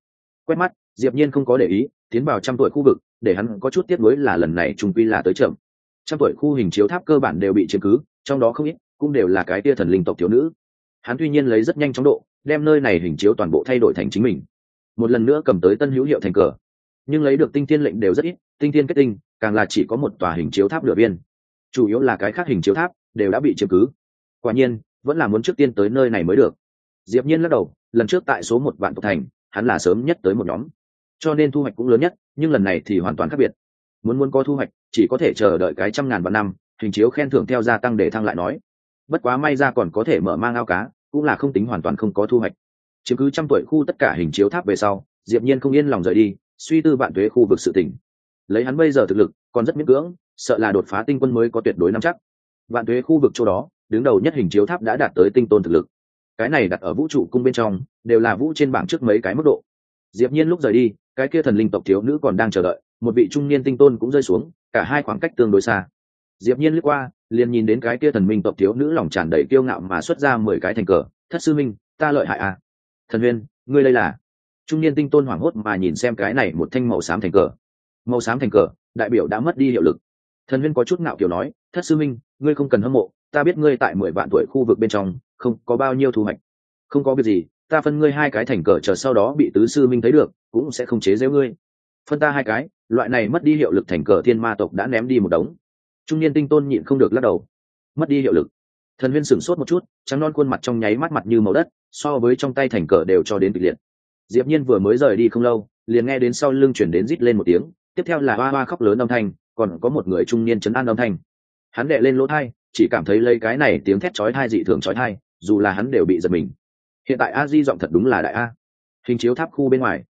A: Quét mắt diệp nhiên không có để ý, tiến vào trăm tuổi khu vực, để hắn có chút tiếc nuối là lần này trung quy là tới chậm. Trăm tuổi khu hình chiếu tháp cơ bản đều bị chiếm cứ, trong đó không ít cũng đều là cái tia thần linh tộc thiếu nữ. Hắn tuy nhiên lấy rất nhanh chóng độ, đem nơi này hình chiếu toàn bộ thay đổi thành chính mình. Một lần nữa cầm tới tân hữu hiệu thành cờ. Nhưng lấy được tinh thiên lệnh đều rất ít, tinh thiên kết tinh, càng là chỉ có một tòa hình chiếu tháp lửa viên chủ yếu là cái khác hình chiếu tháp đều đã bị chiếm cứ. Quả nhiên, vẫn là muốn trước tiên tới nơi này mới được. Diệp nhiên lắc đầu, lần trước tại số một vạn tộc thành, hắn là sớm nhất tới một nhóm cho nên thu hoạch cũng lớn nhất, nhưng lần này thì hoàn toàn khác biệt. Muốn muốn có thu hoạch, chỉ có thể chờ đợi cái trăm ngàn vạn năm hình chiếu khen thưởng theo gia tăng để thăng lại nói. Bất quá may ra còn có thể mở mang ao cá, cũng là không tính hoàn toàn không có thu hoạch. Chiếm cứ trăm tuổi khu tất cả hình chiếu tháp về sau, diệp nhiên không yên lòng rời đi, suy tư vạn thuế khu vực sự tỉnh lấy hắn bây giờ thực lực, còn rất miễn cưỡng, sợ là đột phá tinh quân mới có tuyệt đối nắm chắc. Vạn thuế khu vực chỗ đó, đứng đầu nhất hình chiếu tháp đã đạt tới tinh tôn thực lực. Cái này đặt ở vũ trụ cung bên trong, đều là vũ trên bảng trước mấy cái mức độ. Diệp nhiên lúc rời đi cái kia thần linh tộc thiếu nữ còn đang chờ đợi, một vị trung niên tinh tôn cũng rơi xuống, cả hai khoảng cách tương đối xa. Diệp nhiên lướt qua, liền nhìn đến cái kia thần minh tộc thiếu nữ lòng tràn đầy kiêu ngạo mà xuất ra mười cái thành cờ. Thất sư minh, ta lợi hại à? Thần huyên, ngươi đây là? Trung niên tinh tôn hoảng hốt mà nhìn xem cái này một thanh màu xám thành cờ. Màu xám thành cờ, đại biểu đã mất đi hiệu lực. Thần huyên có chút ngạo kiểu nói, thất sư minh, ngươi không cần hâm mộ, ta biết ngươi tại mười vạn tuổi khu vực bên trong, không có bao nhiêu thu hoạch. Không có việc gì ta phân ngươi hai cái thành cờ chờ sau đó bị tứ sư minh thấy được, cũng sẽ không chế giễu ngươi. Phân ta hai cái, loại này mất đi hiệu lực thành cờ thiên ma tộc đã ném đi một đống. Trung niên tinh tôn nhịn không được lắc đầu. Mất đi hiệu lực. Thần huyên sửng sốt một chút, trắng non khuôn mặt trong nháy mắt mặt như màu đất, so với trong tay thành cờ đều cho đến kịch liệt. Diệp nhiên vừa mới rời đi không lâu, liền nghe đến sau lưng chuyển đến rít lên một tiếng, tiếp theo là hoa hoa khóc lớn âm thanh, còn có một người trung niên chấn an âm thanh. Hắn đệ lên lỗ thai, chỉ cảm thấy lấy cái này tiếng thét chói thai dị thường chói thai dù là hắn đều bị giật mình hiện tại a di giọng thật đúng là đại a. Hình chiếu tháp khu bên ngoài.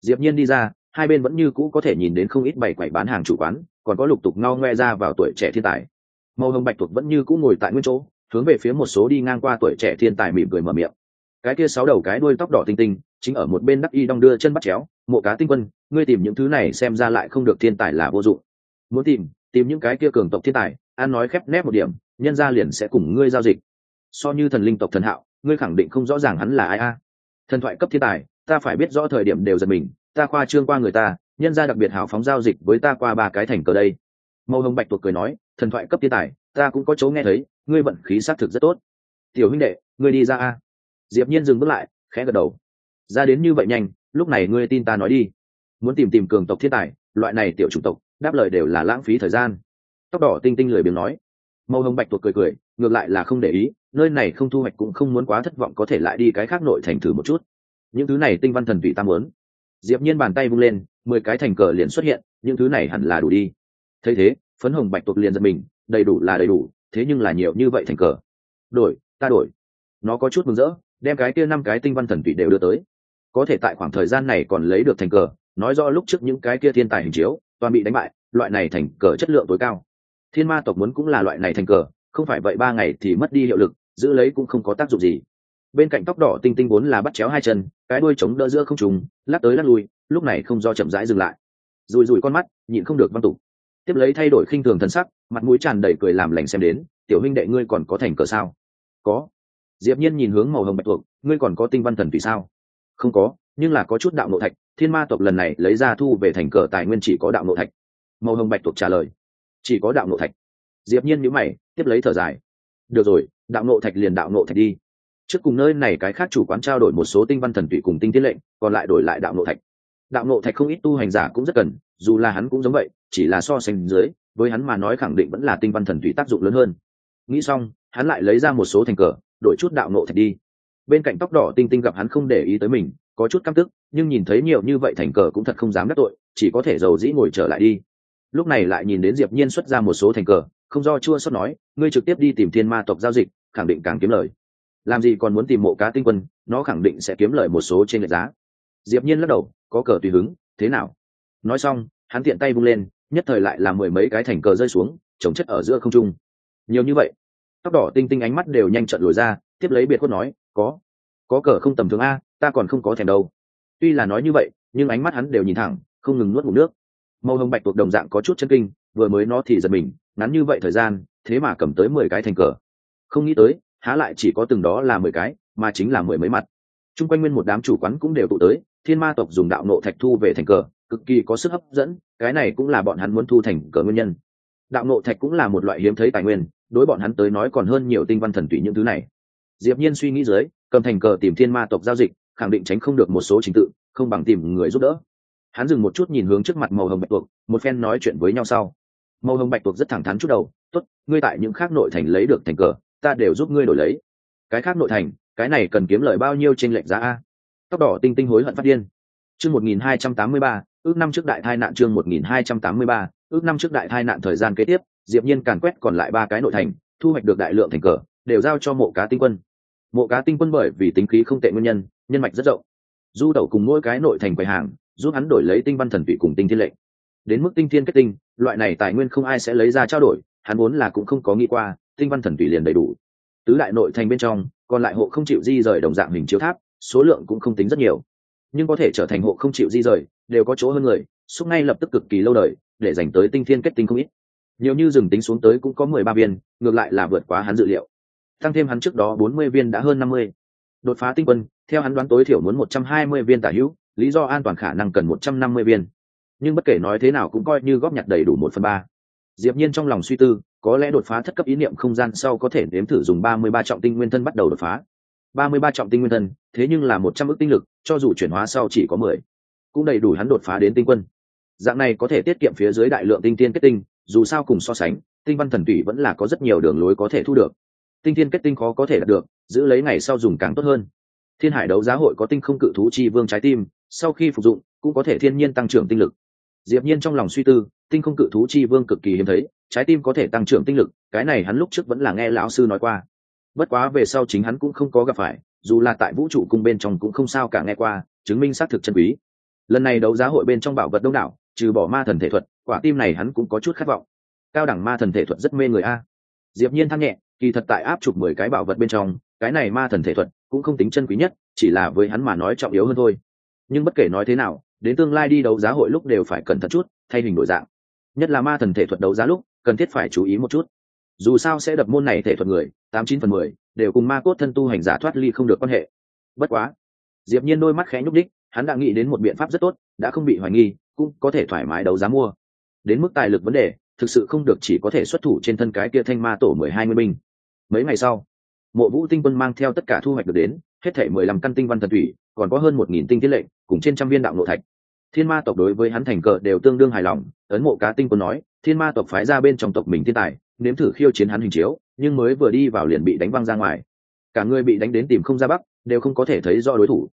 A: Diệp nhiên đi ra, hai bên vẫn như cũ có thể nhìn đến không ít bày quẩy bán hàng chủ quán, còn có lục tục ngao ngoe ra vào tuổi trẻ thiên tài. Màu hồng bạch thuộc vẫn như cũ ngồi tại nguyên chỗ, hướng về phía một số đi ngang qua tuổi trẻ thiên tài mỉm cười mở miệng. Cái kia sáu đầu cái đuôi tóc đỏ tinh tinh, chính ở một bên đắc y đong đưa chân bắt chéo, mộ cá tinh quân, ngươi tìm những thứ này xem ra lại không được thiên tài là vô dụng. Muốn tìm tìm những cái kia cường tộc thiên tài an nói khép nép một điểm, nhân ra liền sẽ cùng ngươi giao dịch. So như thần linh tộc thần hạo ngươi khẳng định không rõ ràng hắn là ai a. Thần thoại cấp thiên tài, ta phải biết rõ thời điểm đều giật mình, ta khoa trương qua người ta, nhân ra đặc biệt hào phóng giao dịch với ta qua ba cái thành cờ đây. Màu hồng bạch tuộc cười nói, thần thoại cấp thiên tài, ta cũng có chỗ nghe thấy, ngươi vận khí xác thực rất tốt. Tiểu huynh đệ, ngươi đi ra a. Diệp nhiên dừng bước lại, khẽ gật đầu. Ra đến như vậy nhanh, lúc này ngươi tin ta nói đi. Muốn tìm tìm cường tộc thiên tài, loại này tiểu chủng tộc, đáp lời đều là lãng phí thời gian. Tóc đỏ tinh tinh lười biếng nói. Màu hồng bạch tuộc cười cười, ngược lại là không để ý nơi này không thu hoạch cũng không muốn quá thất vọng, có thể lại đi cái khác nội thành thử một chút. Những thứ này tinh văn thần tùy tam muốn. Diệp nhiên bàn tay vung lên, mười cái thành cờ liền xuất hiện, những thứ này hẳn là đủ đi. Thấy thế, phấn hồng bạch tuộc liền giật mình, đầy đủ là đầy đủ, thế nhưng là nhiều như vậy thành cờ. Đổi, ta đổi. Nó có chút mừng rỡ, đem cái kia năm cái tinh văn thần vị đều đưa tới. Có thể tại khoảng thời gian này còn lấy được thành cờ, nói rõ lúc trước những cái kia thiên tài hình chiếu, toàn bị đánh bại, loại này thành cờ chất lượng tối cao. Thiên ma tộc muốn cũng là loại này thành cờ, không phải vậy ba ngày thì mất đi hiệu lực giữ lấy cũng không có tác dụng gì. Bên cạnh tóc đỏ tinh tinh vốn là bắt chéo hai chân, cái đuôi chống đỡ giữa không trùng lắc tới lắc lui, lúc này không do chậm rãi dừng lại. Rùi rùi con mắt, nhịn không được văn tục tiếp lấy thay đổi khinh thường thân sắc, mặt mũi tràn đầy cười làm lành xem đến, tiểu huynh đệ ngươi còn có thành cờ sao? Có. Diệp nhiên nhìn hướng màu hồng bạch thuộc ngươi còn có tinh văn thần vì sao? Không có, nhưng là có chút đạo nội thạch, thiên ma tộc lần này lấy ra thu về thành cờ tài nguyên chỉ có đạo nội thạch. Màu hồng bạch thuộc trả lời. Chỉ có đạo nội thạch. Diệp nhiên nhíu mày, tiếp lấy thở dài. Được rồi đạo nội thạch liền đạo nội thạch đi. Trước cùng nơi này cái khác chủ quán trao đổi một số tinh văn thần tụy cùng tinh tiết lệnh, còn lại đổi lại đạo nội thạch. Đạo nội thạch không ít tu hành giả cũng rất cần, dù là hắn cũng giống vậy, chỉ là so sánh dưới, với hắn mà nói khẳng định vẫn là tinh văn thần tụy tác dụng lớn hơn. Nghĩ xong, hắn lại lấy ra một số thành cờ, đổi chút đạo nội thạch đi. Bên cạnh tóc đỏ tinh tinh gặp hắn không để ý tới mình, có chút căm tức, nhưng nhìn thấy nhiều như vậy thành cờ cũng thật không dám đắc tội, chỉ có thể giàu dĩ ngồi trở lại đi. Lúc này lại nhìn đến diệp nhiên xuất ra một số thành cờ, không do chua xót nói, ngươi trực tiếp đi tìm thiên ma tộc giao dịch khẳng định càng kiếm lời. Làm gì còn muốn tìm mộ cá tinh quân, nó khẳng định sẽ kiếm lời một số trên lệch giá. Diệp nhiên lắc đầu, có cờ tùy hứng, thế nào? Nói xong, hắn tiện tay vung lên, nhất thời lại làm mười mấy cái thành cờ rơi xuống, chống chất ở giữa không trung. Nhiều như vậy, tóc đỏ tinh tinh ánh mắt đều nhanh trận lùi ra, tiếp lấy biệt khuất nói, có có cờ không tầm thường a, ta còn không có thèm đâu. Tuy là nói như vậy, nhưng ánh mắt hắn đều nhìn thẳng, không ngừng nuốt ngụm nước. Màu hồng bạch tuộc đồng dạng có chút chân kinh, vừa mới nó thì giật mình, ngắn như vậy thời gian, thế mà cầm tới mười cái thành cờ không nghĩ tới, há lại chỉ có từng đó là mười cái, mà chính là mười mấy mặt. T r u n g quanh nguyên một đám chủ quán cũng đều tụ tới, thiên ma tộc dùng đạo nộ thạch thu về thành cờ, cực kỳ có sức hấp dẫn, cái này cũng là bọn hắn muốn thu thành cờ nguyên nhân. Đạo nộ thạch cũng là một loại hiếm thấy tài nguyên, đối bọn hắn tới nói còn hơn nhiều tinh văn thần tùy những thứ này. Diệp nhiên suy nghĩ dưới, cầm thành cờ tìm thiên ma tộc giao dịch, khẳng định tránh không được một số trình tự, không bằng tìm người giúp đỡ. Hắn dừng một chút nhìn hướng trước mặt màu hồng bạch tuộc, một phen nói chuyện với nhau sau. Màu hồng bạch tuộc rất thẳng thắn chút đầu, tốt, ngươi tại những khác nội thành lấy được thành cờ ta đều giúp ngươi đổi lấy. Cái khác nội thành, cái này cần kiếm lời bao nhiêu trên lệnh giá a? Tóc đỏ tinh tinh hối hận phát điên. Chương một nghìn hai trăm tám mươi ba, ước năm trước đại thai nạn chương một nghìn hai trăm tám mươi ba, ước năm trước đại thai nạn thời gian kế tiếp, diệp nhiên càn quét còn lại ba cái nội thành, thu hoạch được đại lượng thành cờ, đều giao cho mộ cá tinh quân. Mộ cá tinh quân bởi vì tính khí không tệ nguyên nhân nhân mạch rất rộng. Du đầu cùng mỗi cái nội thành quầy hàng, giúp hắn đổi lấy tinh văn thần vị cùng tinh thiên lệnh. Đến mức tinh thiên kết tinh, loại này tài nguyên không ai sẽ lấy ra trao đổi, hắn vốn là cũng không có nghĩ qua tinh văn thần vị liền đầy đủ. Tứ đại nội thành bên trong, còn lại hộ không chịu di rời đồng dạng hình chiếu tháp, số lượng cũng không tính rất nhiều. Nhưng có thể trở thành hộ không chịu di rời, đều có chỗ hơn người, xúc ngay lập tức cực kỳ lâu đời, để dành tới tinh thiên kết tinh không ít. Nhiều như dừng tính xuống tới cũng có mười ba viên, ngược lại là vượt quá hắn dự liệu. Tăng thêm hắn trước đó bốn mươi viên đã hơn năm mươi. Đột phá tinh quân, theo hắn đoán tối thiểu muốn một trăm hai mươi viên tả hữu, lý do an toàn khả năng cần một trăm năm mươi viên. Nhưng bất kể nói thế nào cũng coi như góp nhặt đầy đủ một phần ba. Diệp nhiên trong lòng suy tư có lẽ đột phá thất cấp ý niệm không gian sau có thể nếm thử dùng ba mươi ba trọng tinh nguyên thân bắt đầu đột phá. ba mươi ba trọng tinh nguyên thân, thế nhưng là một trăm ước tinh lực, cho dù chuyển hóa sau chỉ có mười. Cũng đầy đủ hắn đột phá đến tinh quân. Dạng này có thể tiết kiệm phía dưới đại lượng tinh tiên kết tinh, dù sao cùng so sánh, tinh văn thần tủy vẫn là có rất nhiều đường lối có thể thu được. Tinh tiên kết tinh khó có thể đạt được, giữ lấy ngày sau dùng càng tốt hơn. Thiên hải đấu giá hội có tinh không cự thú chi vương trái tim, sau khi phục dụng, cũng có thể thiên nhiên tăng trưởng tinh lực diệp nhiên trong lòng suy tư, tinh không cự thú chi vương cực kỳ hiếm thấy, trái tim có thể tăng trưởng tinh lực, cái này hắn lúc trước vẫn là nghe lão sư nói qua. Bất quá về sau chính hắn cũng không có gặp phải, dù là tại vũ trụ cung bên trong cũng không sao cả nghe qua, chứng minh xác thực chân quý. Lần này đấu giá hội bên trong bảo vật đông đảo, trừ bỏ ma thần thể thuật, quả tim này hắn cũng có chút khát vọng. Cao đẳng ma thần thể thuật rất mê người a. Diệp nhiên than nhẹ, kỳ thật tại áp chụp mười cái bảo vật bên trong, cái này ma thần thể thuật cũng không tính chân quý nhất, chỉ là với hắn mà nói trọng yếu hơn thôi. Nhưng bất kể nói thế nào đến tương lai đi đấu giá hội lúc đều phải cẩn thận chút, thay hình đổi dạng. Nhất là ma thần thể thuật đấu giá lúc, cần thiết phải chú ý một chút. Dù sao sẽ đập môn này thể thuật người, tám chín phần mười, đều cùng ma cốt thân tu hành giả thoát ly không được quan hệ. Bất quá, diệp nhiên đôi mắt khẽ nhúc đích hắn đã nghĩ đến một biện pháp rất tốt, đã không bị hoài nghi, cũng có thể thoải mái đấu giá mua. Đến mức tài lực vấn đề, thực sự không được chỉ có thể xuất thủ trên thân cái kia thanh ma tổ mười hai nguyên binh. Mấy ngày sau, mộ vũ tinh quân mang theo tất cả thu hoạch được đến, hết thể mười lăm căn tinh văn thần thủy, còn có hơn một nghìn tinh thiết lệnh, cùng trên trăm viên đạo nội thạch thiên ma tộc đối với hắn thành cờ đều tương đương hài lòng, ấn mộ cá tinh quân nói, thiên ma tộc phái ra bên trong tộc mình thiên tài, nếm thử khiêu chiến hắn hình chiếu, nhưng mới vừa đi vào liền bị đánh văng ra ngoài. Cả người bị đánh đến tìm không ra bắc, đều không có thể thấy rõ đối thủ.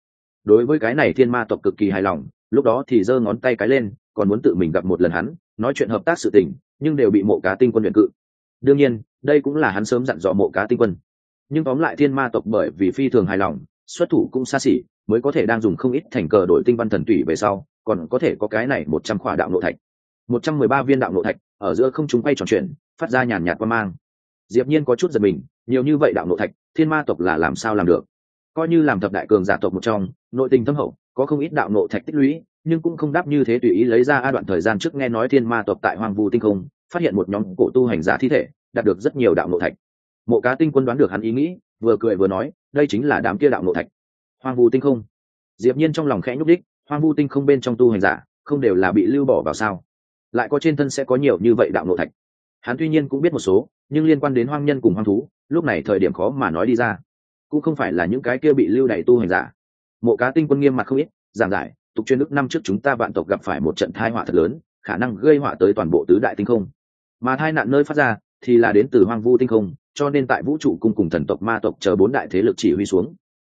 A: Đối với cái này thiên ma tộc cực kỳ hài lòng, lúc đó thì giơ ngón tay cái lên, còn muốn tự mình gặp một lần hắn, nói chuyện hợp tác sự tình, nhưng đều bị mộ cá tinh quân luyện cự. Đương nhiên, đây cũng là hắn sớm dặn dò mộ cá tinh quân. Nhưng tóm lại thiên ma tộc bởi vì phi thường hài lòng, xuất thủ cũng xa xỉ, mới có thể đang dùng không ít thành cờ đổi tinh văn thần tủy về sau còn có thể có cái này một trăm khỏa đạo nội thạch. Một trăm mười ba viên đạo nội thạch, ở giữa không chúng quay tròn chuyển, phát ra nhàn nhạt qua mang. Diệp nhiên có chút giật mình, nhiều như vậy đạo nội thạch, thiên ma tộc là làm sao làm được? Coi như làm thập đại cường giả tộc một trong, nội tình thâm hậu, có không ít đạo nội thạch tích lũy, nhưng cũng không đáp như thế tùy ý lấy ra a đoạn thời gian trước nghe nói thiên ma tộc tại hoàng vu tinh không, phát hiện một nhóm cổ tu hành giả thi thể, đạt được rất nhiều đạo nội thạch. Mộ cá tinh quân đoán được hắn ý nghĩ, vừa cười vừa nói, đây chính là đám kia đạo nội thạch. Hoàng vu tinh không. Diệp nhiên trong lòng khẽ nhúc đích Hoang vu tinh không bên trong tu hành giả, không đều là bị lưu bỏ vào sao? Lại có trên thân sẽ có nhiều như vậy đạo nội thạch? Hắn tuy nhiên cũng biết một số, nhưng liên quan đến hoang nhân cùng hoang thú, lúc này thời điểm khó mà nói đi ra. Cũng không phải là những cái kia bị lưu đày tu hành giả. Mộ cá tinh quân nghiêm mặt không ít, giảng giải, tục chuyên đức năm trước chúng ta vạn tộc gặp phải một trận thai họa thật lớn, khả năng gây họa tới toàn bộ tứ đại tinh không. Mà thai nạn nơi phát ra, thì là đến từ hoang vu tinh không, cho nên tại vũ trụ cung cùng thần tộc ma tộc chờ bốn đại thế lực chỉ huy xuống.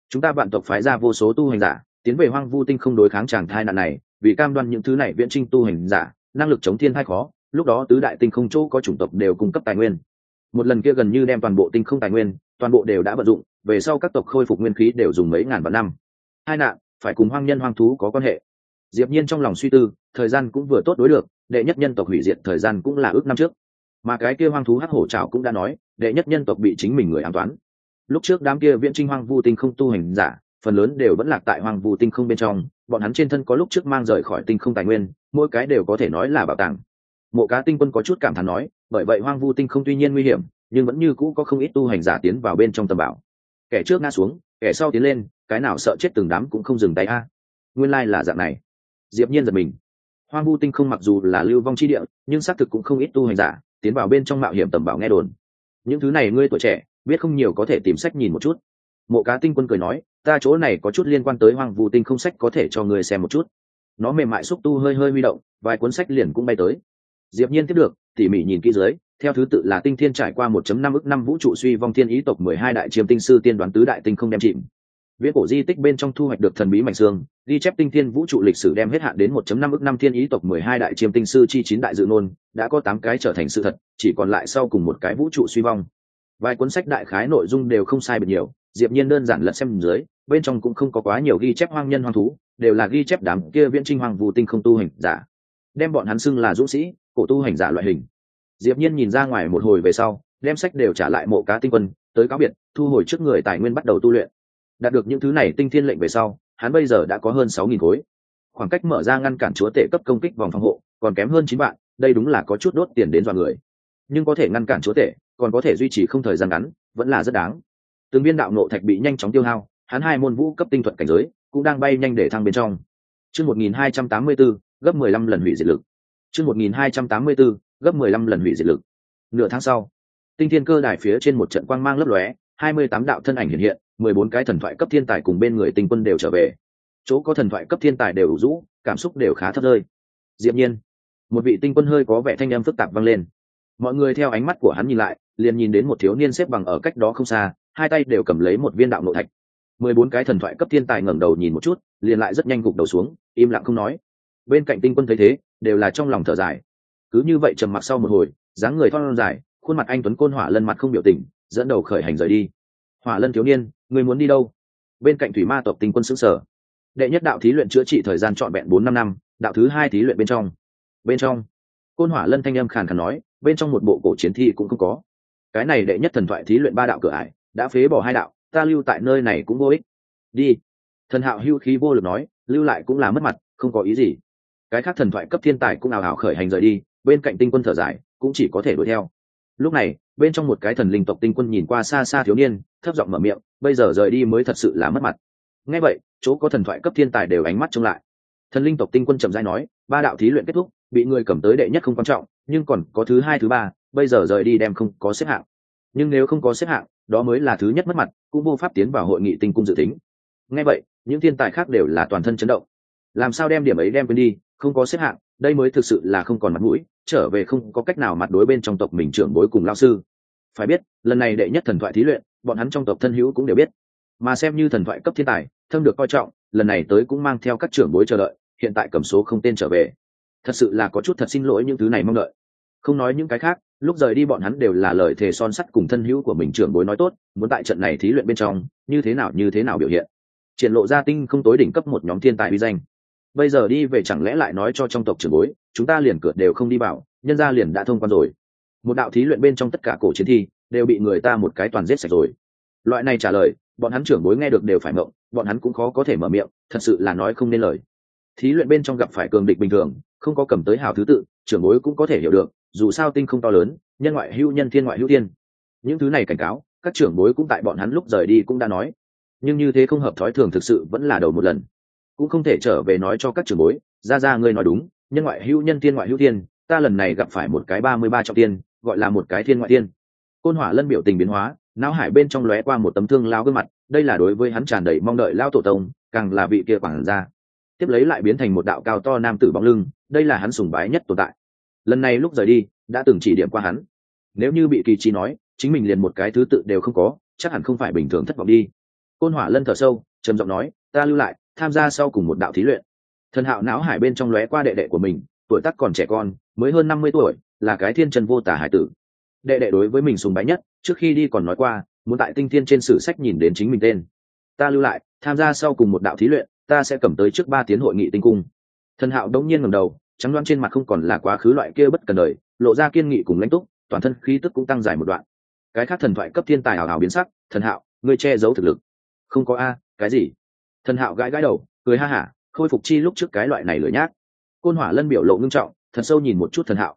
A: Chúng ta vạn tộc phái ra vô số tu hành giả tiến về hoang vu tinh không đối kháng chàng thai nạn này, vì cam đoan những thứ này viễn trinh tu hành giả, năng lực chống thiên thai khó, lúc đó tứ đại tinh không chỗ có chủng tộc đều cung cấp tài nguyên. Một lần kia gần như đem toàn bộ tinh không tài nguyên, toàn bộ đều đã vận dụng, về sau các tộc khôi phục nguyên khí đều dùng mấy ngàn vạn năm. Hai nạn, phải cùng hoang nhân hoang thú có quan hệ. Diệp nhiên trong lòng suy tư, thời gian cũng vừa tốt đối được, đệ nhất nhân tộc hủy diệt thời gian cũng là ước năm trước. Mà cái kia hoang thú hắc hổ trảo cũng đã nói, đệ nhất nhân tộc bị chính mình người an toán lúc trước đám kia viễn trinh hoang vu tinh không tu hành giả phần lớn đều vẫn lạc tại hoang vu tinh không bên trong, bọn hắn trên thân có lúc trước mang rời khỏi tinh không tài nguyên, mỗi cái đều có thể nói là bảo tàng. Mộ cá tinh quân có chút cảm thán nói, bởi vậy hoang vu tinh không tuy nhiên nguy hiểm, nhưng vẫn như cũ có không ít tu hành giả tiến vào bên trong tầm bảo. Kẻ trước ngã xuống, kẻ sau tiến lên, cái nào sợ chết từng đám cũng không dừng tay a. Nguyên lai là dạng này. Diệp nhiên giật mình. Hoang vu tinh không mặc dù là lưu vong chi địa, nhưng xác thực cũng không ít tu hành giả tiến vào bên trong mạo hiểm tầm bảo nghe đồn. Những thứ này ngươi tuổi trẻ, biết không nhiều có thể tìm sách nhìn một chút. Mộ cá tinh quân cười nói ta chỗ này có chút liên quan tới hoang vu tinh không sách có thể cho ngươi xem một chút. Nó mềm mại xúc tu hơi hơi huy động, vài cuốn sách liền cũng bay tới. Diệp nhiên tiếp được, tỉ mỉ nhìn kỹ dưới, theo thứ tự là tinh thiên trải qua 1.5 ức năm vũ trụ suy vong thiên ý tộc 12 đại chiêm tinh sư tiên đoán tứ đại tinh không đem chìm. Viễn cổ di tích bên trong thu hoạch được thần bí mảnh xương, ghi chép tinh thiên vũ trụ lịch sử đem hết hạn đến 1.5 ức năm thiên ý tộc 12 đại chiêm tinh sư chi chín đại dự nôn đã có 8 cái trở thành sự thật, chỉ còn lại sau cùng một cái vũ trụ suy vong. Vài cuốn sách đại khái nội dung đều không sai biệt nhiều, diệp nhiên đơn giản lật xem dưới bên trong cũng không có quá nhiều ghi chép hoang nhân hoang thú, đều là ghi chép đám kia viễn trinh hoàng vũ tinh không tu hành giả. Đem bọn hắn xưng là dũng sĩ, cổ tu hành giả loại hình. Diệp nhiên nhìn ra ngoài một hồi về sau, đem sách đều trả lại mộ cá tinh quân, tới cáo biệt, thu hồi trước người tài nguyên bắt đầu tu luyện. Đạt được những thứ này tinh thiên lệnh về sau, hắn bây giờ đã có hơn sáu nghìn khối. Khoảng cách mở ra ngăn cản chúa tể cấp công kích vòng phòng hộ, còn kém hơn chín bạn đây đúng là có chút đốt tiền đến dọa người. Nhưng có thể ngăn cản chúa tể, còn có thể duy trì không thời gian ngắn, vẫn là rất đáng. Từng viên đạo nộ thạch bị nhanh chóng tiêu hao hắn hai môn vũ cấp tinh thuật cảnh giới cũng đang bay nhanh để thăng bên trong. Chương một nghìn hai trăm tám mươi bốn gấp mười lăm lần hủy diệt lực. Chương một nghìn hai trăm tám mươi bốn gấp mười lăm lần hủy diệt lực. Nửa tháng sau, tinh thiên cơ đài phía trên một trận quang mang lấp lóe, hai mươi tám đạo thân ảnh hiện hiện, mười bốn cái thần thoại cấp thiên tài cùng bên người tinh quân đều trở về. Chỗ có thần thoại cấp thiên tài đều rũ, cảm xúc đều khá thấp rơi. Diệp nhiên, một vị tinh quân hơi có vẻ thanh âm phức tạp vang lên. Mọi người theo ánh mắt của hắn nhìn lại, liền nhìn đến một thiếu niên xếp bằng ở cách đó không xa, hai tay đều cầm lấy một viên đạo nội thạch mười bốn cái thần thoại cấp thiên tài ngẩng đầu nhìn một chút, liền lại rất nhanh gục đầu xuống, im lặng không nói. Bên cạnh tinh quân thấy thế, đều là trong lòng thở dài. Cứ như vậy trầm mặc sau một hồi, dáng người thon dài, khuôn mặt anh tuấn côn hỏa lân mặt không biểu tình, dẫn đầu khởi hành rời đi. Hỏa lân thiếu niên, người muốn đi đâu? Bên cạnh thủy ma tộc tinh quân xứng sở đệ nhất đạo thí luyện chữa trị thời gian trọn vẹn bốn năm năm, đạo thứ hai thí luyện bên trong. Bên trong, côn hỏa lân thanh âm khàn khàn nói, bên trong một bộ cổ chiến thi cũng không có. Cái này đệ nhất thần thoại thí luyện ba đạo cửa ải, đã phế bỏ hai đạo ta lưu tại nơi này cũng vô ích. Đi. Thần hạo hưu khí vô lực nói, lưu lại cũng là mất mặt, không có ý gì. Cái khác thần thoại cấp thiên tài cũng ảo ảo khởi hành rời đi, bên cạnh tinh quân thở dài, cũng chỉ có thể đuổi theo. Lúc này, bên trong một cái thần linh tộc tinh quân nhìn qua xa xa thiếu niên, thấp giọng mở miệng, bây giờ rời đi mới thật sự là mất mặt. Nghe vậy, chỗ có thần thoại cấp thiên tài đều ánh mắt trông lại. Thần linh tộc tinh quân trầm dai nói, ba đạo thí luyện kết thúc, bị người cầm tới đệ nhất không quan trọng, nhưng còn có thứ hai, thứ ba, bây giờ rời đi đem không có xếp hạng. Nhưng nếu không có xếp hạng đó mới là thứ nhất mất mặt, cũng vô pháp tiến vào hội nghị tinh cung dự tính. Ngay vậy, những thiên tài khác đều là toàn thân chấn động. Làm sao đem điểm ấy đem quên đi, không có xếp hạng, đây mới thực sự là không còn mặt mũi, trở về không có cách nào mặt đối bên trong tộc mình trưởng bối cùng lao sư. Phải biết, lần này đệ nhất thần thoại thí luyện, bọn hắn trong tộc thân hữu cũng đều biết. Mà xem như thần thoại cấp thiên tài, thâm được coi trọng, lần này tới cũng mang theo các trưởng bối chờ đợi, hiện tại cầm số không tên trở về. Thật sự là có chút thật xin lỗi những thứ này mong đợi. Không nói những cái khác lúc rời đi bọn hắn đều là lời thề son sắt cùng thân hữu của mình trưởng bối nói tốt, muốn tại trận này thí luyện bên trong, như thế nào, như thế nào biểu hiện. Triển lộ ra tinh không tối đỉnh cấp một nhóm thiên tài uy danh. Bây giờ đi về chẳng lẽ lại nói cho trong tộc trưởng bối, chúng ta liền cửa đều không đi vào, nhân gia liền đã thông quan rồi. Một đạo thí luyện bên trong tất cả cổ chiến thi, đều bị người ta một cái toàn giết sạch rồi. Loại này trả lời, bọn hắn trưởng bối nghe được đều phải mộng bọn hắn cũng khó có thể mở miệng, thật sự là nói không nên lời. Thí luyện bên trong gặp phải cường địch bình thường, không có cầm tới hào thứ tự, trưởng bối cũng có thể hiểu được dù sao tinh không to lớn, nhân ngoại hữu nhân thiên ngoại hữu tiên những thứ này cảnh cáo, các trưởng bối cũng tại bọn hắn lúc rời đi cũng đã nói. Nhưng như thế không hợp thói thường thực sự vẫn là đầu một lần. Cũng không thể trở về nói cho các trưởng bối, ra ra, ngươi nói đúng, nhân ngoại hữu nhân thiên ngoại hữu tiên ta lần này gặp phải một cái ba mươi ba trọng tiên gọi là một cái thiên ngoại tiên côn hỏa lân biểu tình biến hóa, não hải bên trong lóe qua một tấm thương lao gương mặt, đây là đối với hắn tràn đầy mong đợi lao tổ tông, càng là vị kia quảng ra tiếp lấy lại biến thành một đạo cao to nam tử bóng lưng, đây là hắn sùng bái nhất tồn tại lần này lúc rời đi, đã từng chỉ điểm qua hắn. Nếu như bị kỳ chi nói, chính mình liền một cái thứ tự đều không có, chắc hẳn không phải bình thường thất vọng đi. Côn hỏa lân thở sâu, trầm giọng nói, ta lưu lại, tham gia sau cùng một đạo thí luyện. Thần hạo não hải bên trong lóe qua đệ đệ của mình, tuổi tác còn trẻ con, mới hơn năm mươi tuổi, là cái thiên trần vô tả hải tử. Đệ đệ đối với mình sùng bái nhất, trước khi đi còn nói qua, muốn tại tinh thiên trên sử sách nhìn đến chính mình tên. Ta lưu lại, tham gia sau cùng một đạo thí luyện, ta sẽ cầm tới trước ba tiến hội nghị tinh cung. Thần hạo đống nhiên ngầm đầu trắng đoan trên mặt không còn là quá khứ loại kia bất cần đời, lộ ra kiên nghị cùng lãnh túc, toàn thân khí tức cũng tăng dài một đoạn. Cái khác thần thoại cấp thiên tài hào hào biến sắc, thần hạo, ngươi che giấu thực lực. Không có a, cái gì? Thần hạo gãi gãi đầu, cười ha hả, khôi phục chi lúc trước cái loại này lửa nhác. Côn hỏa lân biểu lộ ngưng trọng, thật sâu nhìn một chút thần hạo.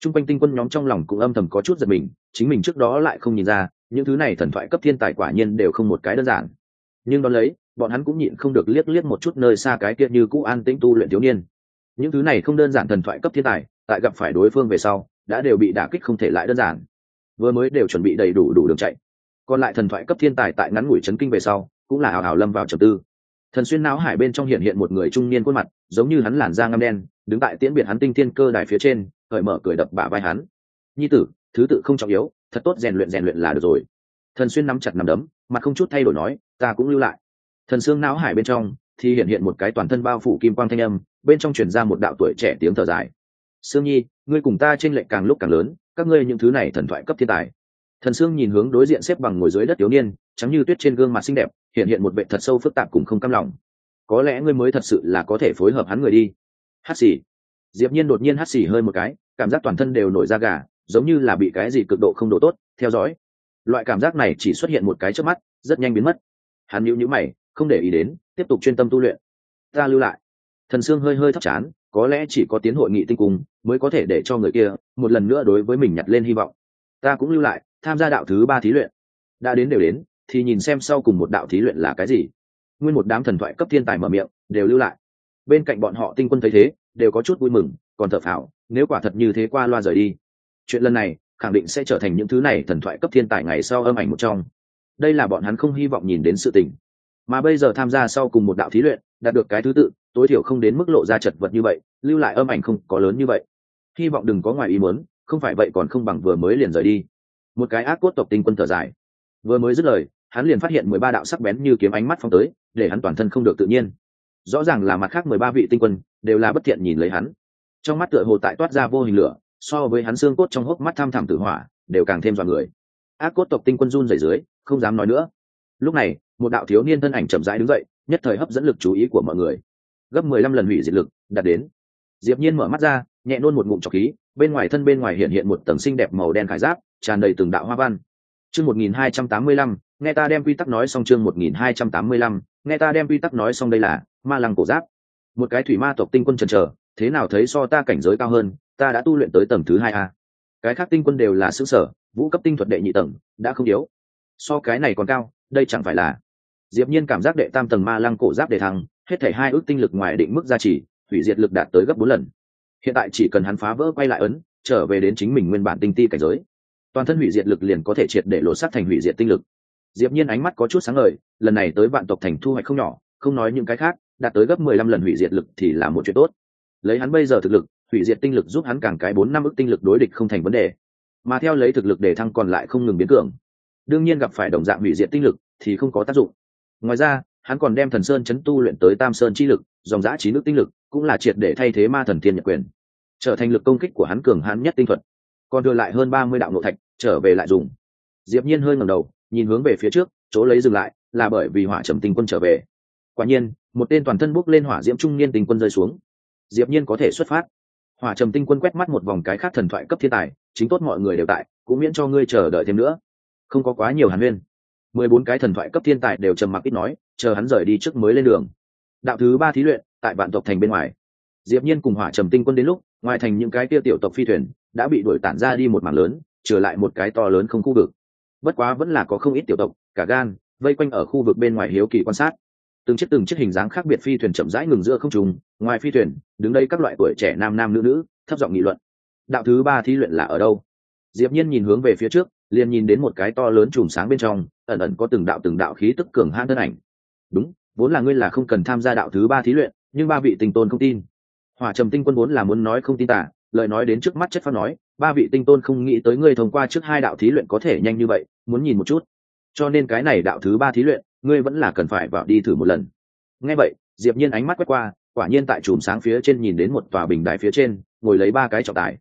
A: T r u n g quanh tinh quân nhóm trong lòng cũng âm thầm có chút giật mình, chính mình trước đó lại không nhìn ra, những thứ này thần thoại cấp thiên tài quả nhiên đều không một cái đơn giản. Nhưng đón lấy, bọn hắn cũng nhịn không được liếc liếc một chút nơi xa cái kia như cũ an tĩnh tu luyện thiếu niên những thứ này không đơn giản thần thoại cấp thiên tài, tại gặp phải đối phương về sau, đã đều bị đả kích không thể lại đơn giản. Vừa mới đều chuẩn bị đầy đủ đủ đường chạy. Còn lại thần thoại cấp thiên tài tại ngắn ngủi chấn kinh về sau, cũng là hào hào lâm vào trầm tư. Thần xuyên não hải bên trong hiện hiện một người trung niên khuôn mặt, giống như hắn làn da ngăm đen, đứng tại tiễn biệt hắn tinh thiên cơ đài phía trên, cởi mở cười đập bả vai hắn. Nhi tử, thứ tự không trọng yếu, thật tốt rèn luyện rèn luyện là được rồi. Thần xuyên nắm chặt nắm đấm, mặt không chút thay đổi nói, ta cũng lưu lại. Thần xương não hải bên trong, thì hiện hiện một cái toàn thân bao phủ kim quang thanh âm bên trong truyền ra một đạo tuổi trẻ tiếng thở dài. Sương nhi, ngươi cùng ta trên lệnh càng lúc càng lớn, các ngươi những thứ này thần thoại cấp thiên tài. Thần sương nhìn hướng đối diện xếp bằng ngồi dưới đất thiếu niên, trắng như tuyết trên gương mặt xinh đẹp, hiện hiện một vệ thật sâu phức tạp cùng không cam lòng. Có lẽ ngươi mới thật sự là có thể phối hợp hắn người đi. Hát xì. Diệp nhiên đột nhiên hát xì hơi một cái, cảm giác toàn thân đều nổi da gà, giống như là bị cái gì cực độ không độ tốt, theo dõi. Loại cảm giác này chỉ xuất hiện một cái trước mắt, rất nhanh biến mất. Hắn nhíu nhíu mày, không để ý đến, tiếp tục chuyên tâm tu luyện. Ta lưu lại thần sương hơi hơi thấp chán, có lẽ chỉ có tiến hội nghị tinh cung mới có thể để cho người kia một lần nữa đối với mình nhặt lên hy vọng. Ta cũng lưu lại, tham gia đạo thứ ba thí luyện. Đã đến đều đến, thì nhìn xem sau cùng một đạo thí luyện là cái gì. Nguyên một đám thần thoại cấp thiên tài mở miệng, đều lưu lại. Bên cạnh bọn họ tinh quân thấy thế, đều có chút vui mừng, còn thợ phào, nếu quả thật như thế qua loa rời đi. Chuyện lần này, khẳng định sẽ trở thành những thứ này thần thoại cấp thiên tài ngày sau âm ảnh một trong. Đây là bọn hắn không hy vọng nhìn đến sự tình. Mà bây giờ tham gia sau cùng một đạo thí luyện, đạt được cái thứ tự tối thiểu không đến mức lộ ra chật vật như vậy, lưu lại âm ảnh không có lớn như vậy. Hy vọng đừng có ngoài ý muốn, không phải vậy còn không bằng vừa mới liền rời đi. Một cái ác cốt tộc tinh quân thở dài. Vừa mới dứt lời, hắn liền phát hiện mười ba đạo sắc bén như kiếm ánh mắt phong tới, để hắn toàn thân không được tự nhiên. Rõ ràng là mặt khác mười ba vị tinh quân, đều là bất thiện nhìn lấy hắn. Trong mắt tựa hồ tại toát ra vô hình lửa, so với hắn xương cốt trong hốc mắt tham thẳm tử hỏa, đều càng thêm dọa người. Ác cốt tộc tinh quân run rẩy dưới, không dám nói nữa. Lúc này, một đạo thiếu niên thân ảnh chậm rãi đứng dậy, nhất thời hấp dẫn lực chú ý của mọi người gấp mười lăm lần hủy diệt lực, đạt đến. Diệp nhiên mở mắt ra, nhẹ nôn một ngụm trọc khí, bên ngoài thân bên ngoài hiện hiện một tầng xinh đẹp màu đen khải giáp, tràn đầy từng đạo hoa văn. Chương một nghìn hai trăm tám mươi lăm, nghe ta đem quy tắc nói xong chương một nghìn hai trăm tám mươi lăm, nghe ta đem quy tắc nói xong đây là ma lăng cổ giáp. Một cái thủy ma tộc tinh quân trần trở thế nào thấy so ta cảnh giới cao hơn, ta đã tu luyện tới tầng thứ hai a. Cái khác tinh quân đều là xứ sở, vũ cấp tinh thuật đệ nhị tầng, đã không yếu. So cái này còn cao, đây chẳng phải là diệp nhiên cảm giác đệ tam tầng ma lăng cổ giáp để thăng, hết thể hai ước tinh lực ngoài định mức gia trì, hủy diệt lực đạt tới gấp bốn lần. Hiện tại chỉ cần hắn phá vỡ quay lại ấn, trở về đến chính mình nguyên bản tinh ti cảnh giới, toàn thân hủy diệt lực liền có thể triệt để lột xác thành hủy diệt tinh lực. Diệp nhiên ánh mắt có chút sáng ngời, lần này tới vạn tộc thành thu hoạch không nhỏ, không nói những cái khác, đạt tới gấp mười lăm lần hủy diệt lực thì là một chuyện tốt. Lấy hắn bây giờ thực lực, hủy diệt tinh lực giúp hắn càng cái bốn năm ức tinh lực đối địch không thành vấn đề. Mà theo lấy thực lực để thăng còn lại không ngừng biến cường. Đương nhiên gặp phải đồng dạng hủy diệt tinh lực thì không có tác dụng ngoài ra, hắn còn đem thần sơn chấn tu luyện tới tam sơn chi lực, dòng giã trí nước tinh lực, cũng là triệt để thay thế ma thần thiên nhật quyền. Trở thành lực công kích của hắn cường hắn nhất tinh thuật. Còn đưa lại hơn ba mươi đạo nội thạch, trở về lại dùng. Diệp nhiên hơi ngẩng đầu, nhìn hướng về phía trước, chỗ lấy dừng lại, là bởi vì hỏa trầm tinh quân trở về. Quả nhiên, một tên toàn thân bốc lên hỏa diễm trung niên tinh quân rơi xuống. Diệp nhiên có thể xuất phát. Hỏa trầm tinh quân quét mắt một vòng cái khác thần thoại cấp thiên tài, chính tốt mọi người đều tại, cũng miễn cho ngươi chờ đợi thêm nữa. Không có quá nhiều hàn huyên mười bốn cái thần thoại cấp thiên tài đều trầm mặc ít nói, chờ hắn rời đi trước mới lên đường. Đạo thứ ba thí luyện, tại vạn tộc thành bên ngoài. Diệp nhiên cùng hỏa trầm tinh quân đến lúc, ngoài thành những cái kia tiểu tộc phi thuyền, đã bị đuổi tản ra đi một mảng lớn, trở lại một cái to lớn không khu vực. Bất quá vẫn là có không ít tiểu tộc, cả gan, vây quanh ở khu vực bên ngoài hiếu kỳ quan sát. Từng chiếc từng chiếc hình dáng khác biệt phi thuyền chậm rãi ngừng giữa không trung, ngoài phi thuyền, đứng đây các loại tuổi trẻ nam nam nữ nữ, thấp giọng nghị luận. Đạo thứ ba thí luyện là ở đâu? Diệp nhiên nhìn hướng về phía trước, liền nhìn đến một cái to lớn chùm sáng bên trong ẩn ẩn có từng đạo từng đạo khí tức cường hãn thân ảnh. Đúng, vốn là ngươi là không cần tham gia đạo thứ ba thí luyện, nhưng ba vị tinh tôn không tin. Hỏa trầm tinh quân vốn là muốn nói không tin tả lời nói đến trước mắt chất phát nói, ba vị tinh tôn không nghĩ tới ngươi thông qua trước hai đạo thí luyện có thể nhanh như vậy, muốn nhìn một chút. Cho nên cái này đạo thứ ba thí luyện, ngươi vẫn là cần phải vào đi thử một lần. Nghe vậy, diệp nhiên ánh mắt quét qua, quả nhiên tại chùm sáng phía trên nhìn đến một tòa bình đài phía trên, ngồi lấy ba cái trọng tài.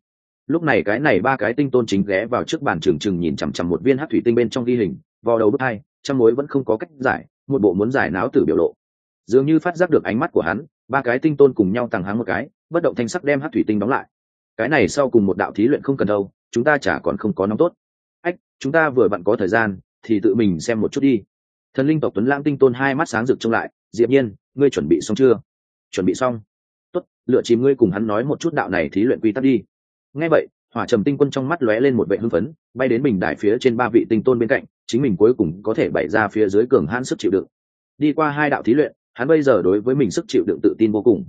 A: Lúc này cái này ba cái tinh tôn chính ghé vào trước bàn trường trừng nhìn chằm chằm một viên hắc thủy tinh bên trong ghi hình vào đầu bức hai, trong mối vẫn không có cách giải, một bộ muốn giải náo tử biểu lộ. Dường như phát giác được ánh mắt của hắn, ba cái tinh tôn cùng nhau tàng háng một cái, bất động thanh sắc đem hát thủy tinh đóng lại. Cái này sau cùng một đạo thí luyện không cần đâu, chúng ta chả còn không có nóng tốt. Ách, chúng ta vừa bận có thời gian, thì tự mình xem một chút đi. Thần linh tộc tuấn lãng tinh tôn hai mắt sáng rực trông lại, diệp nhiên, ngươi chuẩn bị xong chưa? Chuẩn bị xong. Tốt, lựa chìm ngươi cùng hắn nói một chút đạo này thí luyện quy tắc đi. Ngay vậy, hỏa trầm tinh quân trong mắt lóe lên một vệ hưng phấn, bay đến bình đài phía trên ba vị tinh tôn bên cạnh chính mình cuối cùng có thể bày ra phía dưới cường hãn sức chịu đựng. Đi qua hai đạo thí luyện, hắn bây giờ đối với mình sức chịu đựng tự tin vô cùng.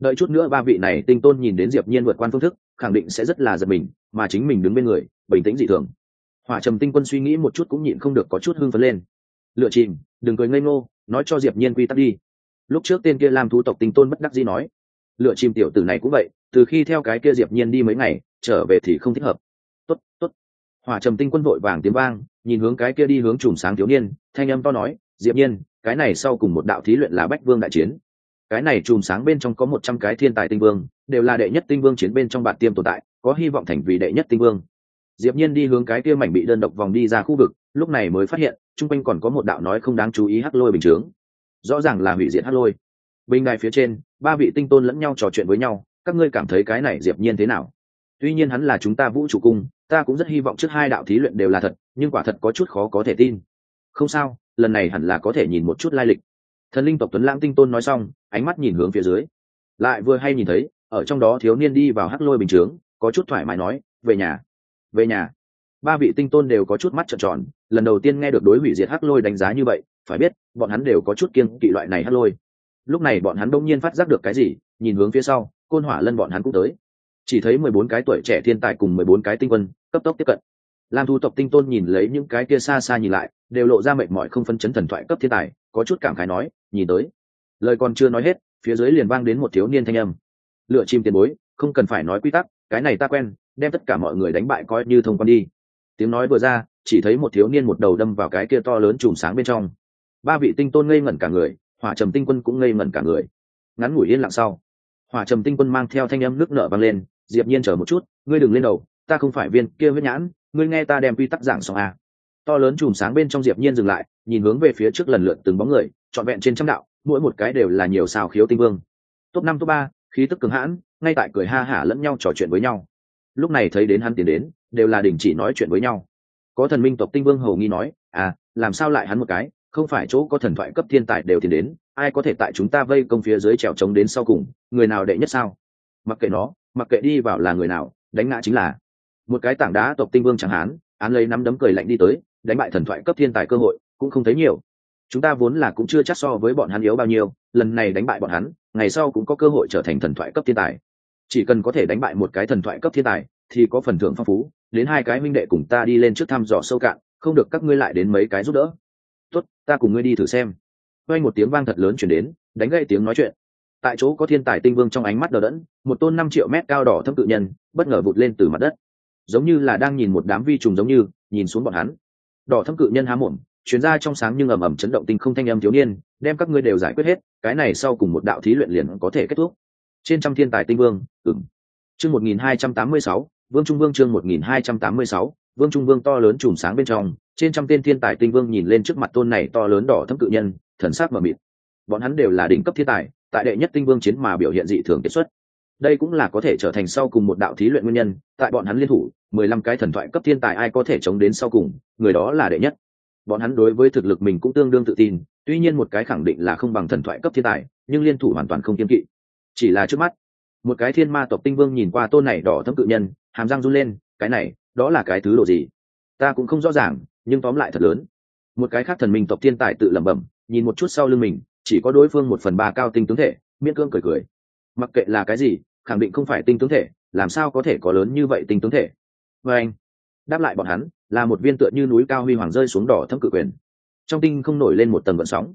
A: Đợi chút nữa ba vị này tinh tôn nhìn đến diệp nhiên vượt quan phương thức, khẳng định sẽ rất là giật mình, mà chính mình đứng bên người, bình tĩnh dị thường. Hỏa trầm tinh quân suy nghĩ một chút cũng nhịn không được có chút hưng phấn lên. Lựa chìm, đừng cười ngây ngô, nói cho diệp nhiên quy tắc đi. Lúc trước tên kia làm thú tộc tinh tôn bất đắc dĩ nói. Lựa chìm tiểu tử này cũng vậy, từ khi theo cái kia diệp nhiên đi mấy ngày, trở về thì không thích hợp. Tốt tốt. Hỏa trầm tinh quân vội vàng tiếng vang nhìn hướng cái kia đi hướng chùm sáng thiếu niên, thanh âm to nói, diệp nhiên, cái này sau cùng một đạo thí luyện là bách vương đại chiến. Cái này chùm sáng bên trong có một trăm cái thiên tài tinh vương, đều là đệ nhất tinh vương chiến bên trong bản tiêm tồn tại, có hy vọng thành vì đệ nhất tinh vương. Diệp nhiên đi hướng cái kia mảnh bị đơn độc vòng đi ra khu vực, lúc này mới phát hiện trung quanh còn có một đạo nói không đáng chú ý hắc lôi bình chướng. Rõ ràng là hủy diệt hắc lôi. Bình đài phía trên, ba vị tinh tôn lẫn nhau trò chuyện với nhau, các ngươi cảm thấy cái này diệp nhiên thế nào? Tuy nhiên hắn là chúng ta vũ trụ cung ta cũng rất hy vọng trước hai đạo thí luyện đều là thật, nhưng quả thật có chút khó có thể tin. Không sao, lần này hẳn là có thể nhìn một chút lai lịch. Thần linh tộc tuấn lãng tinh tôn nói xong, ánh mắt nhìn hướng phía dưới. Lại vừa hay nhìn thấy, ở trong đó thiếu niên đi vào hắc lôi bình chướng, có chút thoải mái nói, về nhà về nhà. Ba vị tinh tôn đều có chút mắt trợn tròn, lần đầu tiên nghe được đối hủy diệt hắc lôi đánh giá như vậy, phải biết, bọn hắn đều có chút kiêng kỵ loại này hắc lôi. Lúc này bọn hắn đông nhiên phát giác được cái gì, nhìn hướng phía sau, côn hỏa lân bọn hắn cũng tới chỉ thấy mười bốn cái tuổi trẻ thiên tài cùng mười bốn cái tinh quân, cấp tốc tiếp cận. Lam thu tộc tinh tôn nhìn lấy những cái kia xa xa nhìn lại, đều lộ ra mệt mỏi không phân chấn thần thoại cấp thiên tài, có chút cảm khái nói, nhìn tới. Lời còn chưa nói hết, phía dưới liền vang đến một thiếu niên thanh âm. Lựa chim tiền bối, không cần phải nói quy tắc, cái này ta quen, đem tất cả mọi người đánh bại coi như thông quan đi. Tiếng nói vừa ra, chỉ thấy một thiếu niên một đầu đâm vào cái kia to lớn chùm sáng bên trong. Ba vị tinh tôn ngây ngẩn cả người, hỏa trầm tinh quân cũng ngây ngẩn cả người. Ngắn ngủi yên lặng sau, hỏa trầm tinh quân mang theo thanh âm nước nợ vang lên diệp nhiên chờ một chút, ngươi đừng lên đầu, ta không phải viên kia huyết nhãn, ngươi nghe ta đem quy tắc giảng xong à. to lớn chùm sáng bên trong diệp nhiên dừng lại, nhìn hướng về phía trước lần lượt từng bóng người, trọn vẹn trên trăm đạo, mỗi một cái đều là nhiều sao khiếu tinh vương. Top năm, top ba, khí tức cường hãn, ngay tại cười ha hả lẫn nhau trò chuyện với nhau. Lúc này thấy đến hắn tiến đến, đều là đình chỉ nói chuyện với nhau. Có thần minh tộc tinh vương hầu nghi nói à làm sao lại hắn một cái, không phải chỗ có thần thoại cấp thiên tài đều tiến đến, ai có thể tại chúng ta vây công phía dưới trèo trống đến sau cùng, người nào đệ nhất sao? Mặc kệ nó mặc kệ đi vào là người nào, đánh ngã chính là. Một cái tảng đá tộc tinh vương chẳng hán, án lấy nắm đấm cười lạnh đi tới, đánh bại thần thoại cấp thiên tài cơ hội, cũng không thấy nhiều. Chúng ta vốn là cũng chưa chắc so với bọn hắn yếu bao nhiêu, lần này đánh bại bọn hắn, ngày sau cũng có cơ hội trở thành thần thoại cấp thiên tài. Chỉ cần có thể đánh bại một cái thần thoại cấp thiên tài, thì có phần thưởng phong phú, đến hai cái minh đệ cùng ta đi lên trước thăm dò sâu cạn, không được các ngươi lại đến mấy cái giúp đỡ. Tốt, ta cùng ngươi đi thử xem. Quay một tiếng vang thật lớn chuyển đến, đánh gậy tiếng nói chuyện tại chỗ có thiên tài tinh vương trong ánh mắt đờ đẫn, một tôn năm triệu mét cao đỏ thâm cự nhân, bất ngờ vụt lên từ mặt đất. Giống như là đang nhìn một đám vi trùng giống như, nhìn xuống bọn hắn. Đỏ thâm cự nhân há mồm chuyến ra trong sáng nhưng ầm ầm chấn động tinh không thanh âm thiếu niên, đem các ngươi đều giải quyết hết, cái này sau cùng một đạo thí luyện liền có thể kết thúc. Trên trăm thiên tài tinh vương ừng chương một nghìn hai trăm tám mươi sáu, vương trung vương chương một nghìn hai trăm tám mươi sáu, vương trung vương to lớn chùm sáng bên trong, trên trăm tên thiên tài tinh vương nhìn lên trước mặt tôn này to lớn đỏ thâm cự nhân, thần sắc mờ mịt. Bọn hắn đều là đỉnh cấp thiên tài tại đệ nhất tinh vương chiến mà biểu hiện dị thường kết xuất. Đây cũng là có thể trở thành sau cùng một đạo thí luyện nguyên nhân, tại bọn hắn liên thủ, mười lăm cái thần thoại cấp thiên tài ai có thể chống đến sau cùng, người đó là đệ nhất. Bọn hắn đối với thực lực mình cũng tương đương tự tin, tuy nhiên một cái khẳng định là không bằng thần thoại cấp thiên tài, nhưng liên thủ hoàn toàn không kiên kỵ. Chỉ là trước mắt, một cái thiên ma tộc tinh vương nhìn qua tôn này đỏ thâm cự nhân, hàm răng run lên, cái này, đó là cái thứ đồ gì? Ta cũng không rõ ràng, nhưng tóm lại thật lớn. Một cái khác thần minh tộc thiên tài tự lẩm bẩm, nhìn một chút sau lưng mình chỉ có đối phương một phần ba cao tinh tướng thể, miễn cương cười cười. Mặc kệ là cái gì, khẳng định không phải tinh tướng thể, làm sao có thể có lớn như vậy tinh tướng thể? Và anh, đáp lại bọn hắn, là một viên tựa như núi cao huy hoàng rơi xuống đỏ thâm cự quyền. Trong tinh không nổi lên một tầng vận sóng.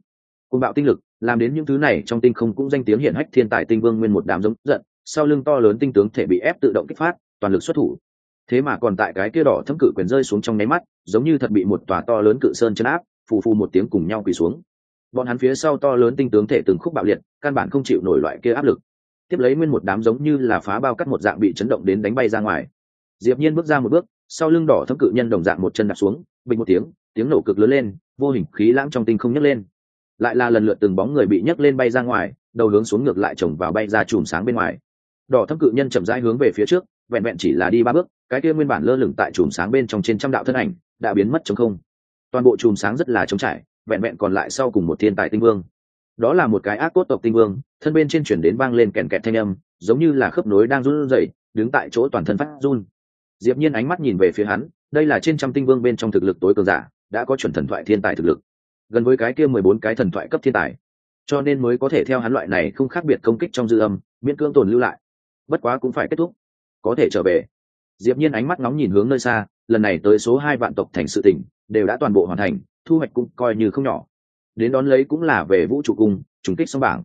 A: Côn bạo tinh lực, làm đến những thứ này trong tinh không cũng danh tiếng hiển hách thiên tài tinh vương nguyên một đám giống giận, sau lưng to lớn tinh tướng thể bị ép tự động kích phát, toàn lực xuất thủ. Thế mà còn tại cái kia đỏ thâm cự quyền rơi xuống trong nháy mắt, giống như thật bị một tòa to lớn cự sơn chấn áp, phù phù một tiếng cùng nhau quỳ xuống bọn hắn phía sau to lớn tinh tướng thể từng khúc bạo liệt, căn bản không chịu nổi loại kia áp lực. Tiếp lấy nguyên một đám giống như là phá bao cắt một dạng bị chấn động đến đánh bay ra ngoài. Diệp nhiên bước ra một bước, sau lưng đỏ thâm cự nhân đồng dạng một chân đạp xuống, bình một tiếng tiếng nổ cực lớn lên, vô hình khí lãng trong tinh không nhấc lên. Lại là lần lượt từng bóng người bị nhấc lên bay ra ngoài, đầu hướng xuống ngược lại chồng vào bay ra chùm sáng bên ngoài. Đỏ thâm cự nhân chậm rãi hướng về phía trước, vẹn vẹn chỉ là đi ba bước, cái kia nguyên bản lơ lửng tại chùm sáng bên trong trên trăm đạo thân ảnh, đã biến mất trong không. Toàn bộ chùm sáng rất là trống trải vẹn vẹn còn lại sau cùng một thiên tài tinh vương. Đó là một cái ác cốt tộc tinh vương, thân bên trên chuyển đến vang lên kèn kẹt thanh âm, giống như là khớp nối đang run rẩy, đứng tại chỗ toàn thân phát run. Diệp nhiên ánh mắt nhìn về phía hắn, đây là trên trăm tinh vương bên trong thực lực tối cường giả, đã có chuẩn thần thoại thiên tài thực lực. Gần với cái kia mười bốn cái thần thoại cấp thiên tài. Cho nên mới có thể theo hắn loại này không khác biệt công kích trong dư âm, miễn cưỡng tồn lưu lại. Bất quá cũng phải kết thúc. Có thể trở về. Diệp nhiên ánh mắt nóng nhìn hướng nơi xa, lần này tới số hai vạn tộc thành sự tỉnh, đều đã toàn bộ hoàn thành thu hoạch cũng coi như không nhỏ. Đến đón lấy cũng là về vũ trụ cung trùng kích song bảng.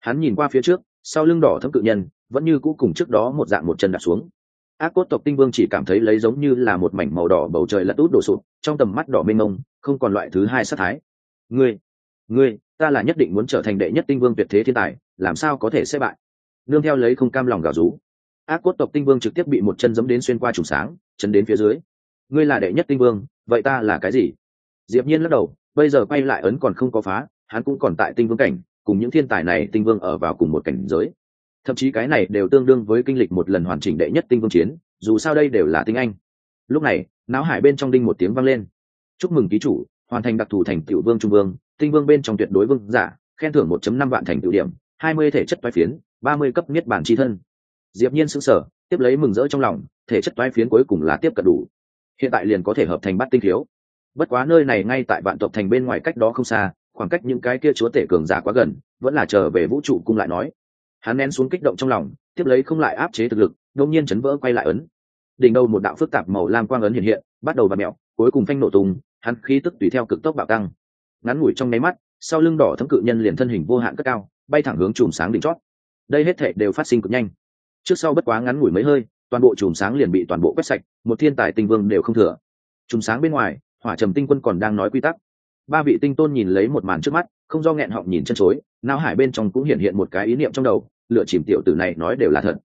A: Hắn nhìn qua phía trước, sau lưng đỏ thấm cự nhân, vẫn như cũ cùng trước đó một dạng một chân đặt xuống. Ác cốt tộc tinh vương chỉ cảm thấy lấy giống như là một mảnh màu đỏ bầu trời lật út đổ sụt trong tầm mắt đỏ mênh mông, không còn loại thứ hai sát thái. Ngươi ngươi, ta là nhất định muốn trở thành đệ nhất tinh vương tuyệt thế thiên tài, làm sao có thể sẽ bại? Nương theo lấy không cam lòng gào rú. Ác cốt tộc tinh vương trực tiếp bị một chân giẫm đến xuyên qua trùng sáng chân đến phía dưới. Ngươi là đệ nhất tinh vương, vậy ta là cái gì? Diệp nhiên lắc đầu, bây giờ quay lại ấn còn không có phá, hắn cũng còn tại tinh vương cảnh, cùng những thiên tài này tinh vương ở vào cùng một cảnh giới. Thậm chí cái này đều tương đương với kinh lịch một lần hoàn chỉnh đệ nhất tinh vương chiến, dù sao đây đều là tinh anh. Lúc này, náo hải bên trong đinh một tiếng vang lên. Chúc mừng ký chủ, hoàn thành đặc thù thành tiểu vương trung vương, tinh vương bên trong tuyệt đối vương giả, khen thưởng 1.5 vạn thành tiểu điểm 20 thể chất toái phiến 30 cấp niết bản chi thân. Diệp nhiên sững sờ, tiếp lấy mừng rỡ trong lòng, thể chất toái phiến cuối cùng là tiếp cận đủ. Hiện tại liền có thể hợp thành bát tinh thiếu bất quá nơi này ngay tại vạn tộc thành bên ngoài cách đó không xa, khoảng cách những cái kia chúa tể cường giả quá gần, vẫn là trở về vũ trụ cung lại nói. Hắn nén xuống kích động trong lòng, tiếp lấy không lại áp chế thực lực, đột nhiên chấn vỡ quay lại ấn. Đỉnh đầu một đạo phức tạp màu lam quang ấn hiện hiện, bắt đầu và mẹo cuối cùng phanh nổ tung, hắn khí tức tùy theo cực tốc bạo tăng. Ngắn ngủi trong nháy mắt, sau lưng đỏ thấm cự nhân liền thân hình vô hạn cất cao, bay thẳng hướng chùm sáng đỉnh chót. Đây hết thể đều phát sinh cực nhanh. Trước sau bất quá ngắn ngủi mấy hơi, toàn bộ chùm sáng liền bị toàn bộ quét sạch, một thiên tài tinh vương đều không thừa. Chùm sáng bên ngoài hỏa trầm tinh quân còn đang nói quy tắc. Ba vị tinh tôn nhìn lấy một màn trước mắt, không do nghẹn họng nhìn chân chối, não hải bên trong cũng hiện hiện một cái ý niệm trong đầu, lựa chìm tiểu tử này nói đều là thật.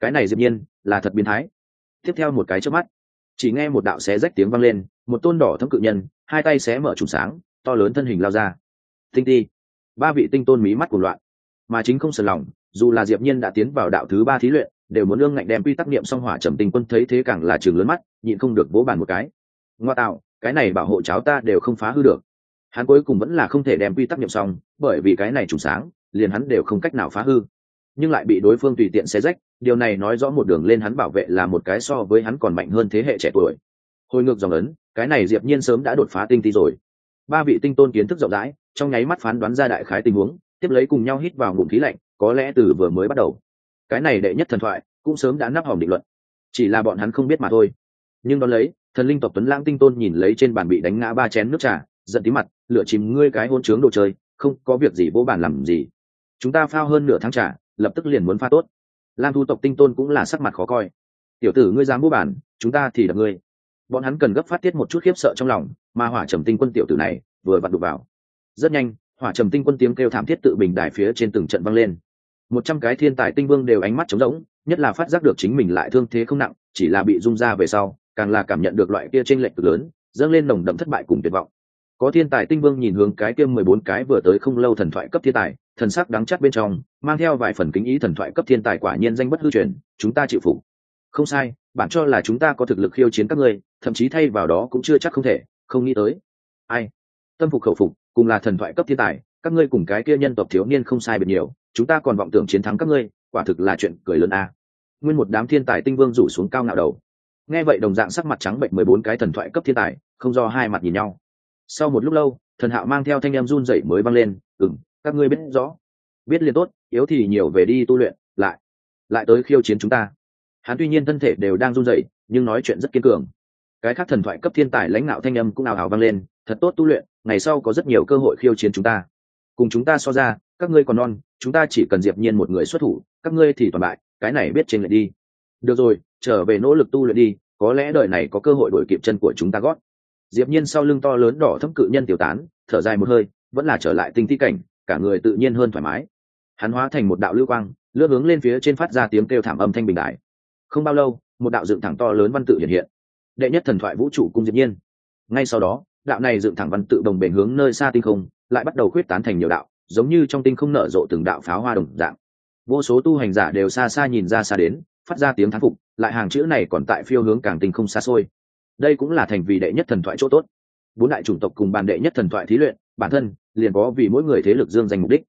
A: Cái này dĩ nhiên, là thật biến thái. Tiếp theo một cái trước mắt, chỉ nghe một đạo xé rách tiếng vang lên, một tôn đỏ thâm cự nhân, hai tay xé mở trùng sáng, to lớn thân hình lao ra. Tinh ti. Ba vị tinh tôn mí mắt của loạn. Mà chính không sờn lòng, dù là diệp nhiên đã tiến vào đạo thứ ba thí luyện, đều muốn lương ngạnh đem quy tắc niệm song hỏa trầm tinh quân thấy thế càng là trường lớn mắt, nhịn không được vỗ bàn một cái. Ngoa tạo cái này bảo hộ cháo ta đều không phá hư được. Hắn cuối cùng vẫn là không thể đem quy tắc niệm xong, bởi vì cái này trùng sáng, liền hắn đều không cách nào phá hư. Nhưng lại bị đối phương tùy tiện xé rách, điều này nói rõ một đường lên hắn bảo vệ là một cái so với hắn còn mạnh hơn thế hệ trẻ tuổi. Hồi ngược dòng ấn, cái này diệp nhiên sớm đã đột phá tinh ti rồi. Ba vị tinh tôn kiến thức rộng rãi, trong nháy mắt phán đoán ra đại khái tình huống, tiếp lấy cùng nhau hít vào ngụm khí lạnh, có lẽ từ vừa mới bắt đầu. Cái này đệ nhất thần thoại, cũng sớm đã nắp hỏng định luận. Chỉ là bọn hắn không biết mà thôi. Nhưng đón lấy thần linh tộc tuấn lãng tinh tôn nhìn lấy trên bàn bị đánh ngã ba chén nước trà, giận tí mặt, lựa chìm ngươi cái hôn trướng đồ chơi, không có việc gì vỗ bàn làm gì. Chúng ta phao hơn nửa tháng trà, lập tức liền muốn pha tốt. Lam thu tộc tinh tôn cũng là sắc mặt khó coi. Tiểu tử ngươi dám vô bản chúng ta thì đập ngươi. Bọn hắn cần gấp phát tiết một chút khiếp sợ trong lòng, mà hỏa trầm tinh quân tiểu tử này vừa vặn đục vào. Rất nhanh, hỏa trầm tinh quân tiếng kêu thảm thiết tự bình đài phía trên từng trận văng lên. Một trăm cái thiên tài tinh vương đều ánh mắt trống rỗng, nhất là phát giác được chính mình lại thương thế không nặng, chỉ là bị rung ra về sau càng là cảm nhận được loại kia chênh lệch cực lớn, dâng lên nồng đậm thất bại cùng tuyệt vọng. Có thiên tài tinh vương nhìn hướng cái kia mười bốn cái vừa tới không lâu thần thoại cấp thiên tài, thần sắc đắng chắc bên trong, mang theo vài phần kính ý thần thoại cấp thiên tài quả nhiên danh bất hư truyền, chúng ta chịu phục. Không sai, bạn cho là chúng ta có thực lực khiêu chiến các ngươi, thậm chí thay vào đó cũng chưa chắc không thể, không nghĩ tới. Ai? Tâm phục khẩu phục, cùng là thần thoại cấp thiên tài, các ngươi cùng cái kia nhân tộc thiếu niên không sai biệt nhiều, chúng ta còn vọng tưởng chiến thắng các ngươi, quả thực là chuyện cười lớn a. Nguyên một đám thiên tài tinh vương rủ xuống cao ngạo đầu nghe vậy đồng dạng sắc mặt trắng bệnh mười bốn cái thần thoại cấp thiên tài, không do hai mặt nhìn nhau. Sau một lúc lâu, thần hạo mang theo thanh em run dậy mới văng lên ừng các ngươi biết rõ. Biết liền tốt, yếu thì nhiều về đi tu luyện, lại lại tới khiêu chiến chúng ta. Hắn tuy nhiên thân thể đều đang run dậy nhưng nói chuyện rất kiên cường. Cái khác thần thoại cấp thiên tài lãnh đạo thanh âm cũng ào ào vang lên, thật tốt tu luyện, ngày sau có rất nhiều cơ hội khiêu chiến chúng ta. Cùng chúng ta so ra, các ngươi còn non, chúng ta chỉ cần diệp nhiên một người xuất thủ, các ngươi thì toàn bại, cái này biết trên lệ đi. Được rồi, trở về nỗ lực tu luyện đi có lẽ đời này có cơ hội đổi kịp chân của chúng ta gót. Diệp nhiên sau lưng to lớn đỏ thâm cự nhân tiểu tán, thở dài một hơi, vẫn là trở lại tinh thi cảnh, cả người tự nhiên hơn thoải mái. Hắn hóa thành một đạo lưu quang, lướt hướng lên phía trên phát ra tiếng kêu thảm âm thanh bình đại. Không bao lâu, một đạo dựng thẳng to lớn văn tự hiện hiện. Đệ nhất thần thoại vũ trụ cung diệp nhiên. Ngay sau đó, đạo này dựng thẳng văn tự đồng bền hướng nơi xa tinh không, lại bắt đầu khuyết tán thành nhiều đạo, giống như trong tinh không nở rộ từng đạo pháo hoa đồng dạng. Vô số tu hành giả đều xa xa nhìn ra xa đến, phát ra tiếng thán phục lại hàng chữ này còn tại phiêu hướng càng tinh không xa xôi. Đây cũng là thành vì đệ nhất thần thoại chỗ tốt. Bốn đại chủng tộc cùng bàn đệ nhất thần thoại thí luyện, bản thân liền có vì mỗi người thế lực dương danh mục đích.